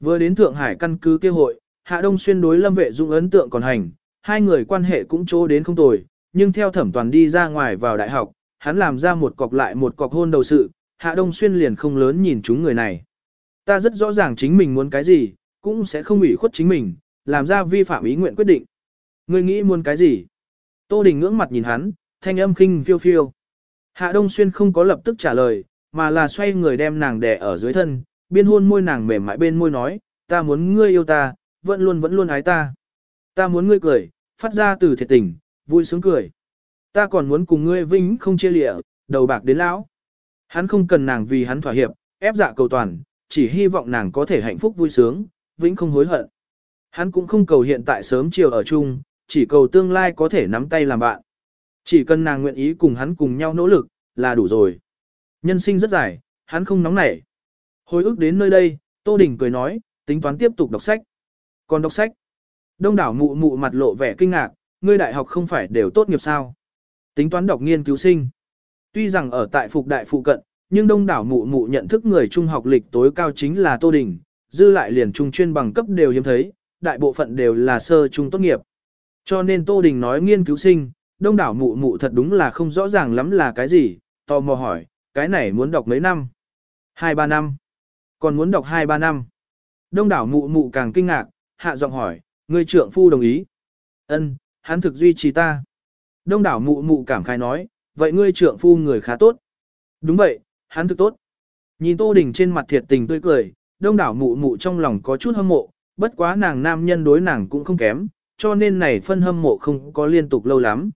Vừa đến Thượng Hải căn cứ kêu hội, Hạ Đông Xuyên đối Lâm Vệ Dung ấn tượng còn hành, hai người quan hệ cũng chỗ đến không tồi, nhưng theo thẩm toàn đi ra ngoài vào đại học, hắn làm ra một cọc lại một cọc hôn đầu sự, Hạ Đông Xuyên liền không lớn nhìn chúng người này. Ta rất rõ ràng chính mình muốn cái gì, cũng sẽ không ủy khuất chính mình, làm ra vi phạm ý nguyện quyết định. Ngươi nghĩ muốn cái gì? Tô Đình ngưỡng mặt nhìn hắn, thanh âm khinh phiêu phiêu. Hạ Đông Xuyên không có lập tức trả lời, mà là xoay người đem nàng đè ở dưới thân, biên hôn môi nàng mềm mại bên môi nói, ta muốn ngươi yêu ta, vẫn luôn vẫn luôn ái ta. Ta muốn ngươi cười, phát ra từ thiệt tình, vui sướng cười. Ta còn muốn cùng ngươi vinh không chia lịa, đầu bạc đến lão. Hắn không cần nàng vì hắn thỏa hiệp, ép dạ cầu toàn, chỉ hy vọng nàng có thể hạnh phúc vui sướng, vĩnh không hối hận. Hắn cũng không cầu hiện tại sớm chiều ở chung, chỉ cầu tương lai có thể nắm tay làm bạn. Chỉ cần nàng nguyện ý cùng hắn cùng nhau nỗ lực, là đủ rồi. Nhân sinh rất dài, hắn không nóng nảy. Hồi ức đến nơi đây, Tô Đình cười nói, tính toán tiếp tục đọc sách. Còn đọc sách? Đông đảo mụ mụ mặt lộ vẻ kinh ngạc, ngươi đại học không phải đều tốt nghiệp sao? Tính toán đọc nghiên cứu sinh. Tuy rằng ở tại phục đại phụ cận, nhưng đông đảo mụ mụ nhận thức người trung học lịch tối cao chính là Tô Đình, dư lại liền trung chuyên bằng cấp đều hiếm thấy, đại bộ phận đều là sơ trung tốt nghiệp. Cho nên Tô Đình nói nghiên cứu sinh, đông đảo mụ mụ thật đúng là không rõ ràng lắm là cái gì, tò mò hỏi, cái này muốn đọc mấy năm? 2-3 năm. Còn muốn đọc 2-3 năm. Đông đảo mụ mụ càng kinh ngạc, hạ giọng hỏi, người trưởng phu đồng ý. Ân, hắn thực duy trì ta. Đông đảo mụ mụ cảm khai nói, vậy ngươi trưởng phu người khá tốt. Đúng vậy, hắn thực tốt. Nhìn Tô Đình trên mặt thiệt tình tươi cười, đông đảo mụ mụ trong lòng có chút hâm mộ, bất quá nàng nam nhân đối nàng cũng không kém, cho nên này phân hâm mộ không có liên tục lâu lắm.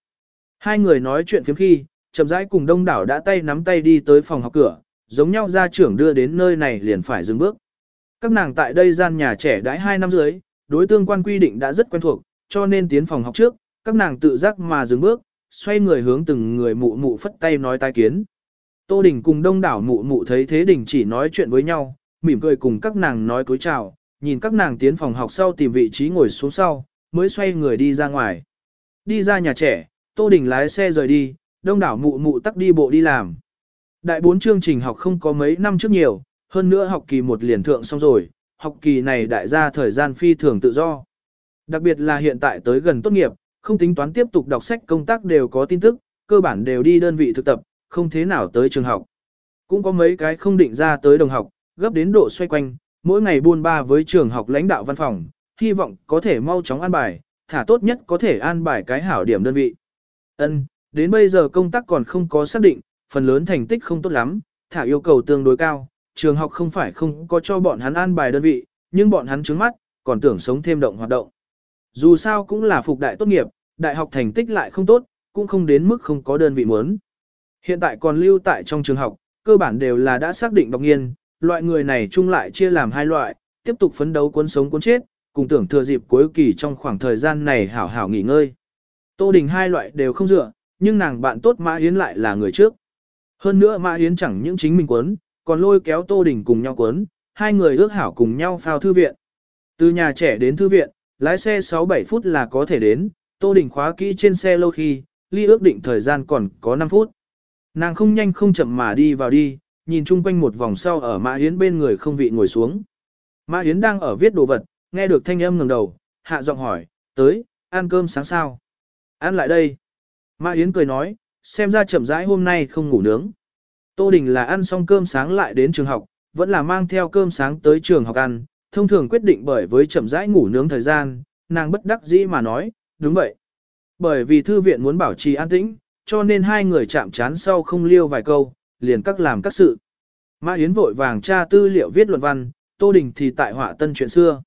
Hai người nói chuyện phiếm khi, chậm rãi cùng đông đảo đã tay nắm tay đi tới phòng học cửa, giống nhau gia trưởng đưa đến nơi này liền phải dừng bước. Các nàng tại đây gian nhà trẻ đãi hai năm dưới, đối tương quan quy định đã rất quen thuộc, cho nên tiến phòng học trước, các nàng tự giác mà dừng bước, xoay người hướng từng người mụ mụ phất tay nói tai kiến. Tô Đình cùng đông đảo mụ mụ thấy thế đình chỉ nói chuyện với nhau, mỉm cười cùng các nàng nói cúi chào, nhìn các nàng tiến phòng học sau tìm vị trí ngồi xuống sau, mới xoay người đi ra ngoài. Đi ra nhà trẻ, Tô Đình lái xe rời đi, đông đảo mụ mụ tắc đi bộ đi làm. Đại bốn chương trình học không có mấy năm trước nhiều, hơn nữa học kỳ một liền thượng xong rồi, học kỳ này đại gia thời gian phi thường tự do. Đặc biệt là hiện tại tới gần tốt nghiệp, không tính toán tiếp tục đọc sách công tác đều có tin tức, cơ bản đều đi đơn vị thực tập, không thế nào tới trường học. Cũng có mấy cái không định ra tới đồng học, gấp đến độ xoay quanh, mỗi ngày buôn ba với trường học lãnh đạo văn phòng, hy vọng có thể mau chóng an bài, thả tốt nhất có thể an bài cái hảo điểm đơn vị. Ân, đến bây giờ công tác còn không có xác định, phần lớn thành tích không tốt lắm, thả yêu cầu tương đối cao, trường học không phải không có cho bọn hắn an bài đơn vị, nhưng bọn hắn trướng mắt, còn tưởng sống thêm động hoạt động. Dù sao cũng là phục đại tốt nghiệp, đại học thành tích lại không tốt, cũng không đến mức không có đơn vị muốn. Hiện tại còn lưu tại trong trường học, cơ bản đều là đã xác định đọc nghiên, loại người này chung lại chia làm hai loại, tiếp tục phấn đấu cuốn sống cuốn chết, cùng tưởng thừa dịp cuối kỳ trong khoảng thời gian này hảo hảo nghỉ ngơi. Tô Đình hai loại đều không dựa, nhưng nàng bạn tốt Mã Yến lại là người trước. Hơn nữa Mã Yến chẳng những chính mình quấn, còn lôi kéo Tô Đình cùng nhau quấn, hai người ước hảo cùng nhau phao thư viện. Từ nhà trẻ đến thư viện, lái xe 6-7 phút là có thể đến, Tô Đình khóa kỹ trên xe lâu khi, ly ước định thời gian còn có 5 phút. Nàng không nhanh không chậm mà đi vào đi, nhìn chung quanh một vòng sau ở Mã Yến bên người không vị ngồi xuống. Mã Yến đang ở viết đồ vật, nghe được thanh âm ngẩng đầu, hạ giọng hỏi, tới, ăn cơm sáng sao? Ăn lại đây. Mã Yến cười nói, xem ra chậm rãi hôm nay không ngủ nướng. Tô Đình là ăn xong cơm sáng lại đến trường học, vẫn là mang theo cơm sáng tới trường học ăn, thông thường quyết định bởi với chậm rãi ngủ nướng thời gian, nàng bất đắc dĩ mà nói, đúng vậy. Bởi vì thư viện muốn bảo trì an tĩnh, cho nên hai người chạm chán sau không liêu vài câu, liền các làm các sự. Mã Yến vội vàng tra tư liệu viết luận văn, Tô Đình thì tại họa tân chuyện xưa.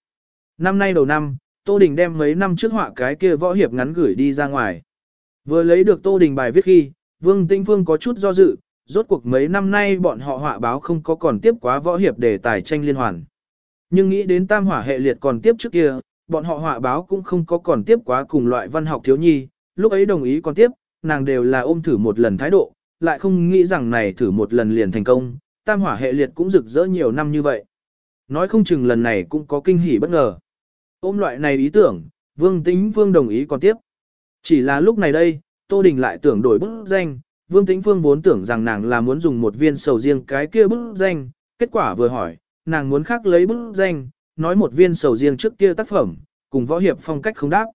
Năm nay đầu năm, Tô Đình đem mấy năm trước họa cái kia võ hiệp ngắn gửi đi ra ngoài. Vừa lấy được Tô Đình bài viết khi, Vương Tinh Phương có chút do dự, rốt cuộc mấy năm nay bọn họ họa báo không có còn tiếp quá võ hiệp để tài tranh liên hoàn. Nhưng nghĩ đến tam hỏa hệ liệt còn tiếp trước kia, bọn họ họa báo cũng không có còn tiếp quá cùng loại văn học thiếu nhi, lúc ấy đồng ý còn tiếp, nàng đều là ôm thử một lần thái độ, lại không nghĩ rằng này thử một lần liền thành công, tam hỏa hệ liệt cũng rực rỡ nhiều năm như vậy. Nói không chừng lần này cũng có kinh hỉ bất ngờ. Ôm loại này ý tưởng, Vương Tĩnh Phương đồng ý còn tiếp. Chỉ là lúc này đây, Tô Đình lại tưởng đổi bức danh, Vương Tĩnh Phương vốn tưởng rằng nàng là muốn dùng một viên sầu riêng cái kia bức danh, kết quả vừa hỏi, nàng muốn khác lấy bức danh, nói một viên sầu riêng trước kia tác phẩm, cùng võ hiệp phong cách không đáp.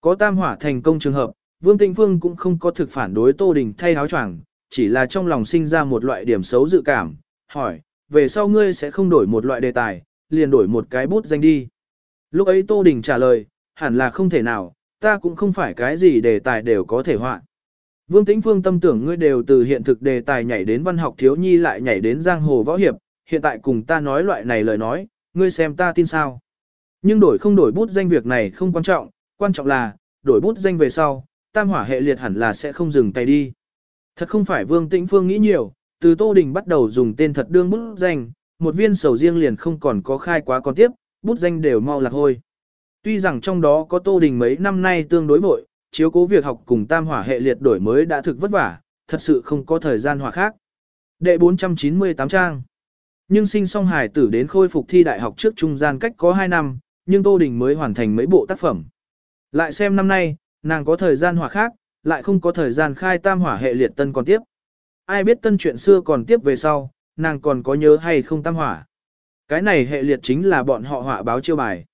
Có tam hỏa thành công trường hợp, Vương Tĩnh Phương cũng không có thực phản đối Tô Đình thay áo choàng, chỉ là trong lòng sinh ra một loại điểm xấu dự cảm, hỏi, về sau ngươi sẽ không đổi một loại đề tài, liền đổi một cái bút danh đi. Lúc ấy Tô Đình trả lời, hẳn là không thể nào, ta cũng không phải cái gì đề tài đều có thể họa. Vương Tĩnh Phương tâm tưởng ngươi đều từ hiện thực đề tài nhảy đến văn học thiếu nhi lại nhảy đến giang hồ võ hiệp, hiện tại cùng ta nói loại này lời nói, ngươi xem ta tin sao. Nhưng đổi không đổi bút danh việc này không quan trọng, quan trọng là, đổi bút danh về sau, tam hỏa hệ liệt hẳn là sẽ không dừng tay đi. Thật không phải Vương Tĩnh Phương nghĩ nhiều, từ Tô Đình bắt đầu dùng tên thật đương bút danh, một viên sầu riêng liền không còn có khai quá con tiếp, bút danh đều mau lạc hôi. Tuy rằng trong đó có Tô Đình mấy năm nay tương đối vội, chiếu cố việc học cùng tam hỏa hệ liệt đổi mới đã thực vất vả, thật sự không có thời gian hòa khác. Đệ 498 trang Nhưng sinh song hải tử đến khôi phục thi đại học trước trung gian cách có 2 năm, nhưng Tô Đình mới hoàn thành mấy bộ tác phẩm. Lại xem năm nay, nàng có thời gian hòa khác, lại không có thời gian khai tam hỏa hệ liệt tân còn tiếp. Ai biết tân chuyện xưa còn tiếp về sau, nàng còn có nhớ hay không tam hỏa. Cái này hệ liệt chính là bọn họ họa báo chiêu bài.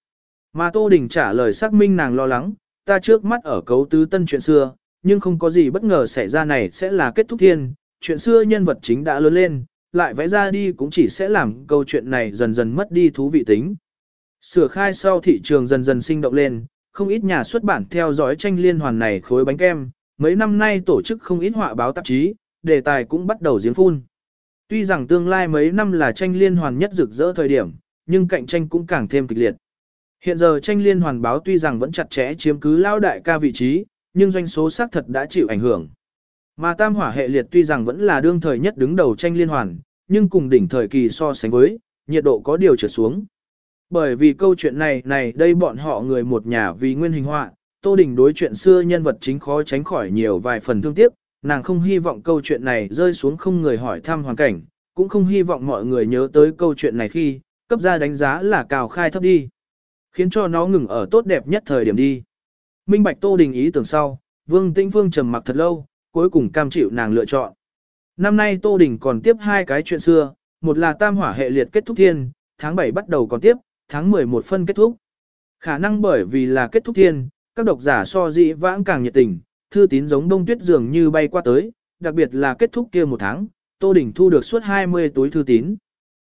Mà Tô Đình trả lời xác minh nàng lo lắng, ta trước mắt ở cấu tứ tân chuyện xưa, nhưng không có gì bất ngờ xảy ra này sẽ là kết thúc thiên, chuyện xưa nhân vật chính đã lớn lên, lại vẽ ra đi cũng chỉ sẽ làm câu chuyện này dần dần mất đi thú vị tính. Sửa khai sau thị trường dần dần sinh động lên, không ít nhà xuất bản theo dõi tranh liên hoàn này khối bánh kem, mấy năm nay tổ chức không ít họa báo tạp chí, đề tài cũng bắt đầu giếng phun. Tuy rằng tương lai mấy năm là tranh liên hoàn nhất rực rỡ thời điểm, nhưng cạnh tranh cũng càng thêm kịch liệt. Hiện giờ tranh liên hoàn báo tuy rằng vẫn chặt chẽ chiếm cứ lao đại ca vị trí, nhưng doanh số xác thật đã chịu ảnh hưởng. Mà tam hỏa hệ liệt tuy rằng vẫn là đương thời nhất đứng đầu tranh liên hoàn, nhưng cùng đỉnh thời kỳ so sánh với, nhiệt độ có điều trượt xuống. Bởi vì câu chuyện này này đây bọn họ người một nhà vì nguyên hình họa, Tô Đình đối chuyện xưa nhân vật chính khó tránh khỏi nhiều vài phần thương tiếc, nàng không hy vọng câu chuyện này rơi xuống không người hỏi thăm hoàn cảnh, cũng không hy vọng mọi người nhớ tới câu chuyện này khi, cấp ra đánh giá là cào khai thấp đi. Khiến cho nó ngừng ở tốt đẹp nhất thời điểm đi. Minh Bạch Tô Đình ý tưởng sau, Vương Tĩnh Vương trầm mặc thật lâu, cuối cùng cam chịu nàng lựa chọn. Năm nay Tô Đình còn tiếp hai cái chuyện xưa, một là tam hỏa hệ liệt kết thúc thiên, tháng 7 bắt đầu còn tiếp, tháng 11 phân kết thúc. Khả năng bởi vì là kết thúc thiên, các độc giả so dị vãng càng nhiệt tình, thư tín giống đông tuyết dường như bay qua tới, đặc biệt là kết thúc kia một tháng, Tô Đình thu được suốt 20 túi thư tín.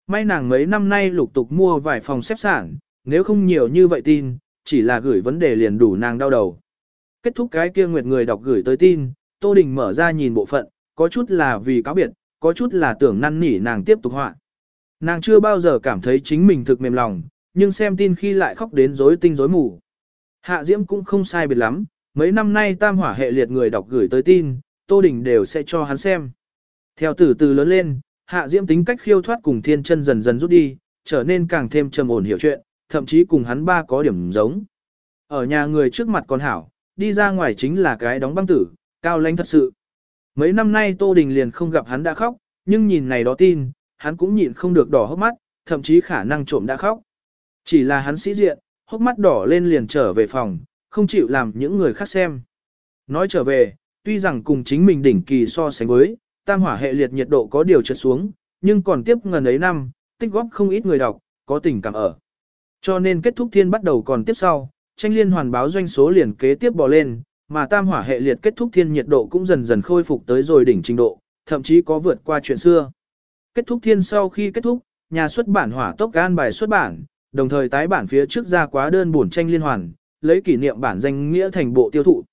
May nàng mấy năm nay lục tục mua vài phòng xếp sản, nếu không nhiều như vậy tin, chỉ là gửi vấn đề liền đủ nàng đau đầu. Kết thúc cái kia nguyệt người đọc gửi tới tin, Tô Đình mở ra nhìn bộ phận, có chút là vì cáo biệt, có chút là tưởng năn nỉ nàng tiếp tục họa. Nàng chưa bao giờ cảm thấy chính mình thực mềm lòng, nhưng xem tin khi lại khóc đến rối tinh rối mù. Hạ Diễm cũng không sai biệt lắm, mấy năm nay tam hỏa hệ liệt người đọc gửi tới tin, Tô Đình đều sẽ cho hắn xem. Theo từ từ lớn lên, Hạ Diễm tính cách khiêu thoát cùng thiên chân dần dần rút đi, trở nên càng thêm trầm ổn hiểu chuyện, thậm chí cùng hắn ba có điểm giống. Ở nhà người trước mặt còn hảo, đi ra ngoài chính là cái đóng băng tử, cao lãnh thật sự. Mấy năm nay Tô Đình liền không gặp hắn đã khóc, nhưng nhìn này đó tin, hắn cũng nhịn không được đỏ hốc mắt, thậm chí khả năng trộm đã khóc. Chỉ là hắn sĩ diện, hốc mắt đỏ lên liền trở về phòng, không chịu làm những người khác xem. Nói trở về, tuy rằng cùng chính mình đỉnh kỳ so sánh với, tam hỏa hệ liệt nhiệt độ có điều trượt xuống, nhưng còn tiếp ngần ấy năm, tích góp không ít người đọc, có tình cảm ở. Cho nên kết thúc thiên bắt đầu còn tiếp sau, tranh liên hoàn báo doanh số liền kế tiếp bò lên, mà tam hỏa hệ liệt kết thúc thiên nhiệt độ cũng dần dần khôi phục tới rồi đỉnh trình độ, thậm chí có vượt qua chuyện xưa. Kết thúc thiên sau khi kết thúc, nhà xuất bản hỏa tốc gan bài xuất bản, đồng thời tái bản phía trước ra quá đơn bổn tranh liên hoàn, lấy kỷ niệm bản danh nghĩa thành bộ tiêu thụ.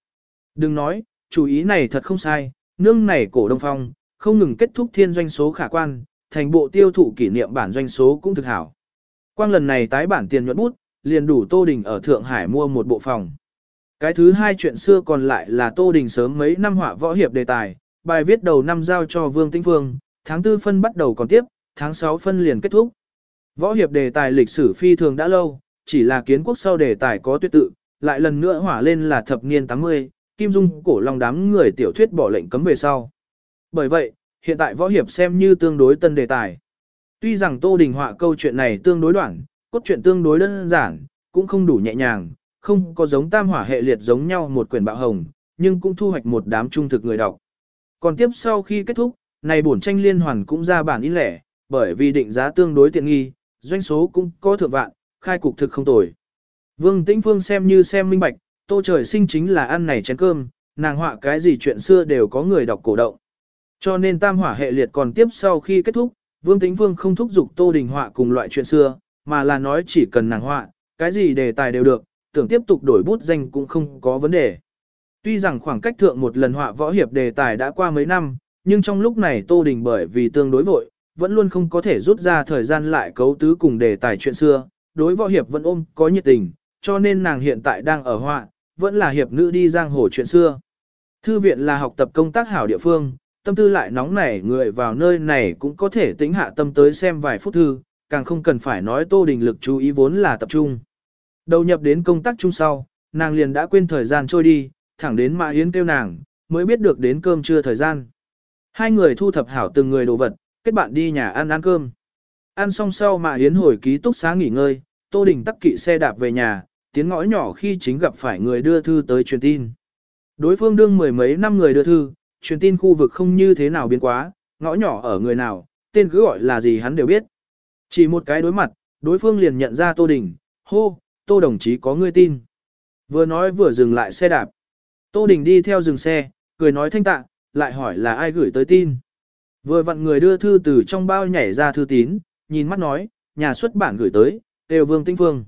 Đừng nói, chủ ý này thật không sai, nương này cổ đông phong, không ngừng kết thúc thiên doanh số khả quan, thành bộ tiêu thụ kỷ niệm bản doanh số cũng thực hảo. Quang lần này tái bản tiền nhuận bút, liền đủ Tô Đình ở Thượng Hải mua một bộ phòng. Cái thứ hai chuyện xưa còn lại là Tô Đình sớm mấy năm họa võ hiệp đề tài, bài viết đầu năm giao cho Vương Tĩnh Phương, tháng 4 phân bắt đầu còn tiếp, tháng 6 phân liền kết thúc. Võ hiệp đề tài lịch sử phi thường đã lâu, chỉ là kiến quốc sau đề tài có tuyệt tự, lại lần nữa hỏa lên là thập niên 80, Kim Dung cổ lòng đám người tiểu thuyết bỏ lệnh cấm về sau. Bởi vậy, hiện tại võ hiệp xem như tương đối tân đề tài. Tuy rằng Tô Đình họa câu chuyện này tương đối đoạn, cốt truyện tương đối đơn giản, cũng không đủ nhẹ nhàng, không có giống tam hỏa hệ liệt giống nhau một quyển bạo hồng, nhưng cũng thu hoạch một đám trung thực người đọc. Còn tiếp sau khi kết thúc, này bổn tranh liên hoàn cũng ra bản in lẻ, bởi vì định giá tương đối tiện nghi, doanh số cũng có thượng vạn, khai cục thực không tồi. Vương Tĩnh Phương xem như xem minh bạch, tô trời sinh chính là ăn này chén cơm, nàng họa cái gì chuyện xưa đều có người đọc cổ động. Cho nên tam hỏa hệ liệt còn tiếp sau khi kết thúc, Vương Tĩnh Vương không thúc giục Tô Đình họa cùng loại chuyện xưa, mà là nói chỉ cần nàng họa, cái gì đề tài đều được, tưởng tiếp tục đổi bút danh cũng không có vấn đề. Tuy rằng khoảng cách thượng một lần họa võ hiệp đề tài đã qua mấy năm, nhưng trong lúc này Tô Đình bởi vì tương đối vội, vẫn luôn không có thể rút ra thời gian lại cấu tứ cùng đề tài chuyện xưa, đối võ hiệp vẫn ôm có nhiệt tình, cho nên nàng hiện tại đang ở họa, vẫn là hiệp nữ đi giang hồ chuyện xưa. Thư viện là học tập công tác hảo địa phương, tâm tư lại nóng nảy người vào nơi này cũng có thể tính hạ tâm tới xem vài phút thư, càng không cần phải nói Tô Đình lực chú ý vốn là tập trung. Đầu nhập đến công tác chung sau, nàng liền đã quên thời gian trôi đi, thẳng đến Mã Yến kêu nàng, mới biết được đến cơm trưa thời gian. Hai người thu thập hảo từng người đồ vật, kết bạn đi nhà ăn ăn cơm. Ăn xong sau Mã Yến hồi ký túc xá nghỉ ngơi, Tô Đình tắc kỵ xe đạp về nhà, tiến ngõ nhỏ khi chính gặp phải người đưa thư tới truyền tin. Đối phương đương mười mấy năm người đưa thư, truyền tin khu vực không như thế nào biến quá, ngõ nhỏ ở người nào, tên cứ gọi là gì hắn đều biết. Chỉ một cái đối mặt, đối phương liền nhận ra Tô Đình, hô, Tô đồng chí có ngươi tin. Vừa nói vừa dừng lại xe đạp. Tô Đình đi theo dừng xe, cười nói thanh tạ, lại hỏi là ai gửi tới tin. Vừa vặn người đưa thư từ trong bao nhảy ra thư tín, nhìn mắt nói, nhà xuất bản gửi tới, đều vương tinh phương.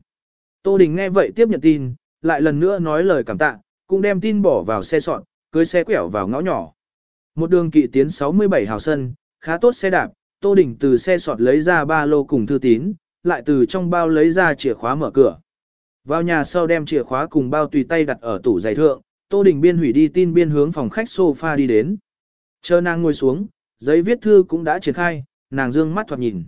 Tô Đình nghe vậy tiếp nhận tin, lại lần nữa nói lời cảm tạ, cũng đem tin bỏ vào xe sọn, cưới xe quẹo vào ngõ nhỏ. Một đường kỵ tiến 67 hào sân, khá tốt xe đạp, Tô Đình từ xe sọt lấy ra ba lô cùng thư tín, lại từ trong bao lấy ra chìa khóa mở cửa. Vào nhà sau đem chìa khóa cùng bao tùy tay đặt ở tủ giày thượng, Tô Đình biên hủy đi tin biên hướng phòng khách sofa đi đến. Chờ nàng ngồi xuống, giấy viết thư cũng đã triển khai, nàng dương mắt thoạt nhìn.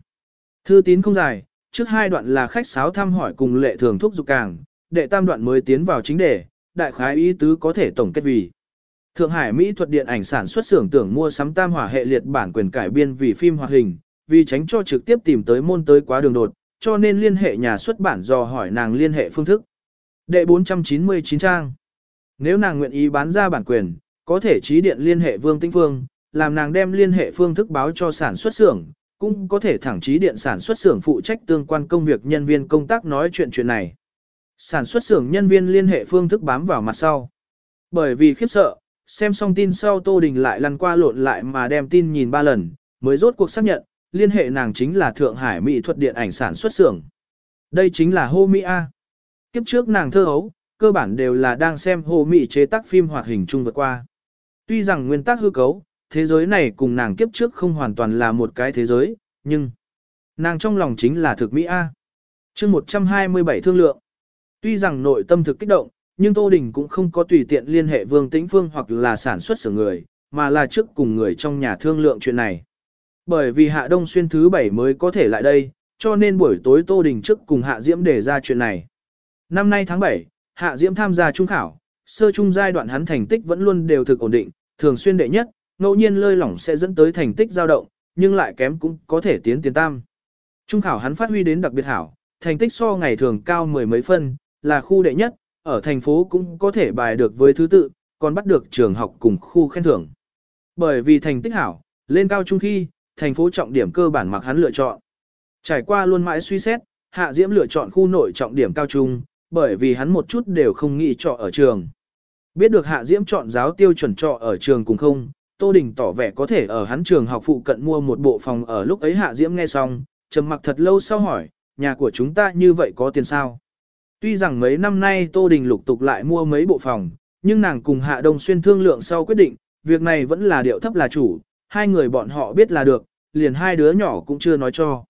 Thư tín không dài, trước hai đoạn là khách sáo thăm hỏi cùng lệ thường thúc dục càng, đệ tam đoạn mới tiến vào chính đề, đại khái ý tứ có thể tổng kết vì. Thượng Hải Mỹ thuật điện ảnh sản xuất xưởng tưởng mua sắm tam hỏa hệ liệt bản quyền cải biên vì phim hoạt hình, vì tránh cho trực tiếp tìm tới môn tới quá đường đột, cho nên liên hệ nhà xuất bản dò hỏi nàng liên hệ phương thức. Đệ 499 trang. Nếu nàng nguyện ý bán ra bản quyền, có thể trí điện liên hệ Vương Tĩnh Phương, làm nàng đem liên hệ phương thức báo cho sản xuất xưởng, cũng có thể thẳng trí điện sản xuất xưởng phụ trách tương quan công việc nhân viên công tác nói chuyện chuyện này. Sản xuất xưởng nhân viên liên hệ phương thức bám vào mặt sau. Bởi vì khiếp sợ, xem xong tin sau Tô Đình lại lăn qua lộn lại mà đem tin nhìn ba lần, mới rốt cuộc xác nhận, liên hệ nàng chính là Thượng Hải Mỹ thuật điện ảnh sản xuất xưởng. Đây chính là Hô Mỹ A. Kiếp trước nàng thơ hấu, cơ bản đều là đang xem Hô Mỹ chế tác phim hoạt hình chung vượt qua. Tuy rằng nguyên tắc hư cấu, thế giới này cùng nàng kiếp trước không hoàn toàn là một cái thế giới, nhưng nàng trong lòng chính là thực Mỹ A. chương 127 thương lượng. Tuy rằng nội tâm thực kích động, nhưng Tô Đình cũng không có tùy tiện liên hệ Vương Tĩnh Phương hoặc là sản xuất sở người, mà là trước cùng người trong nhà thương lượng chuyện này. Bởi vì Hạ Đông Xuyên thứ bảy mới có thể lại đây, cho nên buổi tối Tô Đình trước cùng Hạ Diễm đề ra chuyện này. Năm nay tháng 7, Hạ Diễm tham gia trung khảo, sơ trung giai đoạn hắn thành tích vẫn luôn đều thực ổn định, thường xuyên đệ nhất, ngẫu nhiên lơi lỏng sẽ dẫn tới thành tích dao động, nhưng lại kém cũng có thể tiến tiến tam. Trung khảo hắn phát huy đến đặc biệt hảo, thành tích so ngày thường cao mười mấy phân, là khu đệ nhất, ở thành phố cũng có thể bài được với thứ tự, còn bắt được trường học cùng khu khen thưởng. Bởi vì thành tích hảo, lên cao trung khi, thành phố trọng điểm cơ bản mặc hắn lựa chọn. Trải qua luôn mãi suy xét, Hạ Diễm lựa chọn khu nội trọng điểm cao trung, bởi vì hắn một chút đều không nghĩ trọ ở trường. Biết được Hạ Diễm chọn giáo tiêu chuẩn trọ ở trường cùng không, Tô Đình tỏ vẻ có thể ở hắn trường học phụ cận mua một bộ phòng ở lúc ấy Hạ Diễm nghe xong, trầm mặc thật lâu sau hỏi, nhà của chúng ta như vậy có tiền sao? Tuy rằng mấy năm nay Tô Đình lục tục lại mua mấy bộ phòng, nhưng nàng cùng Hạ Đông Xuyên thương lượng sau quyết định, việc này vẫn là điệu thấp là chủ, hai người bọn họ biết là được, liền hai đứa nhỏ cũng chưa nói cho.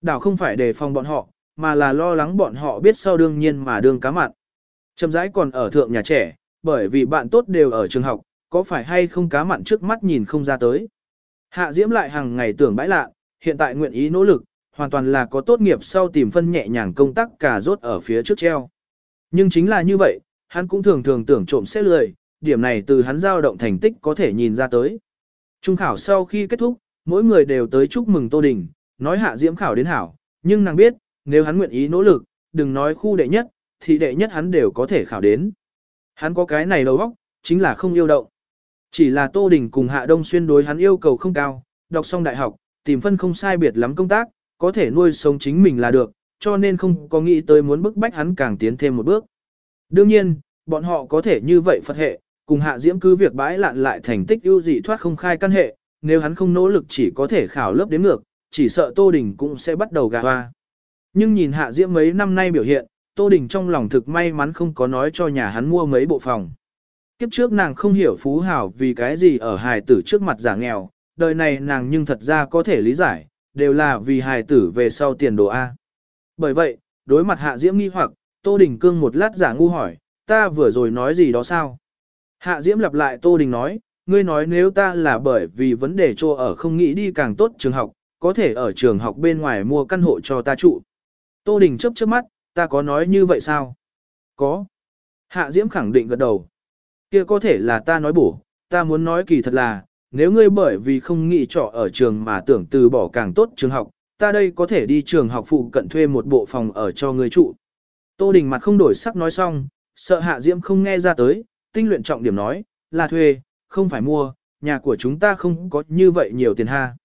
Đảo không phải đề phòng bọn họ, mà là lo lắng bọn họ biết sau đương nhiên mà đương cá mặn. Trầm rãi còn ở thượng nhà trẻ, bởi vì bạn tốt đều ở trường học, có phải hay không cá mặn trước mắt nhìn không ra tới. Hạ Diễm lại hàng ngày tưởng bãi lạ, hiện tại nguyện ý nỗ lực, hoàn toàn là có tốt nghiệp sau tìm phân nhẹ nhàng công tác cả rốt ở phía trước treo. Nhưng chính là như vậy, hắn cũng thường thường tưởng trộm xét lười, điểm này từ hắn giao động thành tích có thể nhìn ra tới. Trung khảo sau khi kết thúc, mỗi người đều tới chúc mừng Tô Đình, nói hạ diễm khảo đến hảo, nhưng nàng biết, nếu hắn nguyện ý nỗ lực, đừng nói khu đệ nhất, thì đệ nhất hắn đều có thể khảo đến. Hắn có cái này đầu óc, chính là không yêu động. Chỉ là Tô Đình cùng Hạ Đông Xuyên đối hắn yêu cầu không cao, đọc xong đại học, tìm phân không sai biệt lắm công tác, có thể nuôi sống chính mình là được, cho nên không có nghĩ tới muốn bức bách hắn càng tiến thêm một bước. Đương nhiên, bọn họ có thể như vậy Phật hệ, cùng hạ diễm cứ việc bãi lạn lại thành tích ưu dị thoát không khai căn hệ, nếu hắn không nỗ lực chỉ có thể khảo lớp đến ngược, chỉ sợ Tô Đình cũng sẽ bắt đầu gà hoa. Nhưng nhìn hạ diễm mấy năm nay biểu hiện, Tô Đình trong lòng thực may mắn không có nói cho nhà hắn mua mấy bộ phòng. Kiếp trước nàng không hiểu phú hảo vì cái gì ở hài tử trước mặt giả nghèo, đời này nàng nhưng thật ra có thể lý giải, đều là vì hài tử về sau tiền đồ A. Bởi vậy, đối mặt hạ diễm nghi hoặc, Tô Đình cương một lát giả ngu hỏi, ta vừa rồi nói gì đó sao? Hạ diễm lặp lại Tô Đình nói, ngươi nói nếu ta là bởi vì vấn đề cho ở không nghĩ đi càng tốt trường học, có thể ở trường học bên ngoài mua căn hộ cho ta trụ. Tô Đình chấp chớp mắt, ta có nói như vậy sao? Có. Hạ Diễm khẳng định gật đầu. Kia có thể là ta nói bổ, ta muốn nói kỳ thật là, nếu ngươi bởi vì không nghĩ trọ ở trường mà tưởng từ bỏ càng tốt trường học, ta đây có thể đi trường học phụ cận thuê một bộ phòng ở cho ngươi trụ. Tô Đình mặt không đổi sắc nói xong, sợ Hạ Diễm không nghe ra tới, tinh luyện trọng điểm nói, là thuê, không phải mua, nhà của chúng ta không có như vậy nhiều tiền ha.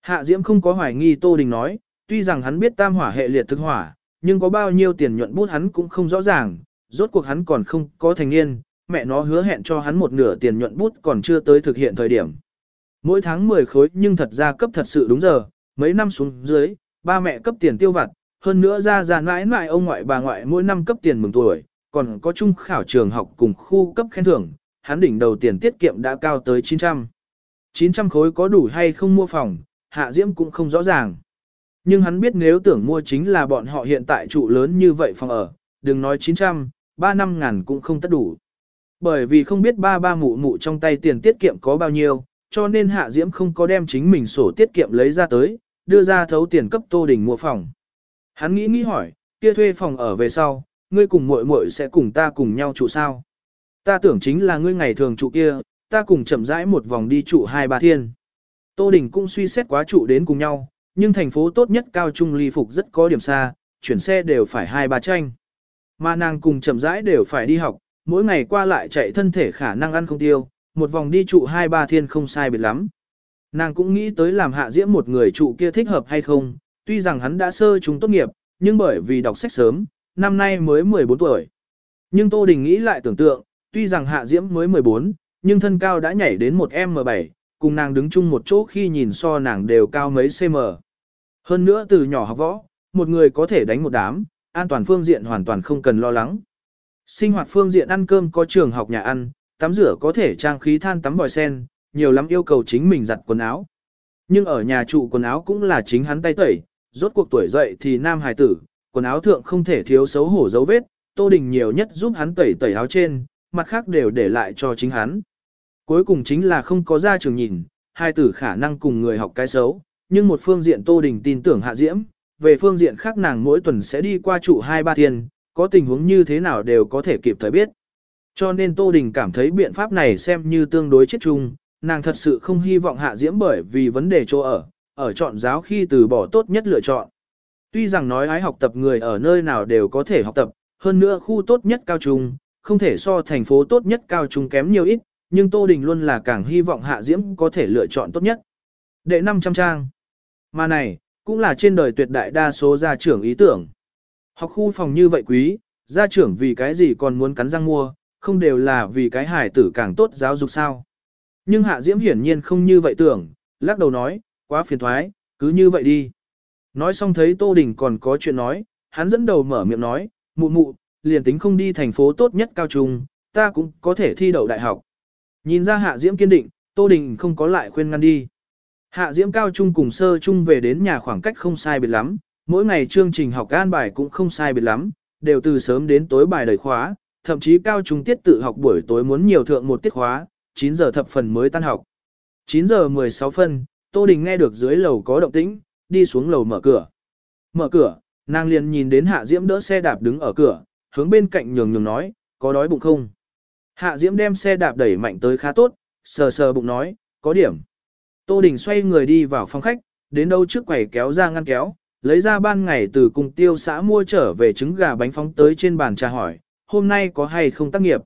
Hạ Diễm không có hoài nghi Tô Đình nói, tuy rằng hắn biết tam hỏa hệ liệt thực hỏa, nhưng có bao nhiêu tiền nhuận bút hắn cũng không rõ ràng, rốt cuộc hắn còn không có thành niên, mẹ nó hứa hẹn cho hắn một nửa tiền nhuận bút còn chưa tới thực hiện thời điểm. Mỗi tháng 10 khối nhưng thật ra cấp thật sự đúng giờ, mấy năm xuống dưới, ba mẹ cấp tiền tiêu vặt, hơn nữa ra ra mãi mãi ông ngoại bà ngoại mỗi năm cấp tiền mừng tuổi, còn có chung khảo trường học cùng khu cấp khen thưởng, hắn đỉnh đầu tiền tiết kiệm đã cao tới 900. 900 khối có đủ hay không mua phòng, Hạ Diễm cũng không rõ ràng. Nhưng hắn biết nếu tưởng mua chính là bọn họ hiện tại trụ lớn như vậy phòng ở, đừng nói 900, 3 năm ngàn cũng không tất đủ. Bởi vì không biết ba ba mụ mụ trong tay tiền tiết kiệm có bao nhiêu, cho nên Hạ Diễm không có đem chính mình sổ tiết kiệm lấy ra tới, đưa ra thấu tiền cấp Tô Đình mua phòng. Hắn nghĩ nghĩ hỏi, kia thuê phòng ở về sau, ngươi cùng muội muội sẽ cùng ta cùng nhau trụ sao? Ta tưởng chính là ngươi ngày thường trụ kia, ta cùng chậm rãi một vòng đi trụ hai ba thiên. Tô Đình cũng suy xét quá trụ đến cùng nhau, nhưng thành phố tốt nhất cao trung ly phục rất có điểm xa, chuyển xe đều phải hai ba tranh. Mà nàng cùng chậm rãi đều phải đi học, mỗi ngày qua lại chạy thân thể khả năng ăn không tiêu, một vòng đi trụ hai ba thiên không sai biệt lắm. Nàng cũng nghĩ tới làm hạ diễm một người trụ kia thích hợp hay không, tuy rằng hắn đã sơ chúng tốt nghiệp, nhưng bởi vì đọc sách sớm, năm nay mới 14 tuổi. Nhưng Tô Đình nghĩ lại tưởng tượng, tuy rằng hạ diễm mới 14, nhưng thân cao đã nhảy đến một M7, cùng nàng đứng chung một chỗ khi nhìn so nàng đều cao mấy cm. Hơn nữa từ nhỏ học võ, một người có thể đánh một đám, an toàn phương diện hoàn toàn không cần lo lắng. Sinh hoạt phương diện ăn cơm có trường học nhà ăn, tắm rửa có thể trang khí than tắm vòi sen, nhiều lắm yêu cầu chính mình giặt quần áo. Nhưng ở nhà trụ quần áo cũng là chính hắn tay tẩy, rốt cuộc tuổi dậy thì nam hài tử, quần áo thượng không thể thiếu xấu hổ dấu vết, Tô Đình nhiều nhất giúp hắn tẩy tẩy áo trên, mặt khác đều để lại cho chính hắn. Cuối cùng chính là không có ra trường nhìn, hai tử khả năng cùng người học cái xấu, nhưng một phương diện Tô Đình tin tưởng Hạ Diễm, về phương diện khác nàng mỗi tuần sẽ đi qua trụ hai ba thiên, có tình huống như thế nào đều có thể kịp thời biết. Cho nên Tô Đình cảm thấy biện pháp này xem như tương đối chết chung, nàng thật sự không hy vọng Hạ Diễm bởi vì vấn đề chỗ ở, ở chọn giáo khi từ bỏ tốt nhất lựa chọn. Tuy rằng nói ái học tập người ở nơi nào đều có thể học tập, hơn nữa khu tốt nhất cao trung, không thể so thành phố tốt nhất cao trung kém nhiều ít, nhưng Tô Đình luôn là càng hy vọng Hạ Diễm có thể lựa chọn tốt nhất. Đệ 500 trang. Mà này, cũng là trên đời tuyệt đại đa số gia trưởng ý tưởng. Học khu phòng như vậy quý, gia trưởng vì cái gì còn muốn cắn răng mua, không đều là vì cái hài tử càng tốt giáo dục sao. Nhưng Hạ Diễm hiển nhiên không như vậy tưởng, lắc đầu nói, quá phiền thoái, cứ như vậy đi. Nói xong thấy Tô Đình còn có chuyện nói, hắn dẫn đầu mở miệng nói, mụ mụ, liền tính không đi thành phố tốt nhất cao trung, ta cũng có thể thi đậu đại học. Nhìn ra Hạ Diễm kiên định, Tô Đình không có lại khuyên ngăn đi. Hạ Diễm cao trung cùng sơ trung về đến nhà khoảng cách không sai biệt lắm, mỗi ngày chương trình học an bài cũng không sai biệt lắm, đều từ sớm đến tối bài đời khóa, thậm chí cao trung tiết tự học buổi tối muốn nhiều thượng một tiết khóa, 9 giờ thập phần mới tan học. 9 giờ 16 phân, Tô Đình nghe được dưới lầu có động tĩnh, đi xuống lầu mở cửa. Mở cửa, nàng liền nhìn đến Hạ Diễm đỡ xe đạp đứng ở cửa, hướng bên cạnh nhường nhường nói, có đói bụng không? Hạ Diễm đem xe đạp đẩy mạnh tới khá tốt, sờ sờ bụng nói, có điểm. Tô Đình xoay người đi vào phòng khách, đến đâu trước quầy kéo ra ngăn kéo, lấy ra ban ngày từ cùng tiêu xã mua trở về trứng gà bánh phóng tới trên bàn trà hỏi, hôm nay có hay không tác nghiệp?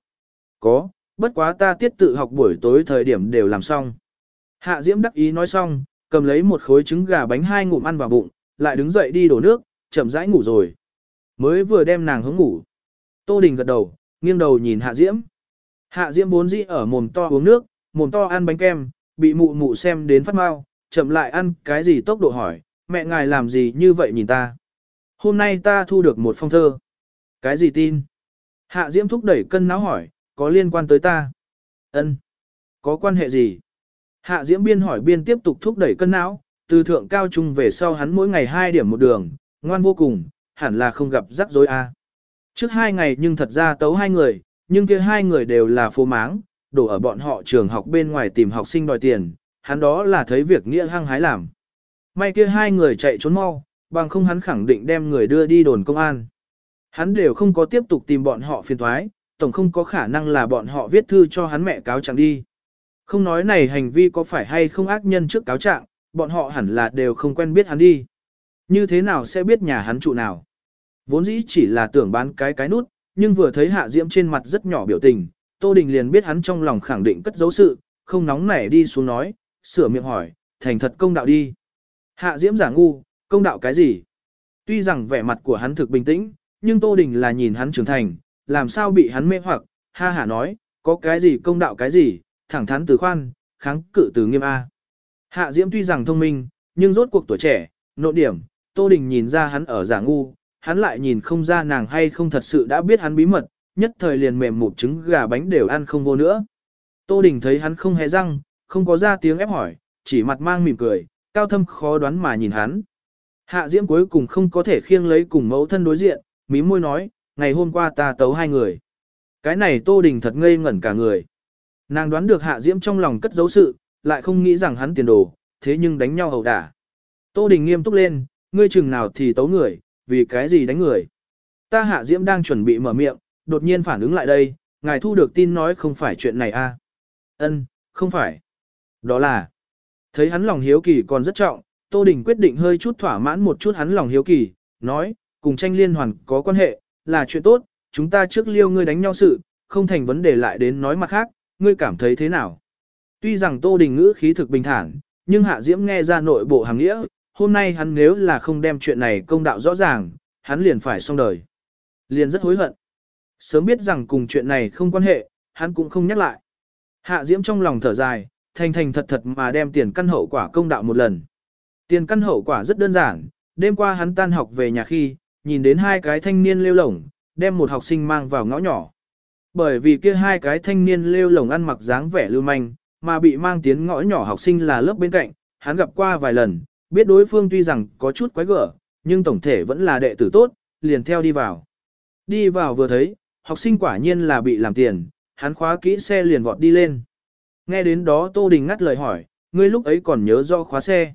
Có, bất quá ta tiết tự học buổi tối thời điểm đều làm xong. Hạ Diễm đắc ý nói xong, cầm lấy một khối trứng gà bánh hai ngụm ăn vào bụng, lại đứng dậy đi đổ nước, chậm rãi ngủ rồi. Mới vừa đem nàng hướng ngủ. Tô Đình gật đầu, nghiêng đầu nhìn Hạ Diễm. Hạ Diễm vốn dĩ ở mồm to uống nước, mồm to ăn bánh kem, bị mụ mụ xem đến phát mau, chậm lại ăn cái gì tốc độ hỏi, mẹ ngài làm gì như vậy nhìn ta. Hôm nay ta thu được một phong thơ. Cái gì tin? Hạ Diễm thúc đẩy cân não hỏi, có liên quan tới ta? Ân, Có quan hệ gì? Hạ Diễm biên hỏi biên tiếp tục thúc đẩy cân não, từ thượng cao trung về sau hắn mỗi ngày hai điểm một đường, ngoan vô cùng, hẳn là không gặp rắc rối a. Trước hai ngày nhưng thật ra tấu hai người, nhưng kia hai người đều là phô máng, đổ ở bọn họ trường học bên ngoài tìm học sinh đòi tiền, hắn đó là thấy việc nghĩa hăng hái làm. May kia hai người chạy trốn mau, bằng không hắn khẳng định đem người đưa đi đồn công an. Hắn đều không có tiếp tục tìm bọn họ phiền thoái, tổng không có khả năng là bọn họ viết thư cho hắn mẹ cáo trạng đi. Không nói này hành vi có phải hay không ác nhân trước cáo trạng, bọn họ hẳn là đều không quen biết hắn đi. Như thế nào sẽ biết nhà hắn trụ nào? Vốn dĩ chỉ là tưởng bán cái cái nút, nhưng vừa thấy Hạ Diễm trên mặt rất nhỏ biểu tình, Tô Đình liền biết hắn trong lòng khẳng định cất giấu sự, không nóng nảy đi xuống nói, sửa miệng hỏi, thành thật công đạo đi. Hạ Diễm giả ngu, công đạo cái gì? Tuy rằng vẻ mặt của hắn thực bình tĩnh, nhưng Tô Đình là nhìn hắn trưởng thành, làm sao bị hắn mê hoặc, ha hả nói, có cái gì công đạo cái gì, thẳng thắn từ khoan, kháng cự từ nghiêm A. Hạ Diễm tuy rằng thông minh, nhưng rốt cuộc tuổi trẻ, nội điểm, Tô Đình nhìn ra hắn ở giả ngu, hắn lại nhìn không ra nàng hay không thật sự đã biết hắn bí mật, nhất thời liền mềm một trứng gà bánh đều ăn không vô nữa. Tô Đình thấy hắn không hề răng, không có ra tiếng ép hỏi, chỉ mặt mang mỉm cười, cao thâm khó đoán mà nhìn hắn. Hạ Diễm cuối cùng không có thể khiêng lấy cùng mẫu thân đối diện, mí môi nói, ngày hôm qua ta tấu hai người. Cái này Tô Đình thật ngây ngẩn cả người. Nàng đoán được Hạ Diễm trong lòng cất giấu sự, lại không nghĩ rằng hắn tiền đồ, thế nhưng đánh nhau hầu đả. Tô Đình nghiêm túc lên, ngươi chừng nào thì tấu người, vì cái gì đánh người. Ta Hạ Diễm đang chuẩn bị mở miệng, đột nhiên phản ứng lại đây, ngài thu được tin nói không phải chuyện này a. À? Ân, không phải. Đó là, thấy hắn lòng hiếu kỳ còn rất trọng, Tô Đình quyết định hơi chút thỏa mãn một chút hắn lòng hiếu kỳ, nói, cùng tranh liên hoàn có quan hệ, là chuyện tốt, chúng ta trước liêu ngươi đánh nhau sự, không thành vấn đề lại đến nói mặt khác, ngươi cảm thấy thế nào? Tuy rằng Tô Đình ngữ khí thực bình thản, nhưng Hạ Diễm nghe ra nội bộ hàng nghĩa, hôm nay hắn nếu là không đem chuyện này công đạo rõ ràng, hắn liền phải xong đời. Liền rất hối hận. Sớm biết rằng cùng chuyện này không quan hệ, hắn cũng không nhắc lại. Hạ Diễm trong lòng thở dài, thành thành thật thật mà đem tiền căn hậu quả công đạo một lần. Tiền căn hậu quả rất đơn giản, đêm qua hắn tan học về nhà khi, nhìn đến hai cái thanh niên lêu lổng, đem một học sinh mang vào ngõ nhỏ. Bởi vì kia hai cái thanh niên lêu lổng ăn mặc dáng vẻ lưu manh, mà bị mang tiến ngõ nhỏ học sinh là lớp bên cạnh, hắn gặp qua vài lần, biết đối phương tuy rằng có chút quái gở, nhưng tổng thể vẫn là đệ tử tốt, liền theo đi vào. Đi vào vừa thấy, học sinh quả nhiên là bị làm tiền, hắn khóa kỹ xe liền vọt đi lên. Nghe đến đó Tô Đình ngắt lời hỏi, ngươi lúc ấy còn nhớ do khóa xe.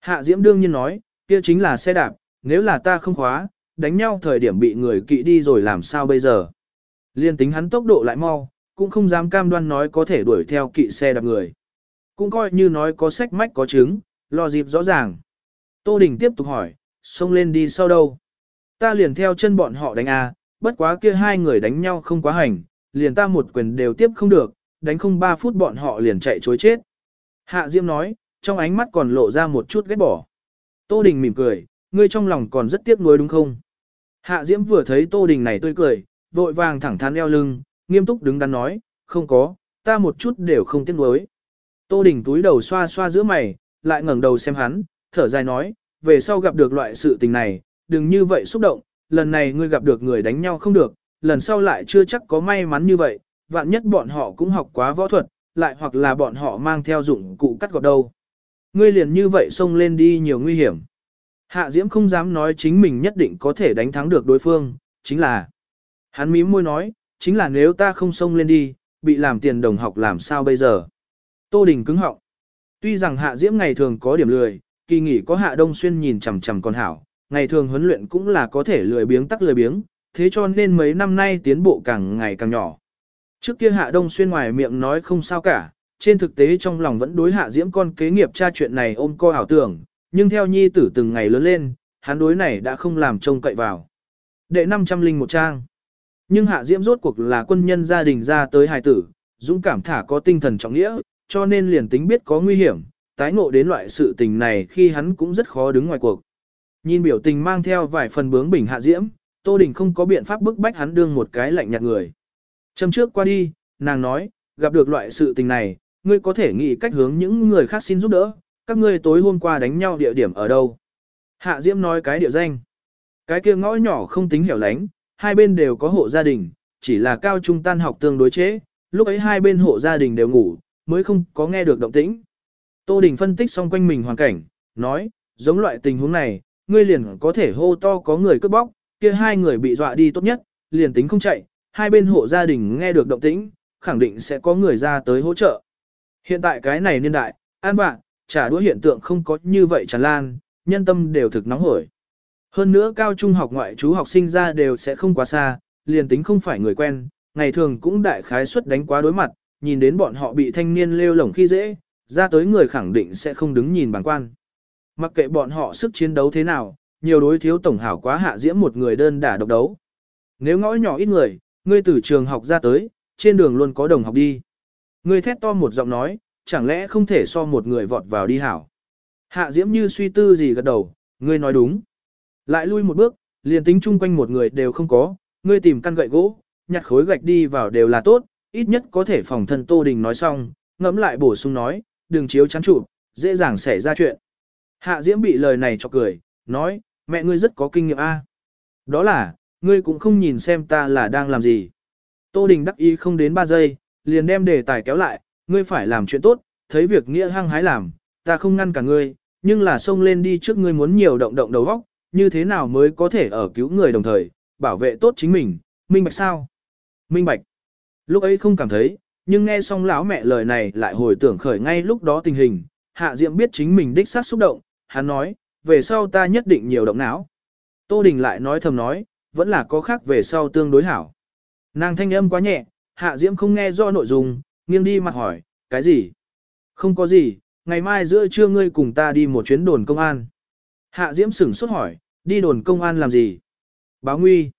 Hạ Diễm đương nhiên nói, kia chính là xe đạp, nếu là ta không khóa, đánh nhau thời điểm bị người kỵ đi rồi làm sao bây giờ. Liên tính hắn tốc độ lại mau, cũng không dám cam đoan nói có thể đuổi theo kỵ xe đạp người. Cũng coi như nói có sách mách có chứng, lo dịp rõ ràng. Tô Đình tiếp tục hỏi, xông lên đi sau đâu? Ta liền theo chân bọn họ đánh A, bất quá kia hai người đánh nhau không quá hành, liền ta một quyền đều tiếp không được, đánh không ba phút bọn họ liền chạy chối chết. Hạ Diễm nói, trong ánh mắt còn lộ ra một chút ghét bỏ. Tô Đình mỉm cười, ngươi trong lòng còn rất tiếc nuối đúng không? Hạ Diễm vừa thấy Tô Đình này tươi cười, vội vàng thẳng thắn eo lưng, nghiêm túc đứng đắn nói, không có, ta một chút đều không tiếc nuối. Tô Đình túi đầu xoa xoa giữa mày, lại ngẩng đầu xem hắn, thở dài nói, về sau gặp được loại sự tình này, đừng như vậy xúc động, lần này ngươi gặp được người đánh nhau không được, lần sau lại chưa chắc có may mắn như vậy, vạn nhất bọn họ cũng học quá võ thuật, lại hoặc là bọn họ mang theo dụng cụ cắt gọt đâu. Ngươi liền như vậy xông lên đi nhiều nguy hiểm. Hạ Diễm không dám nói chính mình nhất định có thể đánh thắng được đối phương, chính là. Hắn mím môi nói, chính là nếu ta không xông lên đi, bị làm tiền đồng học làm sao bây giờ. Tô Đình cứng họng. Tuy rằng Hạ Diễm ngày thường có điểm lười, kỳ nghỉ có Hạ Đông Xuyên nhìn chằm chằm con hảo, ngày thường huấn luyện cũng là có thể lười biếng tắc lười biếng, thế cho nên mấy năm nay tiến bộ càng ngày càng nhỏ. Trước kia Hạ Đông Xuyên ngoài miệng nói không sao cả, trên thực tế trong lòng vẫn đối Hạ Diễm con kế nghiệp tra chuyện này ôm co ảo tưởng, nhưng theo nhi tử từng ngày lớn lên, hắn đối này đã không làm trông cậy vào. Đệ 501 trang. Nhưng Hạ Diễm rốt cuộc là quân nhân gia đình ra tới hài tử, dũng cảm thả có tinh thần trọng nghĩa, cho nên liền tính biết có nguy hiểm, tái ngộ đến loại sự tình này khi hắn cũng rất khó đứng ngoài cuộc. Nhìn biểu tình mang theo vài phần bướng bỉnh hạ diễm, Tô Đình không có biện pháp bức bách hắn đương một cái lạnh nhạt người. Châm trước qua đi, nàng nói, gặp được loại sự tình này, ngươi có thể nghĩ cách hướng những người khác xin giúp đỡ, các ngươi tối hôm qua đánh nhau địa điểm ở đâu. Hạ Diễm nói cái địa danh. Cái kia ngõ nhỏ không tính hẻo lánh, hai bên đều có hộ gia đình, chỉ là cao trung tan học tương đối chế, lúc ấy hai bên hộ gia đình đều ngủ, mới không có nghe được động tĩnh. Tô Đình phân tích xong quanh mình hoàn cảnh, nói, giống loại tình huống này, ngươi liền có thể hô to có người cướp bóc, kia hai người bị dọa đi tốt nhất, liền tính không chạy, hai bên hộ gia đình nghe được động tĩnh, khẳng định sẽ có người ra tới hỗ trợ. Hiện tại cái này niên đại, an bạn, trả đũa hiện tượng không có như vậy tràn lan, nhân tâm đều thực nóng hổi. Hơn nữa cao trung học ngoại chú học sinh ra đều sẽ không quá xa, liền tính không phải người quen, ngày thường cũng đại khái suất đánh quá đối mặt, nhìn đến bọn họ bị thanh niên lêu lổng khi dễ, ra tới người khẳng định sẽ không đứng nhìn bằng quan. Mặc kệ bọn họ sức chiến đấu thế nào, nhiều đối thiếu tổng hảo quá hạ diễm một người đơn đả độc đấu. Nếu ngõ nhỏ ít người, ngươi từ trường học ra tới, trên đường luôn có đồng học đi. Ngươi thét to một giọng nói, chẳng lẽ không thể so một người vọt vào đi hảo. Hạ diễm như suy tư gì gật đầu, ngươi nói đúng. Lại lui một bước, liền tính chung quanh một người đều không có, ngươi tìm căn gậy gỗ, nhặt khối gạch đi vào đều là tốt, ít nhất có thể phòng thân Tô Đình nói xong, ngẫm lại bổ sung nói, đừng chiếu chắn trụ, dễ dàng xảy ra chuyện. Hạ Diễm bị lời này cho cười, nói, mẹ ngươi rất có kinh nghiệm a. Đó là, ngươi cũng không nhìn xem ta là đang làm gì. Tô Đình đắc ý không đến 3 giây, liền đem đề tài kéo lại, ngươi phải làm chuyện tốt, thấy việc nghĩa hăng hái làm, ta không ngăn cả ngươi, nhưng là xông lên đi trước ngươi muốn nhiều động động đầu óc, như thế nào mới có thể ở cứu người đồng thời, bảo vệ tốt chính mình, minh bạch sao? Minh bạch. Lúc ấy không cảm thấy, nhưng nghe xong lão mẹ lời này lại hồi tưởng khởi ngay lúc đó tình hình, Hạ Diệm biết chính mình đích xác xúc động, hắn nói, về sau ta nhất định nhiều động não. Tô Đình lại nói thầm nói, vẫn là có khác về sau tương đối hảo. Nàng thanh âm quá nhẹ, Hạ Diễm không nghe do nội dung, nghiêng đi mặt hỏi, cái gì? Không có gì, ngày mai giữa trưa ngươi cùng ta đi một chuyến đồn công an. Hạ Diễm sửng sốt hỏi, đi đồn công an làm gì? Báo nguy.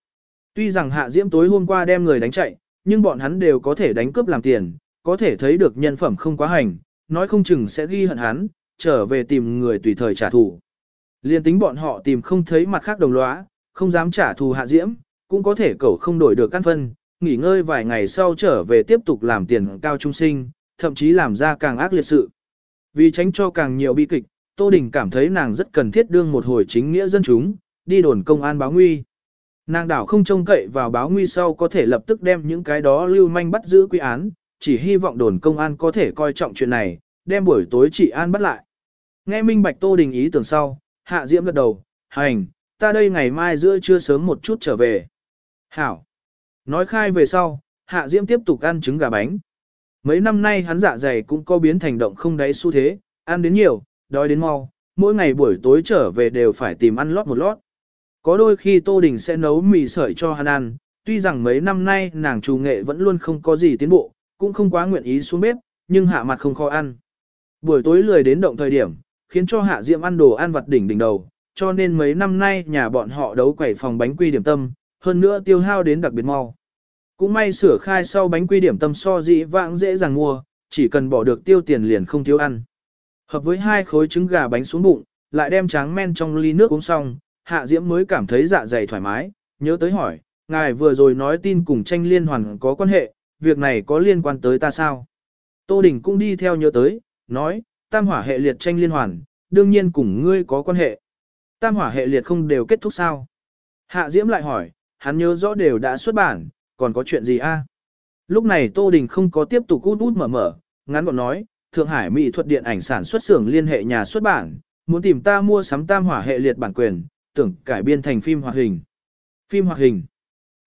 Tuy rằng Hạ Diễm tối hôm qua đem người đánh chạy, nhưng bọn hắn đều có thể đánh cướp làm tiền, có thể thấy được nhân phẩm không quá hành, nói không chừng sẽ ghi hận hắn, trở về tìm người tùy thời trả thù. Liên tính bọn họ tìm không thấy mặt khác đồng lõa, không dám trả thù Hạ Diễm, cũng có thể cẩu không đổi được căn phân, nghỉ ngơi vài ngày sau trở về tiếp tục làm tiền cao trung sinh, thậm chí làm ra càng ác liệt sự. Vì tránh cho càng nhiều bi kịch, Tô Đình cảm thấy nàng rất cần thiết đương một hồi chính nghĩa dân chúng, đi đồn công an báo nguy. Nàng đảo không trông cậy vào báo nguy sau có thể lập tức đem những cái đó lưu manh bắt giữ quy án, chỉ hy vọng đồn công an có thể coi trọng chuyện này, đem buổi tối chị an bắt lại. Nghe Minh Bạch Tô Đình ý tưởng sau, Hạ Diễm gật đầu, hành, ta đây ngày mai giữa trưa sớm một chút trở về. Hảo. Nói khai về sau, Hạ Diễm tiếp tục ăn trứng gà bánh. Mấy năm nay hắn dạ dày cũng có biến thành động không đáy xu thế, ăn đến nhiều, đói đến mau, mỗi ngày buổi tối trở về đều phải tìm ăn lót một lót. Có đôi khi Tô Đình sẽ nấu mì sợi cho hắn ăn, tuy rằng mấy năm nay nàng chủ nghệ vẫn luôn không có gì tiến bộ, cũng không quá nguyện ý xuống bếp, nhưng hạ mặt không khó ăn. Buổi tối lười đến động thời điểm, khiến cho hạ Diễm ăn đồ ăn vặt đỉnh đỉnh đầu, cho nên mấy năm nay nhà bọn họ đấu quẩy phòng bánh quy điểm tâm, hơn nữa tiêu hao đến đặc biệt mau. Cũng may sửa khai sau bánh quy điểm tâm so dĩ vãng dễ dàng mua, chỉ cần bỏ được tiêu tiền liền không thiếu ăn. Hợp với hai khối trứng gà bánh xuống bụng, lại đem tráng men trong ly nước uống xong, Hạ Diễm mới cảm thấy dạ dày thoải mái, nhớ tới hỏi, ngài vừa rồi nói tin cùng tranh liên hoàn có quan hệ, việc này có liên quan tới ta sao? Tô Đình cũng đi theo nhớ tới, nói, tam hỏa hệ liệt tranh liên hoàn, đương nhiên cùng ngươi có quan hệ. Tam hỏa hệ liệt không đều kết thúc sao? Hạ Diễm lại hỏi, hắn nhớ rõ đều đã xuất bản, còn có chuyện gì a? Lúc này Tô Đình không có tiếp tục út út mở mở, ngắn gọn nói, Thượng Hải Mỹ thuật điện ảnh sản xuất xưởng liên hệ nhà xuất bản, muốn tìm ta mua sắm tam hỏa hệ liệt bản quyền, tưởng cải biên thành phim hoạt hình. Phim hoạt hình.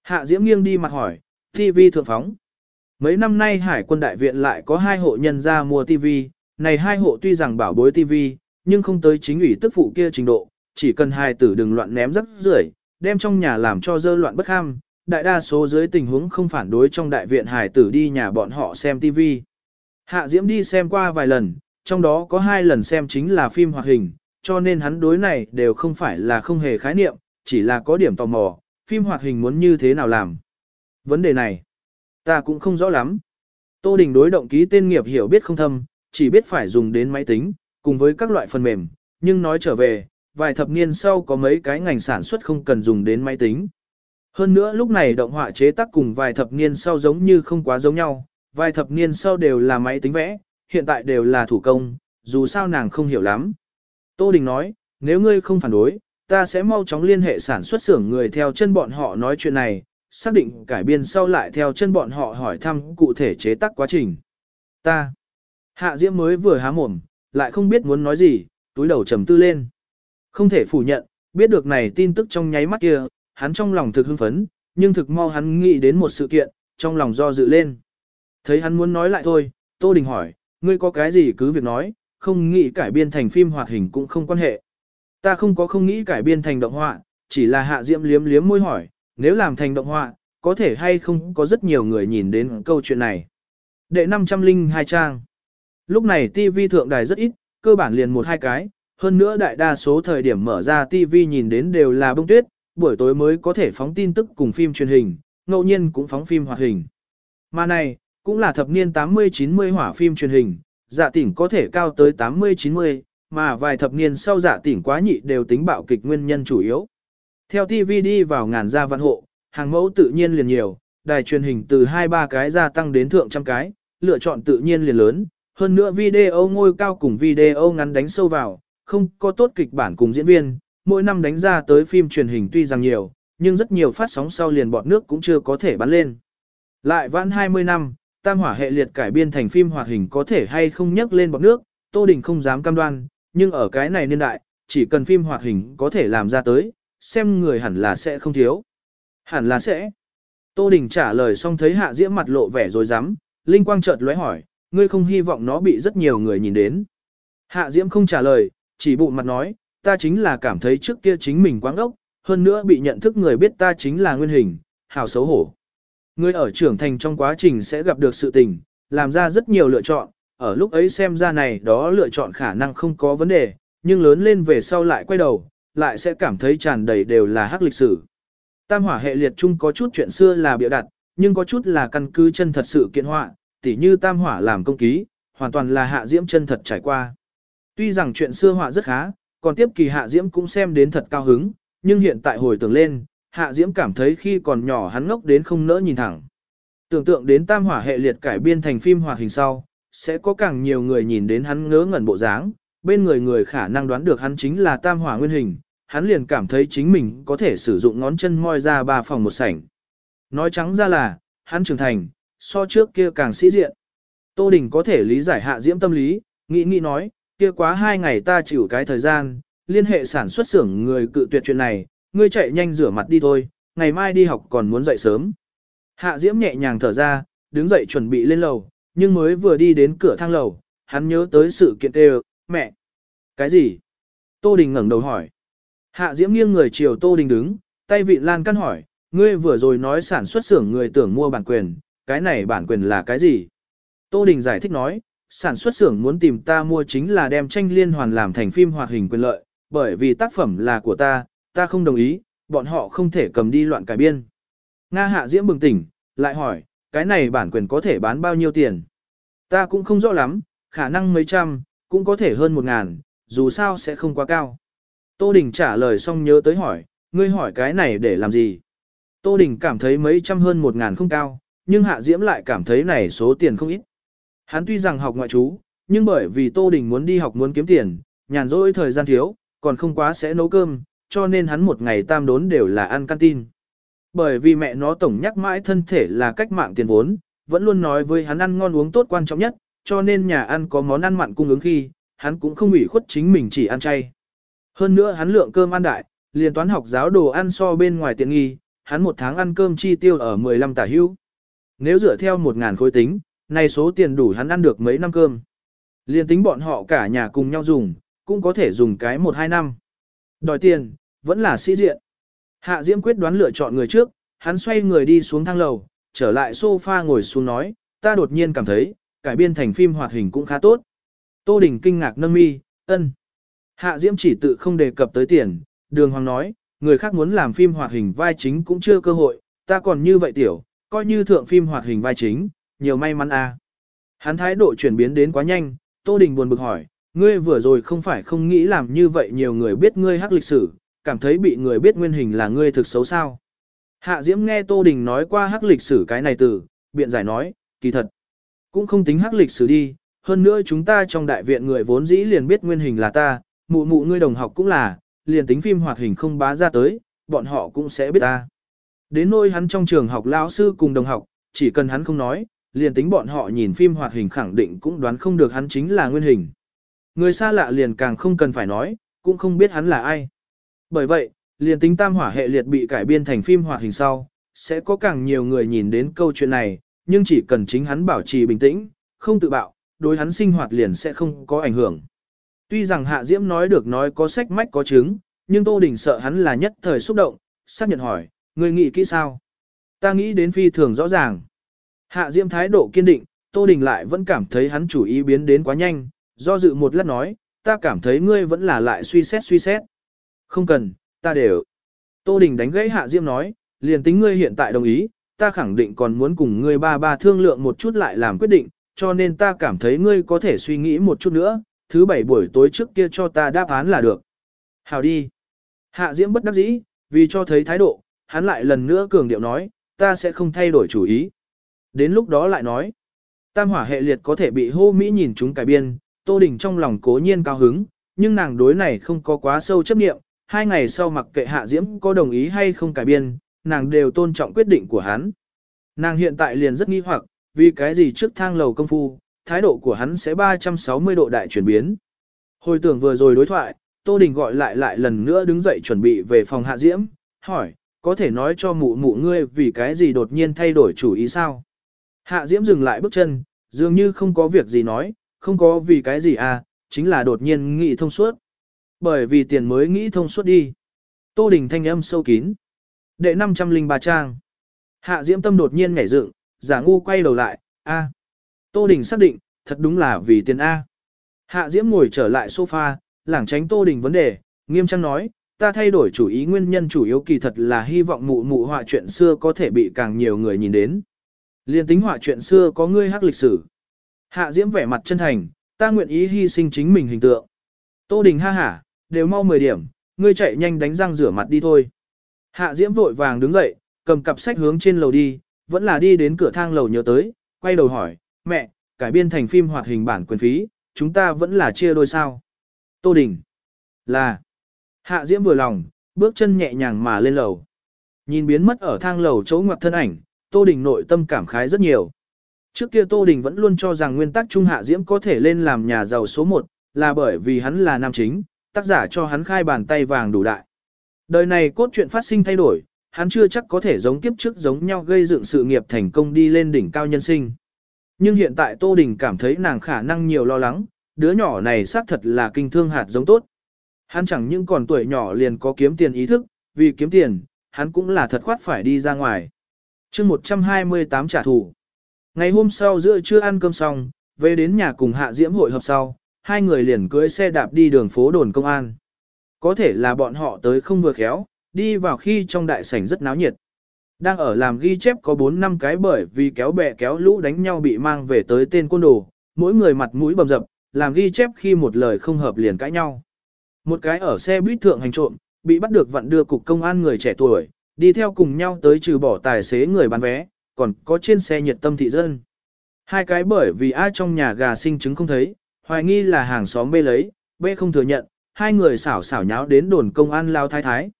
Hạ Diễm nghiêng đi mặt hỏi, TV thượng phóng. Mấy năm nay Hải quân đại viện lại có hai hộ nhân ra mua TV, này hai hộ tuy rằng bảo bối TV, nhưng không tới chính ủy tức phụ kia trình độ, chỉ cần hai tử đừng loạn ném rắc rưởi, đem trong nhà làm cho dơ loạn bất ham. Đại đa số dưới tình huống không phản đối trong đại viện hải tử đi nhà bọn họ xem TV. Hạ Diễm đi xem qua vài lần, trong đó có hai lần xem chính là phim hoạt hình, cho nên hắn đối này đều không phải là không hề khái niệm, chỉ là có điểm tò mò, phim hoạt hình muốn như thế nào làm. Vấn đề này, ta cũng không rõ lắm. Tô Đình đối động ký tên nghiệp hiểu biết không thâm, chỉ biết phải dùng đến máy tính, cùng với các loại phần mềm, nhưng nói trở về, vài thập niên sau có mấy cái ngành sản xuất không cần dùng đến máy tính. Hơn nữa lúc này động họa chế tác cùng vài thập niên sau giống như không quá giống nhau, vài thập niên sau đều là máy tính vẽ, hiện tại đều là thủ công, dù sao nàng không hiểu lắm. Tô Đình nói, nếu ngươi không phản đối, ta sẽ mau chóng liên hệ sản xuất xưởng người theo chân bọn họ nói chuyện này, xác định cải biên sau lại theo chân bọn họ hỏi thăm cụ thể chế tác quá trình. Ta, Hạ Diễm mới vừa há mồm, lại không biết muốn nói gì, túi đầu trầm tư lên. Không thể phủ nhận, biết được này tin tức trong nháy mắt kia, hắn trong lòng thực hưng phấn, nhưng thực mau hắn nghĩ đến một sự kiện, trong lòng do dự lên. Thấy hắn muốn nói lại thôi, Tô Đình hỏi, ngươi có cái gì cứ việc nói, không nghĩ cải biên thành phim hoạt hình cũng không quan hệ. Ta không có không nghĩ cải biên thành động họa, chỉ là hạ diễm liếm liếm môi hỏi, nếu làm thành động họa, có thể hay không có rất nhiều người nhìn đến câu chuyện này. Đệ 502 trang. Lúc này TV thượng đài rất ít, cơ bản liền một hai cái, hơn nữa đại đa số thời điểm mở ra TV nhìn đến đều là bông tuyết, buổi tối mới có thể phóng tin tức cùng phim truyền hình, ngẫu nhiên cũng phóng phim hoạt hình. Mà này, cũng là thập niên 80-90 hỏa phim truyền hình, dạ tỉnh có thể cao tới 80-90, mà vài thập niên sau dạ tỉnh quá nhị đều tính bạo kịch nguyên nhân chủ yếu. Theo TV đi vào ngàn gia văn hộ, hàng mẫu tự nhiên liền nhiều, đài truyền hình từ 2-3 cái gia tăng đến thượng trăm cái, lựa chọn tự nhiên liền lớn, hơn nữa video ngôi cao cùng video ngắn đánh sâu vào, không có tốt kịch bản cùng diễn viên, mỗi năm đánh ra tới phim truyền hình tuy rằng nhiều, nhưng rất nhiều phát sóng sau liền bọt nước cũng chưa có thể bắn lên. Lại vãn 20 năm, tam hỏa hệ liệt cải biên thành phim hoạt hình có thể hay không nhấc lên bọt nước, Tô Đình không dám cam đoan, nhưng ở cái này niên đại, chỉ cần phim hoạt hình có thể làm ra tới, xem người hẳn là sẽ không thiếu. Hẳn là sẽ. Tô Đình trả lời xong thấy Hạ Diễm mặt lộ vẻ rồi dám, Linh Quang chợt lóe hỏi, ngươi không hy vọng nó bị rất nhiều người nhìn đến. Hạ Diễm không trả lời, chỉ bụng mặt nói, ta chính là cảm thấy trước kia chính mình quáng ốc, hơn nữa bị nhận thức người biết ta chính là nguyên hình, hào xấu hổ. Người ở trưởng thành trong quá trình sẽ gặp được sự tình, làm ra rất nhiều lựa chọn, ở lúc ấy xem ra này đó lựa chọn khả năng không có vấn đề, nhưng lớn lên về sau lại quay đầu, lại sẽ cảm thấy tràn đầy đều là hắc lịch sử. Tam hỏa hệ liệt chung có chút chuyện xưa là bịa đặt, nhưng có chút là căn cứ chân thật sự kiện họa, tỉ như tam hỏa làm công ký, hoàn toàn là hạ diễm chân thật trải qua. Tuy rằng chuyện xưa họa rất khá, còn tiếp kỳ hạ diễm cũng xem đến thật cao hứng, nhưng hiện tại hồi tưởng lên, hạ diễm cảm thấy khi còn nhỏ hắn ngốc đến không nỡ nhìn thẳng. Tưởng tượng đến tam hỏa hệ liệt cải biên thành phim hoạt hình sau, sẽ có càng nhiều người nhìn đến hắn ngớ ngẩn bộ dáng, bên người người khả năng đoán được hắn chính là tam hỏa nguyên hình, hắn liền cảm thấy chính mình có thể sử dụng ngón chân moi ra ba phòng một sảnh. Nói trắng ra là, hắn trưởng thành, so trước kia càng sĩ diện. Tô Đình có thể lý giải hạ diễm tâm lý, nghĩ nghĩ nói, kia quá hai ngày ta chịu cái thời gian, liên hệ sản xuất xưởng người cự tuyệt chuyện này, ngươi chạy nhanh rửa mặt đi thôi, ngày mai đi học còn muốn dậy sớm. Hạ diễm nhẹ nhàng thở ra, đứng dậy chuẩn bị lên lầu, nhưng mới vừa đi đến cửa thang lầu, hắn nhớ tới sự kiện đều, mẹ. Cái gì? Tô Đình ngẩng đầu hỏi. Hạ diễm nghiêng người chiều Tô Đình đứng, tay vị lan căn hỏi, ngươi vừa rồi nói sản xuất xưởng người tưởng mua bản quyền, cái này bản quyền là cái gì? Tô Đình giải thích nói, sản xuất xưởng muốn tìm ta mua chính là đem tranh liên hoàn làm thành phim hoạt hình quyền lợi, bởi vì tác phẩm là của ta, ta không đồng ý, bọn họ không thể cầm đi loạn cải biên. Nga Hạ Diễm bừng tỉnh, lại hỏi, cái này bản quyền có thể bán bao nhiêu tiền? Ta cũng không rõ lắm, khả năng mấy trăm, cũng có thể hơn một ngàn, dù sao sẽ không quá cao. Tô Đình trả lời xong nhớ tới hỏi, ngươi hỏi cái này để làm gì? Tô Đình cảm thấy mấy trăm hơn một ngàn không cao, nhưng Hạ Diễm lại cảm thấy này số tiền không ít. Hắn tuy rằng học ngoại trú, nhưng bởi vì Tô Đình muốn đi học muốn kiếm tiền, nhàn rỗi thời gian thiếu, còn không quá sẽ nấu cơm, cho nên hắn một ngày tam đốn đều là ăn canteen. Bởi vì mẹ nó tổng nhắc mãi thân thể là cách mạng tiền vốn, vẫn luôn nói với hắn ăn ngon uống tốt quan trọng nhất, cho nên nhà ăn có món ăn mặn cung ứng khi, hắn cũng không ủy khuất chính mình chỉ ăn chay. Hơn nữa hắn lượng cơm ăn đại, liền toán học giáo đồ ăn so bên ngoài tiện nghi, hắn một tháng ăn cơm chi tiêu ở 15 tả hưu. Nếu dựa theo 1.000 khối tính, này số tiền đủ hắn ăn được mấy năm cơm. Liên tính bọn họ cả nhà cùng nhau dùng, cũng có thể dùng cái 1-2 năm. Đòi tiền, vẫn là sĩ diện. Hạ Diễm quyết đoán lựa chọn người trước, hắn xoay người đi xuống thang lầu, trở lại sofa ngồi xuống nói, ta đột nhiên cảm thấy, cải biên thành phim hoạt hình cũng khá tốt. Tô Đình kinh ngạc nâng mi, ân. Hạ Diễm chỉ tự không đề cập tới tiền, đường hoàng nói, người khác muốn làm phim hoạt hình vai chính cũng chưa cơ hội, ta còn như vậy tiểu, coi như thượng phim hoạt hình vai chính, nhiều may mắn a. À. Hắn thái độ chuyển biến đến quá nhanh, Tô Đình buồn bực hỏi, ngươi vừa rồi không phải không nghĩ làm như vậy nhiều người biết ngươi hắc lịch sử, cảm thấy bị người biết nguyên hình là ngươi thực xấu sao. Hạ Diễm nghe Tô Đình nói qua hắc lịch sử cái này từ, biện giải nói, kỳ thật. Cũng không tính hắc lịch sử đi, hơn nữa chúng ta trong đại viện người vốn dĩ liền biết nguyên hình là ta, mụ mụ ngươi đồng học cũng là, liền tính phim hoạt hình không bá ra tới, bọn họ cũng sẽ biết ta. Đến nôi hắn trong trường học lão sư cùng đồng học, chỉ cần hắn không nói, liền tính bọn họ nhìn phim hoạt hình khẳng định cũng đoán không được hắn chính là nguyên hình. Người xa lạ liền càng không cần phải nói, cũng không biết hắn là ai. Bởi vậy, liền tính tam hỏa hệ liệt bị cải biên thành phim hoạt hình sau, sẽ có càng nhiều người nhìn đến câu chuyện này, nhưng chỉ cần chính hắn bảo trì bình tĩnh, không tự bạo, đối hắn sinh hoạt liền sẽ không có ảnh hưởng. Tuy rằng Hạ Diễm nói được nói có sách mách có chứng, nhưng Tô Đình sợ hắn là nhất thời xúc động, xác nhận hỏi, người nghĩ kỹ sao? Ta nghĩ đến phi thường rõ ràng. Hạ Diễm thái độ kiên định, Tô Đình lại vẫn cảm thấy hắn chủ ý biến đến quá nhanh, do dự một lát nói, ta cảm thấy ngươi vẫn là lại suy xét suy xét. Không cần, ta đều. Tô Đình đánh gãy Hạ Diễm nói, liền tính ngươi hiện tại đồng ý, ta khẳng định còn muốn cùng ngươi ba ba thương lượng một chút lại làm quyết định, cho nên ta cảm thấy ngươi có thể suy nghĩ một chút nữa, thứ bảy buổi tối trước kia cho ta đáp án là được. Hào đi. Hạ Diễm bất đắc dĩ, vì cho thấy thái độ, hắn lại lần nữa cường điệu nói, ta sẽ không thay đổi chủ ý. Đến lúc đó lại nói, tam hỏa hệ liệt có thể bị hô Mỹ nhìn chúng cải biên, Tô Đình trong lòng cố nhiên cao hứng, nhưng nàng đối này không có quá sâu chấp nghiệm, hai ngày sau mặc kệ Hạ Diễm có đồng ý hay không cải biên, nàng đều tôn trọng quyết định của hắn. Nàng hiện tại liền rất nghi hoặc, vì cái gì trước thang lầu công phu, thái độ của hắn sẽ 360 độ đại chuyển biến. Hồi tưởng vừa rồi đối thoại, Tô Đình gọi lại lại lần nữa đứng dậy chuẩn bị về phòng Hạ Diễm, hỏi, có thể nói cho mụ mụ ngươi vì cái gì đột nhiên thay đổi chủ ý sao? Hạ Diễm dừng lại bước chân, dường như không có việc gì nói, không có vì cái gì à, chính là đột nhiên nghĩ thông suốt. Bởi vì tiền mới nghĩ thông suốt đi. Tô Đình thanh âm sâu kín. Đệ 503 trang. Hạ Diễm tâm đột nhiên nhảy dựng, giả ngu quay đầu lại, a. Tô Đình xác định, thật đúng là vì tiền A. Hạ Diễm ngồi trở lại sofa, lảng tránh Tô Đình vấn đề, nghiêm trang nói, ta thay đổi chủ ý nguyên nhân chủ yếu kỳ thật là hy vọng mụ mụ họa chuyện xưa có thể bị càng nhiều người nhìn đến. Liên tính họa chuyện xưa có ngươi hắc lịch sử. Hạ Diễm vẻ mặt chân thành, ta nguyện ý hy sinh chính mình hình tượng. Tô Đình ha hả, đều mau 10 điểm, ngươi chạy nhanh đánh răng rửa mặt đi thôi. Hạ Diễm vội vàng đứng dậy, cầm cặp sách hướng trên lầu đi, vẫn là đi đến cửa thang lầu nhớ tới, quay đầu hỏi, mẹ, cải biên thành phim hoạt hình bản quyền phí, chúng ta vẫn là chia đôi sao. Tô Đình. Là. Hạ Diễm vừa lòng, bước chân nhẹ nhàng mà lên lầu. Nhìn biến mất ở thang lầu chỗ ngoặt thân ảnh, Tô Đình nội tâm cảm khái rất nhiều. Trước kia Tô Đình vẫn luôn cho rằng nguyên tắc Trung Hạ Diễm có thể lên làm nhà giàu số 1, là bởi vì hắn là nam chính, tác giả cho hắn khai bàn tay vàng đủ đại. Đời này cốt truyện phát sinh thay đổi, hắn chưa chắc có thể giống kiếp trước giống nhau gây dựng sự nghiệp thành công đi lên đỉnh cao nhân sinh. Nhưng hiện tại Tô Đình cảm thấy nàng khả năng nhiều lo lắng, đứa nhỏ này xác thật là kinh thương hạt giống tốt. Hắn chẳng những còn tuổi nhỏ liền có kiếm tiền ý thức, vì kiếm tiền, hắn cũng là thật khoát phải đi ra ngoài chương 128 trả thù. Ngày hôm sau giữa trưa ăn cơm xong, về đến nhà cùng Hạ Diễm hội hợp sau, hai người liền cưỡi xe đạp đi đường phố đồn công an. Có thể là bọn họ tới không vừa khéo, đi vào khi trong đại sảnh rất náo nhiệt. Đang ở làm ghi chép có 4 năm cái bởi vì kéo bè kéo lũ đánh nhau bị mang về tới tên côn đồ, mỗi người mặt mũi bầm dập, làm ghi chép khi một lời không hợp liền cãi nhau. Một cái ở xe buýt thượng hành trộm, bị bắt được vặn đưa cục công an người trẻ tuổi, đi theo cùng nhau tới trừ bỏ tài xế người bán vé, còn có trên xe nhiệt tâm thị dân. Hai cái bởi vì ai trong nhà gà sinh trứng không thấy, hoài nghi là hàng xóm bê lấy, bê không thừa nhận, hai người xảo xảo nháo đến đồn công an lao thái thái.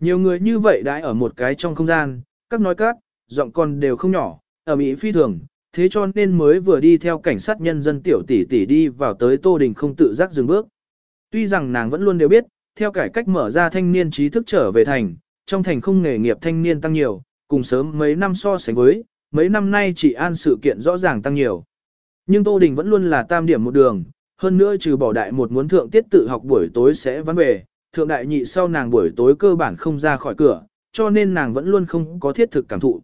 Nhiều người như vậy đã ở một cái trong không gian, các nói các, giọng con đều không nhỏ, ở Mỹ phi thường, thế cho nên mới vừa đi theo cảnh sát nhân dân tiểu tỷ tỷ đi vào tới Tô Đình không tự giác dừng bước. Tuy rằng nàng vẫn luôn đều biết, theo cải cách mở ra thanh niên trí thức trở về thành, trong thành không nghề nghiệp thanh niên tăng nhiều, cùng sớm mấy năm so sánh với, mấy năm nay chỉ an sự kiện rõ ràng tăng nhiều. Nhưng Tô Đình vẫn luôn là tam điểm một đường, hơn nữa trừ bỏ đại một muốn thượng tiết tự học buổi tối sẽ vắng về, thượng đại nhị sau nàng buổi tối cơ bản không ra khỏi cửa, cho nên nàng vẫn luôn không có thiết thực cảm thụ.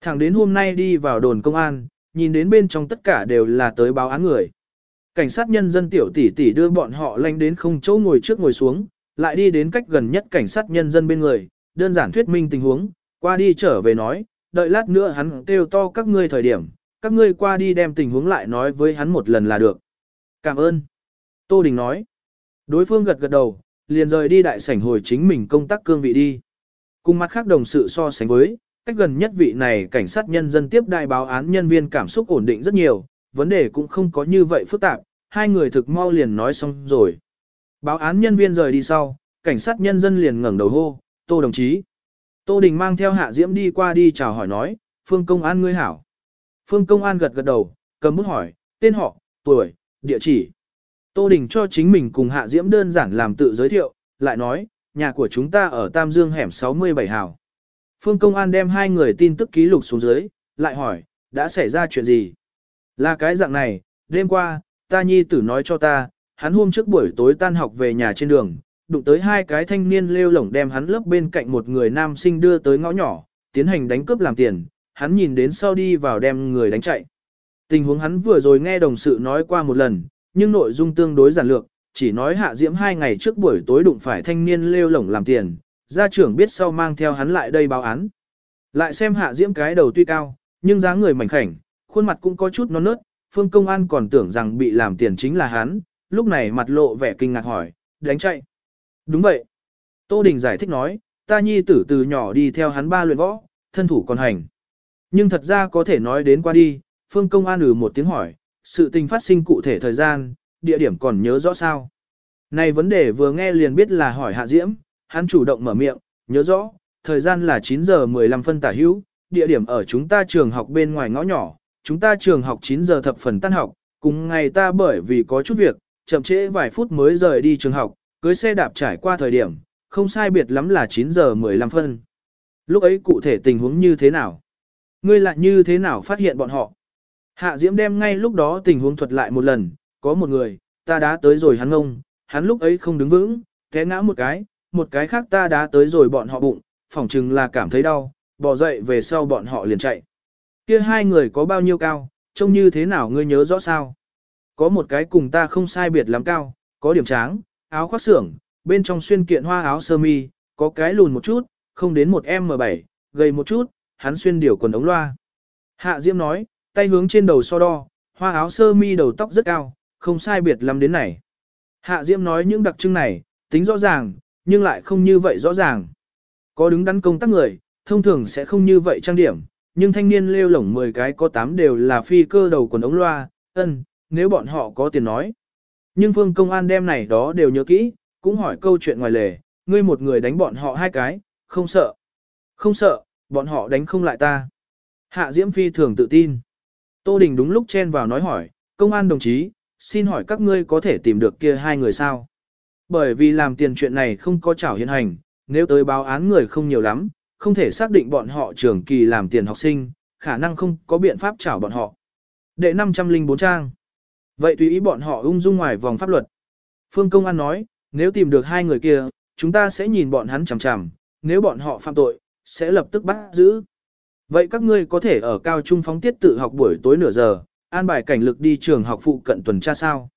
Thẳng đến hôm nay đi vào đồn công an, nhìn đến bên trong tất cả đều là tới báo án người. Cảnh sát nhân dân tiểu tỷ tỷ đưa bọn họ lanh đến không chỗ ngồi trước ngồi xuống, lại đi đến cách gần nhất cảnh sát nhân dân bên người, đơn giản thuyết minh tình huống, qua đi trở về nói, đợi lát nữa hắn kêu to các ngươi thời điểm, các ngươi qua đi đem tình huống lại nói với hắn một lần là được. Cảm ơn. Tô Đình nói. Đối phương gật gật đầu, liền rời đi đại sảnh hồi chính mình công tác cương vị đi. Cùng mặt khác đồng sự so sánh với, cách gần nhất vị này cảnh sát nhân dân tiếp đại báo án nhân viên cảm xúc ổn định rất nhiều, vấn đề cũng không có như vậy phức tạp, hai người thực mau liền nói xong rồi. Báo án nhân viên rời đi sau, cảnh sát nhân dân liền ngẩng đầu hô, Tô đồng chí. Tô Đình mang theo Hạ Diễm đi qua đi chào hỏi nói, Phương Công An ngươi hảo. Phương Công An gật gật đầu, cầm bút hỏi, tên họ, tuổi, địa chỉ. Tô Đình cho chính mình cùng Hạ Diễm đơn giản làm tự giới thiệu, lại nói, nhà của chúng ta ở Tam Dương hẻm 67 hào. Phương Công An đem hai người tin tức ký lục xuống dưới, lại hỏi, đã xảy ra chuyện gì? Là cái dạng này, đêm qua, ta nhi tử nói cho ta, hắn hôm trước buổi tối tan học về nhà trên đường, đụng tới hai cái thanh niên lêu lổng đem hắn lớp bên cạnh một người nam sinh đưa tới ngõ nhỏ, tiến hành đánh cướp làm tiền, hắn nhìn đến sau đi vào đem người đánh chạy. Tình huống hắn vừa rồi nghe đồng sự nói qua một lần, nhưng nội dung tương đối giản lược, chỉ nói hạ diễm hai ngày trước buổi tối đụng phải thanh niên lêu lổng làm tiền, gia trưởng biết sau mang theo hắn lại đây báo án. Lại xem hạ diễm cái đầu tuy cao, nhưng dáng người mảnh khảnh, khuôn mặt cũng có chút non nớt, phương công an còn tưởng rằng bị làm tiền chính là hắn, lúc này mặt lộ vẻ kinh ngạc hỏi, đánh chạy. Đúng vậy. Tô Đình giải thích nói, ta nhi tử từ nhỏ đi theo hắn ba luyện võ, thân thủ còn hành. Nhưng thật ra có thể nói đến qua đi, phương công an ừ một tiếng hỏi, sự tình phát sinh cụ thể thời gian, địa điểm còn nhớ rõ sao. Này vấn đề vừa nghe liền biết là hỏi Hạ Diễm, hắn chủ động mở miệng, nhớ rõ, thời gian là 9 giờ 15 phân tả hữu, địa điểm ở chúng ta trường học bên ngoài ngõ nhỏ, chúng ta trường học 9 giờ thập phần tan học, cùng ngày ta bởi vì có chút việc, chậm trễ vài phút mới rời đi trường học, cưới xe đạp trải qua thời điểm, không sai biệt lắm là 9 giờ 15 phân. Lúc ấy cụ thể tình huống như thế nào? Ngươi lại như thế nào phát hiện bọn họ? Hạ Diễm đem ngay lúc đó tình huống thuật lại một lần, có một người, ta đã tới rồi hắn ngông, hắn lúc ấy không đứng vững, té ngã một cái, một cái khác ta đã tới rồi bọn họ bụng, phỏng chừng là cảm thấy đau, bỏ dậy về sau bọn họ liền chạy. Kia hai người có bao nhiêu cao, trông như thế nào ngươi nhớ rõ sao? Có một cái cùng ta không sai biệt lắm cao, có điểm tráng, áo khoác xưởng, bên trong xuyên kiện hoa áo sơ mi, có cái lùn một chút, không đến một M7, gầy một chút, hắn xuyên điều quần ống loa. Hạ Diễm nói, tay hướng trên đầu so đo, hoa áo sơ mi đầu tóc rất cao, không sai biệt lắm đến này. Hạ Diễm nói những đặc trưng này, tính rõ ràng, nhưng lại không như vậy rõ ràng. Có đứng đắn công tác người, thông thường sẽ không như vậy trang điểm, nhưng thanh niên lêu lổng 10 cái có 8 đều là phi cơ đầu quần ống loa, ân, nếu bọn họ có tiền nói. Nhưng phương công an đem này đó đều nhớ kỹ, cũng hỏi câu chuyện ngoài lề, ngươi một người đánh bọn họ hai cái, không sợ. Không sợ, bọn họ đánh không lại ta. Hạ Diễm Phi thường tự tin. Tô Đình đúng lúc chen vào nói hỏi, công an đồng chí, xin hỏi các ngươi có thể tìm được kia hai người sao? Bởi vì làm tiền chuyện này không có trảo hiện hành, nếu tới báo án người không nhiều lắm, không thể xác định bọn họ trường kỳ làm tiền học sinh, khả năng không có biện pháp trảo bọn họ. Đệ 504 trang. Vậy tùy ý bọn họ ung dung ngoài vòng pháp luật. Phương Công An nói, nếu tìm được hai người kia, chúng ta sẽ nhìn bọn hắn chằm chằm, nếu bọn họ phạm tội, sẽ lập tức bắt giữ. Vậy các ngươi có thể ở cao trung phóng tiết tự học buổi tối nửa giờ, an bài cảnh lực đi trường học phụ cận tuần tra sao?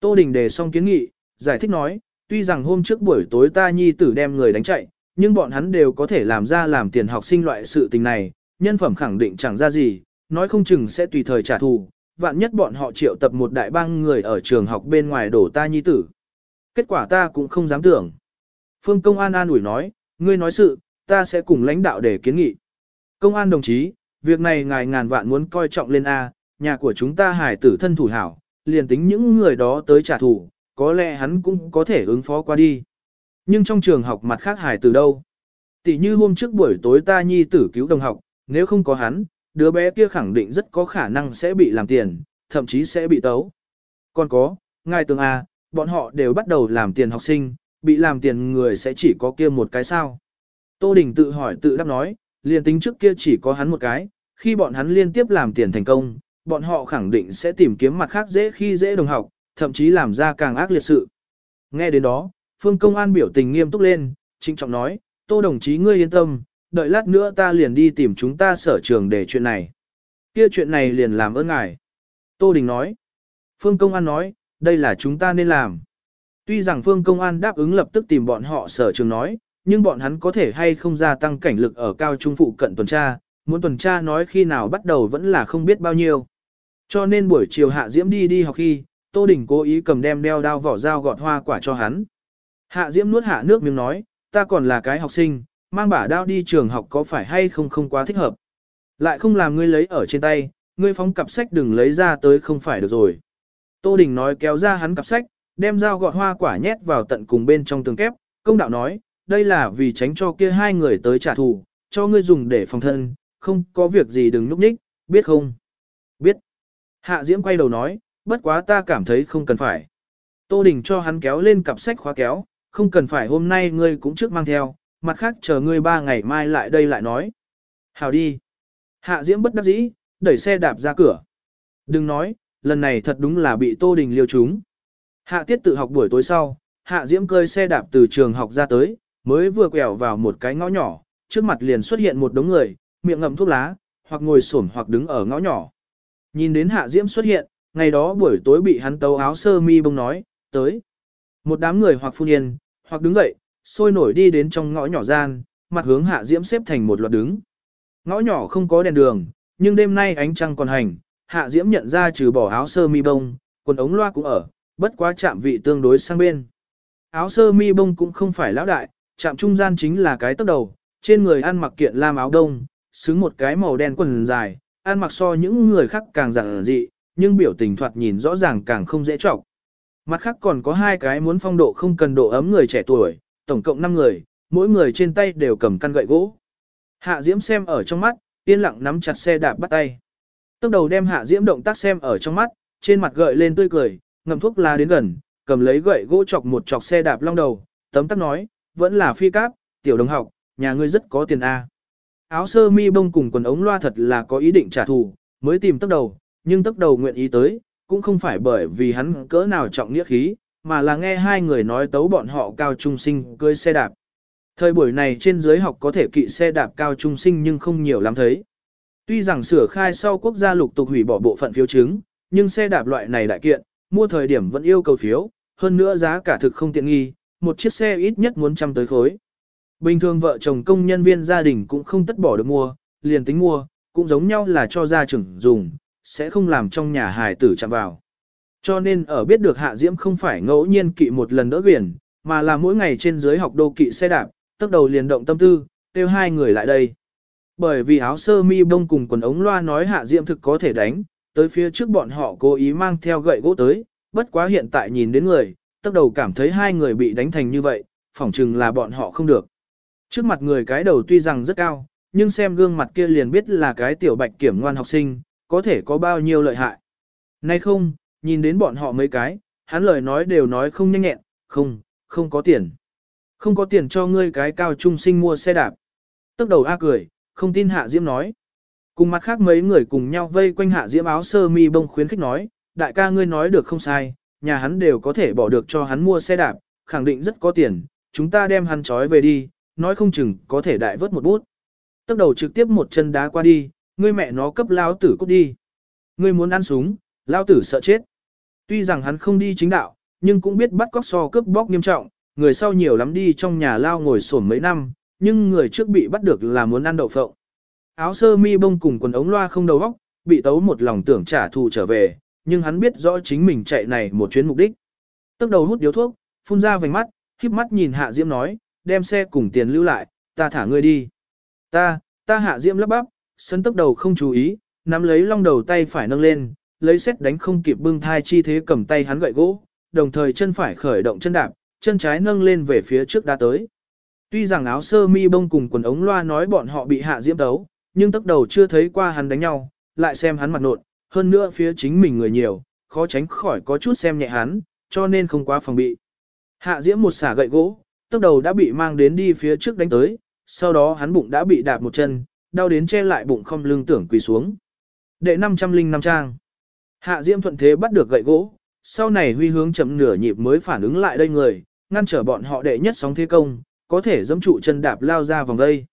Tô Đình đề xong kiến nghị, giải thích nói, tuy rằng hôm trước buổi tối ta nhi tử đem người đánh chạy, nhưng bọn hắn đều có thể làm ra làm tiền học sinh loại sự tình này, nhân phẩm khẳng định chẳng ra gì, nói không chừng sẽ tùy thời trả thù, vạn nhất bọn họ triệu tập một đại bang người ở trường học bên ngoài đổ ta nhi tử. Kết quả ta cũng không dám tưởng. Phương Công an an ủi nói, ngươi nói sự, ta sẽ cùng lãnh đạo để kiến nghị. Công an đồng chí, việc này ngài ngàn vạn muốn coi trọng lên A, nhà của chúng ta hải tử thân thủ hảo, liền tính những người đó tới trả thù, có lẽ hắn cũng có thể ứng phó qua đi. Nhưng trong trường học mặt khác hải tử đâu? Tỷ như hôm trước buổi tối ta nhi tử cứu đồng học, nếu không có hắn, đứa bé kia khẳng định rất có khả năng sẽ bị làm tiền, thậm chí sẽ bị tấu. Còn có, ngài tường A, à, bọn họ đều bắt đầu làm tiền học sinh, bị làm tiền người sẽ chỉ có kia một cái sao. Tô Đình tự hỏi tự đáp nói, liền tính trước kia chỉ có hắn một cái, khi bọn hắn liên tiếp làm tiền thành công, bọn họ khẳng định sẽ tìm kiếm mặt khác dễ khi dễ đồng học, thậm chí làm ra càng ác liệt sự. Nghe đến đó, Phương Công An biểu tình nghiêm túc lên, trinh trọng nói, Tô đồng chí ngươi yên tâm, đợi lát nữa ta liền đi tìm chúng ta sở trường để chuyện này. Kia chuyện này liền làm ơn ngài. Tô Đình nói. Phương Công An nói, đây là chúng ta nên làm. Tuy rằng Phương Công An đáp ứng lập tức tìm bọn họ sở trường nói, nhưng bọn hắn có thể hay không gia tăng cảnh lực ở cao trung phụ cận tuần tra, muốn tuần tra nói khi nào bắt đầu vẫn là không biết bao nhiêu. Cho nên buổi chiều Hạ Diễm đi đi học khi, Tô Đình cố ý cầm đem đeo đao vỏ dao gọt hoa quả cho hắn. Hạ Diễm nuốt hạ nước miếng nói, ta còn là cái học sinh, mang bả đao đi trường học có phải hay không không quá thích hợp. Lại không làm ngươi lấy ở trên tay, ngươi phóng cặp sách đừng lấy ra tới không phải được rồi. Tô Đình nói kéo ra hắn cặp sách, đem dao gọt hoa quả nhét vào tận cùng bên trong tường kép, công đạo nói, đây là vì tránh cho kia hai người tới trả thù, cho ngươi dùng để phòng thân, không có việc gì đừng núp ních, biết không? Biết. Hạ Diễm quay đầu nói, bất quá ta cảm thấy không cần phải. Tô Đình cho hắn kéo lên cặp sách khóa kéo, không cần phải hôm nay ngươi cũng trước mang theo, mặt khác chờ ngươi ba ngày mai lại đây lại nói. Hào đi. Hạ Diễm bất đắc dĩ, đẩy xe đạp ra cửa. Đừng nói, lần này thật đúng là bị Tô Đình liêu chúng. Hạ tiết tự học buổi tối sau, Hạ Diễm cơi xe đạp từ trường học ra tới, mới vừa quẹo vào một cái ngõ nhỏ, trước mặt liền xuất hiện một đống người, miệng ngậm thuốc lá, hoặc ngồi xổm hoặc đứng ở ngõ nhỏ. Nhìn đến Hạ Diễm xuất hiện, ngày đó buổi tối bị hắn tấu áo sơ mi bông nói, tới. Một đám người hoặc phun yên, hoặc đứng dậy, sôi nổi đi đến trong ngõ nhỏ gian, mặt hướng Hạ Diễm xếp thành một loạt đứng. Ngõ nhỏ không có đèn đường, nhưng đêm nay ánh trăng còn hành, Hạ Diễm nhận ra trừ bỏ áo sơ mi bông, quần ống loa cũng ở, bất quá chạm vị tương đối sang bên. Áo sơ mi bông cũng không phải lão đại, chạm trung gian chính là cái tóc đầu, trên người ăn mặc kiện lam áo đông, xứng một cái màu đen quần dài, ăn mặc so những người khác càng giản dị, nhưng biểu tình thoạt nhìn rõ ràng càng không dễ trọng. Mặt khác còn có hai cái muốn phong độ không cần độ ấm người trẻ tuổi, tổng cộng 5 người, mỗi người trên tay đều cầm căn gậy gỗ. Hạ Diễm xem ở trong mắt, yên lặng nắm chặt xe đạp bắt tay. Tốc đầu đem Hạ Diễm động tác xem ở trong mắt, trên mặt gợi lên tươi cười, ngậm thuốc lá đến gần, cầm lấy gậy gỗ chọc một chọc xe đạp long đầu, tấm tắc nói, vẫn là phi cáp, tiểu đồng học, nhà ngươi rất có tiền A. Áo sơ mi bông cùng quần ống loa thật là có ý định trả thù, mới tìm tốc đầu, nhưng tốc đầu nguyện ý tới, cũng không phải bởi vì hắn cỡ nào trọng nghĩa khí, mà là nghe hai người nói tấu bọn họ cao trung sinh cưới xe đạp. Thời buổi này trên dưới học có thể kỵ xe đạp cao trung sinh nhưng không nhiều lắm thấy. Tuy rằng sửa khai sau quốc gia lục tục hủy bỏ bộ phận phiếu chứng, nhưng xe đạp loại này đại kiện, mua thời điểm vẫn yêu cầu phiếu, hơn nữa giá cả thực không tiện nghi, một chiếc xe ít nhất muốn trăm tới khối. Bình thường vợ chồng công nhân viên gia đình cũng không tất bỏ được mua, liền tính mua, cũng giống nhau là cho gia trưởng dùng, sẽ không làm trong nhà hài tử chạm vào. Cho nên ở biết được Hạ Diễm không phải ngẫu nhiên kỵ một lần đỡ quyển, mà là mỗi ngày trên dưới học đô kỵ xe đạp, tức đầu liền động tâm tư, kêu hai người lại đây. Bởi vì áo sơ mi bông cùng quần ống loa nói Hạ Diễm thực có thể đánh, tới phía trước bọn họ cố ý mang theo gậy gỗ tới, bất quá hiện tại nhìn đến người, tức đầu cảm thấy hai người bị đánh thành như vậy, phỏng chừng là bọn họ không được. Trước mặt người cái đầu tuy rằng rất cao, nhưng xem gương mặt kia liền biết là cái tiểu bạch kiểm ngoan học sinh, có thể có bao nhiêu lợi hại. Nay không, nhìn đến bọn họ mấy cái, hắn lời nói đều nói không nhanh nhẹn, không, không có tiền. Không có tiền cho ngươi cái cao trung sinh mua xe đạp. Tức đầu A cười, không tin Hạ Diễm nói. Cùng mặt khác mấy người cùng nhau vây quanh Hạ Diễm áo sơ mi bông khuyến khích nói, đại ca ngươi nói được không sai, nhà hắn đều có thể bỏ được cho hắn mua xe đạp, khẳng định rất có tiền, chúng ta đem hắn trói về đi, nói không chừng có thể đại vớt một bút. Tức đầu trực tiếp một chân đá qua đi, ngươi mẹ nó cấp lao tử cút đi. Ngươi muốn ăn súng, lao tử sợ chết. Tuy rằng hắn không đi chính đạo, nhưng cũng biết bắt cóc so cướp bóc nghiêm trọng, người sau nhiều lắm đi trong nhà lao ngồi sổm mấy năm, nhưng người trước bị bắt được là muốn ăn đậu phộng. Áo sơ mi bông cùng quần ống loa không đầu óc, bị tấu một lòng tưởng trả thù trở về, nhưng hắn biết rõ chính mình chạy này một chuyến mục đích. Tức đầu hút điếu thuốc, phun ra vành mắt, híp mắt nhìn Hạ Diễm nói, đem xe cùng tiền lưu lại, ta thả ngươi đi. Ta, ta Hạ Diễm lắp bắp, sân tức đầu không chú ý, nắm lấy long đầu tay phải nâng lên, lấy xét đánh không kịp bưng thai chi thế cầm tay hắn gậy gỗ, đồng thời chân phải khởi động chân đạp, chân trái nâng lên về phía trước đã tới. Tuy rằng áo sơ mi bông cùng quần ống loa nói bọn họ bị hạ diễm đấu, nhưng tốc đầu chưa thấy qua hắn đánh nhau, lại xem hắn mặt nộn, hơn nữa phía chính mình người nhiều, khó tránh khỏi có chút xem nhẹ hắn, cho nên không quá phòng bị. Hạ diễm một xả gậy gỗ, tốc đầu đã bị mang đến đi phía trước đánh tới, sau đó hắn bụng đã bị đạp một chân, đau đến che lại bụng không lưng tưởng quỳ xuống. Đệ 505 trang. Hạ diễm thuận thế bắt được gậy gỗ, sau này huy hướng chậm nửa nhịp mới phản ứng lại đây người, ngăn trở bọn họ đệ nhất sóng thế công, có thể dẫm trụ chân đạp lao ra vòng đây.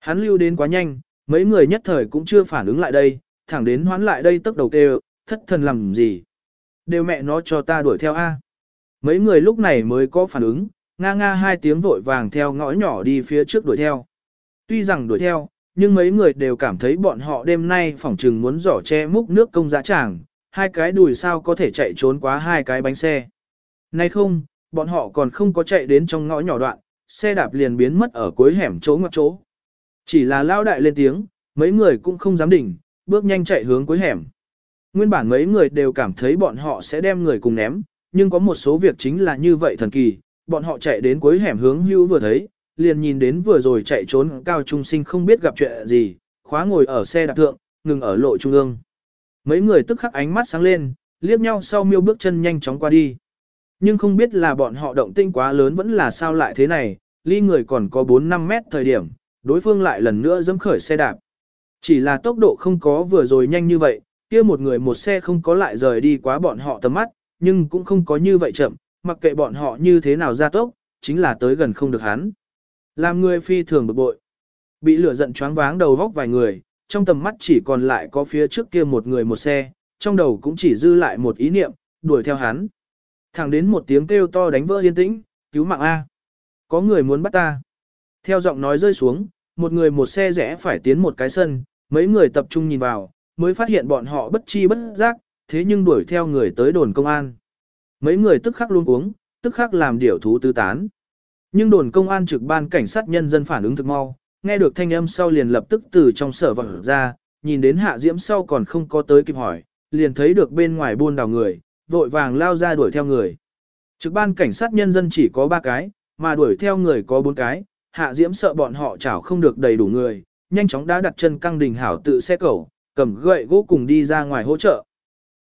Hắn lưu đến quá nhanh, mấy người nhất thời cũng chưa phản ứng lại đây, thẳng đến hoán lại đây tức đầu kêu, thất thần làm gì. Đều mẹ nó cho ta đuổi theo A. Mấy người lúc này mới có phản ứng, nga nga hai tiếng vội vàng theo ngõ nhỏ đi phía trước đuổi theo. Tuy rằng đuổi theo, nhưng mấy người đều cảm thấy bọn họ đêm nay phỏng trừng muốn giỏ che múc nước công giá tràng, hai cái đùi sao có thể chạy trốn quá hai cái bánh xe. Nay không, bọn họ còn không có chạy đến trong ngõ nhỏ đoạn, xe đạp liền biến mất ở cuối hẻm chỗ ngoặc chỗ. Chỉ là lao đại lên tiếng, mấy người cũng không dám đỉnh, bước nhanh chạy hướng cuối hẻm. Nguyên bản mấy người đều cảm thấy bọn họ sẽ đem người cùng ném, nhưng có một số việc chính là như vậy thần kỳ, bọn họ chạy đến cuối hẻm hướng hưu vừa thấy, liền nhìn đến vừa rồi chạy trốn cao trung sinh không biết gặp chuyện gì, khóa ngồi ở xe đạp thượng, ngừng ở lộ trung ương. Mấy người tức khắc ánh mắt sáng lên, liếc nhau sau miêu bước chân nhanh chóng qua đi. Nhưng không biết là bọn họ động tinh quá lớn vẫn là sao lại thế này, ly người còn có 4-5 mét thời điểm, đối phương lại lần nữa dẫm khởi xe đạp. Chỉ là tốc độ không có vừa rồi nhanh như vậy, kia một người một xe không có lại rời đi quá bọn họ tầm mắt, nhưng cũng không có như vậy chậm, mặc kệ bọn họ như thế nào ra tốc, chính là tới gần không được hắn. Làm người phi thường bực bội. Bị lửa giận choáng váng đầu vóc vài người, trong tầm mắt chỉ còn lại có phía trước kia một người một xe, trong đầu cũng chỉ dư lại một ý niệm, đuổi theo hắn. Thẳng đến một tiếng kêu to đánh vỡ yên tĩnh, cứu mạng A. Có người muốn bắt ta. Theo giọng nói rơi xuống, một người một xe rẽ phải tiến một cái sân, mấy người tập trung nhìn vào, mới phát hiện bọn họ bất chi bất giác, thế nhưng đuổi theo người tới đồn công an. Mấy người tức khắc luôn uống, tức khắc làm điểu thú tư tán. Nhưng đồn công an trực ban cảnh sát nhân dân phản ứng thực mau, nghe được thanh âm sau liền lập tức từ trong sở vật ra, nhìn đến hạ diễm sau còn không có tới kịp hỏi, liền thấy được bên ngoài buôn đào người, vội vàng lao ra đuổi theo người. Trực ban cảnh sát nhân dân chỉ có ba cái, mà đuổi theo người có bốn cái, hạ diễm sợ bọn họ chảo không được đầy đủ người, nhanh chóng đã đặt chân căng đình hảo tự xe cẩu, cầm gậy gỗ cùng đi ra ngoài hỗ trợ.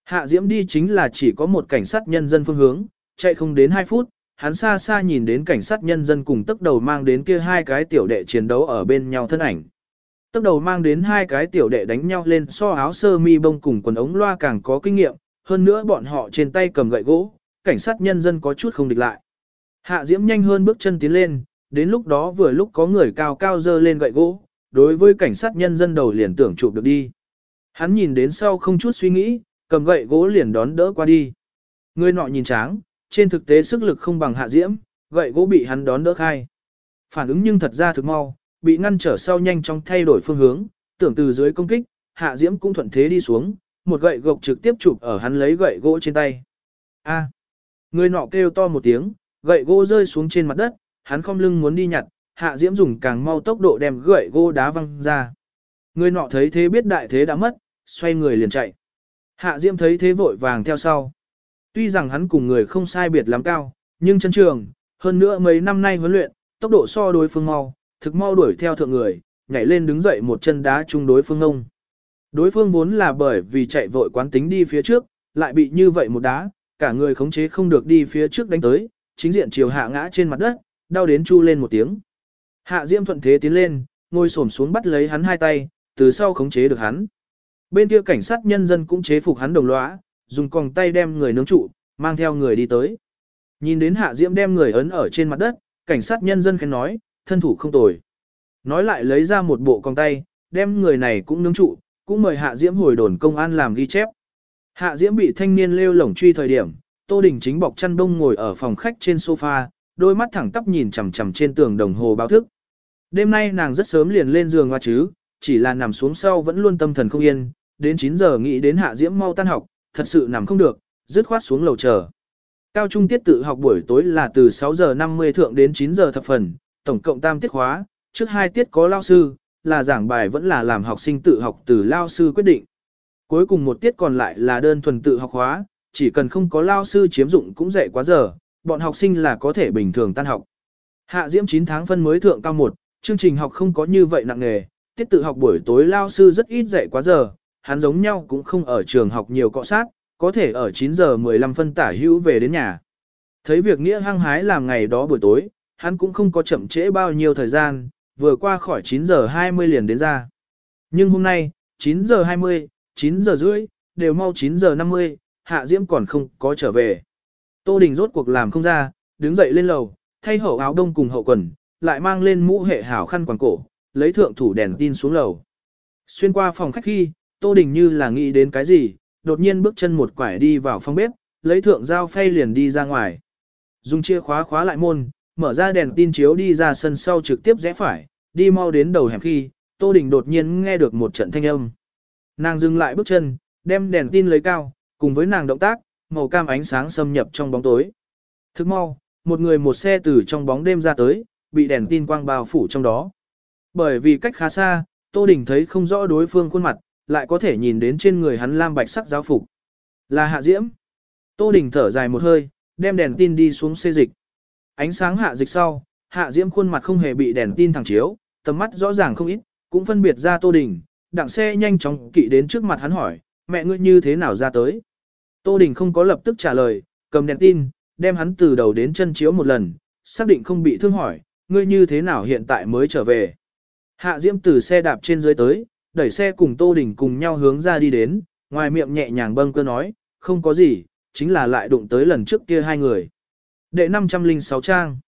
Hạ diễm đi chính là chỉ có một cảnh sát nhân dân phương hướng, chạy không đến 2 phút, hắn xa xa nhìn đến cảnh sát nhân dân cùng tức đầu mang đến kia hai cái tiểu đệ chiến đấu ở bên nhau thân ảnh. Tức đầu mang đến hai cái tiểu đệ đánh nhau lên so áo sơ mi bông cùng quần ống loa càng có kinh nghiệm, hơn nữa bọn họ trên tay cầm gậy gỗ, cảnh sát nhân dân có chút không địch lại. Hạ Diễm nhanh hơn bước chân tiến lên, đến lúc đó vừa lúc có người cao cao dơ lên gậy gỗ, đối với cảnh sát nhân dân đầu liền tưởng chụp được đi. Hắn nhìn đến sau không chút suy nghĩ, cầm gậy gỗ liền đón đỡ qua đi. Người nọ nhìn tráng, trên thực tế sức lực không bằng Hạ Diễm, gậy gỗ bị hắn đón đỡ khai. Phản ứng nhưng thật ra thực mau, bị ngăn trở sau nhanh chóng thay đổi phương hướng, tưởng từ dưới công kích, Hạ Diễm cũng thuận thế đi xuống, một gậy gộc trực tiếp chụp ở hắn lấy gậy gỗ trên tay. A. Người nọ kêu to một tiếng, gậy gỗ rơi xuống trên mặt đất, hắn không lưng muốn đi nhặt, Hạ Diễm dùng càng mau tốc độ đem gậy gỗ đá văng ra. Người nọ thấy thế biết đại thế đã mất, xoay người liền chạy. Hạ Diễm thấy thế vội vàng theo sau. Tuy rằng hắn cùng người không sai biệt lắm cao, nhưng chân trường, hơn nữa mấy năm nay huấn luyện, tốc độ so đối phương mau, thực mau đuổi theo thượng người, nhảy lên đứng dậy một chân đá chung đối phương ông. Đối phương vốn là bởi vì chạy vội quán tính đi phía trước, lại bị như vậy một đá, cả người khống chế không được đi phía trước đánh tới, chính diện chiều hạ ngã trên mặt đất, đau đến chu lên một tiếng. Hạ Diễm thuận thế tiến lên, ngồi xổm xuống bắt lấy hắn hai tay, từ sau khống chế được hắn. Bên kia cảnh sát nhân dân cũng chế phục hắn đồng lõa, dùng còng tay đem người nướng trụ, mang theo người đi tới. Nhìn đến Hạ Diễm đem người ấn ở trên mặt đất, cảnh sát nhân dân khen nói, thân thủ không tồi. Nói lại lấy ra một bộ còng tay, đem người này cũng nướng trụ, cũng mời Hạ Diễm hồi đồn công an làm ghi chép. Hạ Diễm bị thanh niên lêu lổng truy thời điểm, Tô Đình chính bọc chăn đông ngồi ở phòng khách trên sofa, đôi mắt thẳng tắp nhìn chằm chằm trên tường đồng hồ báo thức. Đêm nay nàng rất sớm liền lên giường hoa chứ, chỉ là nằm xuống sau vẫn luôn tâm thần không yên, đến 9 giờ nghĩ đến Hạ Diễm mau tan học, thật sự nằm không được, dứt khoát xuống lầu chờ. Cao trung tiết tự học buổi tối là từ 6 giờ 50 thượng đến 9 giờ thập phần, tổng cộng tam tiết khóa, trước hai tiết có lao sư, là giảng bài vẫn là làm học sinh tự học từ lao sư quyết định. Cuối cùng một tiết còn lại là đơn thuần tự học khóa, chỉ cần không có lao sư chiếm dụng cũng dạy quá giờ, bọn học sinh là có thể bình thường tan học. Hạ Diễm 9 tháng phân mới thượng cao 1, chương trình học không có như vậy nặng nề, tiết tự học buổi tối lao sư rất ít dạy quá giờ, hắn giống nhau cũng không ở trường học nhiều cọ sát, có thể ở 9 giờ 15 phân tả hữu về đến nhà. Thấy việc nghĩa hăng hái làm ngày đó buổi tối, hắn cũng không có chậm trễ bao nhiêu thời gian, vừa qua khỏi 9 giờ 20 liền đến ra. Nhưng hôm nay, 9 giờ 20, 9 giờ rưỡi, đều mau 9 giờ 50, Hạ Diễm còn không có trở về. Tô Đình rốt cuộc làm không ra, đứng dậy lên lầu, thay hậu áo đông cùng hậu quần, lại mang lên mũ hệ hảo khăn quàng cổ, lấy thượng thủ đèn tin xuống lầu. Xuyên qua phòng khách khi, Tô Đình như là nghĩ đến cái gì, đột nhiên bước chân một quải đi vào phòng bếp, lấy thượng dao phay liền đi ra ngoài. Dùng chìa khóa khóa lại môn, mở ra đèn tin chiếu đi ra sân sau trực tiếp rẽ phải, đi mau đến đầu hẻm khi, Tô Đình đột nhiên nghe được một trận thanh âm. Nàng dừng lại bước chân, đem đèn tin lấy cao, Cùng với nàng động tác, màu cam ánh sáng xâm nhập trong bóng tối. Thức mau, một người một xe từ trong bóng đêm ra tới, bị đèn tin quang bao phủ trong đó. Bởi vì cách khá xa, Tô Đình thấy không rõ đối phương khuôn mặt, lại có thể nhìn đến trên người hắn lam bạch sắc giáo phục. Là Hạ Diễm. Tô Đình thở dài một hơi, đem đèn tin đi xuống xê dịch. Ánh sáng hạ dịch sau, Hạ Diễm khuôn mặt không hề bị đèn tin thẳng chiếu, tầm mắt rõ ràng không ít, cũng phân biệt ra Tô Đình, đặng xe nhanh chóng kỵ đến trước mặt hắn hỏi, mẹ ngươi như thế nào ra tới. Tô Đình không có lập tức trả lời, cầm đèn tin, đem hắn từ đầu đến chân chiếu một lần, xác định không bị thương hỏi, ngươi như thế nào hiện tại mới trở về. Hạ Diễm từ xe đạp trên dưới tới, đẩy xe cùng Tô Đình cùng nhau hướng ra đi đến, ngoài miệng nhẹ nhàng bâng cơ nói, không có gì, chính là lại đụng tới lần trước kia hai người. Đệ 506 trang.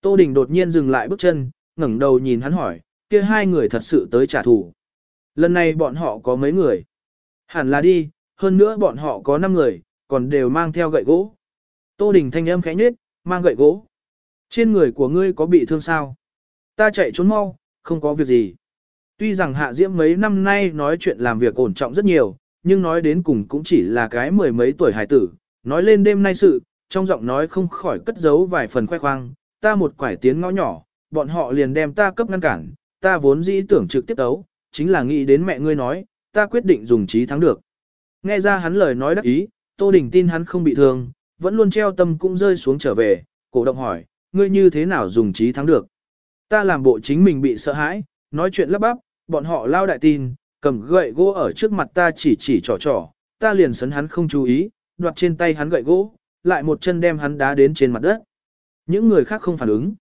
Tô Đình đột nhiên dừng lại bước chân, ngẩng đầu nhìn hắn hỏi, kia hai người thật sự tới trả thù. Lần này bọn họ có mấy người? Hẳn là đi, hơn nữa bọn họ có 5 người, còn đều mang theo gậy gỗ. Tô Đình thanh âm khẽ nhếch, mang gậy gỗ. Trên người của ngươi có bị thương sao? Ta chạy trốn mau, không có việc gì. Tuy rằng Hạ Diễm mấy năm nay nói chuyện làm việc ổn trọng rất nhiều, nhưng nói đến cùng cũng chỉ là cái mười mấy tuổi hải tử. Nói lên đêm nay sự, trong giọng nói không khỏi cất giấu vài phần khoe khoang. Ta một quải tiếng ngõ nhỏ, bọn họ liền đem ta cấp ngăn cản, ta vốn dĩ tưởng trực tiếp đấu, chính là nghĩ đến mẹ ngươi nói, ta quyết định dùng trí thắng được. Nghe ra hắn lời nói đắc ý, Tô Đình tin hắn không bị thương, vẫn luôn treo tâm cũng rơi xuống trở về, cổ động hỏi, ngươi như thế nào dùng trí thắng được. Ta làm bộ chính mình bị sợ hãi, nói chuyện lắp bắp, bọn họ lao đại tin, cầm gậy gỗ ở trước mặt ta chỉ chỉ trò trò, ta liền sấn hắn không chú ý, đoạt trên tay hắn gậy gỗ, lại một chân đem hắn đá đến trên mặt đất. Những người khác không phản ứng.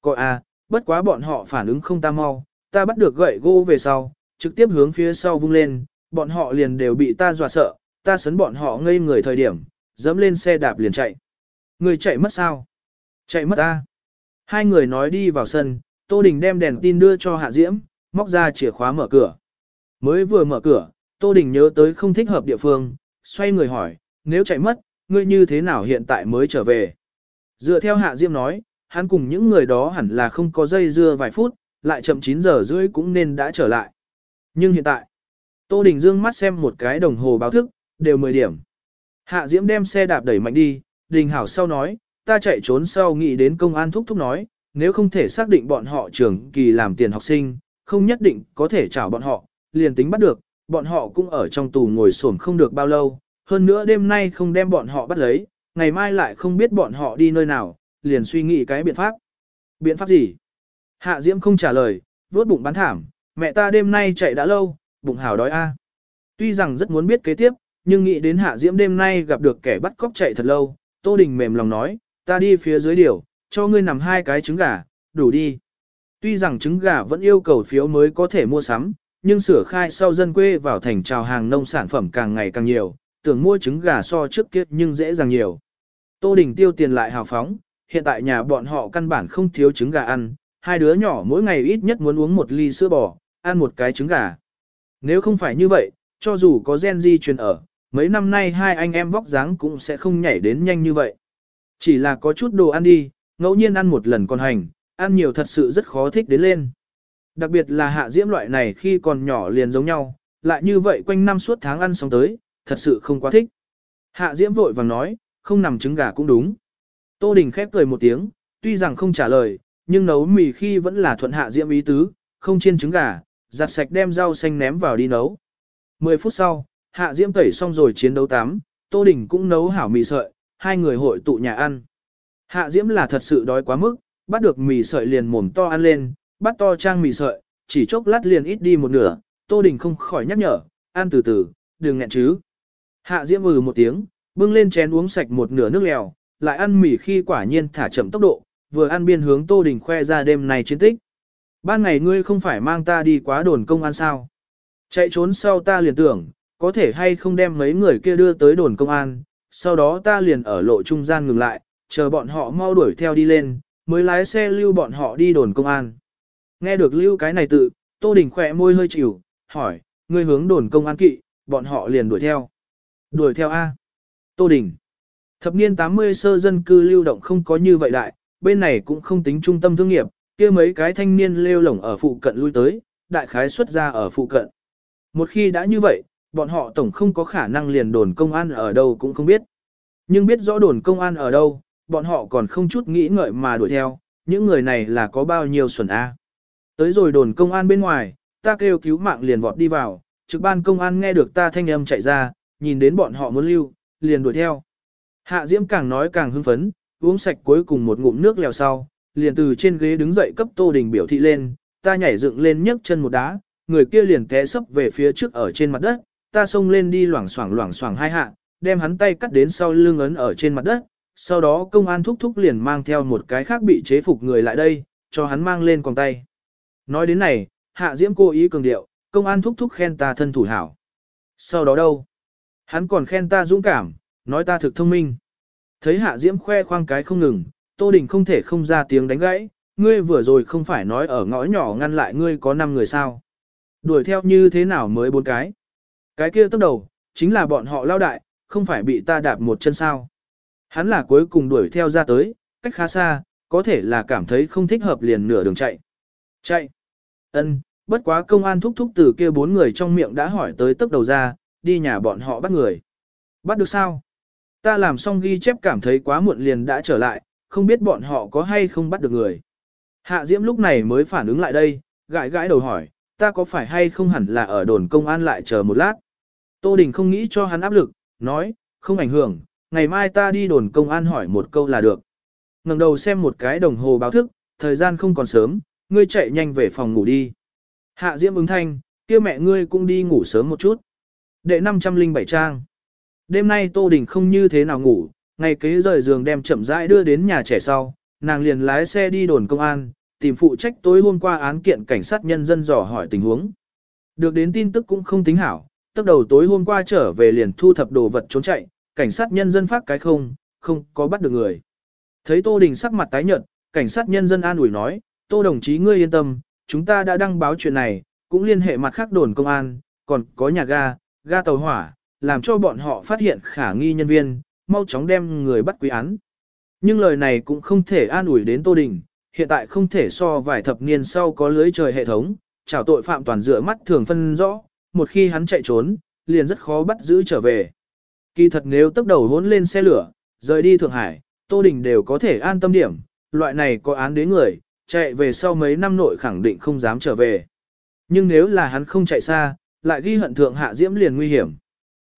Coi à, bất quá bọn họ phản ứng không ta mau, ta bắt được gậy gỗ về sau, trực tiếp hướng phía sau vung lên, bọn họ liền đều bị ta dọa sợ, ta sấn bọn họ ngây người thời điểm, dẫm lên xe đạp liền chạy. Người chạy mất sao? Chạy mất ta. Hai người nói đi vào sân, Tô Đình đem đèn tin đưa cho Hạ Diễm, móc ra chìa khóa mở cửa. Mới vừa mở cửa, Tô Đình nhớ tới không thích hợp địa phương, xoay người hỏi, nếu chạy mất, ngươi như thế nào hiện tại mới trở về? Dựa theo Hạ Diễm nói, hắn cùng những người đó hẳn là không có dây dưa vài phút, lại chậm 9 giờ rưỡi cũng nên đã trở lại. Nhưng hiện tại, Tô Đình dương mắt xem một cái đồng hồ báo thức, đều 10 điểm. Hạ Diễm đem xe đạp đẩy mạnh đi, Đình Hảo sau nói, ta chạy trốn sau nghĩ đến công an thúc thúc nói, nếu không thể xác định bọn họ trưởng kỳ làm tiền học sinh, không nhất định có thể trả bọn họ, liền tính bắt được, bọn họ cũng ở trong tù ngồi xổm không được bao lâu, hơn nữa đêm nay không đem bọn họ bắt lấy, ngày mai lại không biết bọn họ đi nơi nào, liền suy nghĩ cái biện pháp. Biện pháp gì? Hạ Diễm không trả lời, vốt bụng bán thảm, mẹ ta đêm nay chạy đã lâu, bụng hào đói a. Tuy rằng rất muốn biết kế tiếp, nhưng nghĩ đến Hạ Diễm đêm nay gặp được kẻ bắt cóc chạy thật lâu, Tô Đình mềm lòng nói, ta đi phía dưới điều, cho ngươi nằm hai cái trứng gà, đủ đi. Tuy rằng trứng gà vẫn yêu cầu phiếu mới có thể mua sắm, nhưng sửa khai sau dân quê vào thành trào hàng nông sản phẩm càng ngày càng nhiều, tưởng mua trứng gà so trước kia nhưng dễ dàng nhiều. Tô Đình tiêu tiền lại hào phóng, hiện tại nhà bọn họ căn bản không thiếu trứng gà ăn, hai đứa nhỏ mỗi ngày ít nhất muốn uống một ly sữa bò, ăn một cái trứng gà. Nếu không phải như vậy, cho dù có gen di truyền ở, mấy năm nay hai anh em vóc dáng cũng sẽ không nhảy đến nhanh như vậy. Chỉ là có chút đồ ăn đi, ngẫu nhiên ăn một lần còn hành, ăn nhiều thật sự rất khó thích đến lên. Đặc biệt là hạ diễm loại này khi còn nhỏ liền giống nhau, lại như vậy quanh năm suốt tháng ăn xong tới, thật sự không quá thích. Hạ diễm vội vàng nói, không nằm trứng gà cũng đúng. Tô Đình khép cười một tiếng, tuy rằng không trả lời, nhưng nấu mì khi vẫn là thuận hạ diễm ý tứ, không chiên trứng gà, giặt sạch đem rau xanh ném vào đi nấu. 10 phút sau, hạ diễm tẩy xong rồi chiến đấu tắm, Tô Đình cũng nấu hảo mì sợi, hai người hội tụ nhà ăn. Hạ diễm là thật sự đói quá mức, bắt được mì sợi liền mồm to ăn lên, bắt to trang mì sợi, chỉ chốc lát liền ít đi một nửa, Tô Đình không khỏi nhắc nhở, ăn từ từ, đừng nghẹn chứ. Hạ diễm ừ một tiếng, bưng lên chén uống sạch một nửa nước lèo, lại ăn mì khi quả nhiên thả chậm tốc độ, vừa ăn biên hướng Tô Đình khoe ra đêm này chiến tích. Ban ngày ngươi không phải mang ta đi quá đồn công an sao. Chạy trốn sau ta liền tưởng, có thể hay không đem mấy người kia đưa tới đồn công an, sau đó ta liền ở lộ trung gian ngừng lại, chờ bọn họ mau đuổi theo đi lên, mới lái xe lưu bọn họ đi đồn công an. Nghe được lưu cái này tự, Tô Đình khỏe môi hơi chịu, hỏi, ngươi hướng đồn công an kỵ, bọn họ liền đuổi theo. Đuổi theo A. Tô Đình. Thập niên 80 sơ dân cư lưu động không có như vậy đại, bên này cũng không tính trung tâm thương nghiệp, kia mấy cái thanh niên lêu lổng ở phụ cận lui tới, đại khái xuất ra ở phụ cận. Một khi đã như vậy, bọn họ tổng không có khả năng liền đồn công an ở đâu cũng không biết. Nhưng biết rõ đồn công an ở đâu, bọn họ còn không chút nghĩ ngợi mà đuổi theo, những người này là có bao nhiêu xuẩn A. Tới rồi đồn công an bên ngoài, ta kêu cứu mạng liền vọt đi vào, trực ban công an nghe được ta thanh âm chạy ra, nhìn đến bọn họ muốn lưu, liền đuổi theo. Hạ Diễm càng nói càng hưng phấn, uống sạch cuối cùng một ngụm nước lèo sau, liền từ trên ghế đứng dậy cấp Tô Đình biểu thị lên, ta nhảy dựng lên nhấc chân một đá, người kia liền té sấp về phía trước ở trên mặt đất, ta xông lên đi loảng xoảng loảng xoảng hai hạ, đem hắn tay cắt đến sau lưng ấn ở trên mặt đất, sau đó công an thúc thúc liền mang theo một cái khác bị chế phục người lại đây, cho hắn mang lên con tay. Nói đến này, Hạ Diễm cố ý cường điệu, công an thúc thúc khen ta thân thủ hảo. Sau đó đâu? Hắn còn khen ta dũng cảm, nói ta thực thông minh. Thấy Hạ Diễm khoe khoang cái không ngừng, Tô Đình không thể không ra tiếng đánh gãy, ngươi vừa rồi không phải nói ở ngõ nhỏ ngăn lại ngươi có 5 người sao. Đuổi theo như thế nào mới bốn cái. Cái kia tức đầu, chính là bọn họ lao đại, không phải bị ta đạp một chân sao. Hắn là cuối cùng đuổi theo ra tới, cách khá xa, có thể là cảm thấy không thích hợp liền nửa đường chạy. Chạy. Ân, bất quá công an thúc thúc từ kia bốn người trong miệng đã hỏi tới tấp đầu ra, đi nhà bọn họ bắt người. Bắt được sao? Ta làm xong ghi chép cảm thấy quá muộn liền đã trở lại, không biết bọn họ có hay không bắt được người. Hạ Diễm lúc này mới phản ứng lại đây, gãi gãi đầu hỏi, ta có phải hay không hẳn là ở đồn công an lại chờ một lát. Tô Đình không nghĩ cho hắn áp lực, nói, không ảnh hưởng, ngày mai ta đi đồn công an hỏi một câu là được. ngẩng đầu xem một cái đồng hồ báo thức, thời gian không còn sớm, ngươi chạy nhanh về phòng ngủ đi. Hạ Diễm ứng thanh, kia mẹ ngươi cũng đi ngủ sớm một chút. Đệ 507 trang. Đêm nay Tô Đình không như thế nào ngủ, ngày kế rời giường đem chậm rãi đưa đến nhà trẻ sau, nàng liền lái xe đi đồn công an, tìm phụ trách tối hôm qua án kiện cảnh sát nhân dân dò hỏi tình huống. Được đến tin tức cũng không tính hảo, tức đầu tối hôm qua trở về liền thu thập đồ vật trốn chạy, cảnh sát nhân dân phát cái không, không có bắt được người. Thấy Tô Đình sắc mặt tái nhợt, cảnh sát nhân dân an ủi nói, Tô đồng chí ngươi yên tâm, chúng ta đã đăng báo chuyện này, cũng liên hệ mặt khác đồn công an, còn có nhà ga, ga tàu hỏa, làm cho bọn họ phát hiện khả nghi nhân viên, mau chóng đem người bắt quý án. Nhưng lời này cũng không thể an ủi đến Tô Đình, hiện tại không thể so vài thập niên sau có lưới trời hệ thống, chảo tội phạm toàn dựa mắt thường phân rõ, một khi hắn chạy trốn, liền rất khó bắt giữ trở về. Kỳ thật nếu tốc đầu hốn lên xe lửa, rời đi Thượng Hải, Tô Đình đều có thể an tâm điểm, loại này có án đến người, chạy về sau mấy năm nội khẳng định không dám trở về. Nhưng nếu là hắn không chạy xa, lại ghi hận thượng hạ diễm liền nguy hiểm.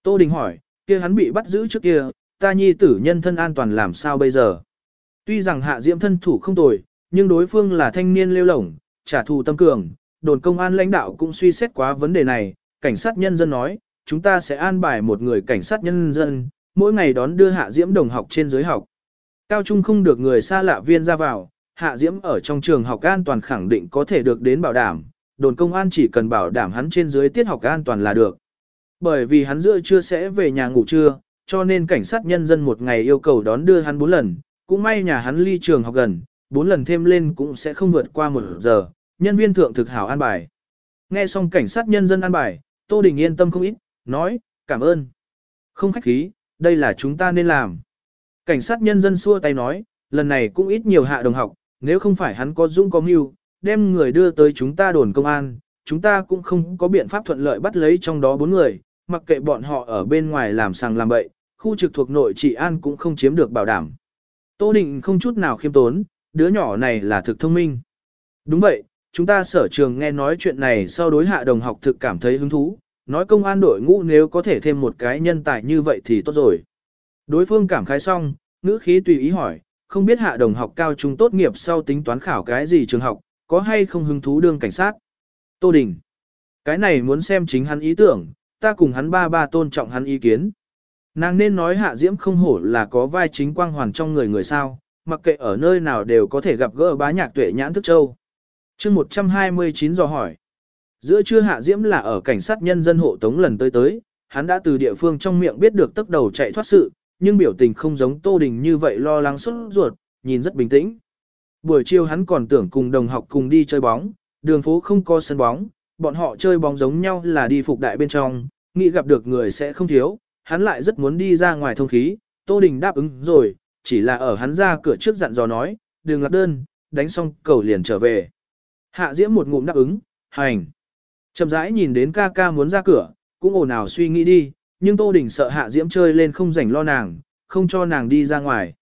Tô Đình hỏi, kia hắn bị bắt giữ trước kia, ta nhi tử nhân thân an toàn làm sao bây giờ? Tuy rằng hạ diễm thân thủ không tồi, nhưng đối phương là thanh niên lêu lổng, trả thù tâm cường, đồn công an lãnh đạo cũng suy xét quá vấn đề này, cảnh sát nhân dân nói, chúng ta sẽ an bài một người cảnh sát nhân dân, mỗi ngày đón đưa hạ diễm đồng học trên giới học. Cao trung không được người xa lạ viên ra vào, hạ diễm ở trong trường học an toàn khẳng định có thể được đến bảo đảm, đồn công an chỉ cần bảo đảm hắn trên dưới tiết học an toàn là được. Bởi vì hắn giữa trưa sẽ về nhà ngủ trưa, cho nên cảnh sát nhân dân một ngày yêu cầu đón đưa hắn 4 lần, cũng may nhà hắn ly trường học gần, 4 lần thêm lên cũng sẽ không vượt qua một giờ, nhân viên thượng thực hảo an bài. Nghe xong cảnh sát nhân dân an bài, Tô Đình yên tâm không ít, nói, cảm ơn. Không khách khí, đây là chúng ta nên làm. Cảnh sát nhân dân xua tay nói, lần này cũng ít nhiều hạ đồng học, nếu không phải hắn có dũng có mưu, đem người đưa tới chúng ta đồn công an, chúng ta cũng không có biện pháp thuận lợi bắt lấy trong đó bốn người, mặc kệ bọn họ ở bên ngoài làm sàng làm bậy, khu trực thuộc nội trị an cũng không chiếm được bảo đảm. Tô Định không chút nào khiêm tốn, đứa nhỏ này là thực thông minh. Đúng vậy, chúng ta sở trường nghe nói chuyện này sau đối hạ đồng học thực cảm thấy hứng thú, nói công an đội ngũ nếu có thể thêm một cái nhân tài như vậy thì tốt rồi. Đối phương cảm khái xong, ngữ khí tùy ý hỏi, không biết hạ đồng học cao trung tốt nghiệp sau tính toán khảo cái gì trường học, có hay không hứng thú đương cảnh sát. Tô Đình. Cái này muốn xem chính hắn ý tưởng, ta cùng hắn ba ba tôn trọng hắn ý kiến. Nàng nên nói hạ diễm không hổ là có vai chính quang hoàn trong người người sao, mặc kệ ở nơi nào đều có thể gặp gỡ bá nhạc tuệ nhãn thức châu. chương 129 dò hỏi. Giữa trưa hạ diễm là ở cảnh sát nhân dân hộ tống lần tới tới, hắn đã từ địa phương trong miệng biết được tốc đầu chạy thoát sự, nhưng biểu tình không giống Tô Đình như vậy lo lắng xuất ruột, nhìn rất bình tĩnh. Buổi chiều hắn còn tưởng cùng đồng học cùng đi chơi bóng, đường phố không có sân bóng, bọn họ chơi bóng giống nhau là đi phục đại bên trong, nghĩ gặp được người sẽ không thiếu, hắn lại rất muốn đi ra ngoài thông khí, Tô Đình đáp ứng rồi, chỉ là ở hắn ra cửa trước dặn dò nói, đừng lạc đơn, đánh xong cầu liền trở về. Hạ Diễm một ngụm đáp ứng, hành. Chậm rãi nhìn đến ca ca muốn ra cửa, cũng ồn ào suy nghĩ đi, nhưng Tô Đình sợ Hạ Diễm chơi lên không rảnh lo nàng, không cho nàng đi ra ngoài.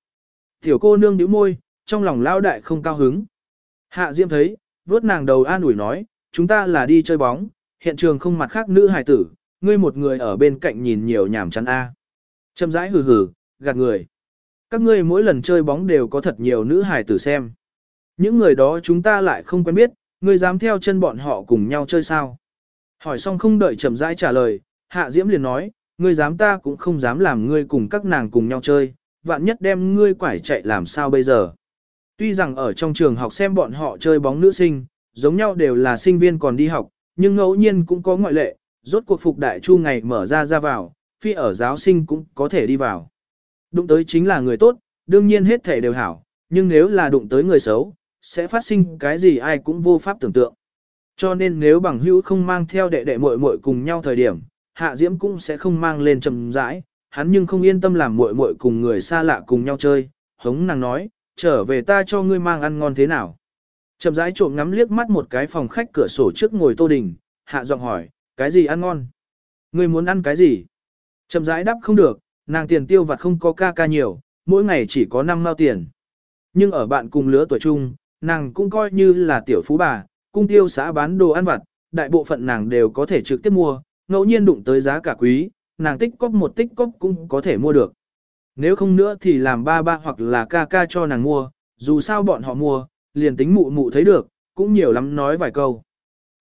Tiểu cô nương nhíu môi, trong lòng lao đại không cao hứng. Hạ Diễm thấy, vuốt nàng đầu an ủi nói, chúng ta là đi chơi bóng, hiện trường không mặt khác nữ hài tử, ngươi một người ở bên cạnh nhìn nhiều nhảm chán a. Chậm rãi hừ hừ, gạt người. Các ngươi mỗi lần chơi bóng đều có thật nhiều nữ hài tử xem. Những người đó chúng ta lại không quen biết, ngươi dám theo chân bọn họ cùng nhau chơi sao? Hỏi xong không đợi chậm rãi trả lời, Hạ Diễm liền nói, ngươi dám ta cũng không dám làm ngươi cùng các nàng cùng nhau chơi, vạn nhất đem ngươi quải chạy làm sao bây giờ. Tuy rằng ở trong trường học xem bọn họ chơi bóng nữ sinh, giống nhau đều là sinh viên còn đi học, nhưng ngẫu nhiên cũng có ngoại lệ, rốt cuộc phục đại chu ngày mở ra ra vào, phi ở giáo sinh cũng có thể đi vào. Đụng tới chính là người tốt, đương nhiên hết thể đều hảo, nhưng nếu là đụng tới người xấu, sẽ phát sinh cái gì ai cũng vô pháp tưởng tượng. Cho nên nếu bằng hữu không mang theo đệ đệ muội muội cùng nhau thời điểm, Hạ Diễm cũng sẽ không mang lên trầm rãi, hắn nhưng không yên tâm làm muội muội cùng người xa lạ cùng nhau chơi, hống nàng nói, trở về ta cho ngươi mang ăn ngon thế nào. trầm rãi trộm ngắm liếc mắt một cái phòng khách cửa sổ trước ngồi Tô Đình, hạ giọng hỏi, cái gì ăn ngon? Ngươi muốn ăn cái gì? trầm rãi đáp không được, nàng tiền tiêu vặt không có ca ca nhiều, mỗi ngày chỉ có 5 mao tiền. Nhưng ở bạn cùng lứa tuổi chung, nàng cũng coi như là tiểu phú bà, cung tiêu xã bán đồ ăn vặt, đại bộ phận nàng đều có thể trực tiếp mua, ngẫu nhiên đụng tới giá cả quý, nàng tích cóp một tích cóp cũng có thể mua được. Nếu không nữa thì làm ba ba hoặc là ca ca cho nàng mua, dù sao bọn họ mua, liền tính mụ mụ thấy được, cũng nhiều lắm nói vài câu.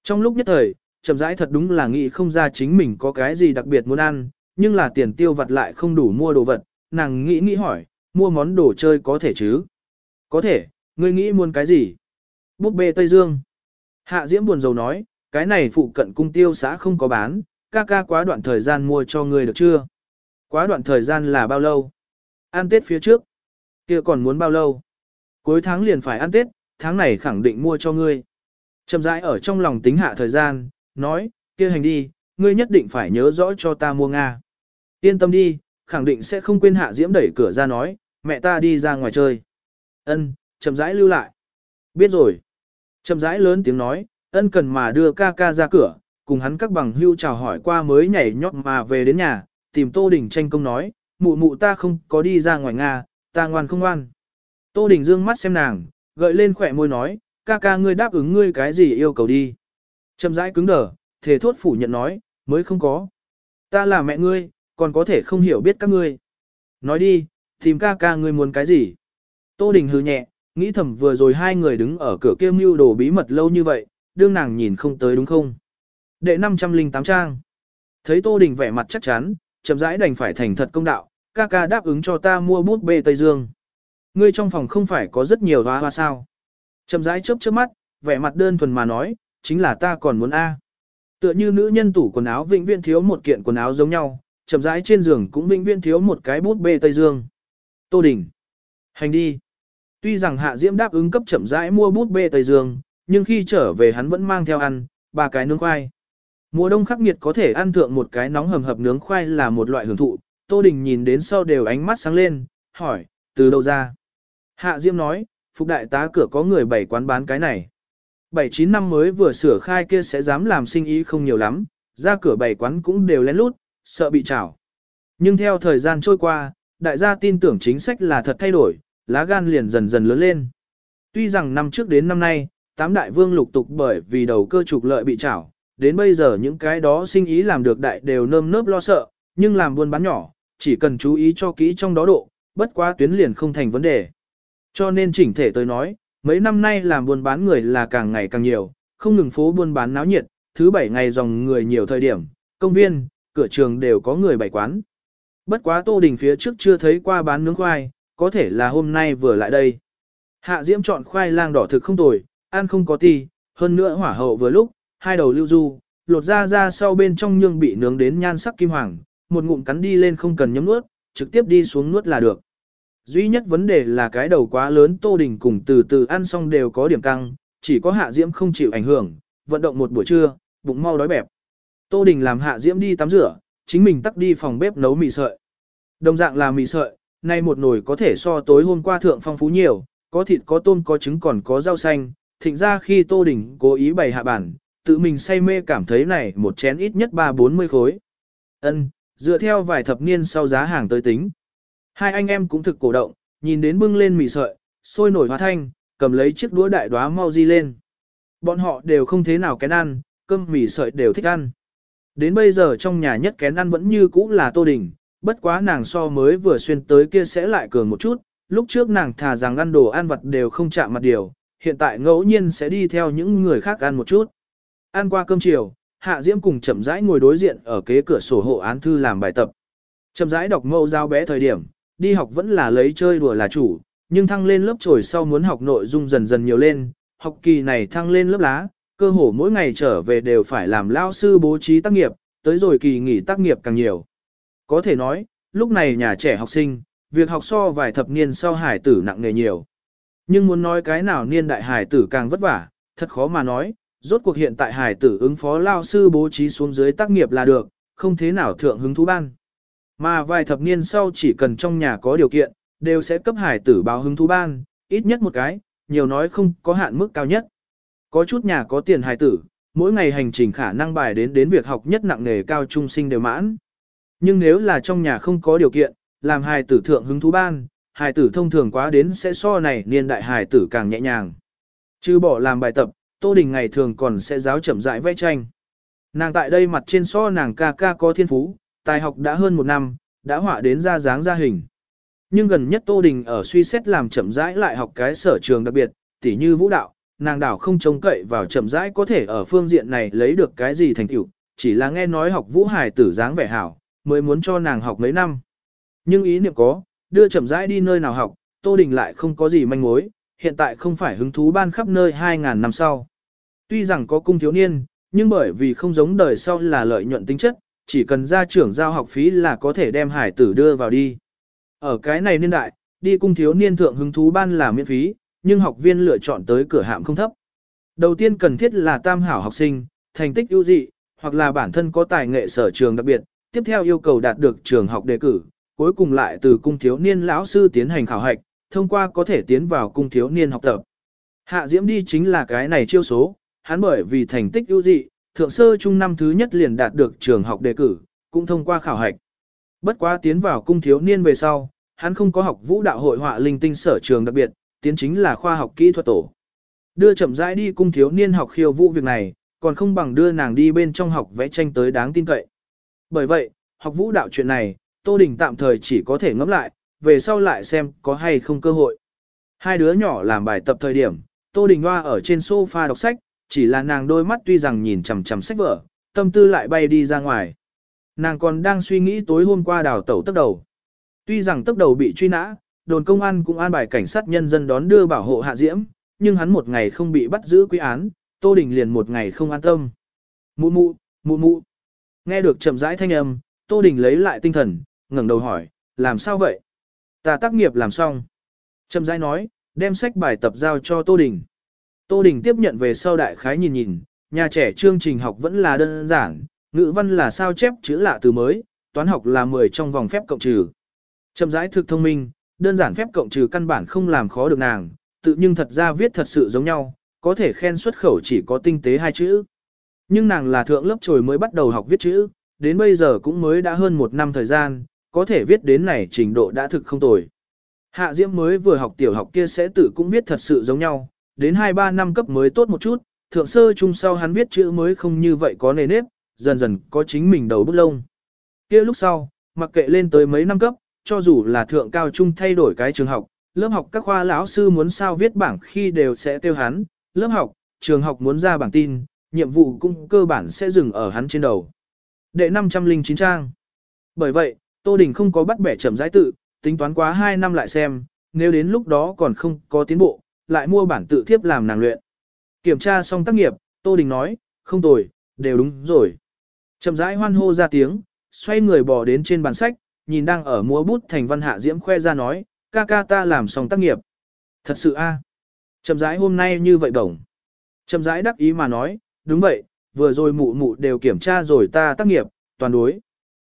Trong lúc nhất thời, chậm rãi thật đúng là nghĩ không ra chính mình có cái gì đặc biệt muốn ăn, nhưng là tiền tiêu vặt lại không đủ mua đồ vật, nàng nghĩ nghĩ hỏi, mua món đồ chơi có thể chứ? Có thể, ngươi nghĩ muốn cái gì? Búp bê Tây Dương. Hạ Diễm buồn rầu nói, cái này phụ cận cung tiêu xã không có bán, ca ca quá đoạn thời gian mua cho ngươi được chưa? Quá đoạn thời gian là bao lâu? Ăn Tết phía trước. kia còn muốn bao lâu? Cuối tháng liền phải ăn Tết, tháng này khẳng định mua cho ngươi. Chậm rãi ở trong lòng tính hạ thời gian, nói, kia hành đi, ngươi nhất định phải nhớ rõ cho ta mua Nga. Yên tâm đi, khẳng định sẽ không quên hạ diễm đẩy cửa ra nói, mẹ ta đi ra ngoài chơi. Ân, chậm rãi lưu lại. Biết rồi. Chậm rãi lớn tiếng nói, ân cần mà đưa ca ca ra cửa, cùng hắn các bằng hưu chào hỏi qua mới nhảy nhót mà về đến nhà, tìm Tô Đình tranh công nói, mụ mụ ta không có đi ra ngoài Nga, ta ngoan không ngoan. Tô Đình dương mắt xem nàng, gợi lên khỏe môi nói, ca ca ngươi đáp ứng ngươi cái gì yêu cầu đi. Chậm rãi cứng đờ, thề thốt phủ nhận nói, mới không có. Ta là mẹ ngươi, còn có thể không hiểu biết các ngươi. Nói đi, tìm ca ca ngươi muốn cái gì. Tô Đình hừ nhẹ, nghĩ thầm vừa rồi hai người đứng ở cửa kia mưu đồ bí mật lâu như vậy, đương nàng nhìn không tới đúng không. Đệ 508 trang. Thấy Tô Đình vẻ mặt chắc chắn, chậm rãi đành phải thành thật công đạo, ca ca đáp ứng cho ta mua bút bê Tây Dương. Ngươi trong phòng không phải có rất nhiều hoa hoa sao. Chậm rãi chớp chớp mắt, vẻ mặt đơn thuần mà nói, chính là ta còn muốn A. Tựa như nữ nhân tủ quần áo vĩnh viễn thiếu một kiện quần áo giống nhau, chậm rãi trên giường cũng vĩnh viễn thiếu một cái bút bê Tây Dương. Tô Đình. Hành đi. Tuy rằng Hạ Diễm đáp ứng cấp chậm rãi mua bút bê Tây Dương, nhưng khi trở về hắn vẫn mang theo ăn, ba cái nướng khoai. Mùa đông khắc nghiệt có thể ăn thượng một cái nóng hầm hập nướng khoai là một loại hưởng thụ, Tô Đình nhìn đến sau đều ánh mắt sáng lên, hỏi, từ đâu ra? Hạ Diễm nói, Phục đại tá cửa có người bảy quán bán cái này. Bảy chín năm mới vừa sửa khai kia sẽ dám làm sinh ý không nhiều lắm, ra cửa bảy quán cũng đều lén lút, sợ bị trảo. Nhưng theo thời gian trôi qua, đại gia tin tưởng chính sách là thật thay đổi, lá gan liền dần dần lớn lên. Tuy rằng năm trước đến năm nay, tám đại vương lục tục bởi vì đầu cơ trục lợi bị trảo, đến bây giờ những cái đó sinh ý làm được đại đều nơm nớp lo sợ, nhưng làm buôn bán nhỏ, chỉ cần chú ý cho kỹ trong đó độ, bất quá tuyến liền không thành vấn đề. Cho nên chỉnh thể tôi nói, mấy năm nay làm buôn bán người là càng ngày càng nhiều, không ngừng phố buôn bán náo nhiệt, thứ bảy ngày dòng người nhiều thời điểm, công viên, cửa trường đều có người bày quán. Bất quá Tô Đình phía trước chưa thấy qua bán nướng khoai, có thể là hôm nay vừa lại đây. Hạ Diễm chọn khoai lang đỏ thực không tồi, ăn không có ti, hơn nữa hỏa hậu vừa lúc, hai đầu lưu du, lột ra ra sau bên trong nhương bị nướng đến nhan sắc kim hoàng, một ngụm cắn đi lên không cần nhấm nuốt, trực tiếp đi xuống nuốt là được. Duy nhất vấn đề là cái đầu quá lớn Tô Đình cùng từ từ ăn xong đều có điểm căng, chỉ có Hạ Diễm không chịu ảnh hưởng, vận động một buổi trưa, bụng mau đói bẹp. Tô Đình làm Hạ Diễm đi tắm rửa, chính mình tắt đi phòng bếp nấu mì sợi. Đồng dạng là mì sợi, nay một nồi có thể so tối hôm qua thượng phong phú nhiều, có thịt có tôm có trứng còn có rau xanh, thịnh ra khi Tô Đình cố ý bày hạ bản, tự mình say mê cảm thấy này một chén ít nhất 3-40 khối, Ân, dựa theo vài thập niên sau giá hàng tới tính. Hai anh em cũng thực cổ động, nhìn đến bưng lên mì sợi, sôi nổi hóa thanh, cầm lấy chiếc đũa đại đóa mau di lên. Bọn họ đều không thế nào kén ăn, cơm mì sợi đều thích ăn. Đến bây giờ trong nhà nhất kén ăn vẫn như cũ là Tô Đình, bất quá nàng so mới vừa xuyên tới kia sẽ lại cường một chút, lúc trước nàng thà rằng ăn đồ ăn vật đều không chạm mặt điều, hiện tại ngẫu nhiên sẽ đi theo những người khác ăn một chút. Ăn qua cơm chiều, Hạ Diễm cùng chậm rãi ngồi đối diện ở kế cửa sổ hộ án thư làm bài tập. Chậm rãi đọc mẫu giao bé thời điểm, đi học vẫn là lấy chơi đùa là chủ, nhưng thăng lên lớp trồi sau muốn học nội dung dần dần nhiều lên, học kỳ này thăng lên lớp lá, cơ hồ mỗi ngày trở về đều phải làm lao sư bố trí tác nghiệp, tới rồi kỳ nghỉ tác nghiệp càng nhiều. Có thể nói, lúc này nhà trẻ học sinh, việc học so vài thập niên sau hải tử nặng nề nhiều. Nhưng muốn nói cái nào niên đại hải tử càng vất vả, thật khó mà nói, rốt cuộc hiện tại hải tử ứng phó lao sư bố trí xuống dưới tác nghiệp là được, không thế nào thượng hứng thú ban. Mà vài thập niên sau chỉ cần trong nhà có điều kiện, đều sẽ cấp hải tử báo hứng thú ban, ít nhất một cái, nhiều nói không có hạn mức cao nhất. Có chút nhà có tiền hải tử, mỗi ngày hành trình khả năng bài đến đến việc học nhất nặng nghề cao trung sinh đều mãn. Nhưng nếu là trong nhà không có điều kiện, làm hài tử thượng hứng thú ban, hài tử thông thường quá đến sẽ so này niên đại hài tử càng nhẹ nhàng. Chứ bỏ làm bài tập, Tô Đình ngày thường còn sẽ giáo chậm rãi vẽ tranh. Nàng tại đây mặt trên so nàng ca ca có thiên phú, tài học đã hơn một năm, đã họa đến ra dáng ra hình. Nhưng gần nhất Tô Đình ở suy xét làm chậm rãi lại học cái sở trường đặc biệt, tỉ như vũ đạo, nàng đảo không trông cậy vào chậm rãi có thể ở phương diện này lấy được cái gì thành tựu, chỉ là nghe nói học vũ hài tử dáng vẻ hảo, mới muốn cho nàng học mấy năm. Nhưng ý niệm có, đưa chậm rãi đi nơi nào học, Tô Đình lại không có gì manh mối, hiện tại không phải hứng thú ban khắp nơi 2.000 năm sau. Tuy rằng có cung thiếu niên, nhưng bởi vì không giống đời sau là lợi nhuận tính chất, chỉ cần gia trưởng giao học phí là có thể đem hải tử đưa vào đi. Ở cái này niên đại, đi cung thiếu niên thượng hứng thú ban là miễn phí, nhưng học viên lựa chọn tới cửa hạm không thấp. Đầu tiên cần thiết là tam hảo học sinh, thành tích ưu dị, hoặc là bản thân có tài nghệ sở trường đặc biệt, tiếp theo yêu cầu đạt được trường học đề cử, cuối cùng lại từ cung thiếu niên lão sư tiến hành khảo hạch, thông qua có thể tiến vào cung thiếu niên học tập. Hạ Diễm đi chính là cái này chiêu số, hắn bởi vì thành tích ưu dị, thượng sơ trung năm thứ nhất liền đạt được trường học đề cử, cũng thông qua khảo hạch. Bất quá tiến vào cung thiếu niên về sau, hắn không có học vũ đạo hội họa linh tinh sở trường đặc biệt, tiến chính là khoa học kỹ thuật tổ. Đưa chậm rãi đi cung thiếu niên học khiêu vũ việc này, còn không bằng đưa nàng đi bên trong học vẽ tranh tới đáng tin cậy. Bởi vậy, học vũ đạo chuyện này, Tô Đình tạm thời chỉ có thể ngẫm lại, về sau lại xem có hay không cơ hội. Hai đứa nhỏ làm bài tập thời điểm, Tô Đình Hoa ở trên sofa đọc sách, chỉ là nàng đôi mắt tuy rằng nhìn chằm chằm sách vở, tâm tư lại bay đi ra ngoài. Nàng còn đang suy nghĩ tối hôm qua đào tẩu tốc đầu. Tuy rằng tốc đầu bị truy nã, đồn công an cũng an bài cảnh sát nhân dân đón đưa bảo hộ hạ diễm, nhưng hắn một ngày không bị bắt giữ quy án, Tô Đình liền một ngày không an tâm. Mụ mụ, mụ mụ. Nghe được chậm rãi thanh âm, Tô Đình lấy lại tinh thần, ngẩng đầu hỏi, làm sao vậy? Ta tác nghiệp làm xong. Chậm rãi nói, đem sách bài tập giao cho Tô Đình. Tô Đình tiếp nhận về sau đại khái nhìn nhìn, nhà trẻ chương trình học vẫn là đơn giản, ngữ văn là sao chép chữ lạ từ mới, toán học là 10 trong vòng phép cộng trừ. Chậm rãi thực thông minh, đơn giản phép cộng trừ căn bản không làm khó được nàng, tự nhưng thật ra viết thật sự giống nhau, có thể khen xuất khẩu chỉ có tinh tế hai chữ. Nhưng nàng là thượng lớp trồi mới bắt đầu học viết chữ, đến bây giờ cũng mới đã hơn một năm thời gian, có thể viết đến này trình độ đã thực không tồi. Hạ Diễm mới vừa học tiểu học kia sẽ tự cũng viết thật sự giống nhau, đến 2-3 năm cấp mới tốt một chút, thượng sơ trung sau hắn viết chữ mới không như vậy có nề nếp, dần dần có chính mình đầu bút lông. Kia lúc sau, mặc kệ lên tới mấy năm cấp, cho dù là thượng cao trung thay đổi cái trường học, lớp học các khoa lão sư muốn sao viết bảng khi đều sẽ tiêu hắn, lớp học, trường học muốn ra bảng tin, nhiệm vụ cũng cơ bản sẽ dừng ở hắn trên đầu. Đệ 509 trang. Bởi vậy, Tô Đình không có bắt bẻ chậm rãi tự, tính toán quá 2 năm lại xem, nếu đến lúc đó còn không có tiến bộ, lại mua bản tự thiếp làm nàng luyện. Kiểm tra xong tác nghiệp, Tô Đình nói, không tồi, đều đúng rồi. Chậm rãi hoan hô ra tiếng, xoay người bỏ đến trên bàn sách, nhìn đang ở múa bút thành văn hạ diễm khoe ra nói, ca ca ta làm xong tác nghiệp. Thật sự a, à. Chậm rãi hôm nay như vậy đồng. Chậm rãi đắc ý mà nói, đúng vậy, vừa rồi mụ mụ đều kiểm tra rồi ta tác nghiệp, toàn đối.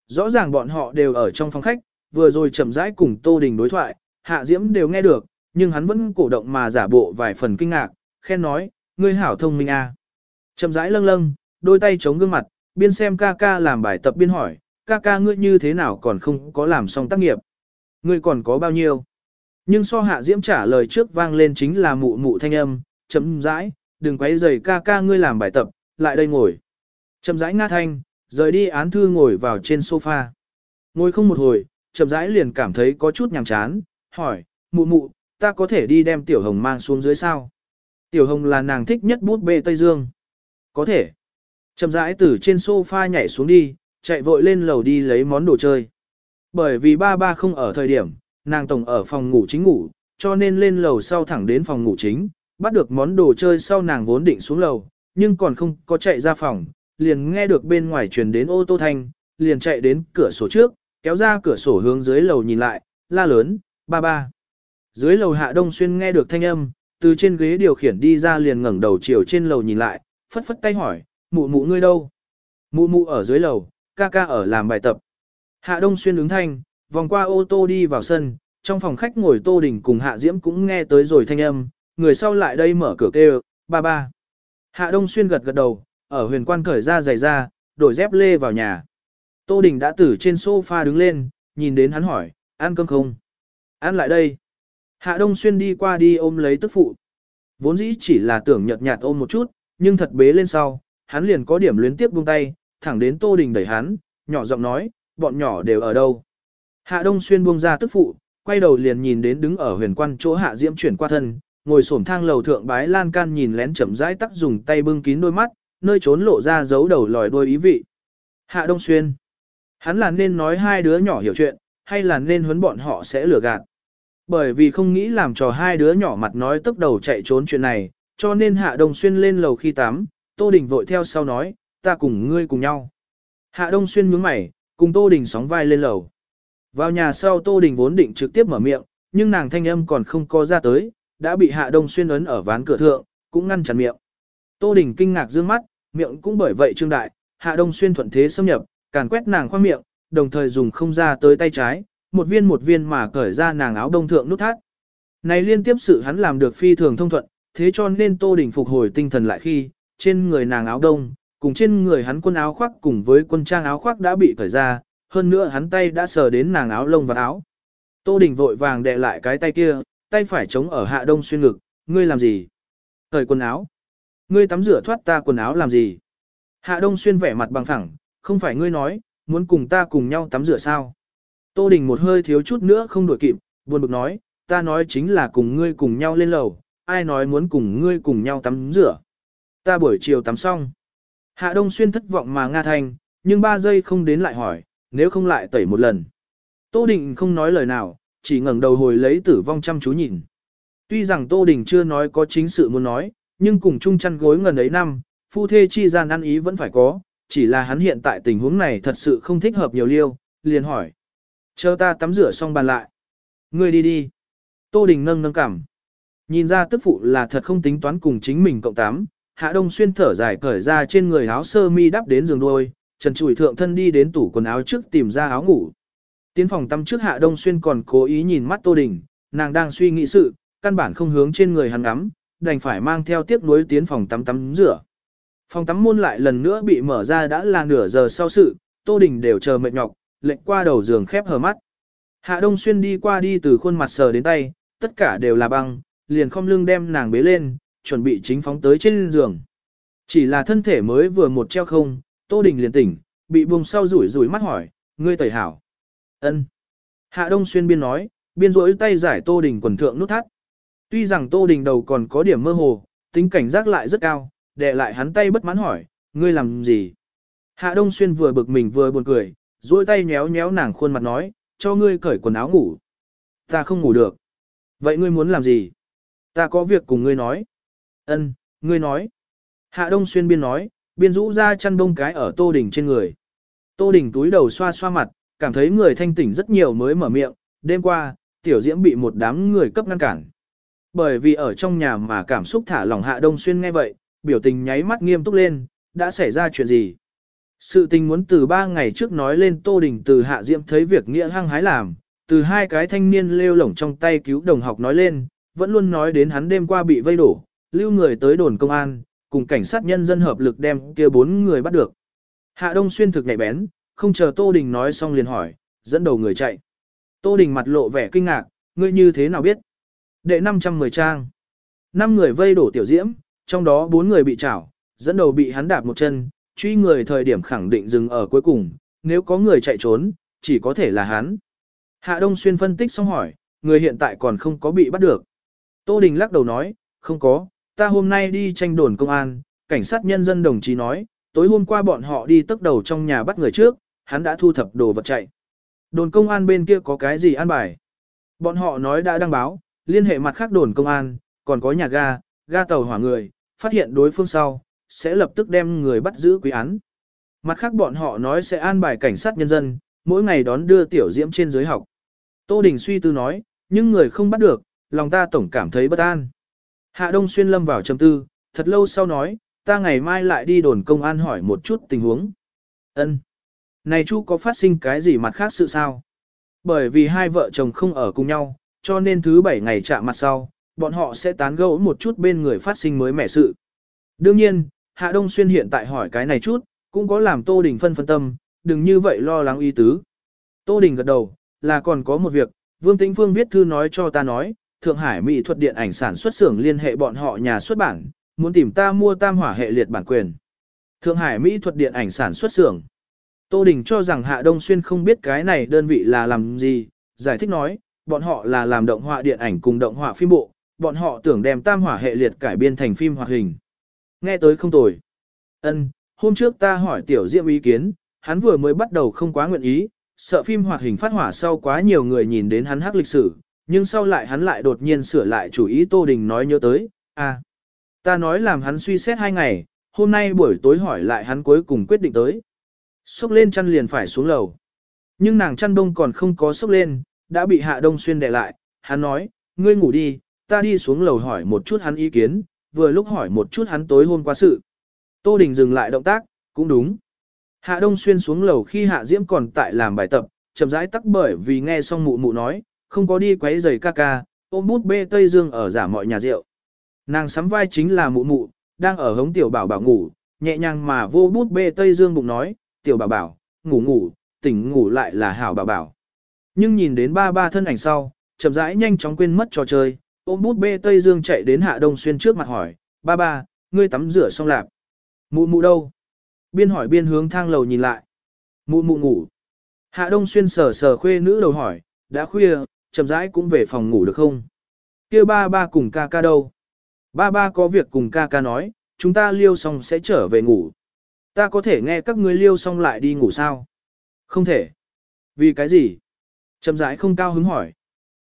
Rõ ràng bọn họ đều ở trong phòng khách, vừa rồi chậm rãi cùng Tô Đình đối thoại, Hạ Diễm đều nghe được, nhưng hắn vẫn cổ động mà giả bộ vài phần kinh ngạc, khen nói, ngươi hảo thông minh a. À. Chậm rãi lâng lâng, đôi tay chống gương mặt, biên xem ca ca làm bài tập biên hỏi, ca ca ngươi như thế nào còn không có làm xong tác nghiệp. Ngươi còn có bao nhiêu? Nhưng so hạ diễm trả lời trước vang lên chính là mụ mụ thanh âm, chấm rãi, đừng quấy rầy ca ca ngươi làm bài tập, lại đây ngồi. Chậm rãi nga thanh, rời đi án thư ngồi vào trên sofa. Ngồi không một hồi, chậm rãi liền cảm thấy có chút nhàm chán, hỏi, mụ mụ, ta có thể đi đem tiểu hồng mang xuống dưới sao? Tiểu hồng là nàng thích nhất bút bê Tây Dương. Có thể. Chậm rãi từ trên sofa nhảy xuống đi, chạy vội lên lầu đi lấy món đồ chơi. Bởi vì ba ba không ở thời điểm, nàng tổng ở phòng ngủ chính ngủ, cho nên lên lầu sau thẳng đến phòng ngủ chính, bắt được món đồ chơi sau nàng vốn định xuống lầu, nhưng còn không có chạy ra phòng, liền nghe được bên ngoài truyền đến ô tô thanh, liền chạy đến cửa sổ trước, kéo ra cửa sổ hướng dưới lầu nhìn lại, la lớn, ba ba. Dưới lầu hạ đông xuyên nghe được thanh âm, từ trên ghế điều khiển đi ra liền ngẩng đầu chiều trên lầu nhìn lại, phất phất tay hỏi, mụ mụ ngươi đâu? Mụ mụ ở dưới lầu, ca ca ở làm bài tập. Hạ đông xuyên ứng thanh, vòng qua ô tô đi vào sân, trong phòng khách ngồi tô đình cùng hạ diễm cũng nghe tới rồi thanh âm, người sau lại đây mở cửa kêu, ba ba. Hạ đông xuyên gật gật đầu, ở huyền quan cởi ra giày ra, đổi dép lê vào nhà. Tô Đình đã từ trên sofa đứng lên, nhìn đến hắn hỏi, ăn cơm không? Ăn lại đây. Hạ Đông Xuyên đi qua đi ôm lấy tức phụ. Vốn dĩ chỉ là tưởng nhợt nhạt ôm một chút, nhưng thật bế lên sau, hắn liền có điểm luyến tiếp buông tay, thẳng đến Tô Đình đẩy hắn, nhỏ giọng nói, bọn nhỏ đều ở đâu. Hạ Đông Xuyên buông ra tức phụ, quay đầu liền nhìn đến đứng ở huyền quan chỗ Hạ Diễm chuyển qua thân, ngồi xổm thang lầu thượng bái lan can nhìn lén chậm rãi tắc dùng tay bưng kín đôi mắt, nơi trốn lộ ra dấu đầu lòi đôi ý vị. Hạ Đông Xuyên. Hắn là nên nói hai đứa nhỏ hiểu chuyện, hay là nên huấn bọn họ sẽ lừa gạt. Bởi vì không nghĩ làm cho hai đứa nhỏ mặt nói tức đầu chạy trốn chuyện này, cho nên Hạ Đông Xuyên lên lầu khi tắm, Tô Đình vội theo sau nói, ta cùng ngươi cùng nhau. Hạ Đông Xuyên nhướng mày, cùng Tô Đình sóng vai lên lầu. Vào nhà sau Tô Đình vốn định trực tiếp mở miệng, nhưng nàng thanh âm còn không có ra tới, đã bị Hạ Đông Xuyên ấn ở ván cửa thượng, cũng ngăn chặn miệng. Tô Đình kinh ngạc dương mắt, miệng cũng bởi vậy trương đại, Hạ Đông Xuyên thuận thế xâm nhập, càn quét nàng khoang miệng, đồng thời dùng không ra tới tay trái, một viên một viên mà cởi ra nàng áo đông thượng nút thắt. Này liên tiếp sự hắn làm được phi thường thông thuận, thế cho nên Tô Đình phục hồi tinh thần lại khi, trên người nàng áo đông, cùng trên người hắn quân áo khoác cùng với quân trang áo khoác đã bị cởi ra, hơn nữa hắn tay đã sờ đến nàng áo lông và áo. Tô Đình vội vàng đè lại cái tay kia, tay phải chống ở hạ đông xuyên ngực, ngươi làm gì? Cởi quần áo. Ngươi tắm rửa thoát ta quần áo làm gì? Hạ đông xuyên vẻ mặt bằng phẳng, không phải ngươi nói, muốn cùng ta cùng nhau tắm rửa sao? Tô Đình một hơi thiếu chút nữa không đuổi kịp, buồn bực nói, ta nói chính là cùng ngươi cùng nhau lên lầu, ai nói muốn cùng ngươi cùng nhau tắm rửa. Ta buổi chiều tắm xong. Hạ Đông Xuyên thất vọng mà nga thành, nhưng ba giây không đến lại hỏi, nếu không lại tẩy một lần. Tô Đình không nói lời nào, chỉ ngẩng đầu hồi lấy tử vong chăm chú nhìn. Tuy rằng Tô Đình chưa nói có chính sự muốn nói, nhưng cùng chung chăn gối ngần ấy năm, phu thê chi gian ăn ý vẫn phải có, chỉ là hắn hiện tại tình huống này thật sự không thích hợp nhiều liêu, liền hỏi. Chờ ta tắm rửa xong bàn lại. Ngươi đi đi. Tô Đình nâng nâng cảm. Nhìn ra tức phụ là thật không tính toán cùng chính mình cộng tám. Hạ Đông Xuyên thở dài cởi ra trên người áo sơ mi đắp đến giường đôi, trần trụi thượng thân đi đến tủ quần áo trước tìm ra áo ngủ. Tiến phòng tắm trước Hạ Đông Xuyên còn cố ý nhìn mắt Tô Đình, nàng đang suy nghĩ sự, căn bản không hướng trên người hắn ngắm, đành phải mang theo tiếc nuối tiến phòng tắm tắm rửa. Phòng tắm môn lại lần nữa bị mở ra đã là nửa giờ sau sự, Tô Đình đều chờ mệt nhọc, lệnh qua đầu giường khép hờ mắt. Hạ Đông Xuyên đi qua đi từ khuôn mặt sờ đến tay, tất cả đều là băng, liền không lưng đem nàng bế lên, chuẩn bị chính phóng tới trên giường. Chỉ là thân thể mới vừa một treo không, Tô Đình liền tỉnh, bị buông sau rủi rủi mắt hỏi, ngươi tẩy hảo ân Hạ Đông Xuyên biên nói, biên rỗi tay giải Tô Đình quần thượng nút thắt. Tuy rằng Tô Đình đầu còn có điểm mơ hồ, tính cảnh giác lại rất cao, để lại hắn tay bất mãn hỏi, ngươi làm gì? Hạ Đông Xuyên vừa bực mình vừa buồn cười, duỗi tay nhéo nhéo nàng khuôn mặt nói, cho ngươi cởi quần áo ngủ. Ta không ngủ được. Vậy ngươi muốn làm gì? Ta có việc cùng ngươi nói. Ân, ngươi nói. Hạ Đông Xuyên biên nói, biên rũ ra chăn đông cái ở Tô Đình trên người. Tô Đình túi đầu xoa xoa mặt, cảm thấy người thanh tỉnh rất nhiều mới mở miệng. Đêm qua, tiểu diễm bị một đám người cấp ngăn cản. Bởi vì ở trong nhà mà cảm xúc thả lỏng Hạ Đông Xuyên nghe vậy, biểu tình nháy mắt nghiêm túc lên, đã xảy ra chuyện gì? Sự tình muốn từ ba ngày trước nói lên Tô Đình từ Hạ Diễm thấy việc nghĩa hăng hái làm, từ hai cái thanh niên lêu lổng trong tay cứu đồng học nói lên, vẫn luôn nói đến hắn đêm qua bị vây đổ, lưu người tới đồn công an, cùng cảnh sát nhân dân hợp lực đem kia bốn người bắt được. Hạ Đông Xuyên thực nhạy bén, không chờ Tô Đình nói xong liền hỏi, dẫn đầu người chạy. Tô Đình mặt lộ vẻ kinh ngạc, ngươi như thế nào biết? Đệ 510 trang. năm người vây đổ tiểu diễm, trong đó bốn người bị chảo, dẫn đầu bị hắn đạp một chân, truy người thời điểm khẳng định dừng ở cuối cùng, nếu có người chạy trốn, chỉ có thể là hắn. Hạ Đông Xuyên phân tích xong hỏi, người hiện tại còn không có bị bắt được. Tô Đình lắc đầu nói, không có, ta hôm nay đi tranh đồn công an, cảnh sát nhân dân đồng chí nói, tối hôm qua bọn họ đi tức đầu trong nhà bắt người trước, hắn đã thu thập đồ vật chạy. Đồn công an bên kia có cái gì an bài? Bọn họ nói đã đăng báo, liên hệ mặt khác đồn công an, còn có nhà ga, ga tàu hỏa người, phát hiện đối phương sau, sẽ lập tức đem người bắt giữ quý án. Mặt khác bọn họ nói sẽ an bài cảnh sát nhân dân, mỗi ngày đón đưa tiểu diễm trên dưới học. Tô Đình suy tư nói, nhưng người không bắt được, lòng ta tổng cảm thấy bất an. Hạ Đông Xuyên lâm vào trầm tư, thật lâu sau nói, ta ngày mai lại đi đồn công an hỏi một chút tình huống. Ân, Này chú có phát sinh cái gì mặt khác sự sao? Bởi vì hai vợ chồng không ở cùng nhau, cho nên thứ bảy ngày chạm mặt sau, bọn họ sẽ tán gẫu một chút bên người phát sinh mới mẻ sự. Đương nhiên, Hạ Đông Xuyên hiện tại hỏi cái này chút, cũng có làm Tô Đình phân phân tâm, đừng như vậy lo lắng y tứ. Tô Đình gật đầu, là còn có một việc, Vương Tĩnh Phương viết thư nói cho ta nói, Thượng Hải Mỹ thuật điện ảnh sản xuất xưởng liên hệ bọn họ nhà xuất bản, muốn tìm ta mua tam hỏa hệ liệt bản quyền. Thượng Hải Mỹ thuật điện ảnh sản xuất xưởng. Tô Đình cho rằng Hạ Đông Xuyên không biết cái này đơn vị là làm gì, giải thích nói, bọn họ là làm động họa điện ảnh cùng động họa phim bộ, bọn họ tưởng đem tam hỏa hệ liệt cải biên thành phim hoạt hình. Nghe tới không tồi. Ân, hôm trước ta hỏi tiểu diệm ý kiến, hắn vừa mới bắt đầu không quá nguyện ý, sợ phim hoạt hình phát hỏa sau quá nhiều người nhìn đến hắn hắc lịch sử, nhưng sau lại hắn lại đột nhiên sửa lại chủ ý Tô Đình nói nhớ tới, à, ta nói làm hắn suy xét hai ngày, hôm nay buổi tối hỏi lại hắn cuối cùng quyết định tới. Xúc lên chăn liền phải xuống lầu. Nhưng nàng chăn đông còn không có xúc lên, đã bị hạ đông xuyên đè lại, hắn nói, ngươi ngủ đi, ta đi xuống lầu hỏi một chút hắn ý kiến, vừa lúc hỏi một chút hắn tối hôm qua sự. Tô Đình dừng lại động tác, cũng đúng. Hạ Đông Xuyên xuống lầu khi Hạ Diễm còn tại làm bài tập, chậm rãi tắc bởi vì nghe xong mụ mụ nói, không có đi quấy giày ca ca, ôm bút bê Tây Dương ở giả mọi nhà rượu. Nàng sắm vai chính là mụ mụ, đang ở hống tiểu bảo bảo ngủ, nhẹ nhàng mà vô bút bê Tây Dương bụng nói, tiểu bảo bảo, ngủ ngủ, tỉnh ngủ lại là hảo bảo bảo. Nhưng nhìn đến ba ba thân ảnh sau, chậm rãi nhanh chóng quên mất trò chơi, ôm bút bê Tây Dương chạy đến Hạ Đông Xuyên trước mặt hỏi, ba ba, ngươi tắm rửa xong lạp. Mụ mụ đâu? Biên hỏi biên hướng thang lầu nhìn lại. Mụ mụ ngủ. Hạ Đông Xuyên sờ sờ khuê nữ đầu hỏi, đã khuya, chậm rãi cũng về phòng ngủ được không? kia ba ba cùng ca ca đâu? Ba ba có việc cùng ca ca nói, chúng ta liêu xong sẽ trở về ngủ. Ta có thể nghe các ngươi liêu xong lại đi ngủ sao? Không thể. Vì cái gì? Chậm rãi không cao hứng hỏi.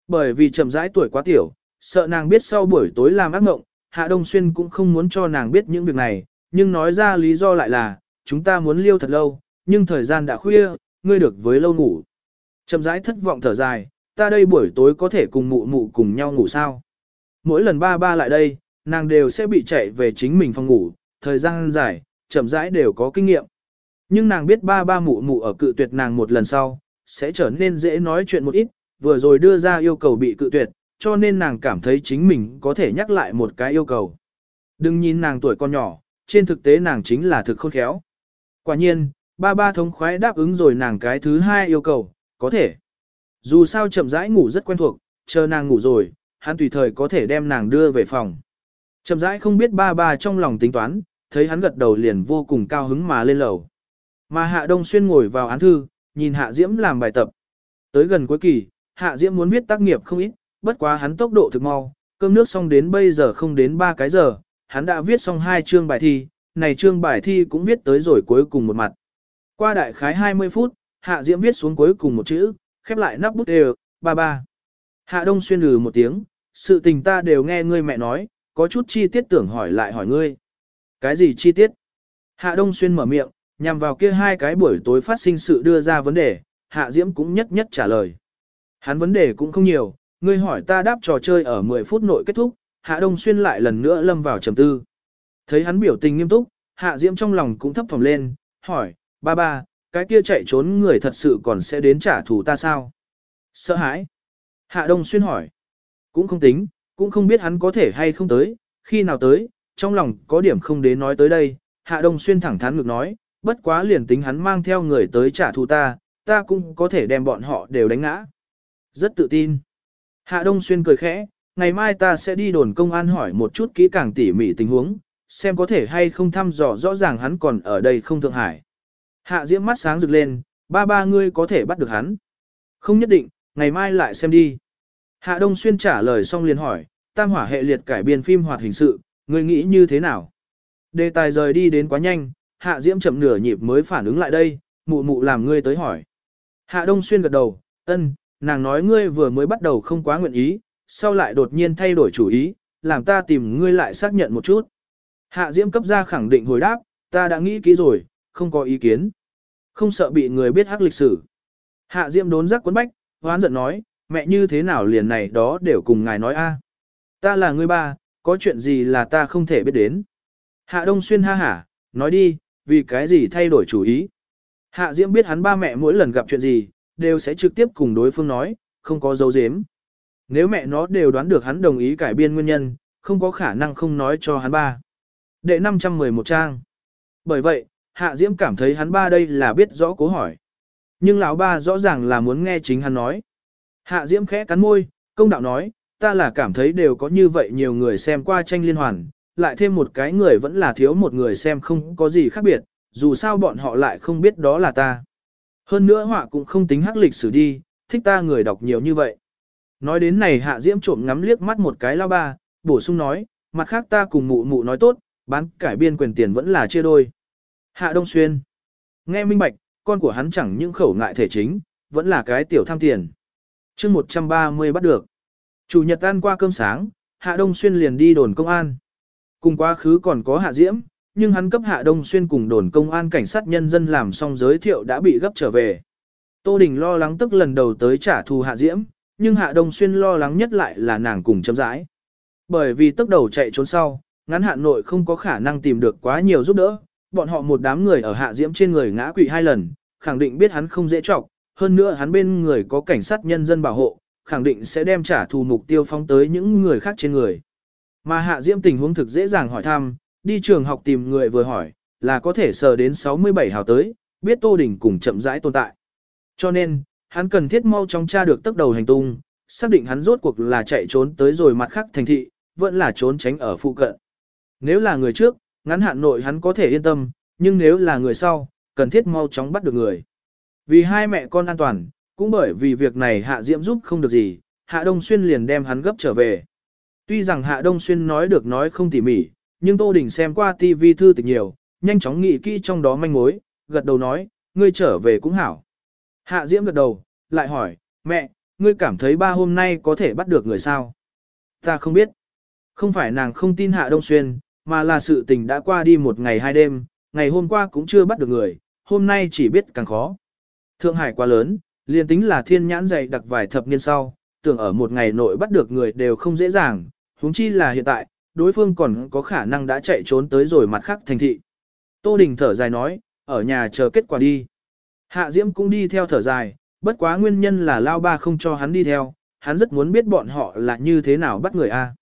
Bởi vì chậm rãi tuổi quá tiểu, sợ nàng biết sau buổi tối làm ác mộng, Hạ Đông Xuyên cũng không muốn cho nàng biết những việc này, nhưng nói ra lý do lại là, chúng ta muốn liêu thật lâu, nhưng thời gian đã khuya, ngươi được với lâu ngủ. Chậm rãi thất vọng thở dài, ta đây buổi tối có thể cùng mụ mụ cùng nhau ngủ sao. Mỗi lần ba ba lại đây, nàng đều sẽ bị chạy về chính mình phòng ngủ, thời gian dài, chậm rãi đều có kinh nghiệm. Nhưng nàng biết ba ba mụ mụ ở cự tuyệt nàng một lần sau, sẽ trở nên dễ nói chuyện một ít, vừa rồi đưa ra yêu cầu bị cự tuyệt, cho nên nàng cảm thấy chính mình có thể nhắc lại một cái yêu cầu. Đừng nhìn nàng tuổi con nhỏ, trên thực tế nàng chính là thực khôn khéo. Quả nhiên, ba ba thống khoái đáp ứng rồi nàng cái thứ hai yêu cầu, có thể. Dù sao chậm rãi ngủ rất quen thuộc, chờ nàng ngủ rồi, hắn tùy thời có thể đem nàng đưa về phòng. Chậm rãi không biết ba ba trong lòng tính toán, thấy hắn gật đầu liền vô cùng cao hứng mà lên lầu. Mà Hạ Đông Xuyên ngồi vào án thư, nhìn Hạ Diễm làm bài tập. Tới gần cuối kỳ, Hạ Diễm muốn viết tác nghiệp không ít, bất quá hắn tốc độ thực mau, cơm nước xong đến bây giờ không đến 3 cái giờ, hắn đã viết xong hai chương bài thi, này chương bài thi cũng viết tới rồi cuối cùng một mặt. Qua đại khái 20 phút, Hạ Diễm viết xuống cuối cùng một chữ, khép lại nắp bút đều, ba ba. Hạ Đông xuyên lừ một tiếng, sự tình ta đều nghe ngươi mẹ nói, có chút chi tiết tưởng hỏi lại hỏi ngươi. Cái gì chi tiết? Hạ Đông xuyên mở miệng, nhằm vào kia hai cái buổi tối phát sinh sự đưa ra vấn đề, Hạ Diễm cũng nhất nhất trả lời. Hắn vấn đề cũng không nhiều, ngươi hỏi ta đáp trò chơi ở 10 phút nội kết thúc, Hạ Đông Xuyên lại lần nữa lâm vào trầm tư. Thấy hắn biểu tình nghiêm túc, Hạ Diễm trong lòng cũng thấp thỏm lên, hỏi, ba ba, cái kia chạy trốn người thật sự còn sẽ đến trả thù ta sao? Sợ hãi. Hạ Đông Xuyên hỏi. Cũng không tính, cũng không biết hắn có thể hay không tới, khi nào tới, trong lòng có điểm không đến nói tới đây. Hạ Đông Xuyên thẳng thắn ngược nói, bất quá liền tính hắn mang theo người tới trả thù ta, ta cũng có thể đem bọn họ đều đánh ngã. Rất tự tin. Hạ Đông Xuyên cười khẽ, ngày mai ta sẽ đi đồn công an hỏi một chút kỹ càng tỉ mỉ tình huống, xem có thể hay không thăm dò rõ ràng hắn còn ở đây không Thượng Hải. Hạ Diễm mắt sáng rực lên, ba ba ngươi có thể bắt được hắn. Không nhất định, ngày mai lại xem đi. Hạ Đông Xuyên trả lời xong liền hỏi, tam hỏa hệ liệt cải biên phim hoạt hình sự, người nghĩ như thế nào? Đề tài rời đi đến quá nhanh, Hạ Diễm chậm nửa nhịp mới phản ứng lại đây, mụ mụ làm ngươi tới hỏi. Hạ Đông Xuyên gật đầu, ân, nàng nói ngươi vừa mới bắt đầu không quá nguyện ý, sau lại đột nhiên thay đổi chủ ý, làm ta tìm ngươi lại xác nhận một chút. Hạ Diễm cấp ra khẳng định hồi đáp, ta đã nghĩ kỹ rồi, không có ý kiến. Không sợ bị người biết hắc lịch sử. Hạ Diễm đốn giác quấn bách, hoán giận nói, mẹ như thế nào liền này đó đều cùng ngài nói a. Ta là người ba, có chuyện gì là ta không thể biết đến. Hạ Đông Xuyên ha hả, nói đi, vì cái gì thay đổi chủ ý. Hạ Diễm biết hắn ba mẹ mỗi lần gặp chuyện gì, đều sẽ trực tiếp cùng đối phương nói, không có dấu dếm. Nếu mẹ nó đều đoán được hắn đồng ý cải biên nguyên nhân, không có khả năng không nói cho hắn ba. Đệ 511 trang. Bởi vậy, Hạ Diễm cảm thấy hắn ba đây là biết rõ cố hỏi. Nhưng lão ba rõ ràng là muốn nghe chính hắn nói. Hạ Diễm khẽ cắn môi, công đạo nói, ta là cảm thấy đều có như vậy nhiều người xem qua tranh liên hoàn, lại thêm một cái người vẫn là thiếu một người xem không có gì khác biệt, dù sao bọn họ lại không biết đó là ta. Hơn nữa họa cũng không tính hắc lịch sử đi, thích ta người đọc nhiều như vậy. Nói đến này Hạ Diễm trộm ngắm liếc mắt một cái lao ba, bổ sung nói, mặt khác ta cùng mụ mụ nói tốt, bán cải biên quyền tiền vẫn là chia đôi. Hạ Đông Xuyên. Nghe minh bạch, con của hắn chẳng những khẩu ngại thể chính, vẫn là cái tiểu tham tiền chương 130 bắt được. Chủ nhật ăn qua cơm sáng, Hạ Đông Xuyên liền đi đồn công an. Cùng quá khứ còn có Hạ Diễm, nhưng hắn cấp Hạ Đông Xuyên cùng đồn công an cảnh sát nhân dân làm xong giới thiệu đã bị gấp trở về. Tô Đình lo lắng tức lần đầu tới trả thù Hạ Diễm, nhưng Hạ Đông Xuyên lo lắng nhất lại là nàng cùng chấm rãi. Bởi vì tức đầu chạy trốn sau, ngắn hạn nội không có khả năng tìm được quá nhiều giúp đỡ, bọn họ một đám người ở Hạ Diễm trên người ngã quỵ hai lần, khẳng định biết hắn không dễ trọng, hơn nữa hắn bên người có cảnh sát nhân dân bảo hộ, khẳng định sẽ đem trả thù mục tiêu phóng tới những người khác trên người. Mà Hạ Diễm tình huống thực dễ dàng hỏi thăm, đi trường học tìm người vừa hỏi, là có thể sờ đến 67 hào tới, biết Tô Đình cùng chậm rãi tồn tại. Cho nên, hắn cần thiết mau chóng tra được tốc đầu hành tung, xác định hắn rốt cuộc là chạy trốn tới rồi mặt khác thành thị, vẫn là trốn tránh ở phụ cận. Nếu là người trước, ngắn hạn nội hắn có thể yên tâm, nhưng nếu là người sau, cần thiết mau chóng bắt được người. Vì hai mẹ con an toàn, cũng bởi vì việc này Hạ Diễm giúp không được gì, Hạ Đông Xuyên liền đem hắn gấp trở về. Tuy rằng Hạ Đông Xuyên nói được nói không tỉ mỉ, nhưng Tô Đình xem qua TV thư tịch nhiều, nhanh chóng nghĩ kỹ trong đó manh mối, gật đầu nói, ngươi trở về cũng hảo. Hạ Diễm gật đầu, lại hỏi, mẹ, ngươi cảm thấy ba hôm nay có thể bắt được người sao? Ta không biết. Không phải nàng không tin Hạ Đông Xuyên, mà là sự tình đã qua đi một ngày hai đêm, ngày hôm qua cũng chưa bắt được người, hôm nay chỉ biết càng khó. Thượng Hải quá lớn, liền tính là thiên nhãn dày đặc vài thập niên sau, tưởng ở một ngày nội bắt được người đều không dễ dàng, huống chi là hiện tại, đối phương còn có khả năng đã chạy trốn tới rồi mặt khác thành thị. Tô Đình thở dài nói, ở nhà chờ kết quả đi. Hạ Diễm cũng đi theo thở dài, bất quá nguyên nhân là Lao Ba không cho hắn đi theo, hắn rất muốn biết bọn họ là như thế nào bắt người a.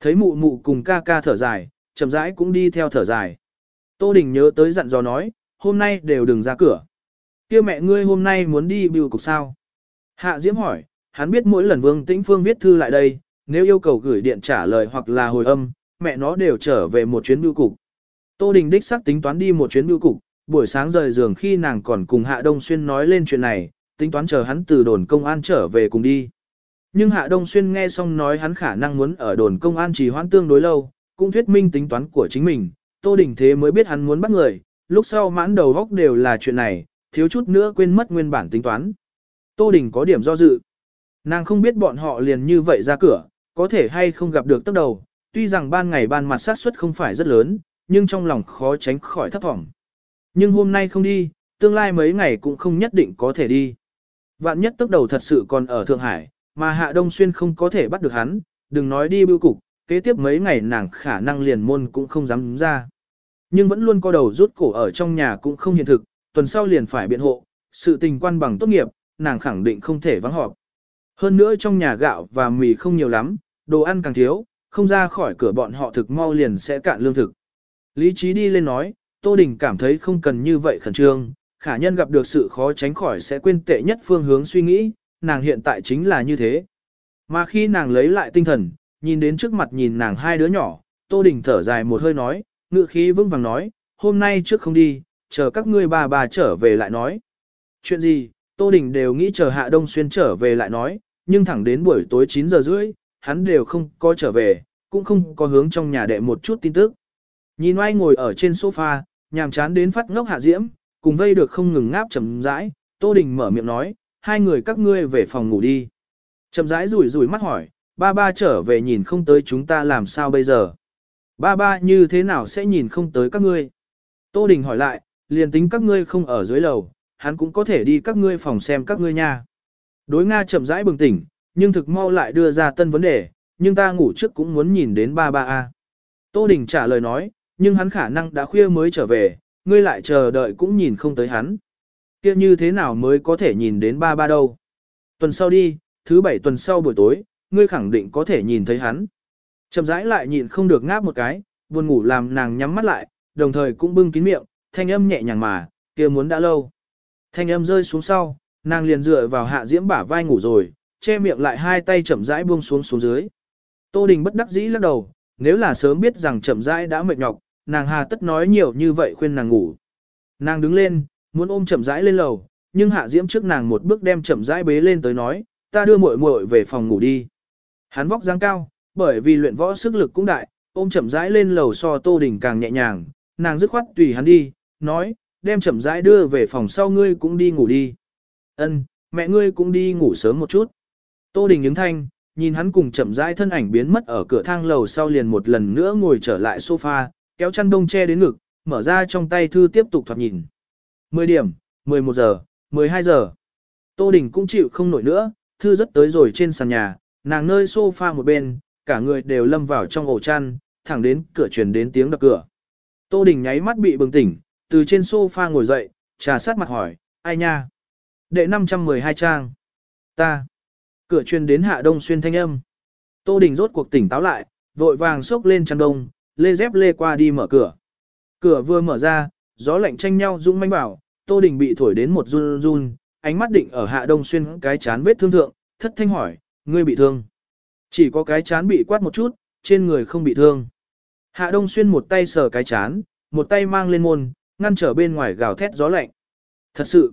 Thấy mụ mụ cùng ca ca thở dài, chậm rãi cũng đi theo thở dài. Tô Đình nhớ tới dặn dò nói, hôm nay đều đừng ra cửa kia mẹ ngươi hôm nay muốn đi bưu cục sao? Hạ Diễm hỏi, hắn biết mỗi lần Vương Tĩnh Phương viết thư lại đây, nếu yêu cầu gửi điện trả lời hoặc là hồi âm, mẹ nó đều trở về một chuyến bưu cục. Tô Đình đích xác tính toán đi một chuyến bưu cục, buổi sáng rời giường khi nàng còn cùng Hạ Đông Xuyên nói lên chuyện này, tính toán chờ hắn từ đồn công an trở về cùng đi. Nhưng Hạ Đông Xuyên nghe xong nói hắn khả năng muốn ở đồn công an trì hoãn tương đối lâu, cũng thuyết minh tính toán của chính mình, Tô Đình Thế mới biết hắn muốn bắt người, lúc sau mãn đầu góc đều là chuyện này, thiếu chút nữa quên mất nguyên bản tính toán. Tô Đình có điểm do dự. Nàng không biết bọn họ liền như vậy ra cửa, có thể hay không gặp được tốc đầu, tuy rằng ban ngày ban mặt sát suất không phải rất lớn, nhưng trong lòng khó tránh khỏi thấp vọng. Nhưng hôm nay không đi, tương lai mấy ngày cũng không nhất định có thể đi. Vạn nhất tốc đầu thật sự còn ở Thượng Hải, mà Hạ Đông Xuyên không có thể bắt được hắn, đừng nói đi bưu cục, kế tiếp mấy ngày nàng khả năng liền môn cũng không dám ra. Nhưng vẫn luôn co đầu rút cổ ở trong nhà cũng không hiện thực, tuần sau liền phải biện hộ, sự tình quan bằng tốt nghiệp, nàng khẳng định không thể vắng họp. Hơn nữa trong nhà gạo và mì không nhiều lắm, đồ ăn càng thiếu, không ra khỏi cửa bọn họ thực mau liền sẽ cạn lương thực. Lý trí đi lên nói, Tô Đình cảm thấy không cần như vậy khẩn trương, khả nhân gặp được sự khó tránh khỏi sẽ quên tệ nhất phương hướng suy nghĩ, nàng hiện tại chính là như thế. Mà khi nàng lấy lại tinh thần, nhìn đến trước mặt nhìn nàng hai đứa nhỏ, Tô Đình thở dài một hơi nói, ngựa khí vững vàng nói, hôm nay trước không đi, chờ các ngươi bà bà trở về lại nói. Chuyện gì, Tô Đình đều nghĩ chờ Hạ Đông Xuyên trở về lại nói, nhưng thẳng đến buổi tối 9 giờ rưỡi, hắn đều không có trở về, cũng không có hướng trong nhà đệ một chút tin tức. Nhìn oai ngồi ở trên sofa, nhàm chán đến phát ngốc Hạ Diễm, cùng vây được không ngừng ngáp chầm rãi, Tô Đình mở miệng nói, hai người các ngươi về phòng ngủ đi. Chầm rãi rủi rủi mắt hỏi, ba ba trở về nhìn không tới chúng ta làm sao bây giờ. Ba ba như thế nào sẽ nhìn không tới các ngươi? Tô Đình hỏi lại, liền tính các ngươi không ở dưới lầu, hắn cũng có thể đi các ngươi phòng xem các ngươi nha. Đối Nga chậm rãi bừng tỉnh, nhưng thực mau lại đưa ra tân vấn đề, nhưng ta ngủ trước cũng muốn nhìn đến ba ba a. Tô Đình trả lời nói, nhưng hắn khả năng đã khuya mới trở về, ngươi lại chờ đợi cũng nhìn không tới hắn. Kia như thế nào mới có thể nhìn đến ba ba đâu? Tuần sau đi, thứ bảy tuần sau buổi tối, ngươi khẳng định có thể nhìn thấy hắn. Chậm rãi lại nhịn không được ngáp một cái, buồn ngủ làm nàng nhắm mắt lại, đồng thời cũng bưng kín miệng, thanh âm nhẹ nhàng mà, kia muốn đã lâu. Thanh âm rơi xuống sau, nàng liền dựa vào hạ diễm bả vai ngủ rồi, che miệng lại hai tay chậm rãi buông xuống xuống dưới. Tô Đình bất đắc dĩ lắc đầu, nếu là sớm biết rằng chậm rãi đã mệt nhọc, nàng hà tất nói nhiều như vậy khuyên nàng ngủ. Nàng đứng lên, muốn ôm chậm rãi lên lầu, nhưng hạ diễm trước nàng một bước đem chậm rãi bế lên tới nói, ta đưa muội muội về phòng ngủ đi. Hắn vóc dáng cao, bởi vì luyện võ sức lực cũng đại, ôm chậm rãi lên lầu so Tô Đình càng nhẹ nhàng, nàng dứt khoát tùy hắn đi, nói, đem chậm rãi đưa về phòng sau ngươi cũng đi ngủ đi. Ân, mẹ ngươi cũng đi ngủ sớm một chút. Tô Đình ứng thanh, nhìn hắn cùng chậm rãi thân ảnh biến mất ở cửa thang lầu sau liền một lần nữa ngồi trở lại sofa, kéo chăn đông che đến ngực, mở ra trong tay thư tiếp tục thoạt nhìn. 10 điểm, 11 giờ, 12 giờ. Tô Đình cũng chịu không nổi nữa, thư rất tới rồi trên sàn nhà, nàng nơi sofa một bên, cả người đều lâm vào trong ổ chăn, thẳng đến cửa truyền đến tiếng đập cửa. Tô Đình nháy mắt bị bừng tỉnh, từ trên sofa ngồi dậy, trà sát mặt hỏi, ai nha? Đệ 512 trang. Ta. Cửa truyền đến hạ đông xuyên thanh âm. Tô Đình rốt cuộc tỉnh táo lại, vội vàng xốc lên chăn đông, lê dép lê qua đi mở cửa. Cửa vừa mở ra, gió lạnh tranh nhau rung manh bảo, Tô Đình bị thổi đến một run run, ánh mắt định ở hạ đông xuyên cái chán vết thương thượng, thất thanh hỏi, ngươi bị thương. Chỉ có cái chán bị quát một chút, trên người không bị thương. Hạ đông xuyên một tay sờ cái chán, một tay mang lên môn, ngăn trở bên ngoài gào thét gió lạnh. Thật sự.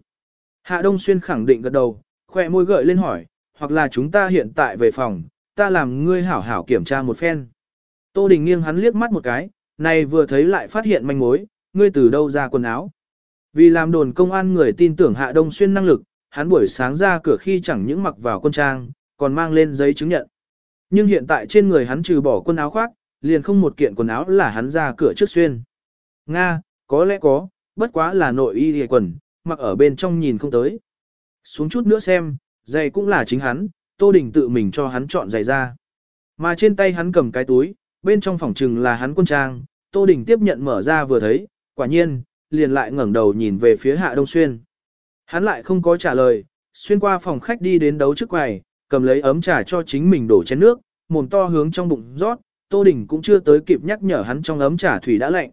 Hạ đông xuyên khẳng định gật đầu, khỏe môi gợi lên hỏi, hoặc là chúng ta hiện tại về phòng, ta làm ngươi hảo hảo kiểm tra một phen. Tô Đình nghiêng hắn liếc mắt một cái, này vừa thấy lại phát hiện manh mối, ngươi từ đâu ra quần áo. Vì làm đồn công an người tin tưởng Hạ Đông Xuyên năng lực, hắn buổi sáng ra cửa khi chẳng những mặc vào quân trang, còn mang lên giấy chứng nhận. Nhưng hiện tại trên người hắn trừ bỏ quần áo khoác, liền không một kiện quần áo là hắn ra cửa trước xuyên. Nga, có lẽ có, bất quá là nội y hề quần, mặc ở bên trong nhìn không tới. Xuống chút nữa xem, giày cũng là chính hắn, Tô Đình tự mình cho hắn chọn giày ra. Mà trên tay hắn cầm cái túi, bên trong phòng trừng là hắn quân trang, Tô Đình tiếp nhận mở ra vừa thấy, quả nhiên, liền lại ngẩng đầu nhìn về phía Hạ Đông Xuyên. Hắn lại không có trả lời, xuyên qua phòng khách đi đến đấu trước quầy, cầm lấy ấm trà cho chính mình đổ chén nước, mồm to hướng trong bụng rót, Tô Đình cũng chưa tới kịp nhắc nhở hắn trong ấm trà thủy đã lạnh.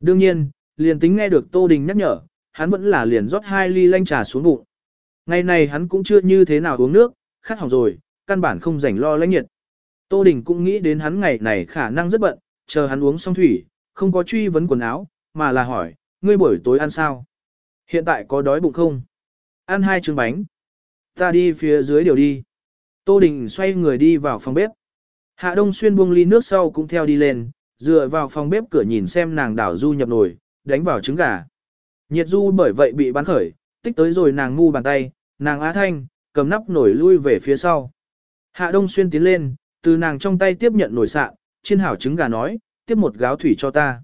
Đương nhiên, liền tính nghe được Tô Đình nhắc nhở, hắn vẫn là liền rót hai ly lanh trà xuống bụng. Ngày này hắn cũng chưa như thế nào uống nước, khát hỏng rồi, căn bản không rảnh lo lãnh nhiệt. Tô Đình cũng nghĩ đến hắn ngày này khả năng rất bận, chờ hắn uống xong thủy, không có truy vấn quần áo, mà là hỏi, ngươi buổi tối ăn sao? Hiện tại có đói bụng không? Ăn hai trứng bánh. Ta đi phía dưới điều đi. Tô Đình xoay người đi vào phòng bếp. Hạ Đông Xuyên buông ly nước sau cũng theo đi lên, dựa vào phòng bếp cửa nhìn xem nàng đảo du nhập nồi, đánh vào trứng gà. Nhiệt du bởi vậy bị bắn khởi, tích tới rồi nàng ngu bàn tay, nàng á thanh, cầm nắp nổi lui về phía sau. Hạ Đông Xuyên tiến lên, từ nàng trong tay tiếp nhận nồi sạn, chiên hảo trứng gà nói, tiếp một gáo thủy cho ta.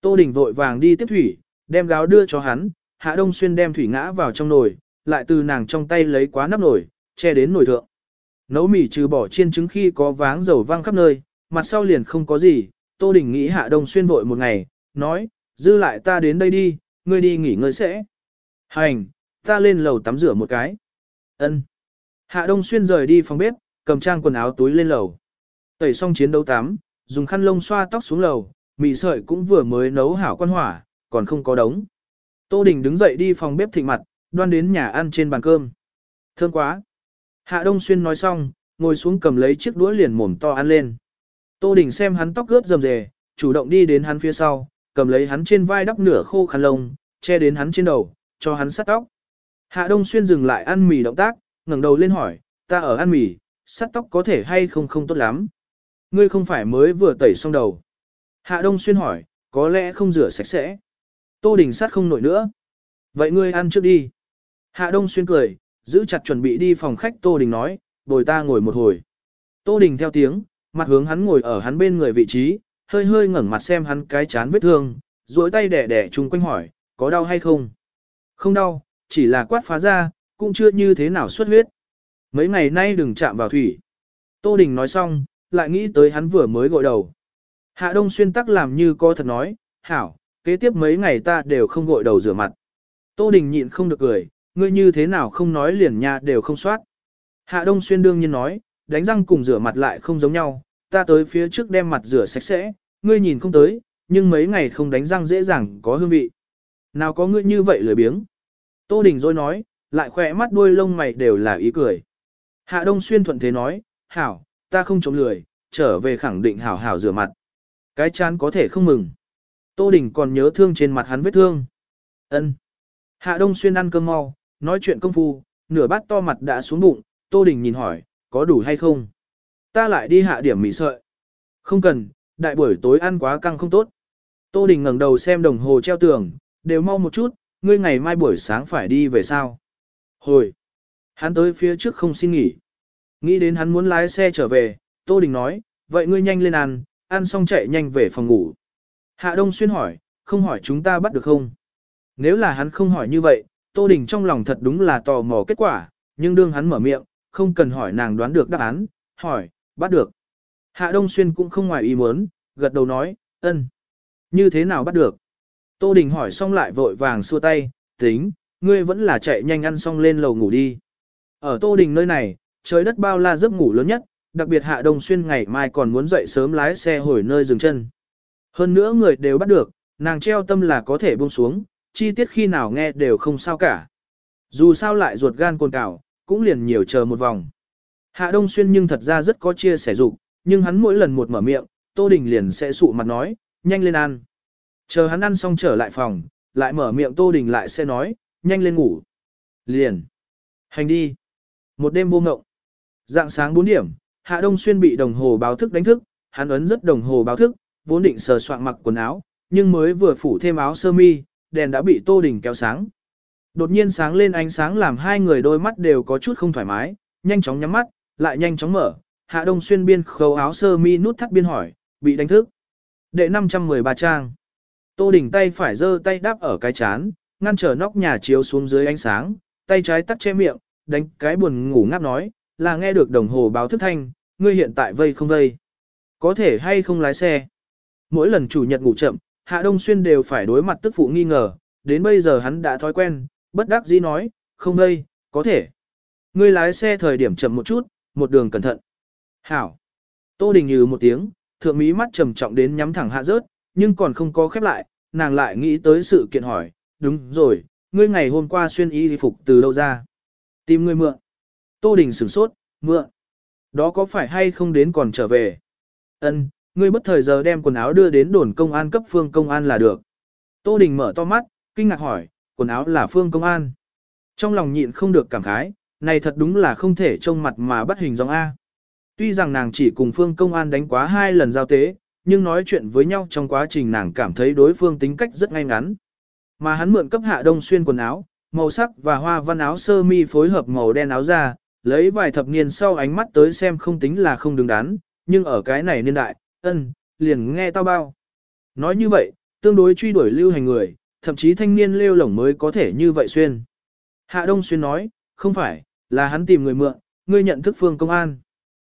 Tô Đình vội vàng đi tiếp thủy, đem gáo đưa cho hắn, Hạ Đông Xuyên đem thủy ngã vào trong nồi, lại từ nàng trong tay lấy quá nắp nồi, che đến nồi thượng. Nấu mì trừ bỏ chiên trứng khi có váng dầu văng khắp nơi, mặt sau liền không có gì, Tô Đình nghĩ Hạ Đông Xuyên vội một ngày, nói, dư lại ta đến đây đi, ngươi đi nghỉ ngơi sẽ. Hành, ta lên lầu tắm rửa một cái. Ân. Hạ Đông Xuyên rời đi phòng bếp, cầm trang quần áo túi lên lầu. Tẩy xong chiến đấu tắm, dùng khăn lông xoa tóc xuống lầu, mì sợi cũng vừa mới nấu hảo quan hỏa, còn không có đống. Tô Đình đứng dậy đi phòng bếp thịnh mặt, đoan đến nhà ăn trên bàn cơm. Thơm quá. Hạ Đông Xuyên nói xong, ngồi xuống cầm lấy chiếc đũa liền mồm to ăn lên. Tô Đình xem hắn tóc ướt rầm rề, chủ động đi đến hắn phía sau, cầm lấy hắn trên vai đắp nửa khô khăn lông, che đến hắn trên đầu, cho hắn sắt tóc. Hạ Đông Xuyên dừng lại ăn mì động tác, ngẩng đầu lên hỏi, ta ở ăn mì, sắt tóc có thể hay không không tốt lắm. Ngươi không phải mới vừa tẩy xong đầu. Hạ Đông Xuyên hỏi, có lẽ không rửa sạch sẽ. Tô Đình sắt không nổi nữa. Vậy ngươi ăn trước đi. Hạ Đông Xuyên cười, giữ chặt chuẩn bị đi phòng khách Tô Đình nói, bồi ta ngồi một hồi. Tô Đình theo tiếng, mặt hướng hắn ngồi ở hắn bên người vị trí, hơi hơi ngẩng mặt xem hắn cái chán vết thương, duỗi tay đẻ đẻ chung quanh hỏi, có đau hay không? Không đau, chỉ là quát phá ra, cũng chưa như thế nào xuất huyết. Mấy ngày nay đừng chạm vào thủy. Tô Đình nói xong, lại nghĩ tới hắn vừa mới gội đầu. Hạ Đông Xuyên tắc làm như co thật nói, hảo, kế tiếp mấy ngày ta đều không gội đầu rửa mặt. Tô Đình nhịn không được cười, ngươi như thế nào không nói liền nha đều không soát. Hạ Đông Xuyên đương nhiên nói, đánh răng cùng rửa mặt lại không giống nhau, ta tới phía trước đem mặt rửa sạch sẽ, ngươi nhìn không tới, nhưng mấy ngày không đánh răng dễ dàng có hương vị. Nào có ngươi như vậy lười biếng. Tô Đình rồi nói, lại khỏe mắt đuôi lông mày đều là ý cười. Hạ Đông Xuyên thuận thế nói, hảo, ta không chống lười, trở về khẳng định hảo hảo rửa mặt. Cái chán có thể không mừng. Tô Đình còn nhớ thương trên mặt hắn vết thương. Ân. Hạ Đông Xuyên ăn cơm mau, nói chuyện công phu, nửa bát to mặt đã xuống bụng, Tô Đình nhìn hỏi, có đủ hay không? Ta lại đi hạ điểm mì sợi. Không cần, đại buổi tối ăn quá căng không tốt. Tô Đình ngẩng đầu xem đồng hồ treo tường, đều mau một chút, ngươi ngày mai buổi sáng phải đi về sao? Hồi. Hắn tới phía trước không xin nghỉ. Nghĩ đến hắn muốn lái xe trở về, Tô Đình nói, vậy ngươi nhanh lên ăn, ăn xong chạy nhanh về phòng ngủ. Hạ Đông Xuyên hỏi, không hỏi chúng ta bắt được không? Nếu là hắn không hỏi như vậy, Tô Đình trong lòng thật đúng là tò mò kết quả, nhưng đương hắn mở miệng, không cần hỏi nàng đoán được đáp án, hỏi, bắt được. Hạ Đông Xuyên cũng không ngoài ý muốn, gật đầu nói, ân. Như thế nào bắt được? Tô Đình hỏi xong lại vội vàng xua tay, tính, ngươi vẫn là chạy nhanh ăn xong lên lầu ngủ đi. Ở Tô Đình nơi này, trời đất bao la giấc ngủ lớn nhất, đặc biệt Hạ Đông Xuyên ngày mai còn muốn dậy sớm lái xe hồi nơi dừng chân. Hơn nữa người đều bắt được, nàng treo tâm là có thể buông xuống, chi tiết khi nào nghe đều không sao cả. Dù sao lại ruột gan cồn cào, cũng liền nhiều chờ một vòng. Hạ Đông Xuyên nhưng thật ra rất có chia sẻ dục, nhưng hắn mỗi lần một mở miệng, Tô Đình liền sẽ sụ mặt nói, nhanh lên ăn. Chờ hắn ăn xong trở lại phòng, lại mở miệng Tô Đình lại sẽ nói, nhanh lên ngủ. Liền. Hành đi. Một đêm vô ngộng. Dạng sáng 4 điểm, Hạ Đông Xuyên bị đồng hồ báo thức đánh thức, hắn ấn rất đồng hồ báo thức, vốn định sờ soạn mặc quần áo, nhưng mới vừa phủ thêm áo sơ mi, đèn đã bị Tô Đình kéo sáng. Đột nhiên sáng lên ánh sáng làm hai người đôi mắt đều có chút không thoải mái, nhanh chóng nhắm mắt, lại nhanh chóng mở. Hạ Đông Xuyên biên khâu áo sơ mi nút thắt biên hỏi, bị đánh thức. Đệ 513 trang. Tô đỉnh tay phải giơ tay đáp ở cái chán, ngăn trở nóc nhà chiếu xuống dưới ánh sáng, tay trái tắt che miệng, đánh cái buồn ngủ ngáp nói, là nghe được đồng hồ báo thức thanh, ngươi hiện tại vây không vây. Có thể hay không lái xe. Mỗi lần chủ nhật ngủ chậm, Hạ Đông Xuyên đều phải đối mặt tức phụ nghi ngờ, đến bây giờ hắn đã thói quen, bất đắc dĩ nói, không đây, có thể. Ngươi lái xe thời điểm chậm một chút, một đường cẩn thận. Hảo. Tô Đình như một tiếng, thượng mỹ mắt trầm trọng đến nhắm thẳng hạ rớt, nhưng còn không có khép lại, nàng lại nghĩ tới sự kiện hỏi, đúng rồi, ngươi ngày hôm qua xuyên y phục từ đâu ra? Tìm ngươi mượn. Tô Đình sửng sốt, mượn. Đó có phải hay không đến còn trở về? Ân, ngươi bất thời giờ đem quần áo đưa đến đồn công an cấp phương công an là được. Tô Đình mở to mắt, kinh ngạc hỏi, quần áo là phương công an. Trong lòng nhịn không được cảm khái, này thật đúng là không thể trông mặt mà bắt hình dòng A. Tuy rằng nàng chỉ cùng phương công an đánh quá hai lần giao tế, nhưng nói chuyện với nhau trong quá trình nàng cảm thấy đối phương tính cách rất ngay ngắn. Mà hắn mượn cấp hạ đông xuyên quần áo, màu sắc và hoa văn áo sơ mi phối hợp màu đen áo da, lấy vài thập niên sau ánh mắt tới xem không tính là không đứng đắn, nhưng ở cái này niên đại, ân, liền nghe tao bao. Nói như vậy, tương đối truy đuổi lưu hành người, thậm chí thanh niên lêu lổng mới có thể như vậy xuyên. Hạ Đông Xuyên nói, không phải, là hắn tìm người mượn, ngươi nhận thức phương công an.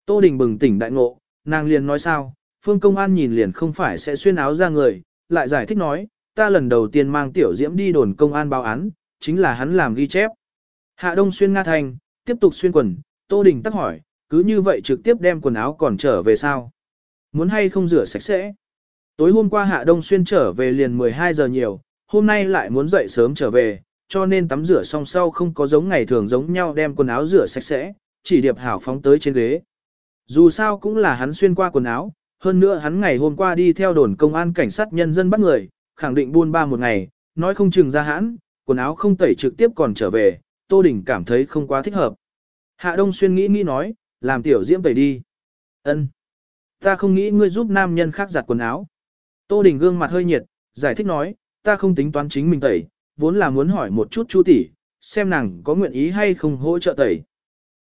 Tô Đình bừng tỉnh đại ngộ, nàng liền nói sao, phương công an nhìn liền không phải sẽ xuyên áo ra người, lại giải thích nói, ta lần đầu tiên mang tiểu diễm đi đồn công an báo án, chính là hắn làm ghi chép. Hạ Đông Xuyên Nga Thành, tiếp tục xuyên quần, Tô Đình tắc hỏi, cứ như vậy trực tiếp đem quần áo còn trở về sao? Muốn hay không rửa sạch sẽ? Tối hôm qua Hạ Đông Xuyên trở về liền 12 giờ nhiều, hôm nay lại muốn dậy sớm trở về, cho nên tắm rửa xong sau không có giống ngày thường giống nhau đem quần áo rửa sạch sẽ, chỉ điệp hảo phóng tới trên ghế. Dù sao cũng là hắn xuyên qua quần áo, hơn nữa hắn ngày hôm qua đi theo đồn công an cảnh sát nhân dân bắt người, khẳng định buôn ba một ngày, nói không chừng ra hãn, quần áo không tẩy trực tiếp còn trở về, Tô Đình cảm thấy không quá thích hợp. Hạ Đông Xuyên nghĩ nghĩ nói, làm tiểu diễm tẩy đi. Ân, Ta không nghĩ ngươi giúp nam nhân khác giặt quần áo. Tô Đình gương mặt hơi nhiệt, giải thích nói, ta không tính toán chính mình tẩy, vốn là muốn hỏi một chút Chu tỷ, xem nàng có nguyện ý hay không hỗ trợ tẩy.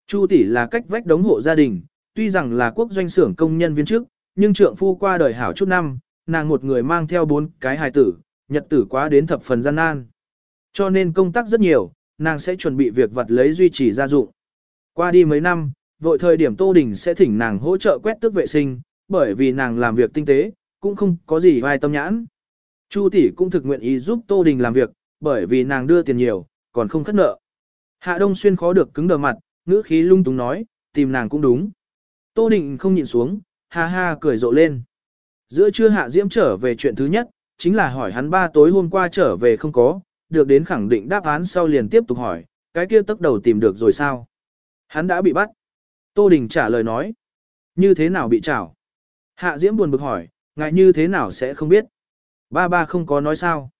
Chu tỷ là cách vách đống hộ gia đình, tuy rằng là quốc doanh xưởng công nhân viên chức, nhưng trượng phu qua đời hảo chút năm, nàng một người mang theo bốn cái hài tử, nhật tử quá đến thập phần gian nan. Cho nên công tác rất nhiều, nàng sẽ chuẩn bị việc vật lấy duy trì gia dụng. Qua đi mấy năm, vội thời điểm Tô Đình sẽ thỉnh nàng hỗ trợ quét tước vệ sinh, bởi vì nàng làm việc tinh tế, cũng không có gì vai tâm nhãn. Chu tỷ cũng thực nguyện ý giúp Tô Đình làm việc, bởi vì nàng đưa tiền nhiều, còn không khất nợ. Hạ Đông Xuyên khó được cứng đờ mặt, ngữ khí lung túng nói, tìm nàng cũng đúng. Tô Đình không nhìn xuống, ha ha cười rộ lên. Giữa trưa Hạ Diễm trở về chuyện thứ nhất, chính là hỏi hắn ba tối hôm qua trở về không có, được đến khẳng định đáp án sau liền tiếp tục hỏi, cái kia tốc đầu tìm được rồi sao? Hắn đã bị bắt. Tô Đình trả lời nói, như thế nào bị trảo? Hạ Diễm buồn bực hỏi, ngại như thế nào sẽ không biết? Ba ba không có nói sao?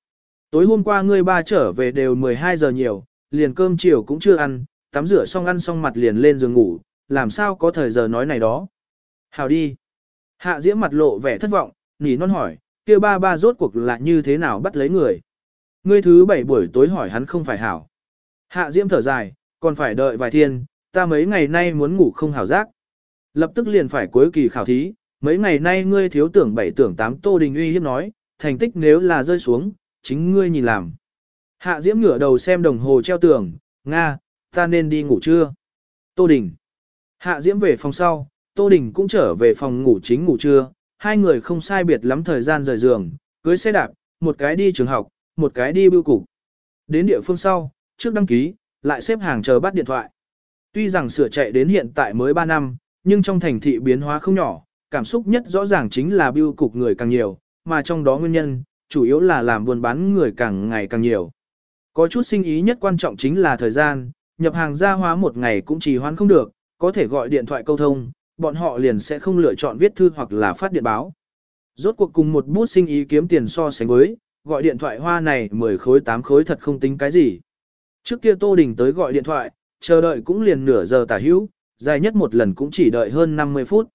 Tối hôm qua ngươi ba trở về đều 12 giờ nhiều, liền cơm chiều cũng chưa ăn, tắm rửa xong ăn xong mặt liền lên giường ngủ, làm sao có thời giờ nói này đó. Hào đi. Hạ diễm mặt lộ vẻ thất vọng, nỉ non hỏi, kia ba ba rốt cuộc là như thế nào bắt lấy người. Ngươi thứ bảy buổi tối hỏi hắn không phải hảo. Hạ diễm thở dài, còn phải đợi vài thiên, ta mấy ngày nay muốn ngủ không hảo giác. Lập tức liền phải cuối kỳ khảo thí, mấy ngày nay ngươi thiếu tưởng bảy tưởng tám tô đình uy hiếp nói, thành tích nếu là rơi xuống, chính ngươi nhìn làm. Hạ diễm ngửa đầu xem đồng hồ treo tường, Nga, ta nên đi ngủ trưa. Tô Đình. Hạ diễm về phòng sau, Tô Đình cũng trở về phòng ngủ chính ngủ trưa, hai người không sai biệt lắm thời gian rời giường, cưới xe đạp, một cái đi trường học, một cái đi bưu cục. Đến địa phương sau, trước đăng ký, lại xếp hàng chờ bắt điện thoại. Tuy rằng sửa chạy đến hiện tại mới 3 năm, nhưng trong thành thị biến hóa không nhỏ, cảm xúc nhất rõ ràng chính là bưu cục người càng nhiều, mà trong đó nguyên nhân, chủ yếu là làm buôn bán người càng ngày càng nhiều. Có chút sinh ý nhất quan trọng chính là thời gian, nhập hàng ra hóa một ngày cũng chỉ hoãn không được, có thể gọi điện thoại câu thông, bọn họ liền sẽ không lựa chọn viết thư hoặc là phát điện báo. Rốt cuộc cùng một bút sinh ý kiếm tiền so sánh với, gọi điện thoại hoa này 10 khối 8 khối thật không tính cái gì. Trước kia Tô Đình tới gọi điện thoại, chờ đợi cũng liền nửa giờ tả hữu, dài nhất một lần cũng chỉ đợi hơn 50 phút.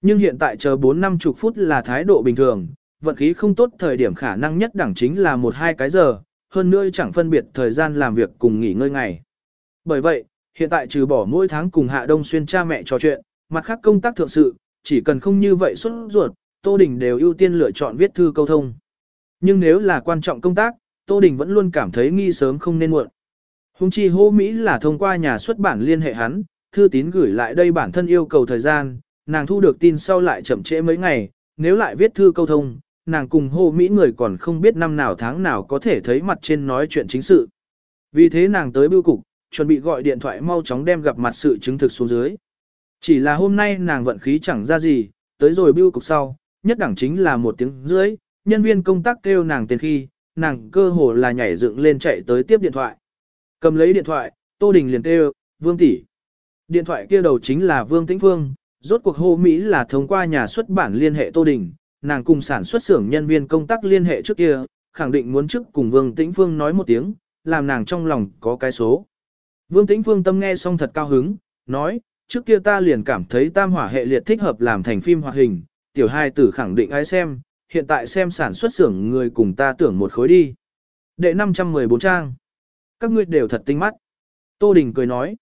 Nhưng hiện tại chờ 4-50 phút là thái độ bình thường, vận khí không tốt thời điểm khả năng nhất đẳng chính là một hai cái giờ, hơn nữa chẳng phân biệt thời gian làm việc cùng nghỉ ngơi ngày. Bởi vậy, hiện tại trừ bỏ mỗi tháng cùng Hạ Đông Xuyên cha mẹ trò chuyện, mặt khác công tác thượng sự, chỉ cần không như vậy xuất ruột, Tô Đình đều ưu tiên lựa chọn viết thư câu thông. Nhưng nếu là quan trọng công tác, Tô Đình vẫn luôn cảm thấy nghi sớm không nên muộn. Hùng chi hô Mỹ là thông qua nhà xuất bản liên hệ hắn, thư tín gửi lại đây bản thân yêu cầu thời gian, nàng thu được tin sau lại chậm trễ mấy ngày, nếu lại viết thư câu thông, nàng cùng hô Mỹ người còn không biết năm nào tháng nào có thể thấy mặt trên nói chuyện chính sự. Vì thế nàng tới bưu cục, chuẩn bị gọi điện thoại mau chóng đem gặp mặt sự chứng thực xuống dưới. Chỉ là hôm nay nàng vận khí chẳng ra gì, tới rồi bưu cục sau, nhất đẳng chính là một tiếng dưới, nhân viên công tác kêu nàng tiền khi, nàng cơ hồ là nhảy dựng lên chạy tới tiếp điện thoại. Cầm lấy điện thoại, Tô Đình liền kêu, Vương tỷ. Điện thoại kia đầu chính là Vương Tĩnh Phương, rốt cuộc hô Mỹ là thông qua nhà xuất bản liên hệ Tô Đình, nàng cùng sản xuất xưởng nhân viên công tác liên hệ trước kia, khẳng định muốn trước cùng Vương Tĩnh Phương nói một tiếng, làm nàng trong lòng có cái số. Vương Tĩnh Phương tâm nghe xong thật cao hứng, nói, trước kia ta liền cảm thấy tam hỏa hệ liệt thích hợp làm thành phim hoạt hình, tiểu hai tử khẳng định ai xem, hiện tại xem sản xuất xưởng người cùng ta tưởng một khối đi. Đệ 514 trang. Các ngươi đều thật tinh mắt. Tô Đình cười nói,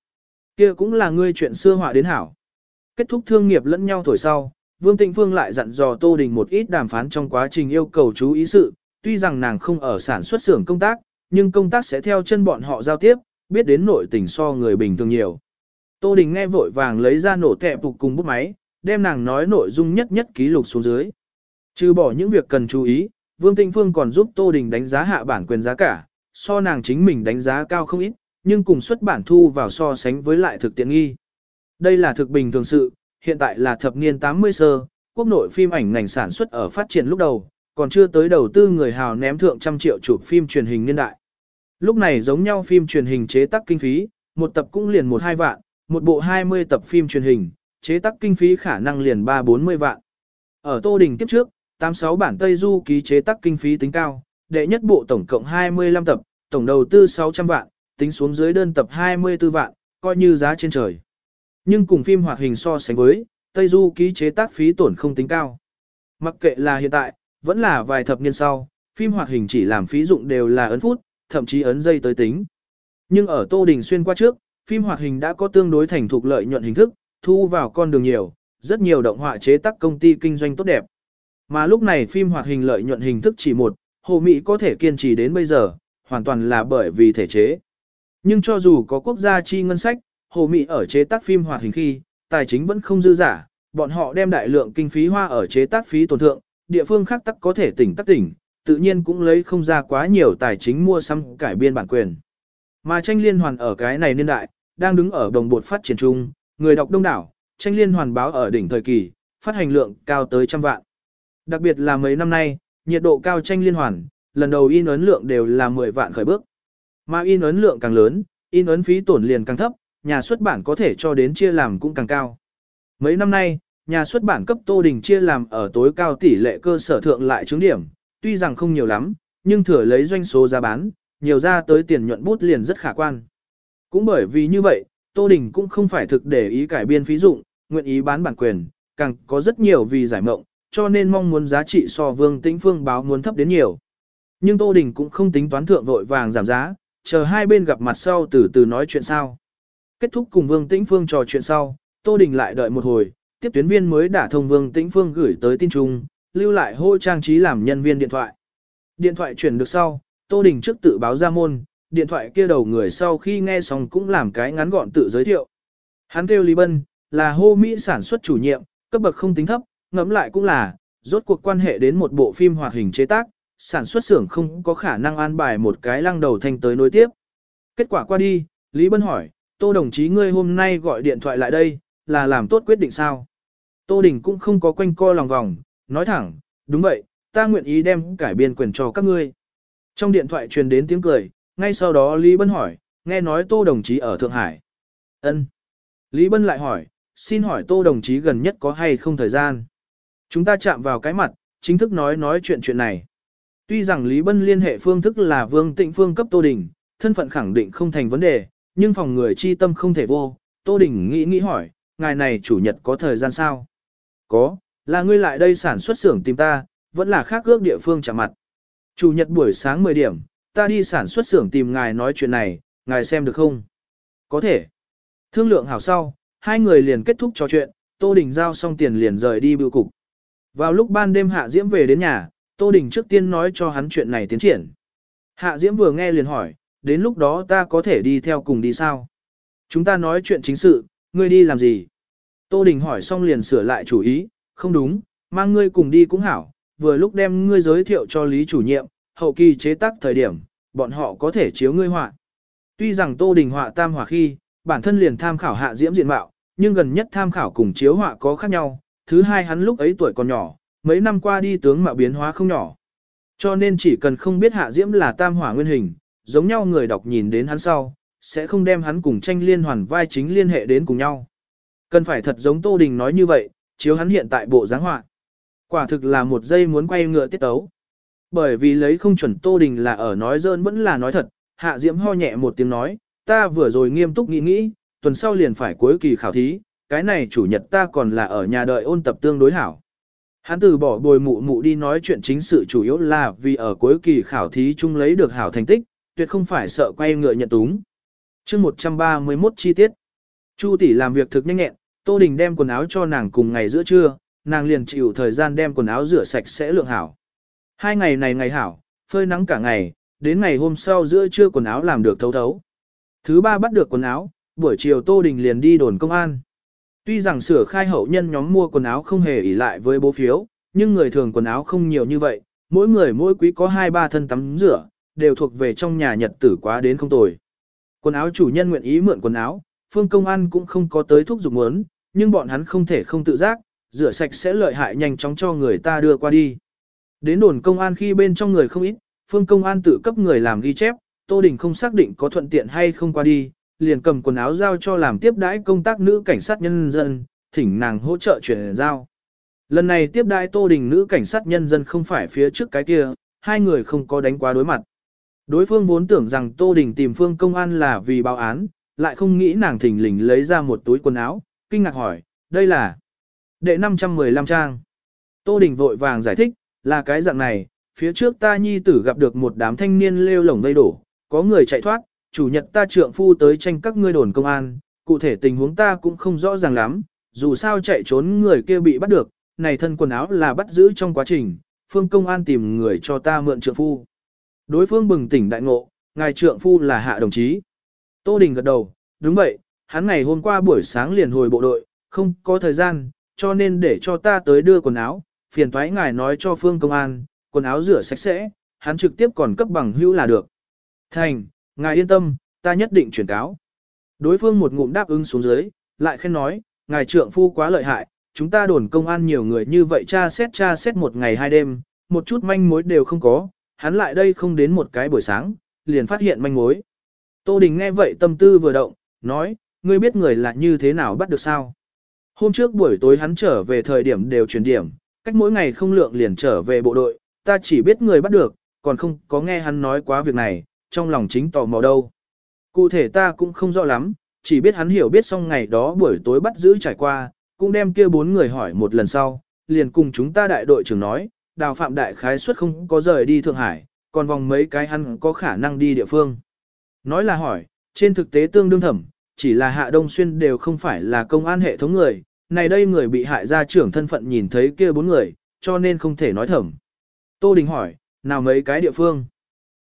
kia cũng là ngươi chuyện xưa họa đến hảo. Kết thúc thương nghiệp lẫn nhau thổi sau, Vương Tịnh Phương lại dặn dò Tô Đình một ít đàm phán trong quá trình yêu cầu chú ý sự, tuy rằng nàng không ở sản xuất xưởng công tác, nhưng công tác sẽ theo chân bọn họ giao tiếp, biết đến nội tình so người bình thường nhiều. Tô Đình nghe vội vàng lấy ra nổ tẹp phục cùng bút máy, đem nàng nói nội dung nhất nhất ký lục xuống dưới. Trừ bỏ những việc cần chú ý, Vương Tịnh Phương còn giúp Tô Đình đánh giá hạ bản quyền giá cả, so nàng chính mình đánh giá cao không ít, nhưng cùng xuất bản thu vào so sánh với lại thực tiện nghi. Đây là thực bình thường sự, hiện tại là thập niên 80 sơ, quốc nội phim ảnh ngành sản xuất ở phát triển lúc đầu, còn chưa tới đầu tư người hào ném thượng trăm triệu chụp phim truyền hình niên đại. Lúc này giống nhau phim truyền hình chế tác kinh phí, một tập cũng liền một hai vạn, một bộ 20 tập phim truyền hình, chế tác kinh phí khả năng liền 3-40 vạn. Ở Tô Đình kiếp trước, 86 bản Tây Du ký chế tác kinh phí tính cao, đệ nhất bộ tổng cộng 25 tập, tổng đầu tư 600 vạn, tính xuống dưới đơn tập 24 vạn, coi như giá trên trời. Nhưng cùng phim hoạt hình so sánh với, Tây Du ký chế tác phí tổn không tính cao. Mặc kệ là hiện tại, vẫn là vài thập niên sau, phim hoạt hình chỉ làm phí dụng đều là ấn phút, thậm chí ấn giây tới tính. Nhưng ở Tô Đình xuyên qua trước, phim hoạt hình đã có tương đối thành thục lợi nhuận hình thức, thu vào con đường nhiều, rất nhiều động họa chế tác công ty kinh doanh tốt đẹp. Mà lúc này phim hoạt hình lợi nhuận hình thức chỉ một, Hồ Mỹ có thể kiên trì đến bây giờ, hoàn toàn là bởi vì thể chế. Nhưng cho dù có quốc gia chi ngân sách, Hồ Mỹ ở chế tác phim hoạt hình khi, tài chính vẫn không dư giả, bọn họ đem đại lượng kinh phí hoa ở chế tác phí tổn thượng, địa phương khác tắc có thể tỉnh tắc tỉnh, tự nhiên cũng lấy không ra quá nhiều tài chính mua xăm cải biên bản quyền. Mà tranh liên hoàn ở cái này niên đại, đang đứng ở đồng bột phát triển chung, người đọc đông đảo, tranh liên hoàn báo ở đỉnh thời kỳ, phát hành lượng cao tới trăm vạn. Đặc biệt là mấy năm nay, nhiệt độ cao tranh liên hoàn, lần đầu in ấn lượng đều là 10 vạn khởi bước. Mà in ấn lượng càng lớn, in ấn phí tổn liền càng thấp, nhà xuất bản có thể cho đến chia làm cũng càng cao. Mấy năm nay, nhà xuất bản cấp Tô Đình chia làm ở tối cao tỷ lệ cơ sở thượng lại chứng điểm, tuy rằng không nhiều lắm, nhưng thừa lấy doanh số giá bán, nhiều ra tới tiền nhuận bút liền rất khả quan. Cũng bởi vì như vậy, Tô Đình cũng không phải thực để ý cải biên phí dụng, nguyện ý bán bản quyền, càng có rất nhiều vì giải mộng, cho nên mong muốn giá trị so Vương Tĩnh Phương báo muốn thấp đến nhiều. Nhưng Tô Đình cũng không tính toán thượng vội vàng giảm giá, chờ hai bên gặp mặt sau từ từ nói chuyện sao. Kết thúc cùng Vương Tĩnh Phương trò chuyện sau, Tô Đình lại đợi một hồi, tiếp tuyến viên mới đả thông Vương Tĩnh Phương gửi tới tin chung, lưu lại hô trang trí làm nhân viên điện thoại. Điện thoại chuyển được sau, Tô Đình trước tự báo ra môn, điện thoại kia đầu người sau khi nghe xong cũng làm cái ngắn gọn tự giới thiệu. Hắn kêu Lý Bân, là hô Mỹ sản xuất chủ nhiệm, cấp bậc không tính thấp, ngẫm lại cũng là, rốt cuộc quan hệ đến một bộ phim hoạt hình chế tác, sản xuất xưởng không có khả năng an bài một cái lăng đầu thanh tới nối tiếp. Kết quả qua đi, Lý Bân hỏi, Tô đồng chí ngươi hôm nay gọi điện thoại lại đây, là làm tốt quyết định sao? Tô Đình cũng không có quanh co lòng vòng, nói thẳng, đúng vậy, ta nguyện ý đem cải biên quyền cho các ngươi. Trong điện thoại truyền đến tiếng cười, ngay sau đó Lý Bân hỏi, nghe nói Tô đồng chí ở Thượng Hải. Ân. Lý Bân lại hỏi, xin hỏi Tô đồng chí gần nhất có hay không thời gian? Chúng ta chạm vào cái mặt, chính thức nói nói chuyện chuyện này. Tuy rằng Lý Bân liên hệ phương thức là Vương Tịnh Phương cấp Tô Đình, thân phận khẳng định không thành vấn đề, nhưng phòng người chi tâm không thể vô. Tô Đình nghĩ nghĩ hỏi, ngài này chủ nhật có thời gian sao? Có, là ngươi lại đây sản xuất xưởng tìm ta, vẫn là khác ước địa phương chạm mặt. Chủ nhật buổi sáng 10 điểm, ta đi sản xuất xưởng tìm ngài nói chuyện này, ngài xem được không? Có thể. Thương lượng hảo sau, hai người liền kết thúc trò chuyện, Tô Đình giao xong tiền liền rời đi bưu cục. Vào lúc ban đêm Hạ Diễm về đến nhà, Tô Đình trước tiên nói cho hắn chuyện này tiến triển. Hạ Diễm vừa nghe liền hỏi, đến lúc đó ta có thể đi theo cùng đi sao? Chúng ta nói chuyện chính sự, ngươi đi làm gì? Tô Đình hỏi xong liền sửa lại chủ ý, không đúng, mang ngươi cùng đi cũng hảo, vừa lúc đem ngươi giới thiệu cho Lý chủ nhiệm, hậu kỳ chế tác thời điểm, bọn họ có thể chiếu ngươi họa. Tuy rằng Tô Đình họa tam hỏa khi, bản thân liền tham khảo hạ diễm diện mạo, nhưng gần nhất tham khảo cùng chiếu họa có khác nhau, thứ hai hắn lúc ấy tuổi còn nhỏ, mấy năm qua đi tướng mạo biến hóa không nhỏ. Cho nên chỉ cần không biết hạ diễm là tam hỏa nguyên hình, giống nhau người đọc nhìn đến hắn sau, sẽ không đem hắn cùng tranh liên hoàn vai chính liên hệ đến cùng nhau. Cần phải thật giống Tô Đình nói như vậy, chiếu hắn hiện tại bộ dáng họa. Quả thực là một giây muốn quay ngựa tiết tấu. Bởi vì lấy không chuẩn Tô Đình là ở nói dơn vẫn là nói thật, Hạ Diễm ho nhẹ một tiếng nói, ta vừa rồi nghiêm túc nghĩ nghĩ, tuần sau liền phải cuối kỳ khảo thí, cái này chủ nhật ta còn là ở nhà đợi ôn tập tương đối hảo. Hắn từ bỏ bồi mụ mụ đi nói chuyện chính sự chủ yếu là vì ở cuối kỳ khảo thí chung lấy được hảo thành tích, tuyệt không phải sợ quay ngựa nhận túng. chương 131 chi tiết. Chu tỷ làm việc thực nhanh nhẹn, Tô Đình đem quần áo cho nàng cùng ngày giữa trưa, nàng liền chịu thời gian đem quần áo rửa sạch sẽ lượng hảo. Hai ngày này ngày hảo, phơi nắng cả ngày, đến ngày hôm sau giữa trưa quần áo làm được thấu thấu. Thứ ba bắt được quần áo, buổi chiều Tô Đình liền đi đồn công an. Tuy rằng sửa khai hậu nhân nhóm mua quần áo không hề ỉ lại với bố phiếu, nhưng người thường quần áo không nhiều như vậy, mỗi người mỗi quý có hai ba thân tắm rửa, đều thuộc về trong nhà nhật tử quá đến không tồi. Quần áo chủ nhân nguyện ý mượn quần áo, phương công an cũng không có tới thuốc dục muốn, nhưng bọn hắn không thể không tự giác, rửa sạch sẽ lợi hại nhanh chóng cho người ta đưa qua đi. Đến đồn công an khi bên trong người không ít, phương công an tự cấp người làm ghi chép, Tô Đình không xác định có thuận tiện hay không qua đi, liền cầm quần áo giao cho làm tiếp đãi công tác nữ cảnh sát nhân dân, thỉnh nàng hỗ trợ chuyển giao. Lần này tiếp đãi Tô Đình nữ cảnh sát nhân dân không phải phía trước cái kia, hai người không có đánh quá đối mặt. Đối phương vốn tưởng rằng Tô Đình tìm phương công an là vì báo án, lại không nghĩ nàng thỉnh lình lấy ra một túi quần áo, kinh ngạc hỏi, đây là đệ 515 trang. Tô Đình vội vàng giải thích, là cái dạng này, phía trước ta nhi tử gặp được một đám thanh niên lêu lổng vây đổ, có người chạy thoát, chủ nhật ta trượng phu tới tranh các ngươi đồn công an, cụ thể tình huống ta cũng không rõ ràng lắm, dù sao chạy trốn người kia bị bắt được, này thân quần áo là bắt giữ trong quá trình, phương công an tìm người cho ta mượn trượng phu. Đối phương bừng tỉnh đại ngộ, ngài trượng phu là hạ đồng chí. Tô Đình gật đầu, đúng vậy, hắn ngày hôm qua buổi sáng liền hồi bộ đội, không có thời gian, cho nên để cho ta tới đưa quần áo, phiền thoái ngài nói cho phương công an, quần áo rửa sạch sẽ, hắn trực tiếp còn cấp bằng hữu là được. Thành, ngài yên tâm, ta nhất định chuyển cáo. Đối phương một ngụm đáp ứng xuống dưới, lại khen nói, ngài trượng phu quá lợi hại, chúng ta đồn công an nhiều người như vậy tra xét tra xét một ngày hai đêm, một chút manh mối đều không có, hắn lại đây không đến một cái buổi sáng, liền phát hiện manh mối. Tô Đình nghe vậy tâm tư vừa động, nói, ngươi biết người là như thế nào bắt được sao? Hôm trước buổi tối hắn trở về thời điểm đều chuyển điểm, cách mỗi ngày không lượng liền trở về bộ đội, ta chỉ biết người bắt được, còn không có nghe hắn nói quá việc này, trong lòng chính tò mò đâu. Cụ thể ta cũng không rõ lắm, chỉ biết hắn hiểu biết xong ngày đó buổi tối bắt giữ trải qua, cũng đem kia bốn người hỏi một lần sau, liền cùng chúng ta đại đội trưởng nói, đào phạm đại khái suất không có rời đi Thượng Hải, còn vòng mấy cái hắn có khả năng đi địa phương. Nói là hỏi, trên thực tế tương đương thẩm, chỉ là Hạ Đông Xuyên đều không phải là công an hệ thống người, này đây người bị hại gia trưởng thân phận nhìn thấy kia bốn người, cho nên không thể nói thẩm. Tô Đình hỏi, nào mấy cái địa phương?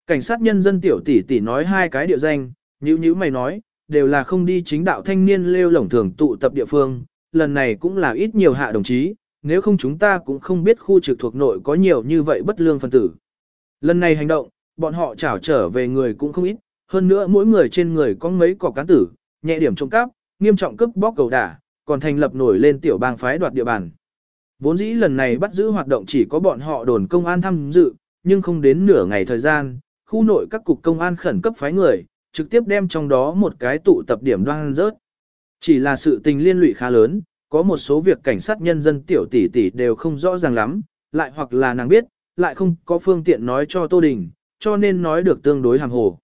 Cảnh sát nhân dân tiểu tỷ tỷ nói hai cái địa danh, nhữ nhữ mày nói, đều là không đi chính đạo thanh niên lêu lổng thường tụ tập địa phương, lần này cũng là ít nhiều hạ đồng chí, nếu không chúng ta cũng không biết khu trực thuộc nội có nhiều như vậy bất lương phân tử. Lần này hành động, bọn họ trảo trở về người cũng không ít, hơn nữa mỗi người trên người có mấy cọc cán tử, nhẹ điểm trộm cắp, nghiêm trọng cướp bóc cầu đả, còn thành lập nổi lên tiểu bang phái đoạt địa bàn. Vốn dĩ lần này bắt giữ hoạt động chỉ có bọn họ đồn công an tham dự, nhưng không đến nửa ngày thời gian, khu nội các cục công an khẩn cấp phái người, trực tiếp đem trong đó một cái tụ tập điểm đoan rớt. Chỉ là sự tình liên lụy khá lớn, có một số việc cảnh sát nhân dân tiểu tỷ tỷ đều không rõ ràng lắm, lại hoặc là nàng biết, lại không có phương tiện nói cho Tô Đình, cho nên nói được tương đối hàm hồ.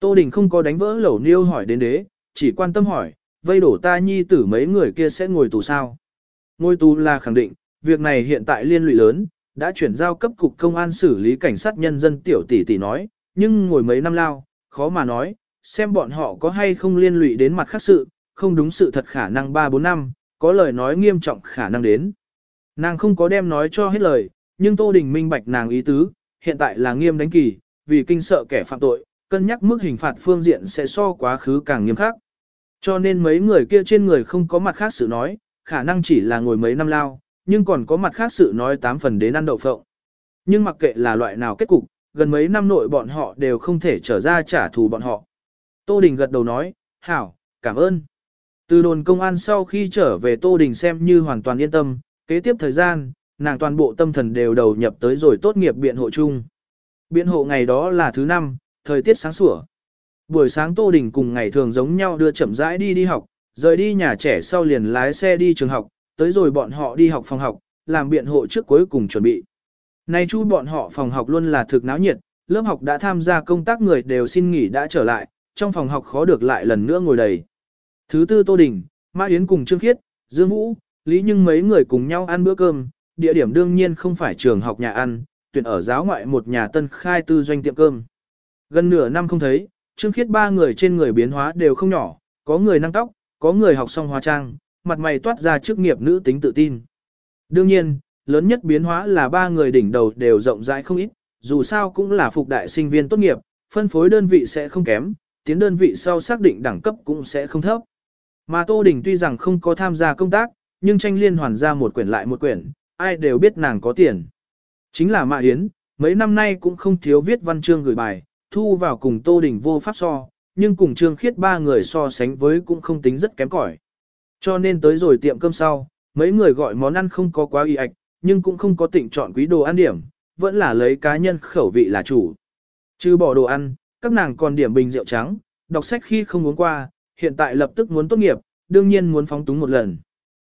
Tô Đình không có đánh vỡ lẩu niêu hỏi đến đế, chỉ quan tâm hỏi, vây đổ ta nhi tử mấy người kia sẽ ngồi tù sao? Ngồi tù là khẳng định, việc này hiện tại liên lụy lớn, đã chuyển giao cấp cục công an xử lý cảnh sát nhân dân tiểu tỷ tỷ nói, nhưng ngồi mấy năm lao, khó mà nói, xem bọn họ có hay không liên lụy đến mặt khác sự, không đúng sự thật khả năng 3-4 năm, có lời nói nghiêm trọng khả năng đến. Nàng không có đem nói cho hết lời, nhưng Tô Đình minh bạch nàng ý tứ, hiện tại là nghiêm đánh kỳ, vì kinh sợ kẻ phạm tội, cân nhắc mức hình phạt phương diện sẽ so quá khứ càng nghiêm khắc. Cho nên mấy người kia trên người không có mặt khác sự nói, khả năng chỉ là ngồi mấy năm lao, nhưng còn có mặt khác sự nói tám phần đến ăn đậu phộng. Nhưng mặc kệ là loại nào kết cục, gần mấy năm nội bọn họ đều không thể trở ra trả thù bọn họ. Tô Đình gật đầu nói, hảo, cảm ơn. Từ đồn công an sau khi trở về Tô Đình xem như hoàn toàn yên tâm, kế tiếp thời gian, nàng toàn bộ tâm thần đều đầu nhập tới rồi tốt nghiệp biện hộ chung. Biện hộ ngày đó là thứ năm, thời tiết sáng sủa. Buổi sáng Tô Đình cùng ngày thường giống nhau đưa chậm rãi đi đi học, rời đi nhà trẻ sau liền lái xe đi trường học, tới rồi bọn họ đi học phòng học, làm biện hộ trước cuối cùng chuẩn bị. Nay chu bọn họ phòng học luôn là thực náo nhiệt, lớp học đã tham gia công tác người đều xin nghỉ đã trở lại, trong phòng học khó được lại lần nữa ngồi đầy. Thứ tư Tô Đình, Mã Yến cùng Trương Khiết, Dương Vũ, Lý Nhưng mấy người cùng nhau ăn bữa cơm, địa điểm đương nhiên không phải trường học nhà ăn, tuyển ở giáo ngoại một nhà tân khai tư doanh tiệm cơm. Gần nửa năm không thấy, Trương Khiết ba người trên người biến hóa đều không nhỏ, có người năng tóc, có người học xong hóa trang, mặt mày toát ra chức nghiệp nữ tính tự tin. Đương nhiên, lớn nhất biến hóa là ba người đỉnh đầu đều rộng rãi không ít, dù sao cũng là phục đại sinh viên tốt nghiệp, phân phối đơn vị sẽ không kém, tiến đơn vị sau xác định đẳng cấp cũng sẽ không thấp. Mà Tô Đình tuy rằng không có tham gia công tác, nhưng tranh liên hoàn ra một quyển lại một quyển, ai đều biết nàng có tiền. Chính là Mạ Yến, mấy năm nay cũng không thiếu viết văn chương gửi bài, thu vào cùng Tô Đình vô pháp so, nhưng cùng Trương Khiết ba người so sánh với cũng không tính rất kém cỏi. Cho nên tới rồi tiệm cơm sau, mấy người gọi món ăn không có quá y ạch, nhưng cũng không có tịnh chọn quý đồ ăn điểm, vẫn là lấy cá nhân khẩu vị là chủ. Chứ bỏ đồ ăn, các nàng còn điểm bình rượu trắng, đọc sách khi không uống qua, hiện tại lập tức muốn tốt nghiệp, đương nhiên muốn phóng túng một lần.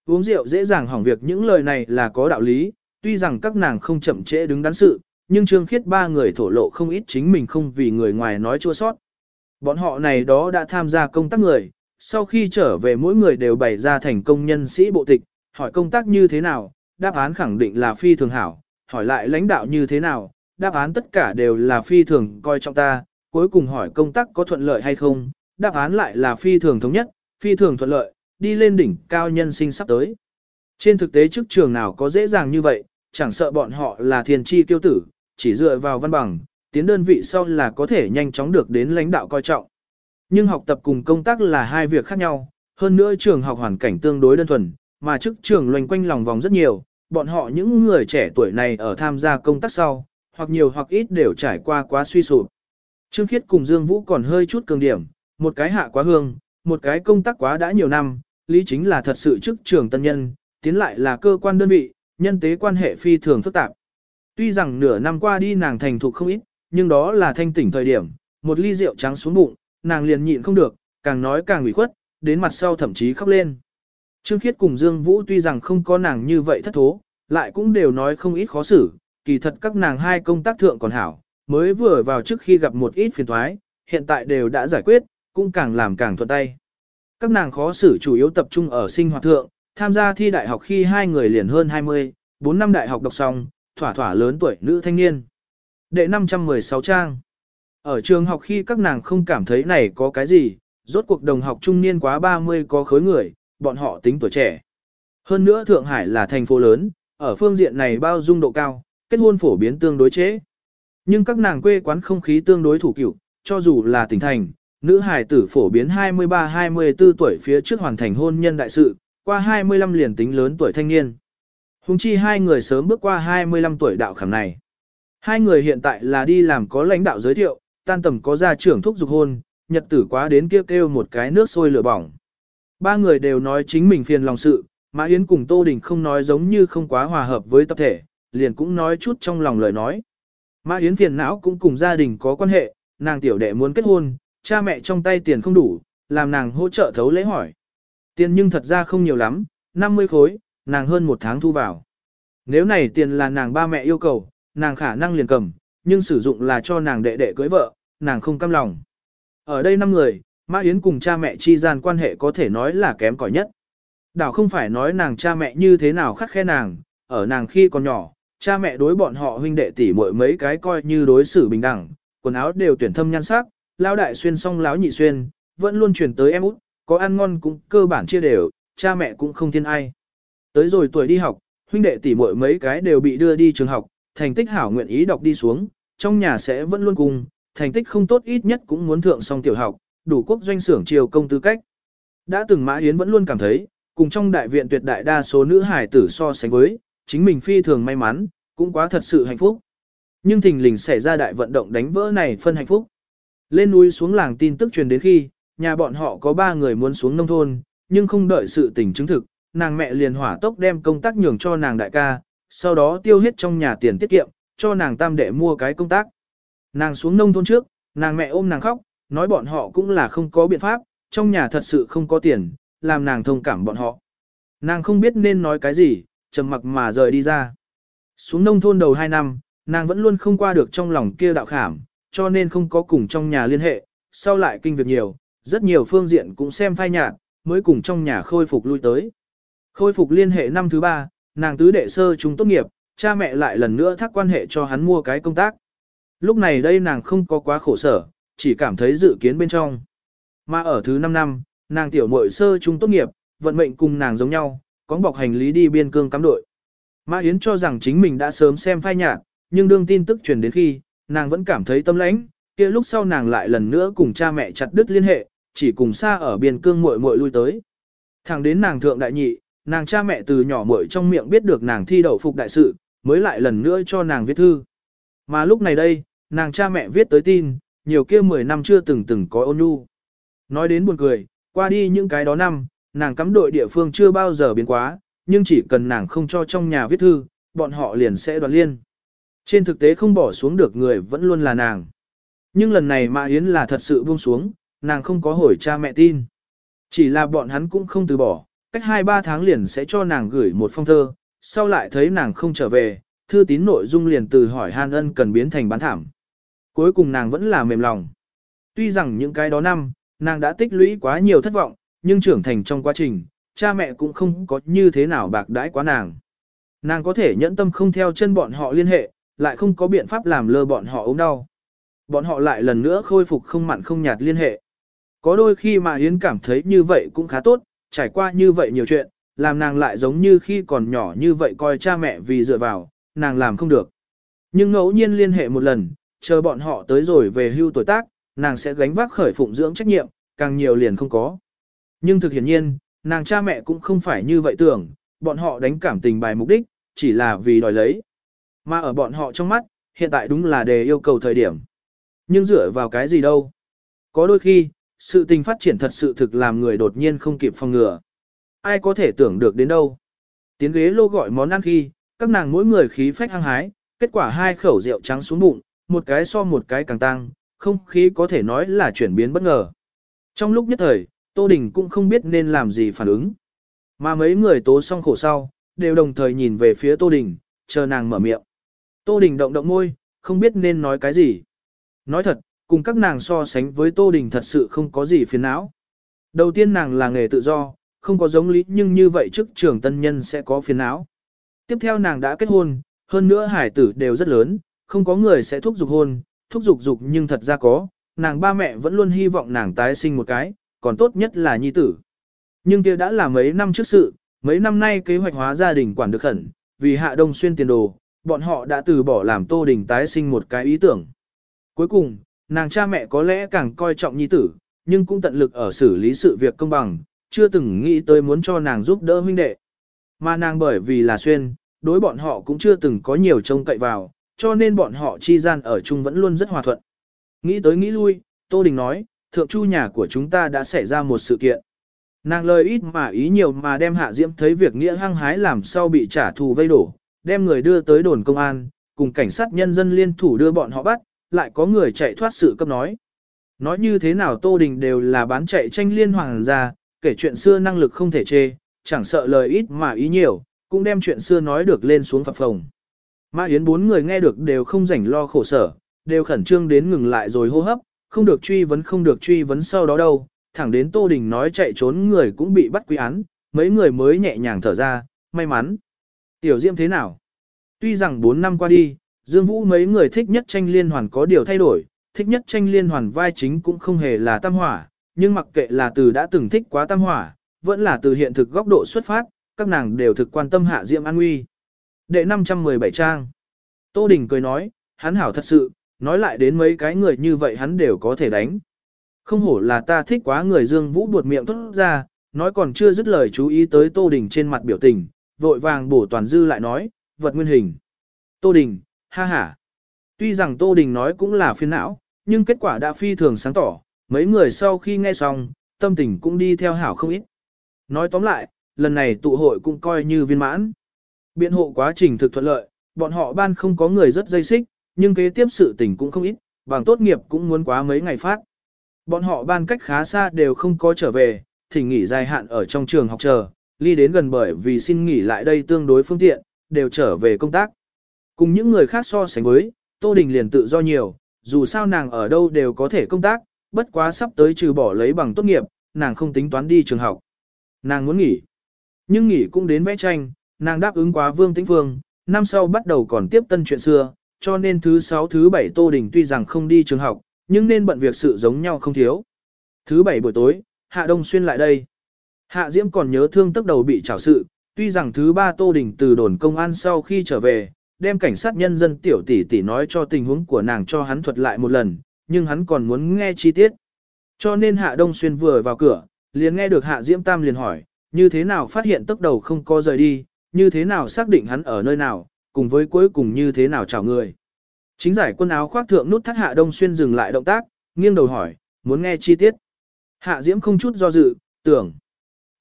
Uống rượu dễ dàng hỏng việc những lời này là có đạo lý, tuy rằng các nàng không chậm trễ đứng đắn sự, nhưng Trương Khiết ba người thổ lộ không ít chính mình không vì người ngoài nói chua sót. Bọn họ này đó đã tham gia công tác người, sau khi trở về mỗi người đều bày ra thành công nhân sĩ bộ tịch, hỏi công tác như thế nào, đáp án khẳng định là phi thường hảo, hỏi lại lãnh đạo như thế nào, đáp án tất cả đều là phi thường coi trọng ta, cuối cùng hỏi công tác có thuận lợi hay không, đáp án lại là phi thường thống nhất, phi thường thuận lợi, đi lên đỉnh cao nhân sinh sắp tới. Trên thực tế chức trường nào có dễ dàng như vậy, chẳng sợ bọn họ là thiền chi tiêu tử, chỉ dựa vào văn bằng, tiến đơn vị sau là có thể nhanh chóng được đến lãnh đạo coi trọng. Nhưng học tập cùng công tác là hai việc khác nhau, hơn nữa trường học hoàn cảnh tương đối đơn thuần, mà chức trường loanh quanh lòng vòng rất nhiều, bọn họ những người trẻ tuổi này ở tham gia công tác sau, hoặc nhiều hoặc ít đều trải qua quá suy sụp. Trương Khiết cùng Dương Vũ còn hơi chút cường điểm, một cái hạ quá hương, một cái công tác quá đã nhiều năm, lý chính là thật sự chức trường tân nhân, tiến lại là cơ quan đơn vị, nhân tế quan hệ phi thường phức tạp. Tuy rằng nửa năm qua đi nàng thành thục không ít, nhưng đó là thanh tỉnh thời điểm, một ly rượu trắng xuống bụng, nàng liền nhịn không được, càng nói càng ủy khuất, đến mặt sau thậm chí khóc lên. Trương Khiết cùng Dương Vũ tuy rằng không có nàng như vậy thất thố, lại cũng đều nói không ít khó xử, kỳ thật các nàng hai công tác thượng còn hảo, mới vừa vào trước khi gặp một ít phiền thoái, hiện tại đều đã giải quyết, cũng càng làm càng thuận tay. Các nàng khó xử chủ yếu tập trung ở sinh hoạt thượng, tham gia thi đại học khi hai người liền hơn 20, 4 năm đại học đọc xong, thỏa thỏa lớn tuổi nữ thanh niên. Đệ 516 trang. Ở trường học khi các nàng không cảm thấy này có cái gì, rốt cuộc đồng học trung niên quá 30 có khối người, bọn họ tính tuổi trẻ. Hơn nữa Thượng Hải là thành phố lớn, ở phương diện này bao dung độ cao, kết hôn phổ biến tương đối chế. Nhưng các nàng quê quán không khí tương đối thủ cựu, cho dù là tỉnh thành, nữ hải tử phổ biến 23-24 tuổi phía trước hoàn thành hôn nhân đại sự, qua 25 liền tính lớn tuổi thanh niên. Hùng chi hai người sớm bước qua 25 tuổi đạo khảm này. Hai người hiện tại là đi làm có lãnh đạo giới thiệu, tan tầm có gia trưởng thúc dục hôn, nhật tử quá đến kêu kêu một cái nước sôi lửa bỏng. Ba người đều nói chính mình phiền lòng sự, Mã Yến cùng Tô Đình không nói giống như không quá hòa hợp với tập thể, liền cũng nói chút trong lòng lời nói. Mã Yến phiền não cũng cùng gia đình có quan hệ, nàng tiểu đệ muốn kết hôn, cha mẹ trong tay tiền không đủ, làm nàng hỗ trợ thấu lễ hỏi. Tiền nhưng thật ra không nhiều lắm, 50 khối, nàng hơn một tháng thu vào. Nếu này tiền là nàng ba mẹ yêu cầu, nàng khả năng liền cầm, nhưng sử dụng là cho nàng đệ đệ cưới vợ, nàng không cam lòng. Ở đây năm người, Mã Yến cùng cha mẹ chi gian quan hệ có thể nói là kém cỏi nhất. Đảo không phải nói nàng cha mẹ như thế nào khắc khe nàng, ở nàng khi còn nhỏ, cha mẹ đối bọn họ huynh đệ tỷ muội mấy cái coi như đối xử bình đẳng, quần áo đều tuyển thâm nhan sắc, lão đại xuyên xong lão nhị xuyên, vẫn luôn chuyển tới em út, có ăn ngon cũng cơ bản chia đều, cha mẹ cũng không thiên ai. Tới rồi tuổi đi học, huynh đệ tỷ muội mấy cái đều bị đưa đi trường học, thành tích hảo nguyện ý đọc đi xuống, trong nhà sẽ vẫn luôn cùng, thành tích không tốt ít nhất cũng muốn thượng xong tiểu học, đủ quốc doanh xưởng chiều công tư cách. Đã từng Mã Yến vẫn luôn cảm thấy, cùng trong đại viện tuyệt đại đa số nữ hải tử so sánh với, chính mình phi thường may mắn, cũng quá thật sự hạnh phúc. Nhưng thình lình xảy ra đại vận động đánh vỡ này phân hạnh phúc. Lên núi xuống làng tin tức truyền đến khi, nhà bọn họ có ba người muốn xuống nông thôn, nhưng không đợi sự tình chứng thực, nàng mẹ liền hỏa tốc đem công tác nhường cho nàng đại ca, sau đó tiêu hết trong nhà tiền tiết kiệm, cho nàng tam đệ mua cái công tác. Nàng xuống nông thôn trước, nàng mẹ ôm nàng khóc, nói bọn họ cũng là không có biện pháp, trong nhà thật sự không có tiền, làm nàng thông cảm bọn họ. Nàng không biết nên nói cái gì, trầm mặc mà rời đi ra. Xuống nông thôn đầu 2 năm, nàng vẫn luôn không qua được trong lòng kia đạo khảm, cho nên không có cùng trong nhà liên hệ, sau lại kinh việc nhiều, rất nhiều phương diện cũng xem phai nhạt, mới cùng trong nhà khôi phục lui tới. Khôi phục liên hệ năm thứ ba, nàng tứ đệ sơ chúng tốt nghiệp, cha mẹ lại lần nữa thác quan hệ cho hắn mua cái công tác. Lúc này đây nàng không có quá khổ sở, chỉ cảm thấy dự kiến bên trong. Mà ở thứ 5 năm, nàng tiểu muội sơ trung tốt nghiệp, vận mệnh cùng nàng giống nhau, có bọc hành lý đi biên cương cắm đội. Mã Yến cho rằng chính mình đã sớm xem phai nhạt, nhưng đương tin tức truyền đến khi, nàng vẫn cảm thấy tâm lãnh, kia lúc sau nàng lại lần nữa cùng cha mẹ chặt đứt liên hệ, chỉ cùng xa ở biên cương muội muội lui tới. Thẳng đến nàng thượng đại nhị, nàng cha mẹ từ nhỏ muội trong miệng biết được nàng thi đậu phục đại sự, mới lại lần nữa cho nàng viết thư. Mà lúc này đây, nàng cha mẹ viết tới tin, nhiều kia 10 năm chưa từng từng có ôn nhu. Nói đến buồn cười, qua đi những cái đó năm, nàng cắm đội địa phương chưa bao giờ biến quá, nhưng chỉ cần nàng không cho trong nhà viết thư, bọn họ liền sẽ đoạt liên. Trên thực tế không bỏ xuống được người vẫn luôn là nàng. Nhưng lần này Mã Yến là thật sự buông xuống, nàng không có hồi cha mẹ tin. Chỉ là bọn hắn cũng không từ bỏ, cách 2-3 tháng liền sẽ cho nàng gửi một phong thơ, sau lại thấy nàng không trở về, thư tín nội dung liền từ hỏi han ân cần biến thành bán thảm. Cuối cùng nàng vẫn là mềm lòng. Tuy rằng những cái đó năm, nàng đã tích lũy quá nhiều thất vọng, nhưng trưởng thành trong quá trình, cha mẹ cũng không có như thế nào bạc đãi quá nàng. Nàng có thể nhẫn tâm không theo chân bọn họ liên hệ, lại không có biện pháp làm lơ bọn họ ốm đau. Bọn họ lại lần nữa khôi phục không mặn không nhạt liên hệ. Có đôi khi mà Yến cảm thấy như vậy cũng khá tốt, trải qua như vậy nhiều chuyện, làm nàng lại giống như khi còn nhỏ như vậy coi cha mẹ vì dựa vào, nàng làm không được. Nhưng ngẫu nhiên liên hệ một lần, chờ bọn họ tới rồi về hưu tuổi tác, nàng sẽ gánh vác khởi phụng dưỡng trách nhiệm, càng nhiều liền không có. Nhưng thực hiển nhiên, nàng cha mẹ cũng không phải như vậy tưởng, bọn họ đánh cảm tình bài mục đích, chỉ là vì đòi lấy. Mà ở bọn họ trong mắt, hiện tại đúng là đề yêu cầu thời điểm. Nhưng dựa vào cái gì đâu? Có đôi khi, sự tình phát triển thật sự thực làm người đột nhiên không kịp phòng ngừa. Ai có thể tưởng được đến đâu? Tiến ghế lô gọi món ăn khi, các nàng mỗi người khí phách hăng hái, kết quả hai khẩu rượu trắng xuống bụng, một cái so một cái càng tăng, không khí có thể nói là chuyển biến bất ngờ. Trong lúc nhất thời, Tô Đình cũng không biết nên làm gì phản ứng. Mà mấy người tố xong khổ sau, đều đồng thời nhìn về phía Tô Đình, chờ nàng mở miệng. Tô Đình động động môi, không biết nên nói cái gì. Nói thật, cùng các nàng so sánh với Tô Đình thật sự không có gì phiền não. Đầu tiên nàng là nghề tự do, không có giống lý nhưng như vậy trước trưởng tân nhân sẽ có phiền não. Tiếp theo nàng đã kết hôn, hơn nữa hải tử đều rất lớn, không có người sẽ thúc giục hôn, thúc giục dục nhưng thật ra có, nàng ba mẹ vẫn luôn hy vọng nàng tái sinh một cái, còn tốt nhất là nhi tử. Nhưng kia đã là mấy năm trước sự, mấy năm nay kế hoạch hóa gia đình quản được khẩn, vì hạ đông xuyên tiền đồ, bọn họ đã từ bỏ làm tô đình tái sinh một cái ý tưởng. Cuối cùng, nàng cha mẹ có lẽ càng coi trọng nhi tử, nhưng cũng tận lực ở xử lý sự việc công bằng, chưa từng nghĩ tới muốn cho nàng giúp đỡ huynh đệ. Mà nàng bởi vì là xuyên, đối bọn họ cũng chưa từng có nhiều trông cậy vào, cho nên bọn họ chi gian ở chung vẫn luôn rất hòa thuận. Nghĩ tới nghĩ lui, Tô Đình nói, thượng chu nhà của chúng ta đã xảy ra một sự kiện. Nàng lời ít mà ý nhiều mà đem Hạ Diễm thấy việc nghĩa hăng hái làm sao bị trả thù vây đổ, đem người đưa tới đồn công an, cùng cảnh sát nhân dân liên thủ đưa bọn họ bắt, lại có người chạy thoát sự cấp nói. Nói như thế nào Tô Đình đều là bán chạy tranh liên hoàng ra, kể chuyện xưa năng lực không thể chê, chẳng sợ lời ít mà ý nhiều, cũng đem chuyện xưa nói được lên xuống phập phồng. Mã Yến bốn người nghe được đều không rảnh lo khổ sở, đều khẩn trương đến ngừng lại rồi hô hấp, không được truy vấn không được truy vấn sau đó đâu, thẳng đến Tô Đình nói chạy trốn người cũng bị bắt quy án, mấy người mới nhẹ nhàng thở ra, may mắn. Tiểu Diễm thế nào? Tuy rằng 4 năm qua đi, Dương Vũ mấy người thích nhất tranh liên hoàn có điều thay đổi, thích nhất tranh liên hoàn vai chính cũng không hề là tam hỏa, nhưng mặc kệ là từ đã từng thích quá tam hỏa, vẫn là từ hiện thực góc độ xuất phát, các nàng đều thực quan tâm hạ Diễm an nguy. Đệ 517 trang. Tô Đình cười nói, hắn hảo thật sự, nói lại đến mấy cái người như vậy hắn đều có thể đánh. Không hổ là ta thích quá người Dương Vũ buột miệng tốt ra, nói còn chưa dứt lời chú ý tới Tô Đình trên mặt biểu tình, vội vàng bổ toàn dư lại nói, vật nguyên hình. Tô Đình, ha ha. Tuy rằng Tô Đình nói cũng là phiền não, nhưng kết quả đã phi thường sáng tỏ, mấy người sau khi nghe xong, tâm tình cũng đi theo hảo không ít. Nói tóm lại, lần này tụ hội cũng coi như viên mãn. Biện hộ quá trình thực thuận lợi, bọn họ ban không có người rất dây xích, nhưng kế tiếp sự tình cũng không ít, bằng tốt nghiệp cũng muốn quá mấy ngày phát. Bọn họ ban cách khá xa đều không có trở về, thỉnh nghỉ dài hạn ở trong trường học chờ, ly đến gần bởi vì xin nghỉ lại đây tương đối phương tiện, đều trở về công tác. Cùng những người khác so sánh với, Tô Đình liền tự do nhiều, dù sao nàng ở đâu đều có thể công tác, bất quá sắp tới trừ bỏ lấy bằng tốt nghiệp, nàng không tính toán đi trường học. Nàng muốn nghỉ. Nhưng nghỉ cũng đến vẽ tranh, nàng đáp ứng quá Vương Tĩnh Phương, năm sau bắt đầu còn tiếp tân chuyện xưa, cho nên thứ sáu thứ bảy Tô Đình tuy rằng không đi trường học, nhưng nên bận việc sự giống nhau không thiếu. Thứ bảy buổi tối, Hạ Đông Xuyên lại đây. Hạ Diễm còn nhớ thương tức đầu bị trảo sự, tuy rằng thứ ba Tô Đình từ đồn công an sau khi trở về, đem cảnh sát nhân dân tiểu tỷ tỷ nói cho tình huống của nàng cho hắn thuật lại một lần, nhưng hắn còn muốn nghe chi tiết. Cho nên Hạ Đông Xuyên vừa vào cửa, liền nghe được Hạ Diễm Tam liền hỏi, như thế nào phát hiện tức đầu không có rời đi, như thế nào xác định hắn ở nơi nào, cùng với cuối cùng như thế nào chào người. Chính giải quân áo khoác thượng nút thắt Hạ Đông Xuyên dừng lại động tác, nghiêng đầu hỏi, muốn nghe chi tiết. Hạ Diễm không chút do dự, tưởng.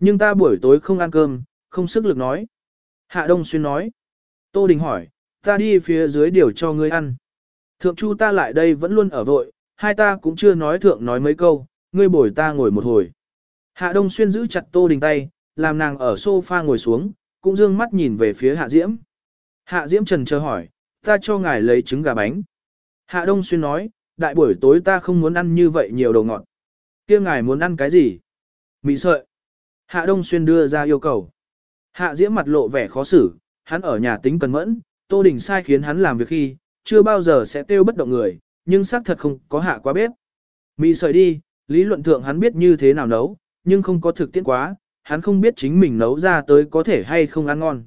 Nhưng ta buổi tối không ăn cơm, không sức lực nói. Hạ Đông Xuyên nói. Tô Đình hỏi, Ta đi phía dưới điều cho ngươi ăn. Thượng chu ta lại đây vẫn luôn ở vội, hai ta cũng chưa nói thượng nói mấy câu, ngươi bồi ta ngồi một hồi. Hạ Đông Xuyên giữ chặt Tô Đình tay, làm nàng ở sofa ngồi xuống, cũng dương mắt nhìn về phía Hạ Diễm. Hạ Diễm trần chờ hỏi, ta cho ngài lấy trứng gà bánh. Hạ Đông Xuyên nói, đại buổi tối ta không muốn ăn như vậy nhiều đồ ngọt. kia ngài muốn ăn cái gì? Mì sợi. Hạ Đông Xuyên đưa ra yêu cầu. Hạ Diễm mặt lộ vẻ khó xử, hắn ở nhà tính cẩn mẫn, Tô Đình sai khiến hắn làm việc khi, chưa bao giờ sẽ tiêu bất động người, nhưng xác thật không có hạ quá bếp. Mì sợi đi, lý luận thượng hắn biết như thế nào nấu, nhưng không có thực tiễn quá, hắn không biết chính mình nấu ra tới có thể hay không ăn ngon.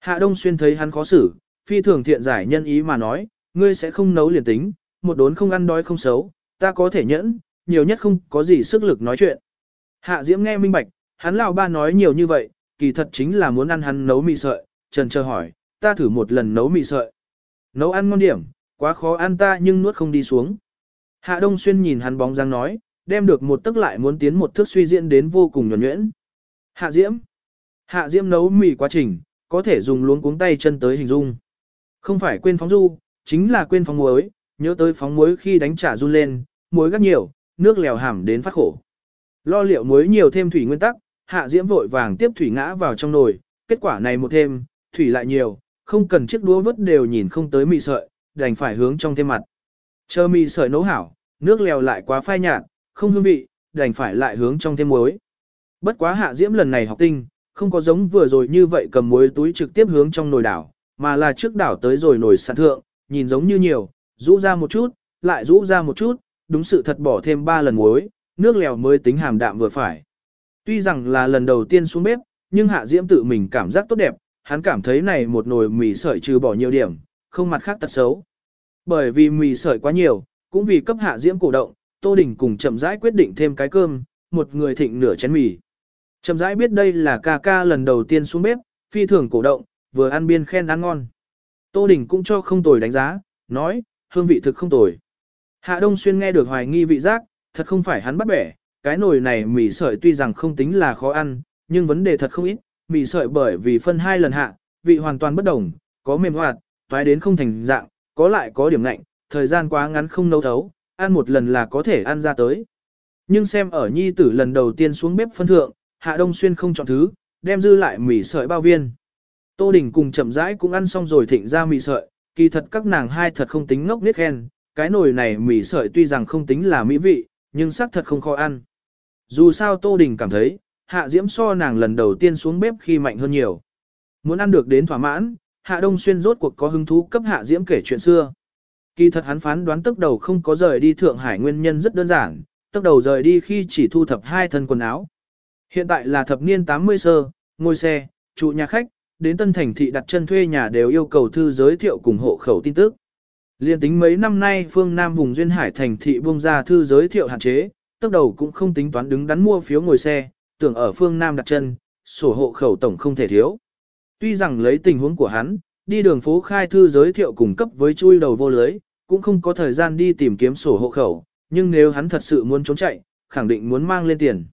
Hạ Đông Xuyên thấy hắn khó xử, phi thường thiện giải nhân ý mà nói, ngươi sẽ không nấu liền tính, một đốn không ăn đói không xấu, ta có thể nhẫn, nhiều nhất không có gì sức lực nói chuyện. Hạ Diễm nghe minh bạch, hắn lão ba nói nhiều như vậy, kỳ thật chính là muốn ăn hắn nấu mì sợi, trần chờ hỏi, ta thử một lần nấu mì sợi. Nấu ăn ngon điểm, quá khó ăn ta nhưng nuốt không đi xuống. Hạ Đông Xuyên nhìn hắn bóng dáng nói, đem được một tức lại muốn tiến một thước suy diễn đến vô cùng nhuẩn nhuyễn. Hạ Diễm Hạ Diễm nấu mì quá trình, có thể dùng luống cuống tay chân tới hình dung. Không phải quên phóng du, chính là quên phóng muối, nhớ tới phóng muối khi đánh trả run lên, muối gắt nhiều, nước lèo hàm đến phát khổ. Lo liệu muối nhiều thêm thủy nguyên tắc, Hạ Diễm vội vàng tiếp thủy ngã vào trong nồi, kết quả này một thêm, thủy lại nhiều, không cần chiếc đũa vớt đều nhìn không tới mì sợi, đành phải hướng trong thêm mặt. Chờ mì sợi nấu hảo, nước lèo lại quá phai nhạt, không hương vị, đành phải lại hướng trong thêm muối. Bất quá hạ diễm lần này học tinh, không có giống vừa rồi như vậy cầm muối túi trực tiếp hướng trong nồi đảo, mà là trước đảo tới rồi nồi sạn thượng, nhìn giống như nhiều, rũ ra một chút, lại rũ ra một chút, đúng sự thật bỏ thêm 3 lần muối, nước lèo mới tính hàm đạm vừa phải. Tuy rằng là lần đầu tiên xuống bếp, nhưng hạ diễm tự mình cảm giác tốt đẹp, hắn cảm thấy này một nồi mì sợi trừ bỏ nhiều điểm, không mặt khác tật xấu. Bởi vì mì sợi quá nhiều, cũng vì cấp hạ diễm cổ động, Tô Đình cùng chậm rãi quyết định thêm cái cơm, một người thịnh nửa chén mì. Chậm rãi biết đây là ca ca lần đầu tiên xuống bếp, phi thường cổ động, vừa ăn biên khen ăn ngon. Tô Đình cũng cho không tồi đánh giá, nói, hương vị thực không tồi. Hạ Đông Xuyên nghe được hoài nghi vị giác, thật không phải hắn bắt bẻ, cái nồi này mì sợi tuy rằng không tính là khó ăn, nhưng vấn đề thật không ít, mì sợi bởi vì phân hai lần hạ, vị hoàn toàn bất đồng, có mềm hoạt, toái đến không thành dạng, có lại có điểm lạnh, thời gian quá ngắn không nấu thấu, ăn một lần là có thể ăn ra tới. Nhưng xem ở nhi tử lần đầu tiên xuống bếp phân thượng, Hạ Đông Xuyên không chọn thứ, đem dư lại mì sợi bao viên. Tô Đình cùng chậm rãi cũng ăn xong rồi thịnh ra mì sợi, kỳ thật các nàng hai thật không tính ngốc nết khen, cái nồi này mì sợi tuy rằng không tính là mỹ vị, nhưng xác thật không khó ăn. Dù sao Tô Đình cảm thấy, Hạ Diễm so nàng lần đầu tiên xuống bếp khi mạnh hơn nhiều. Muốn ăn được đến thỏa mãn, Hạ Đông Xuyên rốt cuộc có hứng thú cấp Hạ Diễm kể chuyện xưa. Kỳ thật hắn phán đoán tức đầu không có rời đi Thượng Hải nguyên nhân rất đơn giản, tức đầu rời đi khi chỉ thu thập hai thân quần áo. Hiện tại là thập niên 80 sơ, ngôi xe, trụ nhà khách, đến Tân Thành thị đặt chân thuê nhà đều yêu cầu thư giới thiệu cùng hộ khẩu tin tức. Liên tính mấy năm nay phương Nam vùng Duyên Hải thành thị buông ra thư giới thiệu hạn chế, tức đầu cũng không tính toán đứng đắn mua phiếu ngồi xe, tưởng ở phương Nam đặt chân, sổ hộ khẩu tổng không thể thiếu. Tuy rằng lấy tình huống của hắn, đi đường phố khai thư giới thiệu cùng cấp với chui đầu vô lưới, cũng không có thời gian đi tìm kiếm sổ hộ khẩu, nhưng nếu hắn thật sự muốn trốn chạy, khẳng định muốn mang lên tiền.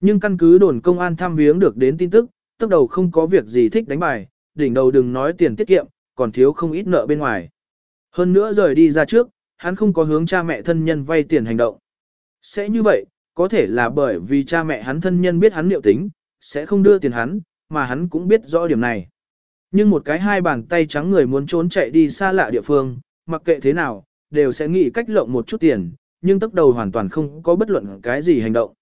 Nhưng căn cứ đồn công an thăm viếng được đến tin tức, tức đầu không có việc gì thích đánh bài, đỉnh đầu đừng nói tiền tiết kiệm, còn thiếu không ít nợ bên ngoài. Hơn nữa rời đi ra trước, hắn không có hướng cha mẹ thân nhân vay tiền hành động. Sẽ như vậy, có thể là bởi vì cha mẹ hắn thân nhân biết hắn liệu tính, sẽ không đưa tiền hắn, mà hắn cũng biết rõ điểm này. Nhưng một cái hai bàn tay trắng người muốn trốn chạy đi xa lạ địa phương, mặc kệ thế nào, đều sẽ nghĩ cách lộng một chút tiền, nhưng tốc đầu hoàn toàn không có bất luận cái gì hành động.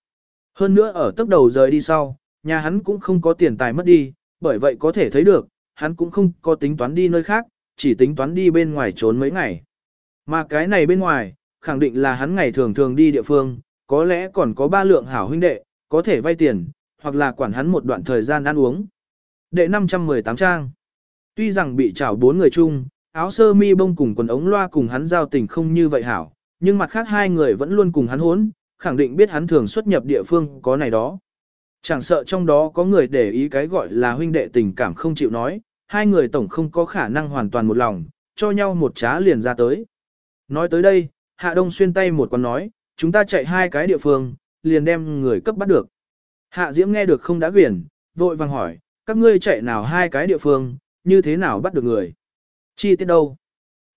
Hơn nữa ở tốc đầu rời đi sau, nhà hắn cũng không có tiền tài mất đi, bởi vậy có thể thấy được, hắn cũng không có tính toán đi nơi khác, chỉ tính toán đi bên ngoài trốn mấy ngày. Mà cái này bên ngoài, khẳng định là hắn ngày thường thường đi địa phương, có lẽ còn có ba lượng hảo huynh đệ, có thể vay tiền, hoặc là quản hắn một đoạn thời gian ăn uống. Đệ 518 trang. Tuy rằng bị trảo bốn người chung, áo sơ mi bông cùng quần ống loa cùng hắn giao tình không như vậy hảo, nhưng mặt khác hai người vẫn luôn cùng hắn hốn, khẳng định biết hắn thường xuất nhập địa phương có này đó. Chẳng sợ trong đó có người để ý cái gọi là huynh đệ tình cảm không chịu nói, hai người tổng không có khả năng hoàn toàn một lòng, cho nhau một trá liền ra tới. Nói tới đây, Hạ Đông xuyên tay một con nói, chúng ta chạy hai cái địa phương, liền đem người cấp bắt được. Hạ Diễm nghe được không đã quyển, vội vàng hỏi, các ngươi chạy nào hai cái địa phương, như thế nào bắt được người. Chi tiết đâu?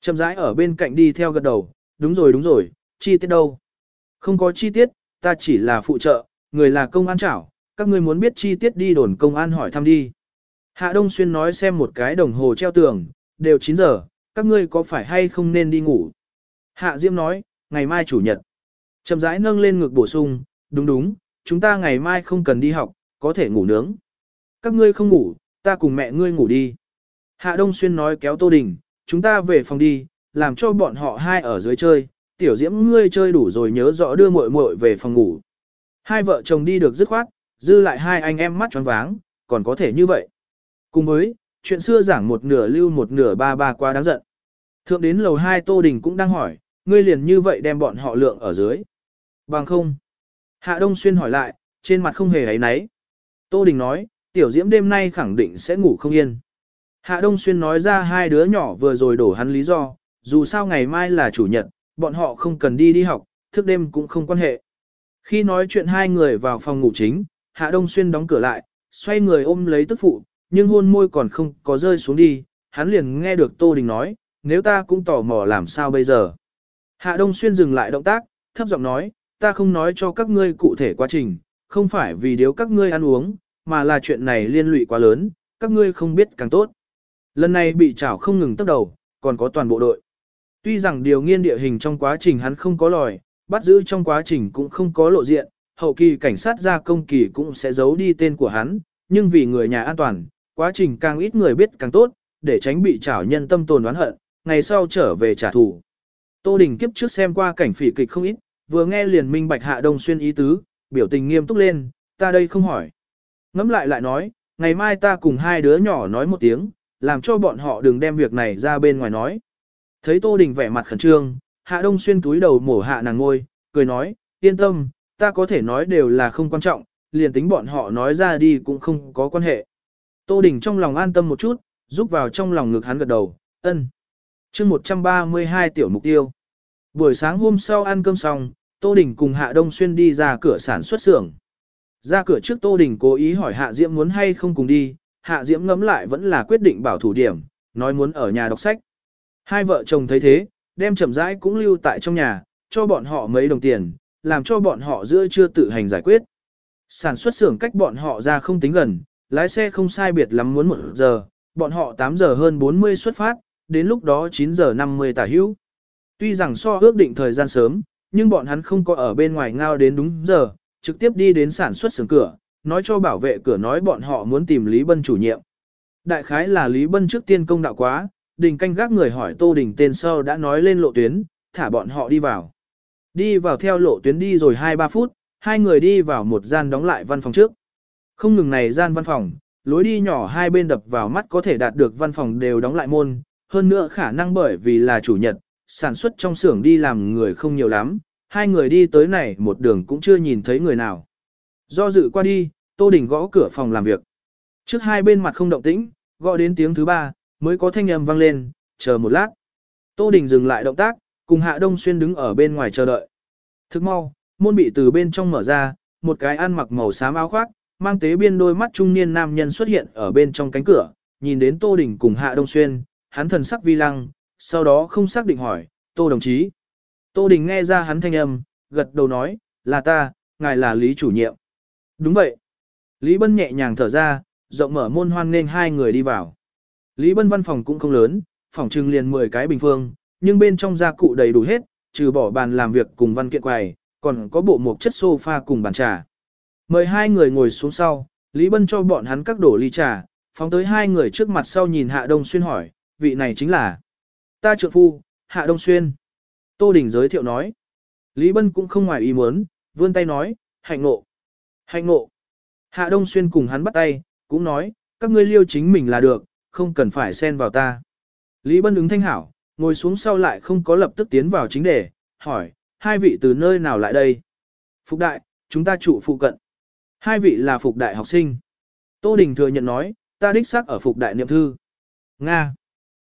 Chậm rãi ở bên cạnh đi theo gật đầu, đúng rồi đúng rồi, chi tiết đâu? Không có chi tiết, ta chỉ là phụ trợ, người là công an chảo, các ngươi muốn biết chi tiết đi đồn công an hỏi thăm đi. Hạ Đông Xuyên nói xem một cái đồng hồ treo tường, đều 9 giờ, các ngươi có phải hay không nên đi ngủ? Hạ Diễm nói, ngày mai chủ nhật. Chậm rãi nâng lên ngực bổ sung, đúng đúng, chúng ta ngày mai không cần đi học, có thể ngủ nướng. Các ngươi không ngủ, ta cùng mẹ ngươi ngủ đi. Hạ Đông Xuyên nói kéo Tô Đình, chúng ta về phòng đi, làm cho bọn họ hai ở dưới chơi, tiểu diễm ngươi chơi đủ rồi nhớ rõ đưa muội muội về phòng ngủ. Hai vợ chồng đi được dứt khoát, dư lại hai anh em mắt tròn váng, còn có thể như vậy. Cùng với, chuyện xưa giảng một nửa lưu một nửa ba ba quá đáng giận. Thượng đến lầu hai Tô Đình cũng đang hỏi, ngươi liền như vậy đem bọn họ lượng ở dưới. Bằng không. Hạ Đông Xuyên hỏi lại, trên mặt không hề ấy náy. Tô Đình nói, tiểu diễm đêm nay khẳng định sẽ ngủ không yên. Hạ Đông Xuyên nói ra hai đứa nhỏ vừa rồi đổ hắn lý do, dù sao ngày mai là chủ nhật, bọn họ không cần đi đi học, thức đêm cũng không quan hệ. Khi nói chuyện hai người vào phòng ngủ chính, Hạ Đông Xuyên đóng cửa lại, xoay người ôm lấy tức phụ, nhưng hôn môi còn không có rơi xuống đi, hắn liền nghe được Tô Đình nói, nếu ta cũng tò mò làm sao bây giờ. Hạ Đông Xuyên dừng lại động tác, thấp giọng nói, ta không nói cho các ngươi cụ thể quá trình, không phải vì điếu các ngươi ăn uống, mà là chuyện này liên lụy quá lớn, các ngươi không biết càng tốt. Lần này bị chảo không ngừng tốc đầu, còn có toàn bộ đội. Tuy rằng điều nghiên địa hình trong quá trình hắn không có lòi, bắt giữ trong quá trình cũng không có lộ diện, hậu kỳ cảnh sát ra công kỳ cũng sẽ giấu đi tên của hắn, nhưng vì người nhà an toàn, quá trình càng ít người biết càng tốt, để tránh bị chảo nhân tâm tồn oán hận, ngày sau trở về trả thù. Tô Đình kiếp trước xem qua cảnh phỉ kịch không ít, vừa nghe liền minh bạch hạ đông xuyên ý tứ, biểu tình nghiêm túc lên, ta đây không hỏi. Ngắm lại lại nói, ngày mai ta cùng hai đứa nhỏ nói một tiếng, làm cho bọn họ đừng đem việc này ra bên ngoài nói. Thấy Tô Đình vẻ mặt khẩn trương, Hạ Đông Xuyên túi đầu mổ hạ nàng ngôi, cười nói, yên tâm, ta có thể nói đều là không quan trọng, liền tính bọn họ nói ra đi cũng không có quan hệ. Tô Đình trong lòng an tâm một chút, giúp vào trong lòng ngực hắn gật đầu, ân chương 132 tiểu mục tiêu. Buổi sáng hôm sau ăn cơm xong, Tô Đình cùng Hạ Đông Xuyên đi ra cửa sản xuất xưởng. Ra cửa trước Tô Đình cố ý hỏi Hạ Diễm muốn hay không cùng đi, Hạ Diễm ngẫm lại vẫn là quyết định bảo thủ điểm, nói muốn ở nhà đọc sách. Hai vợ chồng thấy thế, đem chậm rãi cũng lưu tại trong nhà, cho bọn họ mấy đồng tiền, làm cho bọn họ giữa chưa tự hành giải quyết. Sản xuất xưởng cách bọn họ ra không tính gần, lái xe không sai biệt lắm muốn một giờ, bọn họ 8 giờ hơn 40 xuất phát, đến lúc đó 9 giờ 50 tả hữu. Tuy rằng so ước định thời gian sớm, nhưng bọn hắn không có ở bên ngoài ngao đến đúng giờ, trực tiếp đi đến sản xuất xưởng cửa, nói cho bảo vệ cửa nói bọn họ muốn tìm Lý Bân chủ nhiệm. Đại khái là Lý Bân trước tiên công đạo quá, đình canh gác người hỏi Tô Đình tên sau đã nói lên lộ tuyến, thả bọn họ đi vào. Đi vào theo lộ tuyến đi rồi 2-3 phút, hai người đi vào một gian đóng lại văn phòng trước. Không ngừng này gian văn phòng, lối đi nhỏ hai bên đập vào mắt có thể đạt được văn phòng đều đóng lại môn, hơn nữa khả năng bởi vì là chủ nhật, sản xuất trong xưởng đi làm người không nhiều lắm, hai người đi tới này một đường cũng chưa nhìn thấy người nào. Do dự qua đi, Tô Đình gõ cửa phòng làm việc. Trước hai bên mặt không động tĩnh, gõ đến tiếng thứ ba, mới có thanh âm vang lên, chờ một lát. Tô Đình dừng lại động tác, cùng Hạ Đông Xuyên đứng ở bên ngoài chờ đợi. Thức mau, môn bị từ bên trong mở ra, một cái ăn mặc màu xám áo khoác, mang tế biên đôi mắt trung niên nam nhân xuất hiện ở bên trong cánh cửa, nhìn đến Tô Đình cùng Hạ Đông Xuyên, hắn thần sắc vi lăng, sau đó không xác định hỏi, Tô đồng chí. Tô Đình nghe ra hắn thanh âm, gật đầu nói, là ta, ngài là Lý chủ nhiệm. Đúng vậy. Lý Bân nhẹ nhàng thở ra, rộng mở môn hoan nên hai người đi vào. Lý Bân văn phòng cũng không lớn, phòng trưng liền 10 cái bình phương, nhưng bên trong gia cụ đầy đủ hết, trừ bỏ bàn làm việc cùng văn kiện quầy, còn có bộ mộc chất sofa cùng bàn trà. Mời hai người ngồi xuống sau, Lý Bân cho bọn hắn các đổ ly trà, phóng tới hai người trước mặt sau nhìn Hạ Đông Xuyên hỏi, vị này chính là ta trượng phu, Hạ Đông Xuyên. Tô Đình giới thiệu nói. Lý Bân cũng không ngoài ý muốn, vươn tay nói, hạnh nộ. Hạnh nộ. Hạ Đông Xuyên cùng hắn bắt tay, cũng nói, các ngươi liêu chính mình là được, không cần phải xen vào ta. Lý Bân ứng thanh hảo, ngồi xuống sau lại không có lập tức tiến vào chính đề, hỏi, hai vị từ nơi nào lại đây? Phục đại, chúng ta trụ phụ cận. Hai vị là phục đại học sinh. Tô Đình thừa nhận nói, ta đích xác ở phục đại niệm thư. Nga.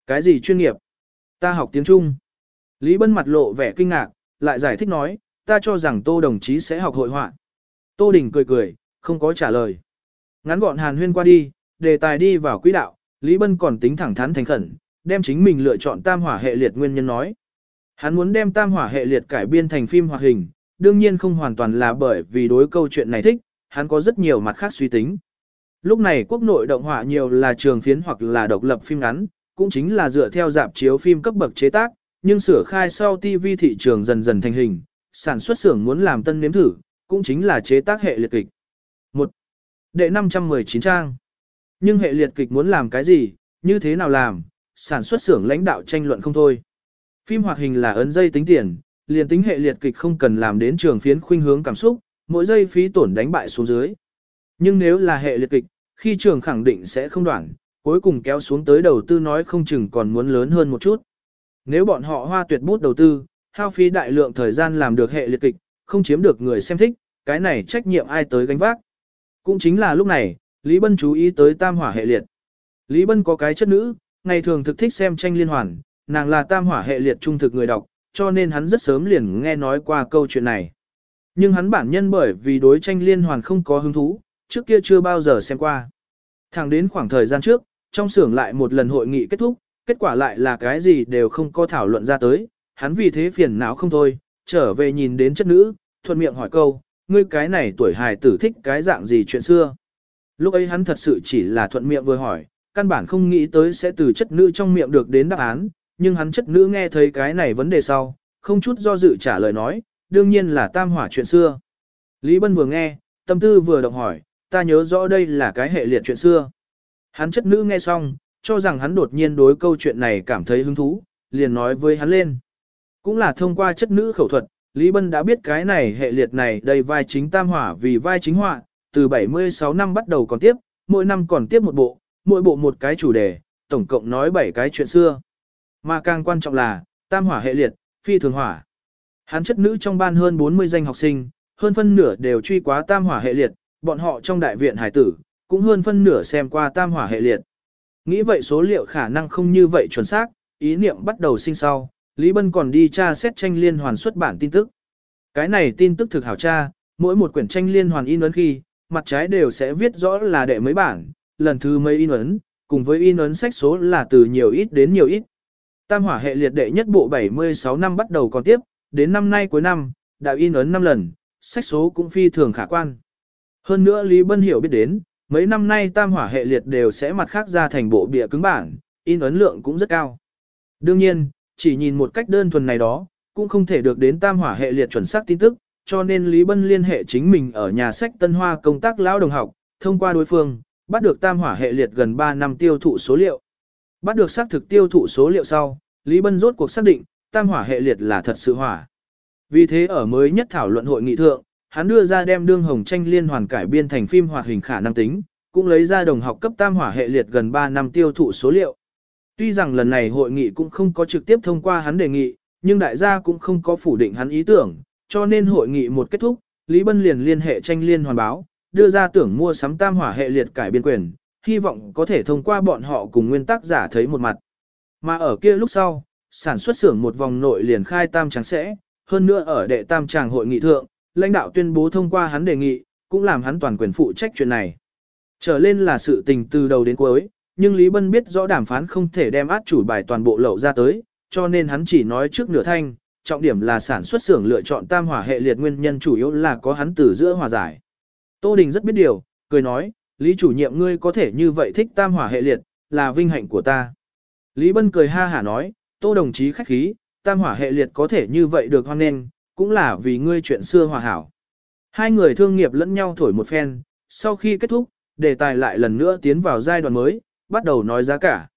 Cái gì chuyên nghiệp? Ta học tiếng Trung. Lý Bân mặt lộ vẻ kinh ngạc, lại giải thích nói, ta cho rằng Tô đồng chí sẽ học hội họa. Tô Đình cười cười, không có trả lời. Ngắn gọn hàn huyên qua đi, đề tài đi vào quỹ đạo, Lý Bân còn tính thẳng thắn thành khẩn, đem chính mình lựa chọn tam hỏa hệ liệt nguyên nhân nói. Hắn muốn đem tam hỏa hệ liệt cải biên thành phim hoạt hình, đương nhiên không hoàn toàn là bởi vì đối câu chuyện này thích, hắn có rất nhiều mặt khác suy tính. Lúc này quốc nội động họa nhiều là trường phiến hoặc là độc lập phim ngắn, cũng chính là dựa theo dạp chiếu phim cấp bậc chế tác, nhưng sửa khai sau TV thị trường dần dần thành hình, sản xuất xưởng muốn làm tân nếm thử, cũng chính là chế tác hệ liệt kịch. 1. Đệ 519 trang. Nhưng hệ liệt kịch muốn làm cái gì, như thế nào làm, sản xuất xưởng lãnh đạo tranh luận không thôi. Phim hoạt hình là ấn dây tính tiền, liền tính hệ liệt kịch không cần làm đến trường phiến khuynh hướng cảm xúc, mỗi giây phí tổn đánh bại xuống dưới. Nhưng nếu là hệ liệt kịch, khi trường khẳng định sẽ không đoạn, cuối cùng kéo xuống tới đầu tư nói không chừng còn muốn lớn hơn một chút. Nếu bọn họ hoa tuyệt bút đầu tư, hao phí đại lượng thời gian làm được hệ liệt kịch, không chiếm được người xem thích, cái này trách nhiệm ai tới gánh vác. Cũng chính là lúc này, Lý Bân chú ý tới tam hỏa hệ liệt. Lý Bân có cái chất nữ, ngày thường thực thích xem tranh liên hoàn, nàng là tam hỏa hệ liệt trung thực người đọc, cho nên hắn rất sớm liền nghe nói qua câu chuyện này. Nhưng hắn bản nhân bởi vì đối tranh liên hoàn không có hứng thú, trước kia chưa bao giờ xem qua. Thẳng đến khoảng thời gian trước, trong xưởng lại một lần hội nghị kết thúc, kết quả lại là cái gì đều không có thảo luận ra tới, hắn vì thế phiền não không thôi, trở về nhìn đến chất nữ, thuận miệng hỏi câu, ngươi cái này tuổi hài tử thích cái dạng gì chuyện xưa. Lúc ấy hắn thật sự chỉ là thuận miệng vừa hỏi, căn bản không nghĩ tới sẽ từ chất nữ trong miệng được đến đáp án, nhưng hắn chất nữ nghe thấy cái này vấn đề sau, không chút do dự trả lời nói, đương nhiên là tam hỏa chuyện xưa. Lý Bân vừa nghe, tâm tư vừa động hỏi, ta nhớ rõ đây là cái hệ liệt chuyện xưa. Hắn chất nữ nghe xong, cho rằng hắn đột nhiên đối câu chuyện này cảm thấy hứng thú, liền nói với hắn lên. Cũng là thông qua chất nữ khẩu thuật, Lý Bân đã biết cái này hệ liệt này đầy vai chính tam hỏa vì vai chính họa, từ 76 năm bắt đầu còn tiếp, mỗi năm còn tiếp một bộ, mỗi bộ một cái chủ đề, tổng cộng nói 7 cái chuyện xưa. Mà càng quan trọng là, tam hỏa hệ liệt, phi thường hỏa. Hắn chất nữ trong ban hơn 40 danh học sinh, hơn phân nửa đều truy quá tam hỏa hệ liệt, bọn họ trong đại viện hải tử, cũng hơn phân nửa xem qua tam hỏa hệ liệt. Nghĩ vậy số liệu khả năng không như vậy chuẩn xác, ý niệm bắt đầu sinh sau, Lý Bân còn đi tra xét tranh liên hoàn xuất bản tin tức. Cái này tin tức thực hảo tra, mỗi một quyển tranh liên hoàn in ấn khi, mặt trái đều sẽ viết rõ là đệ mấy bản, lần thứ mấy in ấn, cùng với in ấn sách số là từ nhiều ít đến nhiều ít. Tam hỏa hệ liệt đệ nhất bộ 76 năm bắt đầu còn tiếp, đến năm nay cuối năm, đã in ấn 5 lần, sách số cũng phi thường khả quan. Hơn nữa Lý Bân hiểu biết đến, mấy năm nay tam hỏa hệ liệt đều sẽ mặt khác ra thành bộ bìa cứng bản, in ấn lượng cũng rất cao. Đương nhiên, chỉ nhìn một cách đơn thuần này đó, cũng không thể được đến tam hỏa hệ liệt chuẩn xác tin tức, cho nên Lý Bân liên hệ chính mình ở nhà sách Tân Hoa công tác lão đồng học, thông qua đối phương, bắt được tam hỏa hệ liệt gần 3 năm tiêu thụ số liệu. Bắt được xác thực tiêu thụ số liệu sau, Lý Bân rốt cuộc xác định, tam hỏa hệ liệt là thật sự hỏa. Vì thế ở mới nhất thảo luận hội nghị thượng, hắn đưa ra đem đương hồng tranh liên hoàn cải biên thành phim hoạt hình khả năng tính, cũng lấy ra đồng học cấp tam hỏa hệ liệt gần 3 năm tiêu thụ số liệu. Tuy rằng lần này hội nghị cũng không có trực tiếp thông qua hắn đề nghị, nhưng đại gia cũng không có phủ định hắn ý tưởng, cho nên hội nghị một kết thúc, Lý Bân liền liên hệ tranh liên hoàn báo, đưa ra tưởng mua sắm tam hỏa hệ liệt cải biên quyền, hy vọng có thể thông qua bọn họ cùng nguyên tác giả thấy một mặt. Mà ở kia lúc sau, sản xuất xưởng một vòng nội liền khai tam tràng sẽ, hơn nữa ở đệ tam tràng hội nghị thượng, lãnh đạo tuyên bố thông qua hắn đề nghị, cũng làm hắn toàn quyền phụ trách chuyện này. Trở lên là sự tình từ đầu đến cuối, nhưng Lý Bân biết rõ đàm phán không thể đem át chủ bài toàn bộ lậu ra tới, cho nên hắn chỉ nói trước nửa thanh, trọng điểm là sản xuất xưởng lựa chọn tam hỏa hệ liệt nguyên nhân chủ yếu là có hắn từ giữa hòa giải. Tô Đình rất biết điều, cười nói, Lý chủ nhiệm ngươi có thể như vậy thích tam hỏa hệ liệt, là vinh hạnh của ta. Lý Bân cười ha hả nói, Tô đồng chí khách khí, tam hỏa hệ liệt có thể như vậy được hoan nghênh, cũng là vì ngươi chuyện xưa hòa hảo. Hai người thương nghiệp lẫn nhau thổi một phen, sau khi kết thúc, đề tài lại lần nữa tiến vào giai đoạn mới, bắt đầu nói giá cả.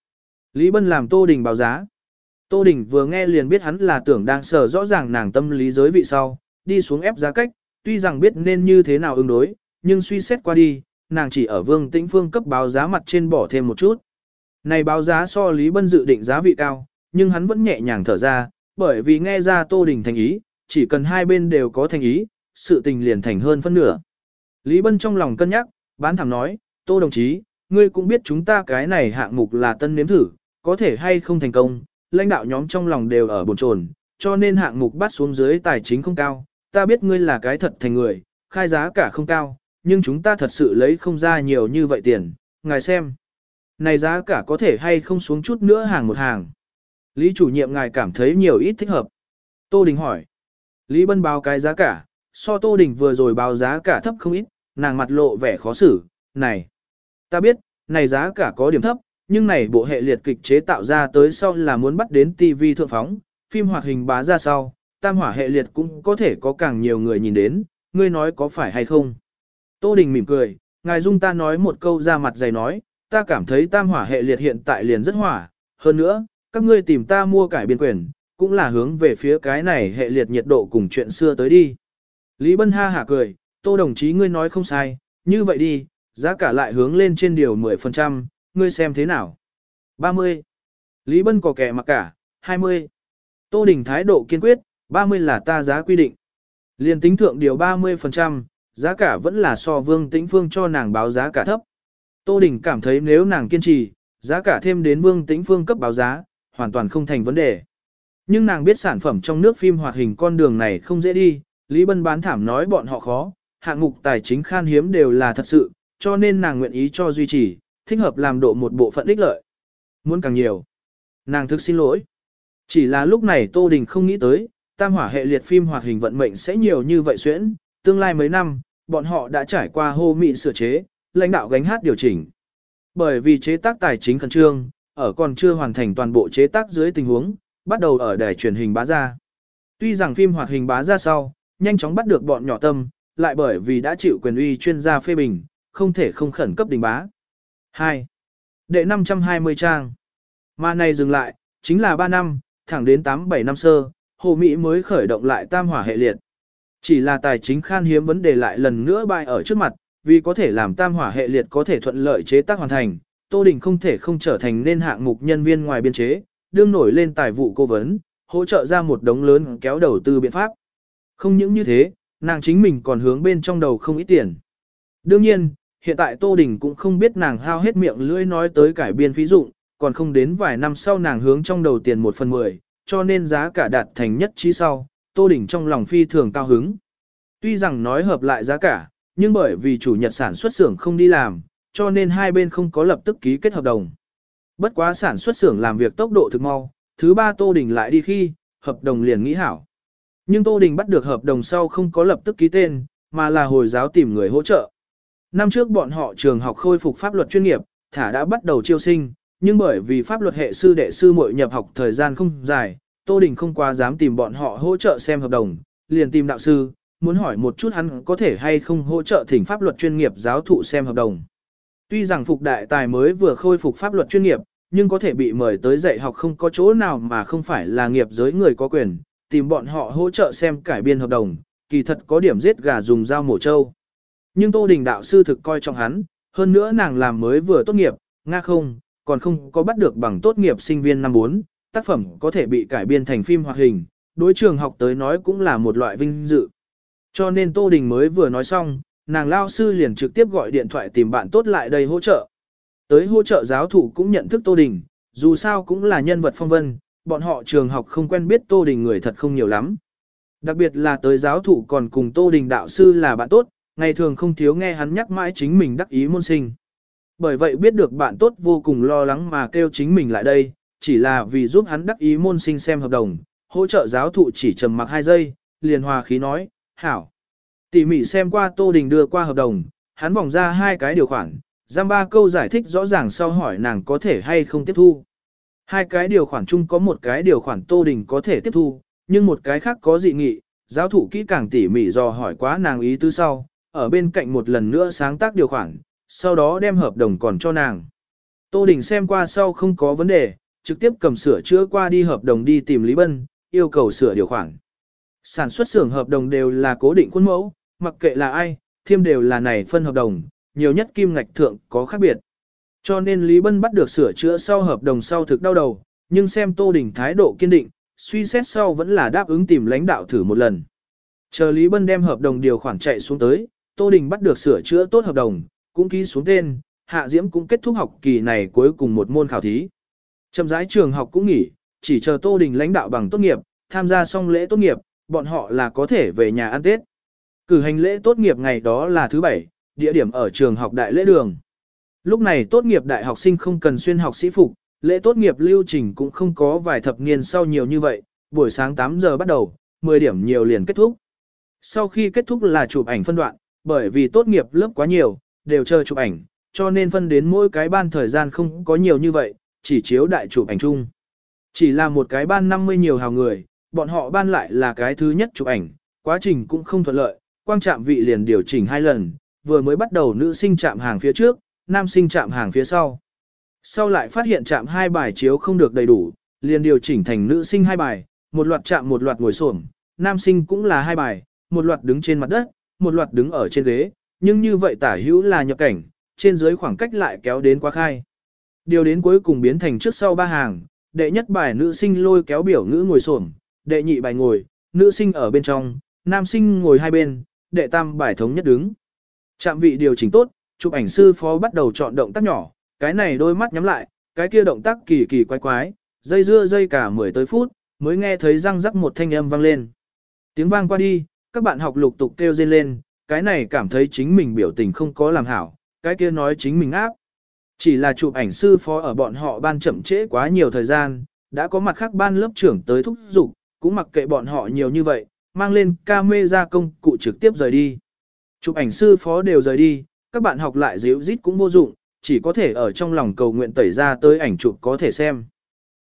Lý Bân làm Tô Đình báo giá. Tô Đình vừa nghe liền biết hắn là tưởng đang sở rõ ràng nàng tâm lý giới vị sau, đi xuống ép giá cách, tuy rằng biết nên như thế nào ứng đối, nhưng suy xét qua đi, nàng chỉ ở Vương Tĩnh Phương cấp báo giá mặt trên bỏ thêm một chút. Này báo giá so Lý Bân dự định giá vị cao, nhưng hắn vẫn nhẹ nhàng thở ra, bởi vì nghe ra Tô Đình thành ý, chỉ cần hai bên đều có thành ý, sự tình liền thành hơn phân nửa. Lý Bân trong lòng cân nhắc, bán thẳng nói, Tô đồng chí, ngươi cũng biết chúng ta cái này hạng mục là tân nếm thử, có thể hay không thành công, lãnh đạo nhóm trong lòng đều ở bồn chồn, cho nên hạng mục bắt xuống dưới tài chính không cao, ta biết ngươi là cái thật thành người, khai giá cả không cao, nhưng chúng ta thật sự lấy không ra nhiều như vậy tiền, ngài xem. này giá cả có thể hay không xuống chút nữa hàng một hàng. Lý chủ nhiệm ngài cảm thấy nhiều ít thích hợp. Tô Đình hỏi. Lý Bân báo cái giá cả, so Tô Đình vừa rồi báo giá cả thấp không ít, nàng mặt lộ vẻ khó xử, này. Ta biết, này giá cả có điểm thấp, nhưng này bộ hệ liệt kịch chế tạo ra tới sau là muốn bắt đến TV thượng phóng, phim hoạt hình bá ra sau, tam hỏa hệ liệt cũng có thể có càng nhiều người nhìn đến, ngươi nói có phải hay không. Tô Đình mỉm cười, ngài dung ta nói một câu ra mặt dày nói, ta cảm thấy tam hỏa hệ liệt hiện tại liền rất hỏa, hơn nữa, các ngươi tìm ta mua cải biên quyền, cũng là hướng về phía cái này hệ liệt nhiệt độ cùng chuyện xưa tới đi. Lý Bân ha hả cười, tô đồng chí ngươi nói không sai, như vậy đi, giá cả lại hướng lên trên điều 10%, ngươi xem thế nào. 30. Lý Bân có kẻ mặc cả, 20. Tô Đình thái độ kiên quyết, 30 là ta giá quy định. Liên tính thượng điều 30%, giá cả vẫn là so vương tĩnh phương cho nàng báo giá cả thấp. Tô Đình cảm thấy nếu nàng kiên trì, giá cả thêm đến vương tĩnh phương cấp báo giá, hoàn toàn không thành vấn đề. Nhưng nàng biết sản phẩm trong nước phim hoạt hình con đường này không dễ đi, Lý Bân bán thảm nói bọn họ khó, hạng mục tài chính khan hiếm đều là thật sự, cho nên nàng nguyện ý cho duy trì, thích hợp làm độ một bộ phận ích lợi. Muốn càng nhiều. Nàng thực xin lỗi. Chỉ là lúc này Tô Đình không nghĩ tới, tam hỏa hệ liệt phim hoạt hình vận mệnh sẽ nhiều như vậy xuyễn, tương lai mấy năm, bọn họ đã trải qua hô mị sửa chế, lãnh đạo gánh hát điều chỉnh. Bởi vì chế tác tài chính khẩn trương, ở còn chưa hoàn thành toàn bộ chế tác dưới tình huống, bắt đầu ở đài truyền hình bá ra. Tuy rằng phim hoạt hình bá ra sau, nhanh chóng bắt được bọn nhỏ tâm, lại bởi vì đã chịu quyền uy chuyên gia phê bình, không thể không khẩn cấp đình bá. 2. Đệ 520 trang. Mà này dừng lại, chính là 3 năm, thẳng đến 8-7 năm sơ, Hồ Mỹ mới khởi động lại tam hỏa hệ liệt. Chỉ là tài chính khan hiếm vấn đề lại lần nữa bại ở trước mặt, vì có thể làm tam hỏa hệ liệt có thể thuận lợi chế tác hoàn thành, Tô Đình không thể không trở thành nên hạng mục nhân viên ngoài biên chế, đương nổi lên tài vụ cố vấn, hỗ trợ ra một đống lớn kéo đầu tư biện pháp. Không những như thế, nàng chính mình còn hướng bên trong đầu không ít tiền. Đương nhiên, hiện tại Tô Đình cũng không biết nàng hao hết miệng lưỡi nói tới cải biên phí dụng, còn không đến vài năm sau nàng hướng trong đầu tiền một phần mười, cho nên giá cả đạt thành nhất trí sau, Tô Đình trong lòng phi thường cao hứng. Tuy rằng nói hợp lại giá cả, nhưng bởi vì chủ nhật sản xuất xưởng không đi làm, cho nên hai bên không có lập tức ký kết hợp đồng. Bất quá sản xuất xưởng làm việc tốc độ thực mau, thứ ba Tô Đình lại đi khi, hợp đồng liền nghĩ hảo. Nhưng Tô Đình bắt được hợp đồng sau không có lập tức ký tên, mà là hồi giáo tìm người hỗ trợ. Năm trước bọn họ trường học khôi phục pháp luật chuyên nghiệp, thả đã bắt đầu chiêu sinh, nhưng bởi vì pháp luật hệ sư đệ sư muội nhập học thời gian không dài, Tô Đình không quá dám tìm bọn họ hỗ trợ xem hợp đồng, liền tìm đạo sư, muốn hỏi một chút hắn có thể hay không hỗ trợ thỉnh pháp luật chuyên nghiệp giáo thụ xem hợp đồng. Tuy rằng phục đại tài mới vừa khôi phục pháp luật chuyên nghiệp, nhưng có thể bị mời tới dạy học không có chỗ nào mà không phải là nghiệp giới người có quyền, tìm bọn họ hỗ trợ xem cải biên hợp đồng, kỳ thật có điểm giết gà dùng dao mổ trâu. Nhưng Tô Đình đạo sư thực coi trọng hắn, hơn nữa nàng làm mới vừa tốt nghiệp, nga không, còn không có bắt được bằng tốt nghiệp sinh viên năm 4, tác phẩm có thể bị cải biên thành phim hoạt hình, đối trường học tới nói cũng là một loại vinh dự. Cho nên Tô Đình mới vừa nói xong, nàng lao sư liền trực tiếp gọi điện thoại tìm bạn tốt lại đây hỗ trợ. Tới hỗ trợ giáo thủ cũng nhận thức Tô Đình, dù sao cũng là nhân vật phong vân, bọn họ trường học không quen biết Tô Đình người thật không nhiều lắm. Đặc biệt là tới giáo thủ còn cùng Tô Đình đạo sư là bạn tốt, ngày thường không thiếu nghe hắn nhắc mãi chính mình đắc ý môn sinh. Bởi vậy biết được bạn tốt vô cùng lo lắng mà kêu chính mình lại đây, chỉ là vì giúp hắn đắc ý môn sinh xem hợp đồng, hỗ trợ giáo thụ chỉ trầm mặc 2 giây, liền hòa khí nói, hảo. Tỉ mỉ xem qua Tô Đình đưa qua hợp đồng, hắn vòng ra hai cái điều khoản, giam ba câu giải thích rõ ràng sau hỏi nàng có thể hay không tiếp thu. Hai cái điều khoản chung có một cái điều khoản Tô Đình có thể tiếp thu, nhưng một cái khác có dị nghị, giáo thụ kỹ càng tỉ mỉ dò hỏi quá nàng ý tứ sau, ở bên cạnh một lần nữa sáng tác điều khoản, sau đó đem hợp đồng còn cho nàng. Tô Đình xem qua sau không có vấn đề, trực tiếp cầm sửa chữa qua đi hợp đồng đi tìm Lý Bân, yêu cầu sửa điều khoản. Sản xuất xưởng hợp đồng đều là cố định khuôn mẫu, mặc kệ là ai, thiêm đều là này phân hợp đồng, nhiều nhất kim ngạch thượng có khác biệt. Cho nên Lý Bân bắt được sửa chữa sau hợp đồng sau thực đau đầu, nhưng xem Tô Đình thái độ kiên định, suy xét sau vẫn là đáp ứng tìm lãnh đạo thử một lần. Chờ Lý Bân đem hợp đồng điều khoản chạy xuống tới, Tô Đình bắt được sửa chữa tốt hợp đồng, cũng ký xuống tên, Hạ Diễm cũng kết thúc học kỳ này cuối cùng một môn khảo thí. Trầm rãi trường học cũng nghỉ, chỉ chờ Tô Đình lãnh đạo bằng tốt nghiệp, tham gia xong lễ tốt nghiệp, bọn họ là có thể về nhà ăn Tết. Cử hành lễ tốt nghiệp ngày đó là thứ bảy, địa điểm ở trường học đại lễ đường. Lúc này tốt nghiệp đại học sinh không cần xuyên học sĩ phục, lễ tốt nghiệp lưu trình cũng không có vài thập niên sau nhiều như vậy, buổi sáng 8 giờ bắt đầu, 10 điểm nhiều liền kết thúc. Sau khi kết thúc là chụp ảnh phân đoạn, bởi vì tốt nghiệp lớp quá nhiều, đều chờ chụp ảnh, cho nên phân đến mỗi cái ban thời gian không có nhiều như vậy, chỉ chiếu đại chụp ảnh chung. Chỉ là một cái ban 50 nhiều hào người, bọn họ ban lại là cái thứ nhất chụp ảnh, quá trình cũng không thuận lợi, quang trạm vị liền điều chỉnh hai lần, vừa mới bắt đầu nữ sinh chạm hàng phía trước, nam sinh chạm hàng phía sau. Sau lại phát hiện chạm hai bài chiếu không được đầy đủ, liền điều chỉnh thành nữ sinh hai bài, một loạt chạm một loạt ngồi xổm, nam sinh cũng là hai bài, một loạt đứng trên mặt đất, một loạt đứng ở trên ghế, nhưng như vậy tả hữu là nhập cảnh, trên dưới khoảng cách lại kéo đến quá khai. Điều đến cuối cùng biến thành trước sau ba hàng, đệ nhất bài nữ sinh lôi kéo biểu ngữ ngồi xổm, đệ nhị bài ngồi, nữ sinh ở bên trong, nam sinh ngồi hai bên, đệ tam bài thống nhất đứng. Trạm vị điều chỉnh tốt, chụp ảnh sư phó bắt đầu chọn động tác nhỏ, cái này đôi mắt nhắm lại, cái kia động tác kỳ kỳ quái quái, dây dưa dây cả 10 tới phút, mới nghe thấy răng rắc một thanh âm vang lên. Tiếng vang qua đi, các bạn học lục tục kêu rên lên, cái này cảm thấy chính mình biểu tình không có làm hảo, cái kia nói chính mình áp. Chỉ là chụp ảnh sư phó ở bọn họ ban chậm trễ quá nhiều thời gian, đã có mặt khác ban lớp trưởng tới thúc giục, cũng mặc kệ bọn họ nhiều như vậy, mang lên camera công cụ trực tiếp rời đi. Chụp ảnh sư phó đều rời đi, các bạn học lại díu dít cũng vô dụng, chỉ có thể ở trong lòng cầu nguyện tẩy ra tới ảnh chụp có thể xem.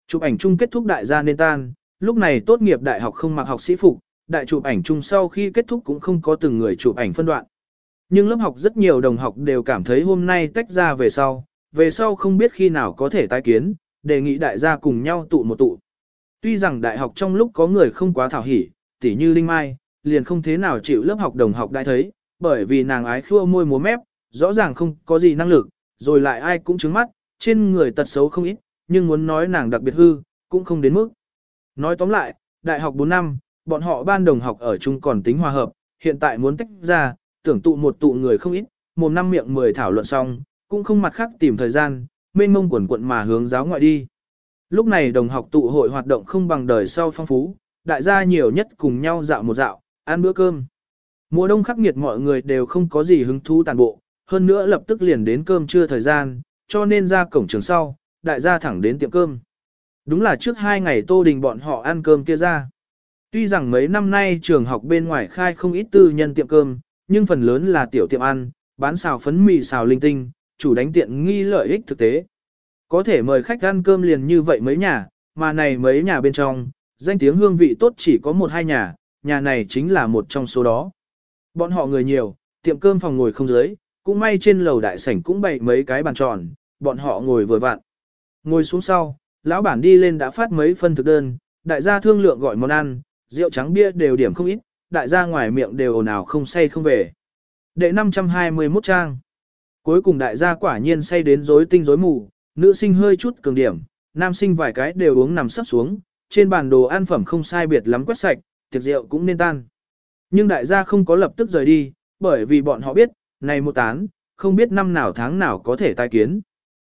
Chụp ảnh chung kết thúc đại gia nên tan, lúc này tốt nghiệp đại học không mặc học sĩ phục, đại chụp ảnh chung sau khi kết thúc cũng không có từng người chụp ảnh phân đoạn. Nhưng lớp học rất nhiều đồng học đều cảm thấy hôm nay tách ra về sau, về sau không biết khi nào có thể tái kiến, đề nghị đại gia cùng nhau tụ một tụ. Tuy rằng đại học trong lúc có người không quá thảo hỉ, tỉ như Linh Mai, liền không thế nào chịu lớp học đồng học đại thấy, bởi vì nàng ái khua môi múa mép, rõ ràng không có gì năng lực, rồi lại ai cũng trứng mắt, trên người tật xấu không ít, nhưng muốn nói nàng đặc biệt hư, cũng không đến mức. Nói tóm lại, đại học 4 năm, bọn họ ban đồng học ở chung còn tính hòa hợp, hiện tại muốn tách ra, tưởng tụ một tụ người không ít, một năm miệng mười thảo luận xong, cũng không mặt khác tìm thời gian, mênh mông quần quận mà hướng giáo ngoại đi. Lúc này đồng học tụ hội hoạt động không bằng đời sau phong phú, đại gia nhiều nhất cùng nhau dạo một dạo, ăn bữa cơm. Mùa đông khắc nghiệt mọi người đều không có gì hứng thú tàn bộ, hơn nữa lập tức liền đến cơm trưa thời gian, cho nên ra cổng trường sau, đại gia thẳng đến tiệm cơm. Đúng là trước hai ngày Tô Đình bọn họ ăn cơm kia ra. Tuy rằng mấy năm nay trường học bên ngoài khai không ít tư nhân tiệm cơm, nhưng phần lớn là tiểu tiệm ăn, bán xào phấn mì xào linh tinh, chủ đánh tiện nghi lợi ích thực tế. Có thể mời khách ăn cơm liền như vậy mấy nhà, mà này mấy nhà bên trong, danh tiếng hương vị tốt chỉ có một hai nhà, nhà này chính là một trong số đó. Bọn họ người nhiều, tiệm cơm phòng ngồi không dưới, cũng may trên lầu đại sảnh cũng bày mấy cái bàn tròn, bọn họ ngồi vừa vặn. Ngồi xuống sau, lão bản đi lên đã phát mấy phân thực đơn, đại gia thương lượng gọi món ăn, rượu trắng bia đều điểm không ít, đại gia ngoài miệng đều ồn ào không say không về. Đệ 521 trang. Cuối cùng đại gia quả nhiên say đến rối tinh rối mù, nữ sinh hơi chút cường điểm, nam sinh vài cái đều uống nằm sắp xuống, trên bàn đồ ăn phẩm không sai biệt lắm quét sạch, tiệc rượu cũng nên tan. Nhưng đại gia không có lập tức rời đi, bởi vì bọn họ biết, này một tán, không biết năm nào tháng nào có thể tai kiến.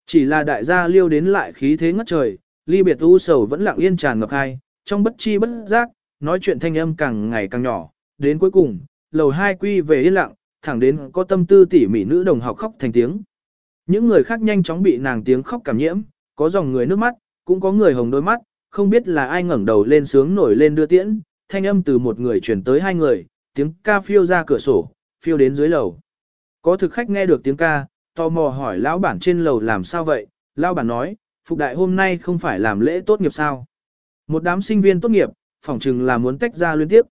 Chỉ là đại gia liêu đến lại khí thế ngất trời, ly biệt u sầu vẫn lặng yên tràn ngập hai, trong bất chi bất giác, nói chuyện thanh âm càng ngày càng nhỏ, đến cuối cùng, lầu hai quy về yên lặng, thẳng đến có tâm tư tỉ mỉ nữ đồng học khóc thành tiếng. Những người khác nhanh chóng bị nàng tiếng khóc cảm nhiễm, có dòng người nước mắt, cũng có người hồng đôi mắt, không biết là ai ngẩng đầu lên sướng nổi lên đưa tiễn, thanh âm từ một người chuyển tới hai người, tiếng ca phiêu ra cửa sổ, phiêu đến dưới lầu. Có thực khách nghe được tiếng ca, tò mò hỏi lão bản trên lầu làm sao vậy, lão bản nói, phục đại hôm nay không phải làm lễ tốt nghiệp sao. Một đám sinh viên tốt nghiệp, phỏng chừng là muốn tách ra liên tiếp.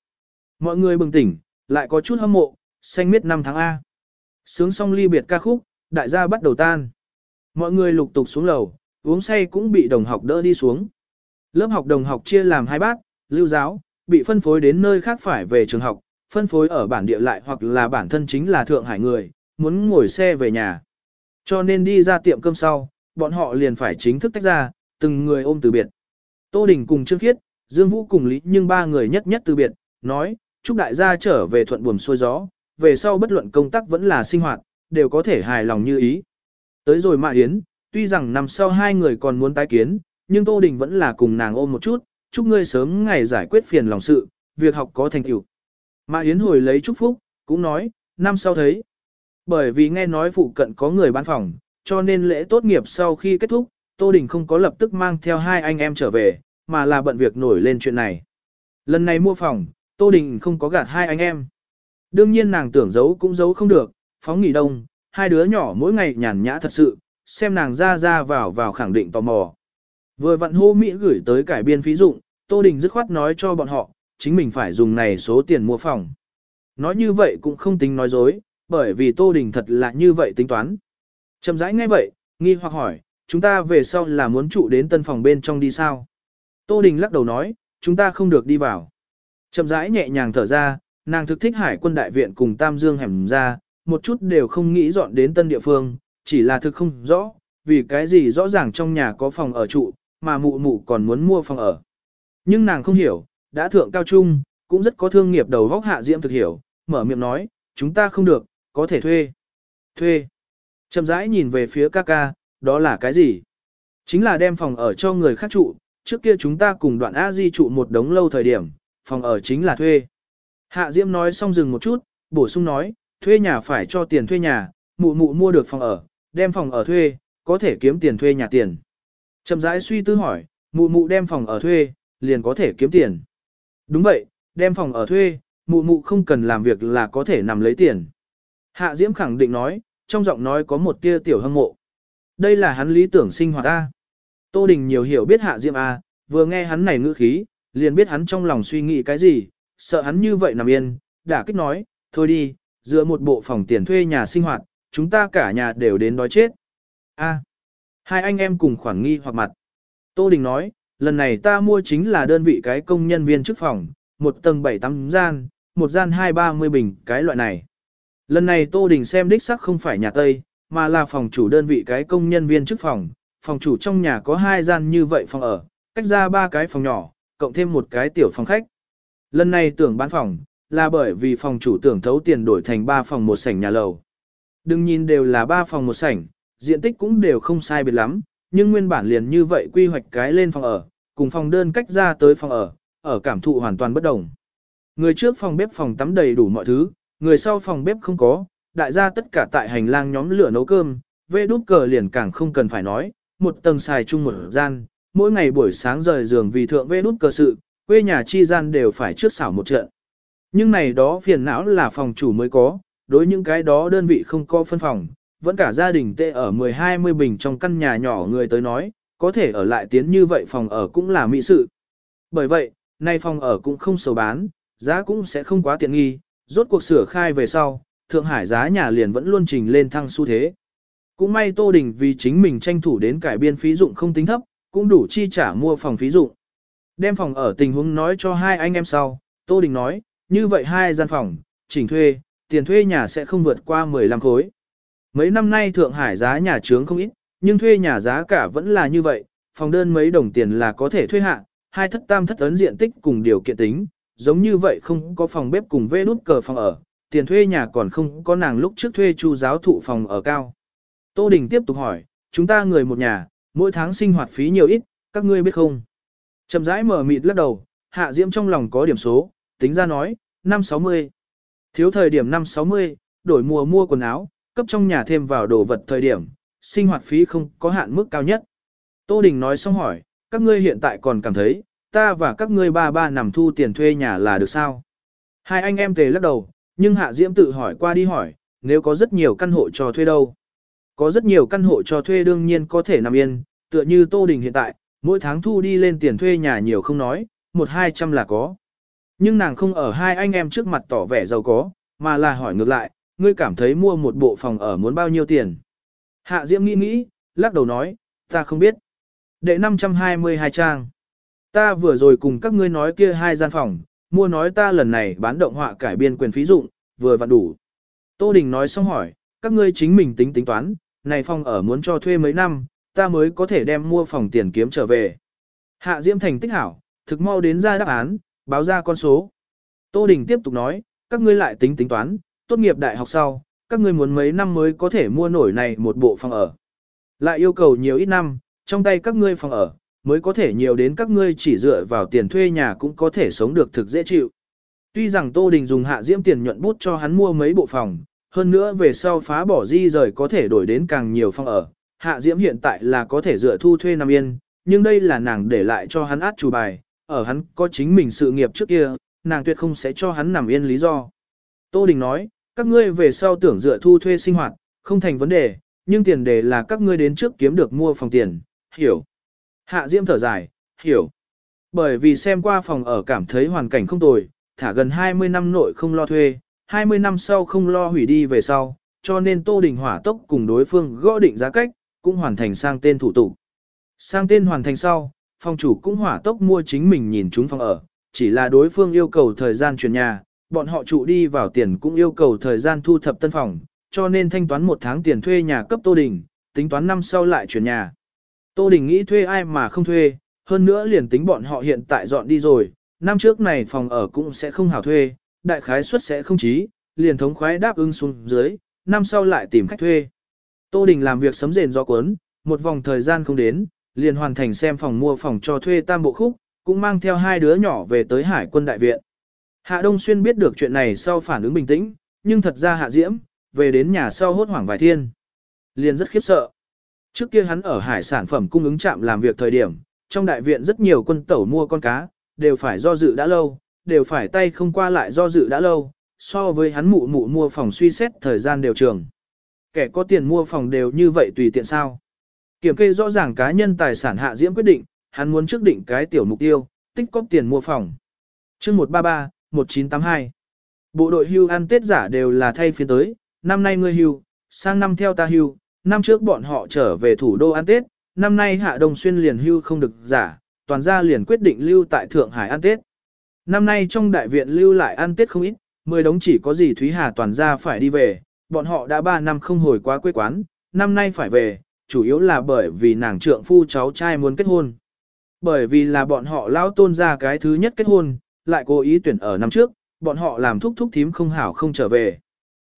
Mọi người bừng tỉnh, lại có chút hâm mộ, xanh miết năm tháng A. Sướng xong ly biệt ca khúc, đại gia bắt đầu tan. Mọi người lục tục xuống lầu, uống say cũng bị đồng học đỡ đi xuống. Lớp học đồng học chia làm hai bát, lưu giáo, bị phân phối đến nơi khác phải về trường học, phân phối ở bản địa lại hoặc là bản thân chính là Thượng Hải người, muốn ngồi xe về nhà. Cho nên đi ra tiệm cơm sau, bọn họ liền phải chính thức tách ra, từng người ôm từ biệt. Tô Đình cùng Trương Khiết, Dương Vũ cùng Lý nhưng ba người nhất nhất từ biệt, nói, chúc đại gia trở về thuận buồm xuôi gió, về sau bất luận công tác vẫn là sinh hoạt, đều có thể hài lòng như ý. Tới rồi Mạ Yến, tuy rằng năm sau hai người còn muốn tái kiến, nhưng Tô Đình vẫn là cùng nàng ôm một chút, chúc ngươi sớm ngày giải quyết phiền lòng sự, việc học có thành tựu. Mã Yến hồi lấy chúc phúc, cũng nói, năm sau thấy. Bởi vì nghe nói phụ cận có người bán phòng, cho nên lễ tốt nghiệp sau khi kết thúc, Tô Đình không có lập tức mang theo hai anh em trở về, mà là bận việc nổi lên chuyện này. Lần này mua phòng, Tô Đình không có gạt hai anh em. Đương nhiên nàng tưởng giấu cũng giấu không được, phóng nghỉ đông, hai đứa nhỏ mỗi ngày nhàn nhã thật sự, xem nàng ra ra vào vào khẳng định tò mò. Vừa vặn hô Mỹ gửi tới cải biên phí dụng, Tô Đình dứt khoát nói cho bọn họ, chính mình phải dùng này số tiền mua phòng. Nói như vậy cũng không tính nói dối, bởi vì Tô Đình thật là như vậy tính toán. Chậm rãi nghe vậy, nghi hoặc hỏi, chúng ta về sau là muốn trụ đến tân phòng bên trong đi sao? Tô Đình lắc đầu nói, chúng ta không được đi vào. Chậm rãi nhẹ nhàng thở ra, nàng thực thích hải quân đại viện cùng Tam Dương hẻm ra, một chút đều không nghĩ dọn đến tân địa phương, chỉ là thực không rõ, vì cái gì rõ ràng trong nhà có phòng ở trụ, mà mụ mụ còn muốn mua phòng ở. Nhưng nàng không hiểu, đã thượng cao trung, cũng rất có thương nghiệp đầu vóc hạ diễm thực hiểu, mở miệng nói, chúng ta không được, có thể thuê. Thuê. Chậm rãi nhìn về phía ca ca, đó là cái gì? Chính là đem phòng ở cho người khác trụ, trước kia chúng ta cùng đoạn A Di trụ một đống lâu thời điểm, phòng ở chính là thuê. Hạ Diễm nói xong dừng một chút, bổ sung nói, thuê nhà phải cho tiền thuê nhà, mụ mụ mua được phòng ở, đem phòng ở thuê, có thể kiếm tiền thuê nhà tiền. Chậm rãi suy tư hỏi, mụ mụ đem phòng ở thuê, liền có thể kiếm tiền. Đúng vậy, đem phòng ở thuê, mụ mụ không cần làm việc là có thể nằm lấy tiền. Hạ Diễm khẳng định nói, trong giọng nói có một tia tiểu hâm mộ. Đây là hắn lý tưởng sinh hoạt A. Tô Đình nhiều hiểu biết Hạ Diễm A, vừa nghe hắn này ngữ khí, liền biết hắn trong lòng suy nghĩ cái gì, sợ hắn như vậy nằm yên, đã kích nói, thôi đi, dựa một bộ phòng tiền thuê nhà sinh hoạt, chúng ta cả nhà đều đến đói chết. A hai anh em cùng khoản nghi hoặc mặt. Tô Đình nói, lần này ta mua chính là đơn vị cái công nhân viên chức phòng, một tầng 7-8 gian, một gian 2-30 bình, cái loại này. Lần này Tô Đình xem đích sắc không phải nhà Tây, mà là phòng chủ đơn vị cái công nhân viên chức phòng, phòng chủ trong nhà có hai gian như vậy phòng ở, cách ra ba cái phòng nhỏ, cộng thêm một cái tiểu phòng khách. Lần này tưởng bán phòng, là bởi vì phòng chủ tưởng thấu tiền đổi thành ba phòng một sảnh nhà lầu. Đừng nhìn đều là ba phòng một sảnh, diện tích cũng đều không sai biệt lắm, nhưng nguyên bản liền như vậy quy hoạch cái lên phòng ở, cùng phòng đơn cách ra tới phòng ở, ở cảm thụ hoàn toàn bất đồng. Người trước phòng bếp phòng tắm đầy đủ mọi thứ, người sau phòng bếp không có, đại gia tất cả tại hành lang nhóm lửa nấu cơm, vê đút cờ liền càng không cần phải nói, một tầng xài chung một gian, mỗi ngày buổi sáng rời giường vì thượng vê đút cờ sự, quê nhà chi gian đều phải trước xảo một trận. Nhưng này đó phiền não là phòng chủ mới có, đối những cái đó đơn vị không có phân phòng, vẫn cả gia đình tệ ở 10-20 bình trong căn nhà nhỏ người tới nói, có thể ở lại tiến như vậy phòng ở cũng là mỹ sự. Bởi vậy, nay phòng ở cũng không sầu bán, giá cũng sẽ không quá tiện nghi, rốt cuộc sửa khai về sau, Thượng Hải giá nhà liền vẫn luôn trình lên thăng xu thế. Cũng may Tô Đình vì chính mình tranh thủ đến cải biên phí dụng không tính thấp, cũng đủ chi trả mua phòng phí dụng. Đem phòng ở tình huống nói cho hai anh em sau, Tô Đình nói, như vậy hai gian phòng, chỉnh thuê, tiền thuê nhà sẽ không vượt qua 15 khối. Mấy năm nay Thượng Hải giá nhà trướng không ít, nhưng thuê nhà giá cả vẫn là như vậy, phòng đơn mấy đồng tiền là có thể thuê hạ, hai thất tam thất ấn diện tích cùng điều kiện tính, giống như vậy không có phòng bếp cùng vê nút cờ phòng ở, tiền thuê nhà còn không có nàng lúc trước thuê chu giáo thụ phòng ở cao. Tô Đình tiếp tục hỏi, chúng ta người một nhà, mỗi tháng sinh hoạt phí nhiều ít, các ngươi biết không? Chậm rãi mở mịt lắc đầu, hạ diễm trong lòng có điểm số, tính ra nói, 560. Thiếu thời điểm 560, đổi mùa mua quần áo, cấp trong nhà thêm vào đồ vật thời điểm, sinh hoạt phí không có hạn mức cao nhất. Tô Đình nói xong hỏi, các ngươi hiện tại còn cảm thấy, ta và các ngươi ba ba nằm thu tiền thuê nhà là được sao? Hai anh em tề lắc đầu, nhưng Hạ Diễm tự hỏi qua đi hỏi, nếu có rất nhiều căn hộ cho thuê đâu? Có rất nhiều căn hộ cho thuê đương nhiên có thể nằm yên, tựa như Tô Đình hiện tại, mỗi tháng thu đi lên tiền thuê nhà nhiều không nói, một hai trăm là có. Nhưng nàng không ở hai anh em trước mặt tỏ vẻ giàu có, mà là hỏi ngược lại, ngươi cảm thấy mua một bộ phòng ở muốn bao nhiêu tiền? Hạ Diễm nghĩ nghĩ, lắc đầu nói, ta không biết. Đệ 522 trang. Ta vừa rồi cùng các ngươi nói kia hai gian phòng, mua nói ta lần này bán động họa cải biên quyền phí dụng, vừa vặn đủ. Tô Đình nói xong hỏi, các ngươi chính mình tính tính toán, này phòng ở muốn cho thuê mấy năm, ta mới có thể đem mua phòng tiền kiếm trở về. Hạ Diễm thành tích hảo, thực mau đến ra đáp án, báo ra con số. Tô Đình tiếp tục nói, các ngươi lại tính tính toán, tốt nghiệp đại học sau, các ngươi muốn mấy năm mới có thể mua nổi này một bộ phòng ở. Lại yêu cầu nhiều ít năm, trong tay các ngươi phòng ở, mới có thể nhiều đến các ngươi chỉ dựa vào tiền thuê nhà cũng có thể sống được thực dễ chịu. Tuy rằng Tô Đình dùng hạ diễm tiền nhuận bút cho hắn mua mấy bộ phòng, hơn nữa về sau phá bỏ di rời có thể đổi đến càng nhiều phòng ở, Hạ Diễm hiện tại là có thể dựa thu thuê Nam Yên, nhưng đây là nàng để lại cho hắn át chủ bài, ở hắn có chính mình sự nghiệp trước kia, nàng tuyệt không sẽ cho hắn nằm yên lý do. Tô Đình nói, các ngươi về sau tưởng dựa thu thuê sinh hoạt, không thành vấn đề, nhưng tiền đề là các ngươi đến trước kiếm được mua phòng tiền, hiểu. Hạ Diễm thở dài, hiểu. Bởi vì xem qua phòng ở cảm thấy hoàn cảnh không tồi, thả gần 20 năm nội không lo thuê, 20 năm sau không lo hủy đi về sau, cho nên Tô Đình hỏa tốc cùng đối phương gõ định giá cách, cũng hoàn thành sang tên thủ tục. Sang tên hoàn thành sau, phòng chủ cũng hỏa tốc mua chính mình nhìn chúng phòng ở, chỉ là đối phương yêu cầu thời gian chuyển nhà, bọn họ trụ đi vào tiền cũng yêu cầu thời gian thu thập tân phòng, cho nên thanh toán một tháng tiền thuê nhà cấp Tô Đình, tính toán năm sau lại chuyển nhà. Tô Đình nghĩ thuê ai mà không thuê, hơn nữa liền tính bọn họ hiện tại dọn đi rồi, năm trước này phòng ở cũng sẽ không hảo thuê, đại khái suất sẽ không chí, liền thống khoái đáp ứng xuống dưới, năm sau lại tìm khách thuê. Tô Đình làm việc sấm rền do cuốn, một vòng thời gian không đến, liền hoàn thành xem phòng mua phòng cho thuê tam bộ khúc, cũng mang theo hai đứa nhỏ về tới hải quân đại viện. Hạ Đông Xuyên biết được chuyện này sau phản ứng bình tĩnh, nhưng thật ra Hạ Diễm, về đến nhà sau hốt hoảng vài thiên. Liền rất khiếp sợ. Trước kia hắn ở hải sản phẩm cung ứng trạm làm việc thời điểm, trong đại viện rất nhiều quân tẩu mua con cá, đều phải do dự đã lâu, đều phải tay không qua lại do dự đã lâu, so với hắn mụ mụ mua phòng suy xét thời gian đều trường. Kẻ có tiền mua phòng đều như vậy tùy tiện sao. Kiểm kê rõ ràng cá nhân tài sản hạ diễm quyết định, hắn muốn trước định cái tiểu mục tiêu, tích cóp tiền mua phòng. chương 133, 1982. Bộ đội hưu ăn tết giả đều là thay phiên tới, năm nay ngươi hưu, sang năm theo ta hưu, năm trước bọn họ trở về thủ đô ăn tết, năm nay hạ đông xuyên liền hưu không được giả, toàn gia liền quyết định lưu tại Thượng Hải ăn tết. Năm nay trong đại viện lưu lại ăn tết không ít, mười đống chỉ có gì Thúy Hà toàn gia phải đi về, bọn họ đã ba năm không hồi quá quê quán, năm nay phải về, chủ yếu là bởi vì nàng trượng phu cháu trai muốn kết hôn. Bởi vì là bọn họ lão tôn ra cái thứ nhất kết hôn, lại cố ý tuyển ở năm trước, bọn họ làm thúc thúc thím không hảo không trở về.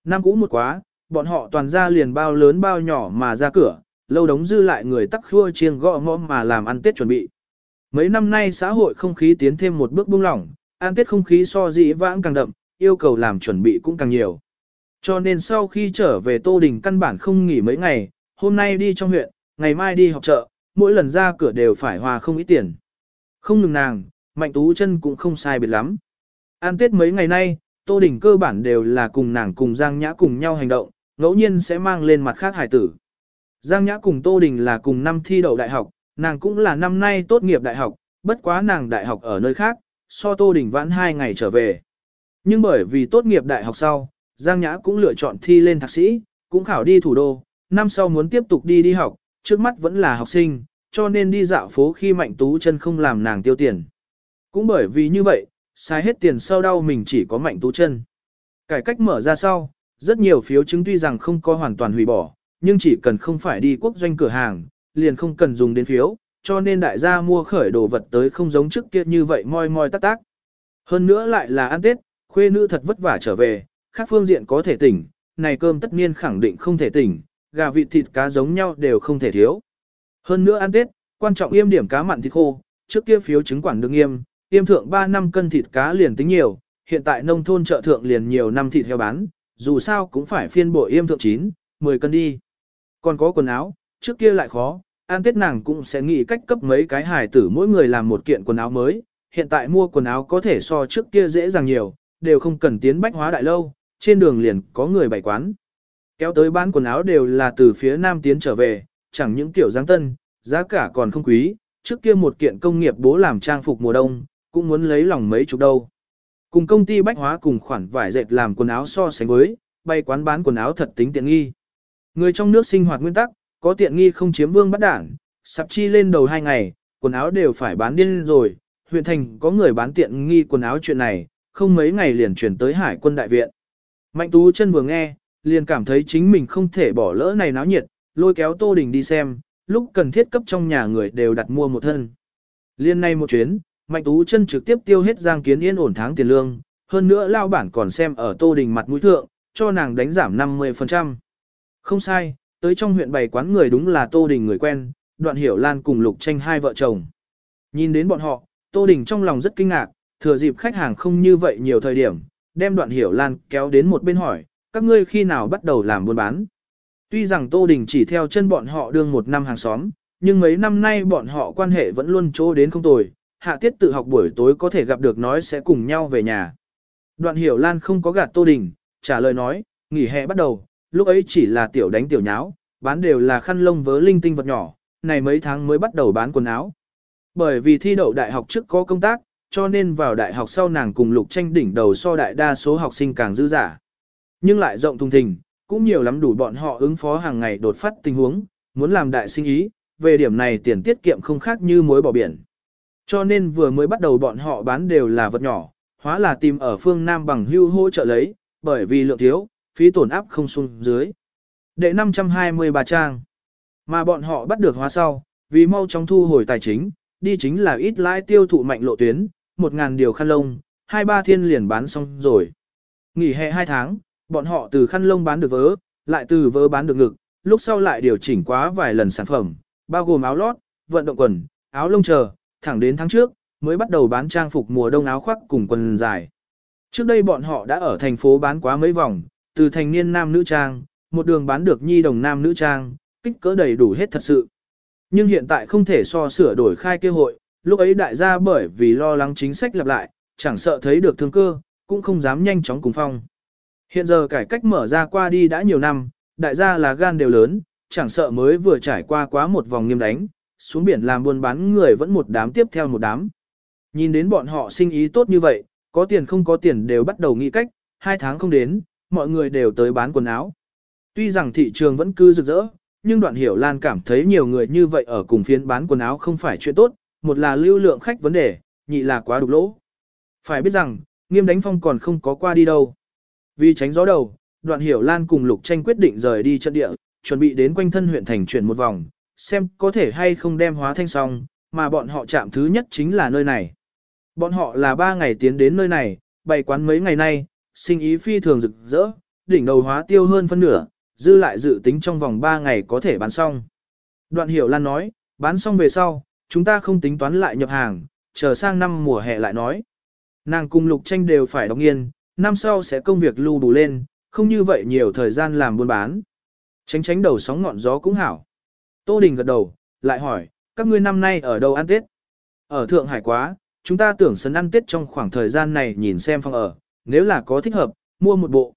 Năm cũ một quá, bọn họ toàn ra liền bao lớn bao nhỏ mà ra cửa, lâu đống dư lại người tắc khua chiêng gõ ngõ mà làm ăn tết chuẩn bị. Mấy năm nay xã hội không khí tiến thêm một bước buông lỏng, ăn tết không khí so dĩ vãng càng đậm, yêu cầu làm chuẩn bị cũng càng nhiều. Cho nên sau khi trở về Tô Đình căn bản không nghỉ mấy ngày, hôm nay đi trong huyện, ngày mai đi học chợ, mỗi lần ra cửa đều phải hòa không ít tiền. Không ngừng nàng, Mạnh Tú chân cũng không sai biệt lắm. An Tết mấy ngày nay, Tô Đình cơ bản đều là cùng nàng cùng Giang Nhã cùng nhau hành động, ngẫu nhiên sẽ mang lên mặt khác hải tử. Giang Nhã cùng Tô Đình là cùng năm thi đậu đại học, nàng cũng là năm nay tốt nghiệp đại học, bất quá nàng đại học ở nơi khác, so Tô Đình vãn hai ngày trở về. Nhưng bởi vì tốt nghiệp đại học sau, Giang Nhã cũng lựa chọn thi lên thạc sĩ, cũng khảo đi thủ đô, năm sau muốn tiếp tục đi đi học, trước mắt vẫn là học sinh, cho nên đi dạo phố khi Mạnh Tú chân không làm nàng tiêu tiền. Cũng bởi vì như vậy, sai hết tiền sau đau mình chỉ có Mạnh Tú chân. Cải cách mở ra sau, rất nhiều phiếu chứng tuy rằng không có hoàn toàn hủy bỏ, nhưng chỉ cần không phải đi quốc doanh cửa hàng, liền không cần dùng đến phiếu, cho nên đại gia mua khởi đồ vật tới không giống trước kia như vậy moi moi tắc tác. Hơn nữa lại là ăn Tết, khuê nữ thật vất vả trở về, khác phương diện có thể tỉnh, này cơm tất nhiên khẳng định không thể tỉnh, gà vịt thịt cá giống nhau đều không thể thiếu. Hơn nữa ăn Tết, quan trọng yêm điểm cá mặn thịt khô, trước kia phiếu chứng quản đương nghiêm. Tiêm thượng 3 năm cân thịt cá liền tính nhiều, hiện tại nông thôn chợ thượng liền nhiều năm thịt heo bán, dù sao cũng phải phiên bộ yêm thượng 9, 10 cân đi. Còn có quần áo, trước kia lại khó, an Tết nàng cũng sẽ nghĩ cách cấp mấy cái hài tử mỗi người làm một kiện quần áo mới, hiện tại mua quần áo có thể so trước kia dễ dàng nhiều, đều không cần tiến bách hóa đại lâu, trên đường liền có người bày quán. Kéo tới bán quần áo đều là từ phía nam tiến trở về, chẳng những kiểu dáng tân, giá cả còn không quý, trước kia một kiện công nghiệp bố làm trang phục mùa đông, cũng muốn lấy lòng mấy chục đâu. Cùng công ty bách hóa cùng khoản vải dệt làm quần áo so sánh với, bay quán bán quần áo thật tính tiện nghi. Người trong nước sinh hoạt nguyên tắc, có tiện nghi không chiếm vương bắt đảng, sắp chi lên đầu hai ngày, quần áo đều phải bán điên rồi, huyện thành có người bán tiện nghi quần áo chuyện này, không mấy ngày liền chuyển tới hải quân đại viện. Mạnh tú chân vừa nghe, liền cảm thấy chính mình không thể bỏ lỡ này náo nhiệt, lôi kéo Tô Đình đi xem, lúc cần thiết cấp trong nhà người đều đặt mua một thân. Liên nay một chuyến, Mạnh Tú chân trực tiếp tiêu hết Giang Kiến Yên ổn tháng tiền lương, hơn nữa lao bản còn xem ở Tô Đình mặt mũi thượng, cho nàng đánh giảm 50%. Không sai, tới trong huyện bày quán người đúng là Tô Đình người quen, Đoạn Hiểu Lan cùng Lục Tranh hai vợ chồng. Nhìn đến bọn họ, Tô Đình trong lòng rất kinh ngạc, thừa dịp khách hàng không như vậy nhiều thời điểm, đem Đoạn Hiểu Lan kéo đến một bên hỏi, các ngươi khi nào bắt đầu làm buôn bán. Tuy rằng Tô Đình chỉ theo chân bọn họ đương một năm hàng xóm, nhưng mấy năm nay bọn họ quan hệ vẫn luôn chỗ đến không tồi, hạ tiết tự học buổi tối có thể gặp được nói sẽ cùng nhau về nhà. Đoạn hiểu Lan không có gạt Tô Đình, trả lời nói, nghỉ hè bắt đầu, lúc ấy chỉ là tiểu đánh tiểu nháo, bán đều là khăn lông vớ linh tinh vật nhỏ, này mấy tháng mới bắt đầu bán quần áo. Bởi vì thi đậu đại học trước có công tác, cho nên vào đại học sau nàng cùng lục tranh đỉnh đầu so đại đa số học sinh càng dư giả. Nhưng lại rộng thùng thình, cũng nhiều lắm đủ bọn họ ứng phó hàng ngày đột phát tình huống, muốn làm đại sinh ý, về điểm này tiền tiết kiệm không khác như mối bỏ biển. Cho nên vừa mới bắt đầu bọn họ bán đều là vật nhỏ, hóa là tìm ở phương Nam bằng hưu hỗ trợ lấy, bởi vì lượng thiếu, phí tổn áp không xuống dưới. Đệ 523 trang. Mà bọn họ bắt được hóa sau, vì mau chóng thu hồi tài chính, đi chính là ít lãi tiêu thụ mạnh lộ tuyến, 1.000 điều khăn lông, hai ba thiên liền bán xong rồi. Nghỉ hè 2 tháng, bọn họ từ khăn lông bán được vớ, lại từ vớ bán được ngực, lúc sau lại điều chỉnh quá vài lần sản phẩm, bao gồm áo lót, vận động quần, áo lông chờ, thẳng đến tháng trước, mới bắt đầu bán trang phục mùa đông áo khoác cùng quần dài. Trước đây bọn họ đã ở thành phố bán quá mấy vòng, từ thành niên nam nữ trang, một đường bán được nhi đồng nam nữ trang, kích cỡ đầy đủ hết thật sự. Nhưng hiện tại không thể so sửa đổi khai kêu hội, lúc ấy đại gia bởi vì lo lắng chính sách lặp lại, chẳng sợ thấy được thương cơ, cũng không dám nhanh chóng cùng phong. Hiện giờ cải cách mở ra qua đi đã nhiều năm, đại gia là gan đều lớn, chẳng sợ mới vừa trải qua quá một vòng nghiêm đánh, xuống biển làm buôn bán người vẫn một đám tiếp theo một đám. Nhìn đến bọn họ sinh ý tốt như vậy, có tiền không có tiền đều bắt đầu nghĩ cách, hai tháng không đến, mọi người đều tới bán quần áo. Tuy rằng thị trường vẫn cứ rực rỡ, nhưng đoạn hiểu Lan cảm thấy nhiều người như vậy ở cùng phiên bán quần áo không phải chuyện tốt, một là lưu lượng khách vấn đề, nhị là quá đục lỗ. Phải biết rằng, nghiêm đánh phong còn không có qua đi đâu. Vì tránh gió đầu, đoạn hiểu Lan cùng Lục Tranh quyết định rời đi trận địa, chuẩn bị đến quanh thân huyện thành chuyển một vòng, xem có thể hay không đem hóa thanh xong, mà bọn họ chạm thứ nhất chính là nơi này. Bọn họ là ba ngày tiến đến nơi này, bày quán mấy ngày nay, sinh ý phi thường rực rỡ, đỉnh đầu hóa tiêu hơn phân nửa, dư lại dự tính trong vòng 3 ngày có thể bán xong. Đoạn hiểu Lan nói, bán xong về sau, chúng ta không tính toán lại nhập hàng, chờ sang năm mùa hè lại nói. Nàng cùng lục tranh đều phải đóng nghiên, năm sau sẽ công việc lưu đủ lên, không như vậy nhiều thời gian làm buôn bán. Tránh tránh đầu sóng ngọn gió cũng hảo. Tô Đình gật đầu, lại hỏi, các ngươi năm nay ở đâu ăn Tết? Ở Thượng Hải quá, chúng ta tưởng sấn ăn Tết trong khoảng thời gian này nhìn xem phòng ở, nếu là có thích hợp, mua một bộ.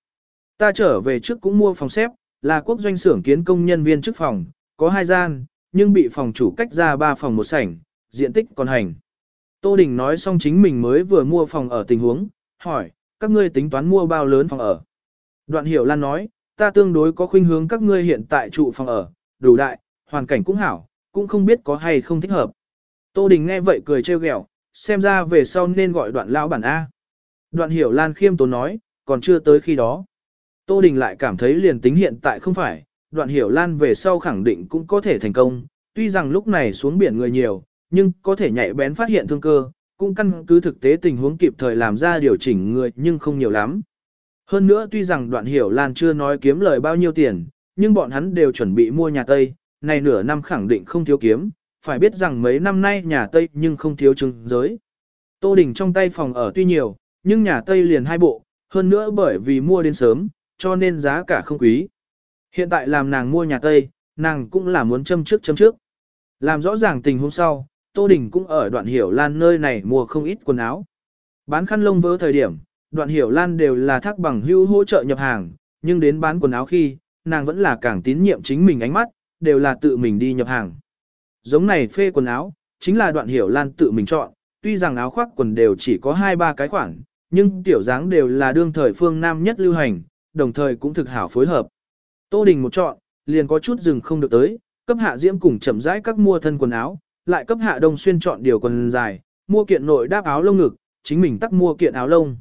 Ta trở về trước cũng mua phòng xếp, là quốc doanh xưởng kiến công nhân viên trước phòng, có hai gian, nhưng bị phòng chủ cách ra ba phòng một sảnh, diện tích còn hành. Tô Đình nói xong chính mình mới vừa mua phòng ở tình huống, hỏi, các ngươi tính toán mua bao lớn phòng ở. Đoạn hiểu Lan nói, ta tương đối có khuynh hướng các ngươi hiện tại trụ phòng ở, đủ đại, hoàn cảnh cũng hảo, cũng không biết có hay không thích hợp. Tô Đình nghe vậy cười trêu ghẹo, xem ra về sau nên gọi đoạn lão bản A. Đoạn hiểu Lan khiêm tốn nói, còn chưa tới khi đó. Tô Đình lại cảm thấy liền tính hiện tại không phải, đoạn hiểu Lan về sau khẳng định cũng có thể thành công, tuy rằng lúc này xuống biển người nhiều, nhưng có thể nhạy bén phát hiện thương cơ, cũng căn cứ thực tế tình huống kịp thời làm ra điều chỉnh người nhưng không nhiều lắm. Hơn nữa tuy rằng đoạn hiểu Lan chưa nói kiếm lời bao nhiêu tiền, nhưng bọn hắn đều chuẩn bị mua nhà Tây, này nửa năm khẳng định không thiếu kiếm, phải biết rằng mấy năm nay nhà Tây nhưng không thiếu chứng giới. Tô Đình trong tay phòng ở tuy nhiều, nhưng nhà Tây liền hai bộ, hơn nữa bởi vì mua đến sớm, cho nên giá cả không quý. Hiện tại làm nàng mua nhà Tây, nàng cũng là muốn châm trước châm trước. Làm rõ ràng tình hôm sau, Tô Đình cũng ở đoạn hiểu lan nơi này mua không ít quần áo. Bán khăn lông vỡ thời điểm, đoạn hiểu lan đều là thác bằng hưu hỗ trợ nhập hàng, nhưng đến bán quần áo khi, nàng vẫn là càng tín nhiệm chính mình ánh mắt, đều là tự mình đi nhập hàng. Giống này phê quần áo, chính là đoạn hiểu lan tự mình chọn, tuy rằng áo khoác quần đều chỉ có 2-3 cái khoảng, nhưng tiểu dáng đều là đương thời phương Nam nhất lưu hành, đồng thời cũng thực hảo phối hợp. Tô Đình một chọn, liền có chút dừng không được tới, cấp hạ diễm cùng chậm rãi các mua thân quần áo, lại cấp hạ đông xuyên chọn điều quần dài, mua kiện nội đáp áo lông ngực, chính mình tắt mua kiện áo lông.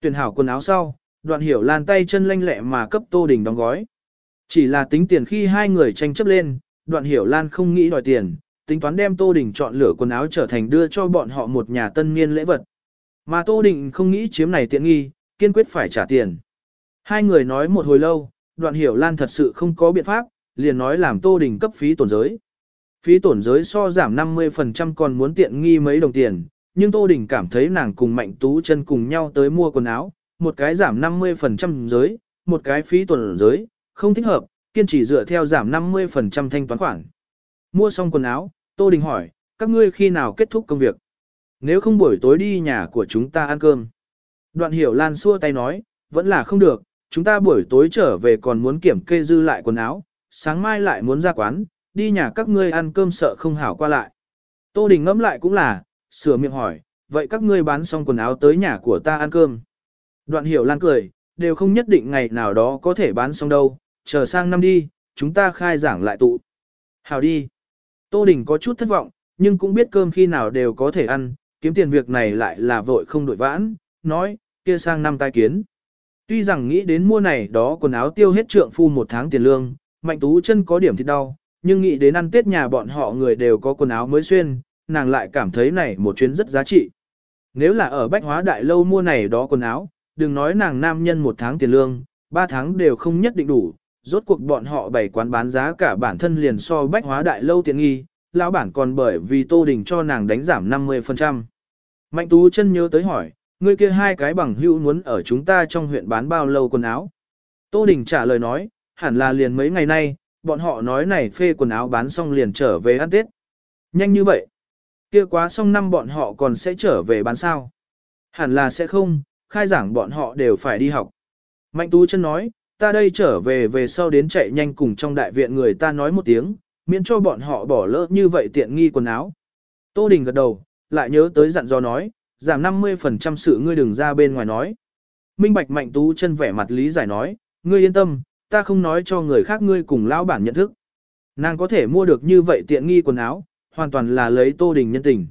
Tuyển hảo quần áo sau, đoạn hiểu lan tay chân lanh lẹ mà cấp Tô Đình đóng gói. Chỉ là tính tiền khi hai người tranh chấp lên, đoạn hiểu lan không nghĩ đòi tiền, tính toán đem Tô Đình chọn lựa quần áo trở thành đưa cho bọn họ một nhà tân niên lễ vật. Mà Tô Đình không nghĩ chiếm này tiện nghi, kiên quyết phải trả tiền. Hai người nói một hồi lâu, đoạn hiểu lan thật sự không có biện pháp, liền nói làm Tô Đình cấp phí tổn giới. Phí tổn giới so giảm 50% còn muốn tiện nghi mấy đồng tiền, nhưng Tô Đình cảm thấy nàng cùng Mạnh Tú chân cùng nhau tới mua quần áo, một cái giảm 50% giới, một cái phí tổn giới, không thích hợp, kiên trì dựa theo giảm 50% thanh toán khoản. Mua xong quần áo, Tô Đình hỏi, các ngươi khi nào kết thúc công việc? Nếu không buổi tối đi nhà của chúng ta ăn cơm. Đoạn hiểu Lan xua tay nói, vẫn là không được, chúng ta buổi tối trở về còn muốn kiểm kê dư lại quần áo, sáng mai lại muốn ra quán, đi nhà các ngươi ăn cơm sợ không hảo qua lại. Tô Đình ngẫm lại cũng là, sửa miệng hỏi, vậy các ngươi bán xong quần áo tới nhà của ta ăn cơm. Đoạn hiểu lan cười, đều không nhất định ngày nào đó có thể bán xong đâu, chờ sang năm đi, chúng ta khai giảng lại tụ. Hào đi. Tô Đình có chút thất vọng, nhưng cũng biết cơm khi nào đều có thể ăn, kiếm tiền việc này lại là vội không đổi vãn, nói, kia sang năm tai kiến. Tuy rằng nghĩ đến mua này đó quần áo tiêu hết trượng phu một tháng tiền lương, mạnh tú chân có điểm thì đau, nhưng nghĩ đến ăn tết nhà bọn họ người đều có quần áo mới xuyên, nàng lại cảm thấy này một chuyến rất giá trị. Nếu là ở bách hóa đại lâu mua này đó quần áo, đừng nói nàng nam nhân một tháng tiền lương, ba tháng đều không nhất định đủ, rốt cuộc bọn họ bày quán bán giá cả bản thân liền so bách hóa đại lâu tiện nghi, lão bản còn bởi vì Tô Đình cho nàng đánh giảm 50%. Mạnh Tú chân nhớ tới hỏi, người kia hai cái bằng hữu muốn ở chúng ta trong huyện bán bao lâu quần áo. Tô Đình trả lời nói, hẳn là liền mấy ngày nay, bọn họ nói này phê quần áo bán xong liền trở về ăn Tết. Nhanh như vậy. Kia quá xong năm bọn họ còn sẽ trở về bán sao. Hẳn là sẽ không, khai giảng bọn họ đều phải đi học. Mạnh Tú chân nói, ta đây trở về về sau đến chạy nhanh cùng trong đại viện người ta nói một tiếng, miễn cho bọn họ bỏ lỡ như vậy tiện nghi quần áo. Tô Đình gật đầu, lại nhớ tới dặn dò nói, giảm 50% sự ngươi đừng ra bên ngoài nói. Minh Bạch Mạnh Tú chân vẻ mặt lý giải nói, ngươi yên tâm, ta không nói cho người khác ngươi cùng lão bản nhận thức. Nàng có thể mua được như vậy tiện nghi quần áo, hoàn toàn là lấy Tô Đình nhân tình.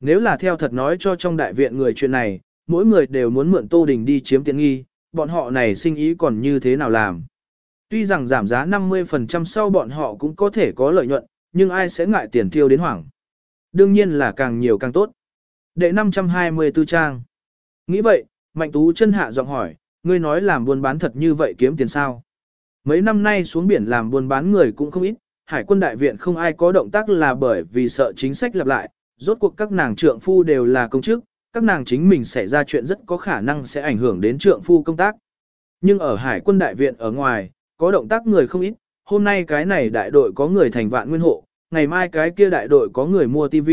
Nếu là theo thật nói cho trong đại viện người chuyện này, mỗi người đều muốn mượn Tô Đình đi chiếm tiện nghi, bọn họ này sinh ý còn như thế nào làm. Tuy rằng giảm giá 50% sau bọn họ cũng có thể có lợi nhuận, nhưng ai sẽ ngại tiền tiêu đến hoảng. Đương nhiên là càng nhiều càng tốt. Đệ 524 trang. Nghĩ vậy, Mạnh Tú chân hạ giọng hỏi, ngươi nói làm buôn bán thật như vậy kiếm tiền sao? Mấy năm nay xuống biển làm buôn bán người cũng không ít, hải quân đại viện không ai có động tác là bởi vì sợ chính sách lặp lại, rốt cuộc các nàng trượng phu đều là công chức, các nàng chính mình xảy ra chuyện rất có khả năng sẽ ảnh hưởng đến trượng phu công tác. Nhưng ở hải quân đại viện ở ngoài, có động tác người không ít, hôm nay cái này đại đội có người thành vạn nguyên hộ, ngày mai cái kia đại đội có người mua TV.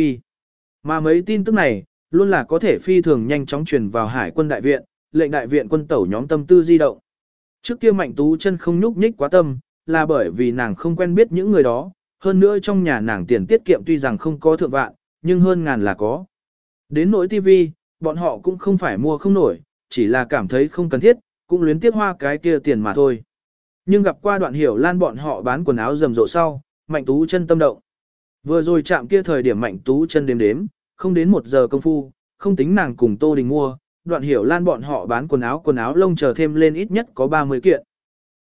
Mà mấy tin tức này, luôn là có thể phi thường nhanh chóng truyền vào hải quân đại viện, lệnh đại viện quân tẩu nhóm tâm tư di động. Trước kia mạnh tú chân không nhúc nhích quá tâm, là bởi vì nàng không quen biết những người đó, hơn nữa trong nhà nàng tiền tiết kiệm tuy rằng không có thượng vạn, nhưng hơn ngàn là có. Đến nỗi TV, bọn họ cũng không phải mua không nổi, chỉ là cảm thấy không cần thiết, cũng luyến tiếc hoa cái kia tiền mà thôi. Nhưng gặp qua đoạn hiểu lan bọn họ bán quần áo rầm rộ sau, mạnh tú chân tâm động. Vừa rồi chạm kia thời điểm mạnh tú chân đếm đếm, không đến một giờ công phu, không tính nàng cùng Tô Đình mua, đoạn hiểu lan bọn họ bán quần áo quần áo lông chờ thêm lên ít nhất có 30 kiện.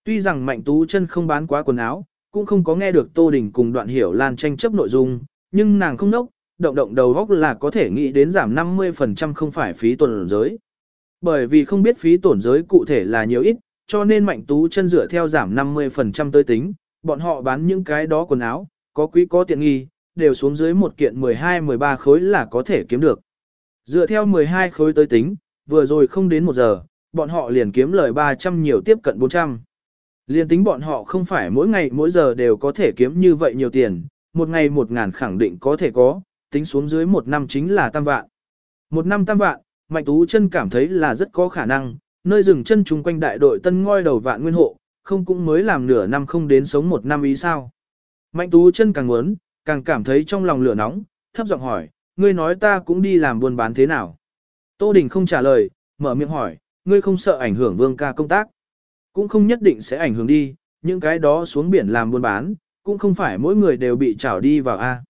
Tuy rằng mạnh tú chân không bán quá quần áo, cũng không có nghe được Tô Đình cùng đoạn hiểu lan tranh chấp nội dung, nhưng nàng không nốc, động động đầu góc là có thể nghĩ đến giảm 50% không phải phí tổn giới. Bởi vì không biết phí tổn giới cụ thể là nhiều ít, cho nên mạnh tú chân dựa theo giảm 50% tới tính, bọn họ bán những cái đó quần áo, có quý có tiện nghi, đều xuống dưới một kiện 12-13 khối là có thể kiếm được. Dựa theo 12 khối tới tính, vừa rồi không đến một giờ, bọn họ liền kiếm lời 300 nhiều tiếp cận 400. Liên tính bọn họ không phải mỗi ngày mỗi giờ đều có thể kiếm như vậy nhiều tiền, một ngày một ngàn khẳng định có thể có, tính xuống dưới một năm chính là tam vạn. Một năm tam vạn, Mạnh Tú chân cảm thấy là rất có khả năng, nơi dừng chân chung quanh đại đội tân ngôi đầu vạn nguyên hộ, không cũng mới làm nửa năm không đến sống một năm ý sao. Mạnh Tú chân càng muốn, càng cảm thấy trong lòng lửa nóng, thấp giọng hỏi, ngươi nói ta cũng đi làm buôn bán thế nào? Tô Đình không trả lời, mở miệng hỏi, ngươi không sợ ảnh hưởng vương ca công tác? Cũng không nhất định sẽ ảnh hưởng đi, những cái đó xuống biển làm buôn bán, cũng không phải mỗi người đều bị trảo đi vào A.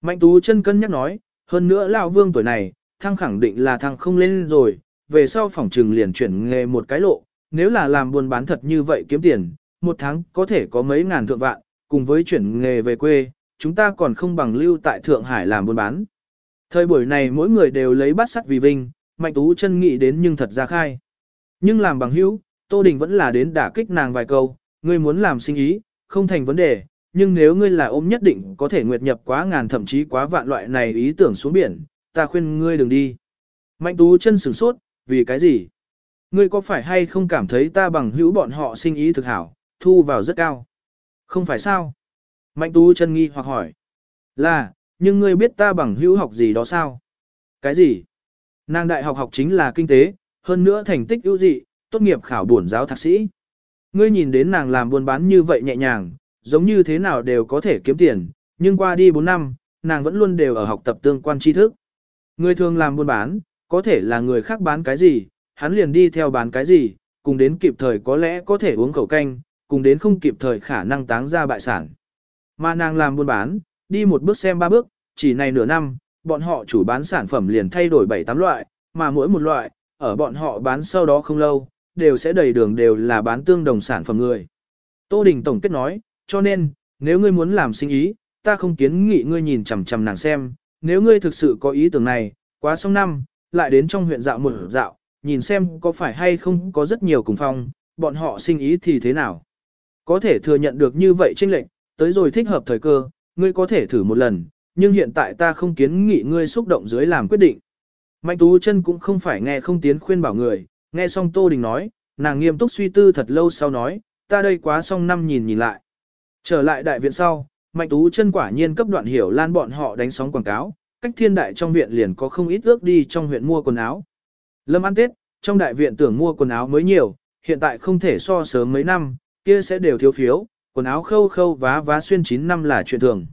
Mạnh Tú chân cân nhắc nói, hơn nữa lão vương tuổi này, thăng khẳng định là thăng không lên rồi, về sau phòng trừng liền chuyển nghề một cái lộ, nếu là làm buôn bán thật như vậy kiếm tiền, một tháng có thể có mấy ngàn thượng vạn, cùng với chuyển nghề về quê, chúng ta còn không bằng lưu tại Thượng Hải làm buôn bán. Thời buổi này mỗi người đều lấy bát sắt vì vinh, Mạnh Tú chân nghĩ đến nhưng thật ra khai. Nhưng làm bằng hữu, Tô Đình vẫn là đến đả kích nàng vài câu, ngươi muốn làm sinh ý, không thành vấn đề, nhưng nếu ngươi là ôm nhất định có thể nguyệt nhập quá ngàn thậm chí quá vạn loại này ý tưởng xuống biển, ta khuyên ngươi đừng đi. Mạnh Tú chân sửng sốt, vì cái gì? Ngươi có phải hay không cảm thấy ta bằng hữu bọn họ sinh ý thực hảo, thu vào rất cao? Không phải sao? Mạnh Tú chân nghi hoặc hỏi. Là, nhưng ngươi biết ta bằng hữu học gì đó sao? Cái gì? Nàng đại học học chính là kinh tế, hơn nữa thành tích ưu dị, tốt nghiệp khảo bổn giáo thạc sĩ. Ngươi nhìn đến nàng làm buôn bán như vậy nhẹ nhàng, giống như thế nào đều có thể kiếm tiền, nhưng qua đi 4 năm, nàng vẫn luôn đều ở học tập tương quan tri thức. Người thường làm buôn bán, có thể là người khác bán cái gì, hắn liền đi theo bán cái gì, cùng đến kịp thời có lẽ có thể uống khẩu canh, cùng đến không kịp thời khả năng táng ra bại sản. Mà nàng làm buôn bán, đi một bước xem ba bước, chỉ này nửa năm, bọn họ chủ bán sản phẩm liền thay đổi 7-8 loại, mà mỗi một loại, ở bọn họ bán sau đó không lâu, đều sẽ đầy đường đều là bán tương đồng sản phẩm người. Tô Đình Tổng kết nói, cho nên, nếu ngươi muốn làm sinh ý, ta không kiến nghị ngươi nhìn chằm chằm nàng xem, nếu ngươi thực sự có ý tưởng này, quá xong năm, lại đến trong huyện dạo một dạo, nhìn xem có phải hay không có rất nhiều cùng phong, bọn họ sinh ý thì thế nào. Có thể thừa nhận được như vậy chênh lệnh, tới rồi thích hợp thời cơ, ngươi có thể thử một lần, nhưng hiện tại ta không kiến nghị ngươi xúc động dưới làm quyết định. Mạnh Tú chân cũng không phải nghe không tiến khuyên bảo người, nghe xong Tô Đình nói, nàng nghiêm túc suy tư thật lâu sau nói, ta đây quá xong năm nhìn nhìn lại. Trở lại đại viện sau, Mạnh Tú chân quả nhiên cấp đoạn hiểu lan bọn họ đánh sóng quảng cáo, cách thiên đại trong viện liền có không ít ước đi trong huyện mua quần áo. Lâm ăn Tết, trong đại viện tưởng mua quần áo mới nhiều, hiện tại không thể so sớm mấy năm, kia sẽ đều thiếu phiếu, quần áo khâu khâu vá vá xuyên 9 năm là chuyện thường.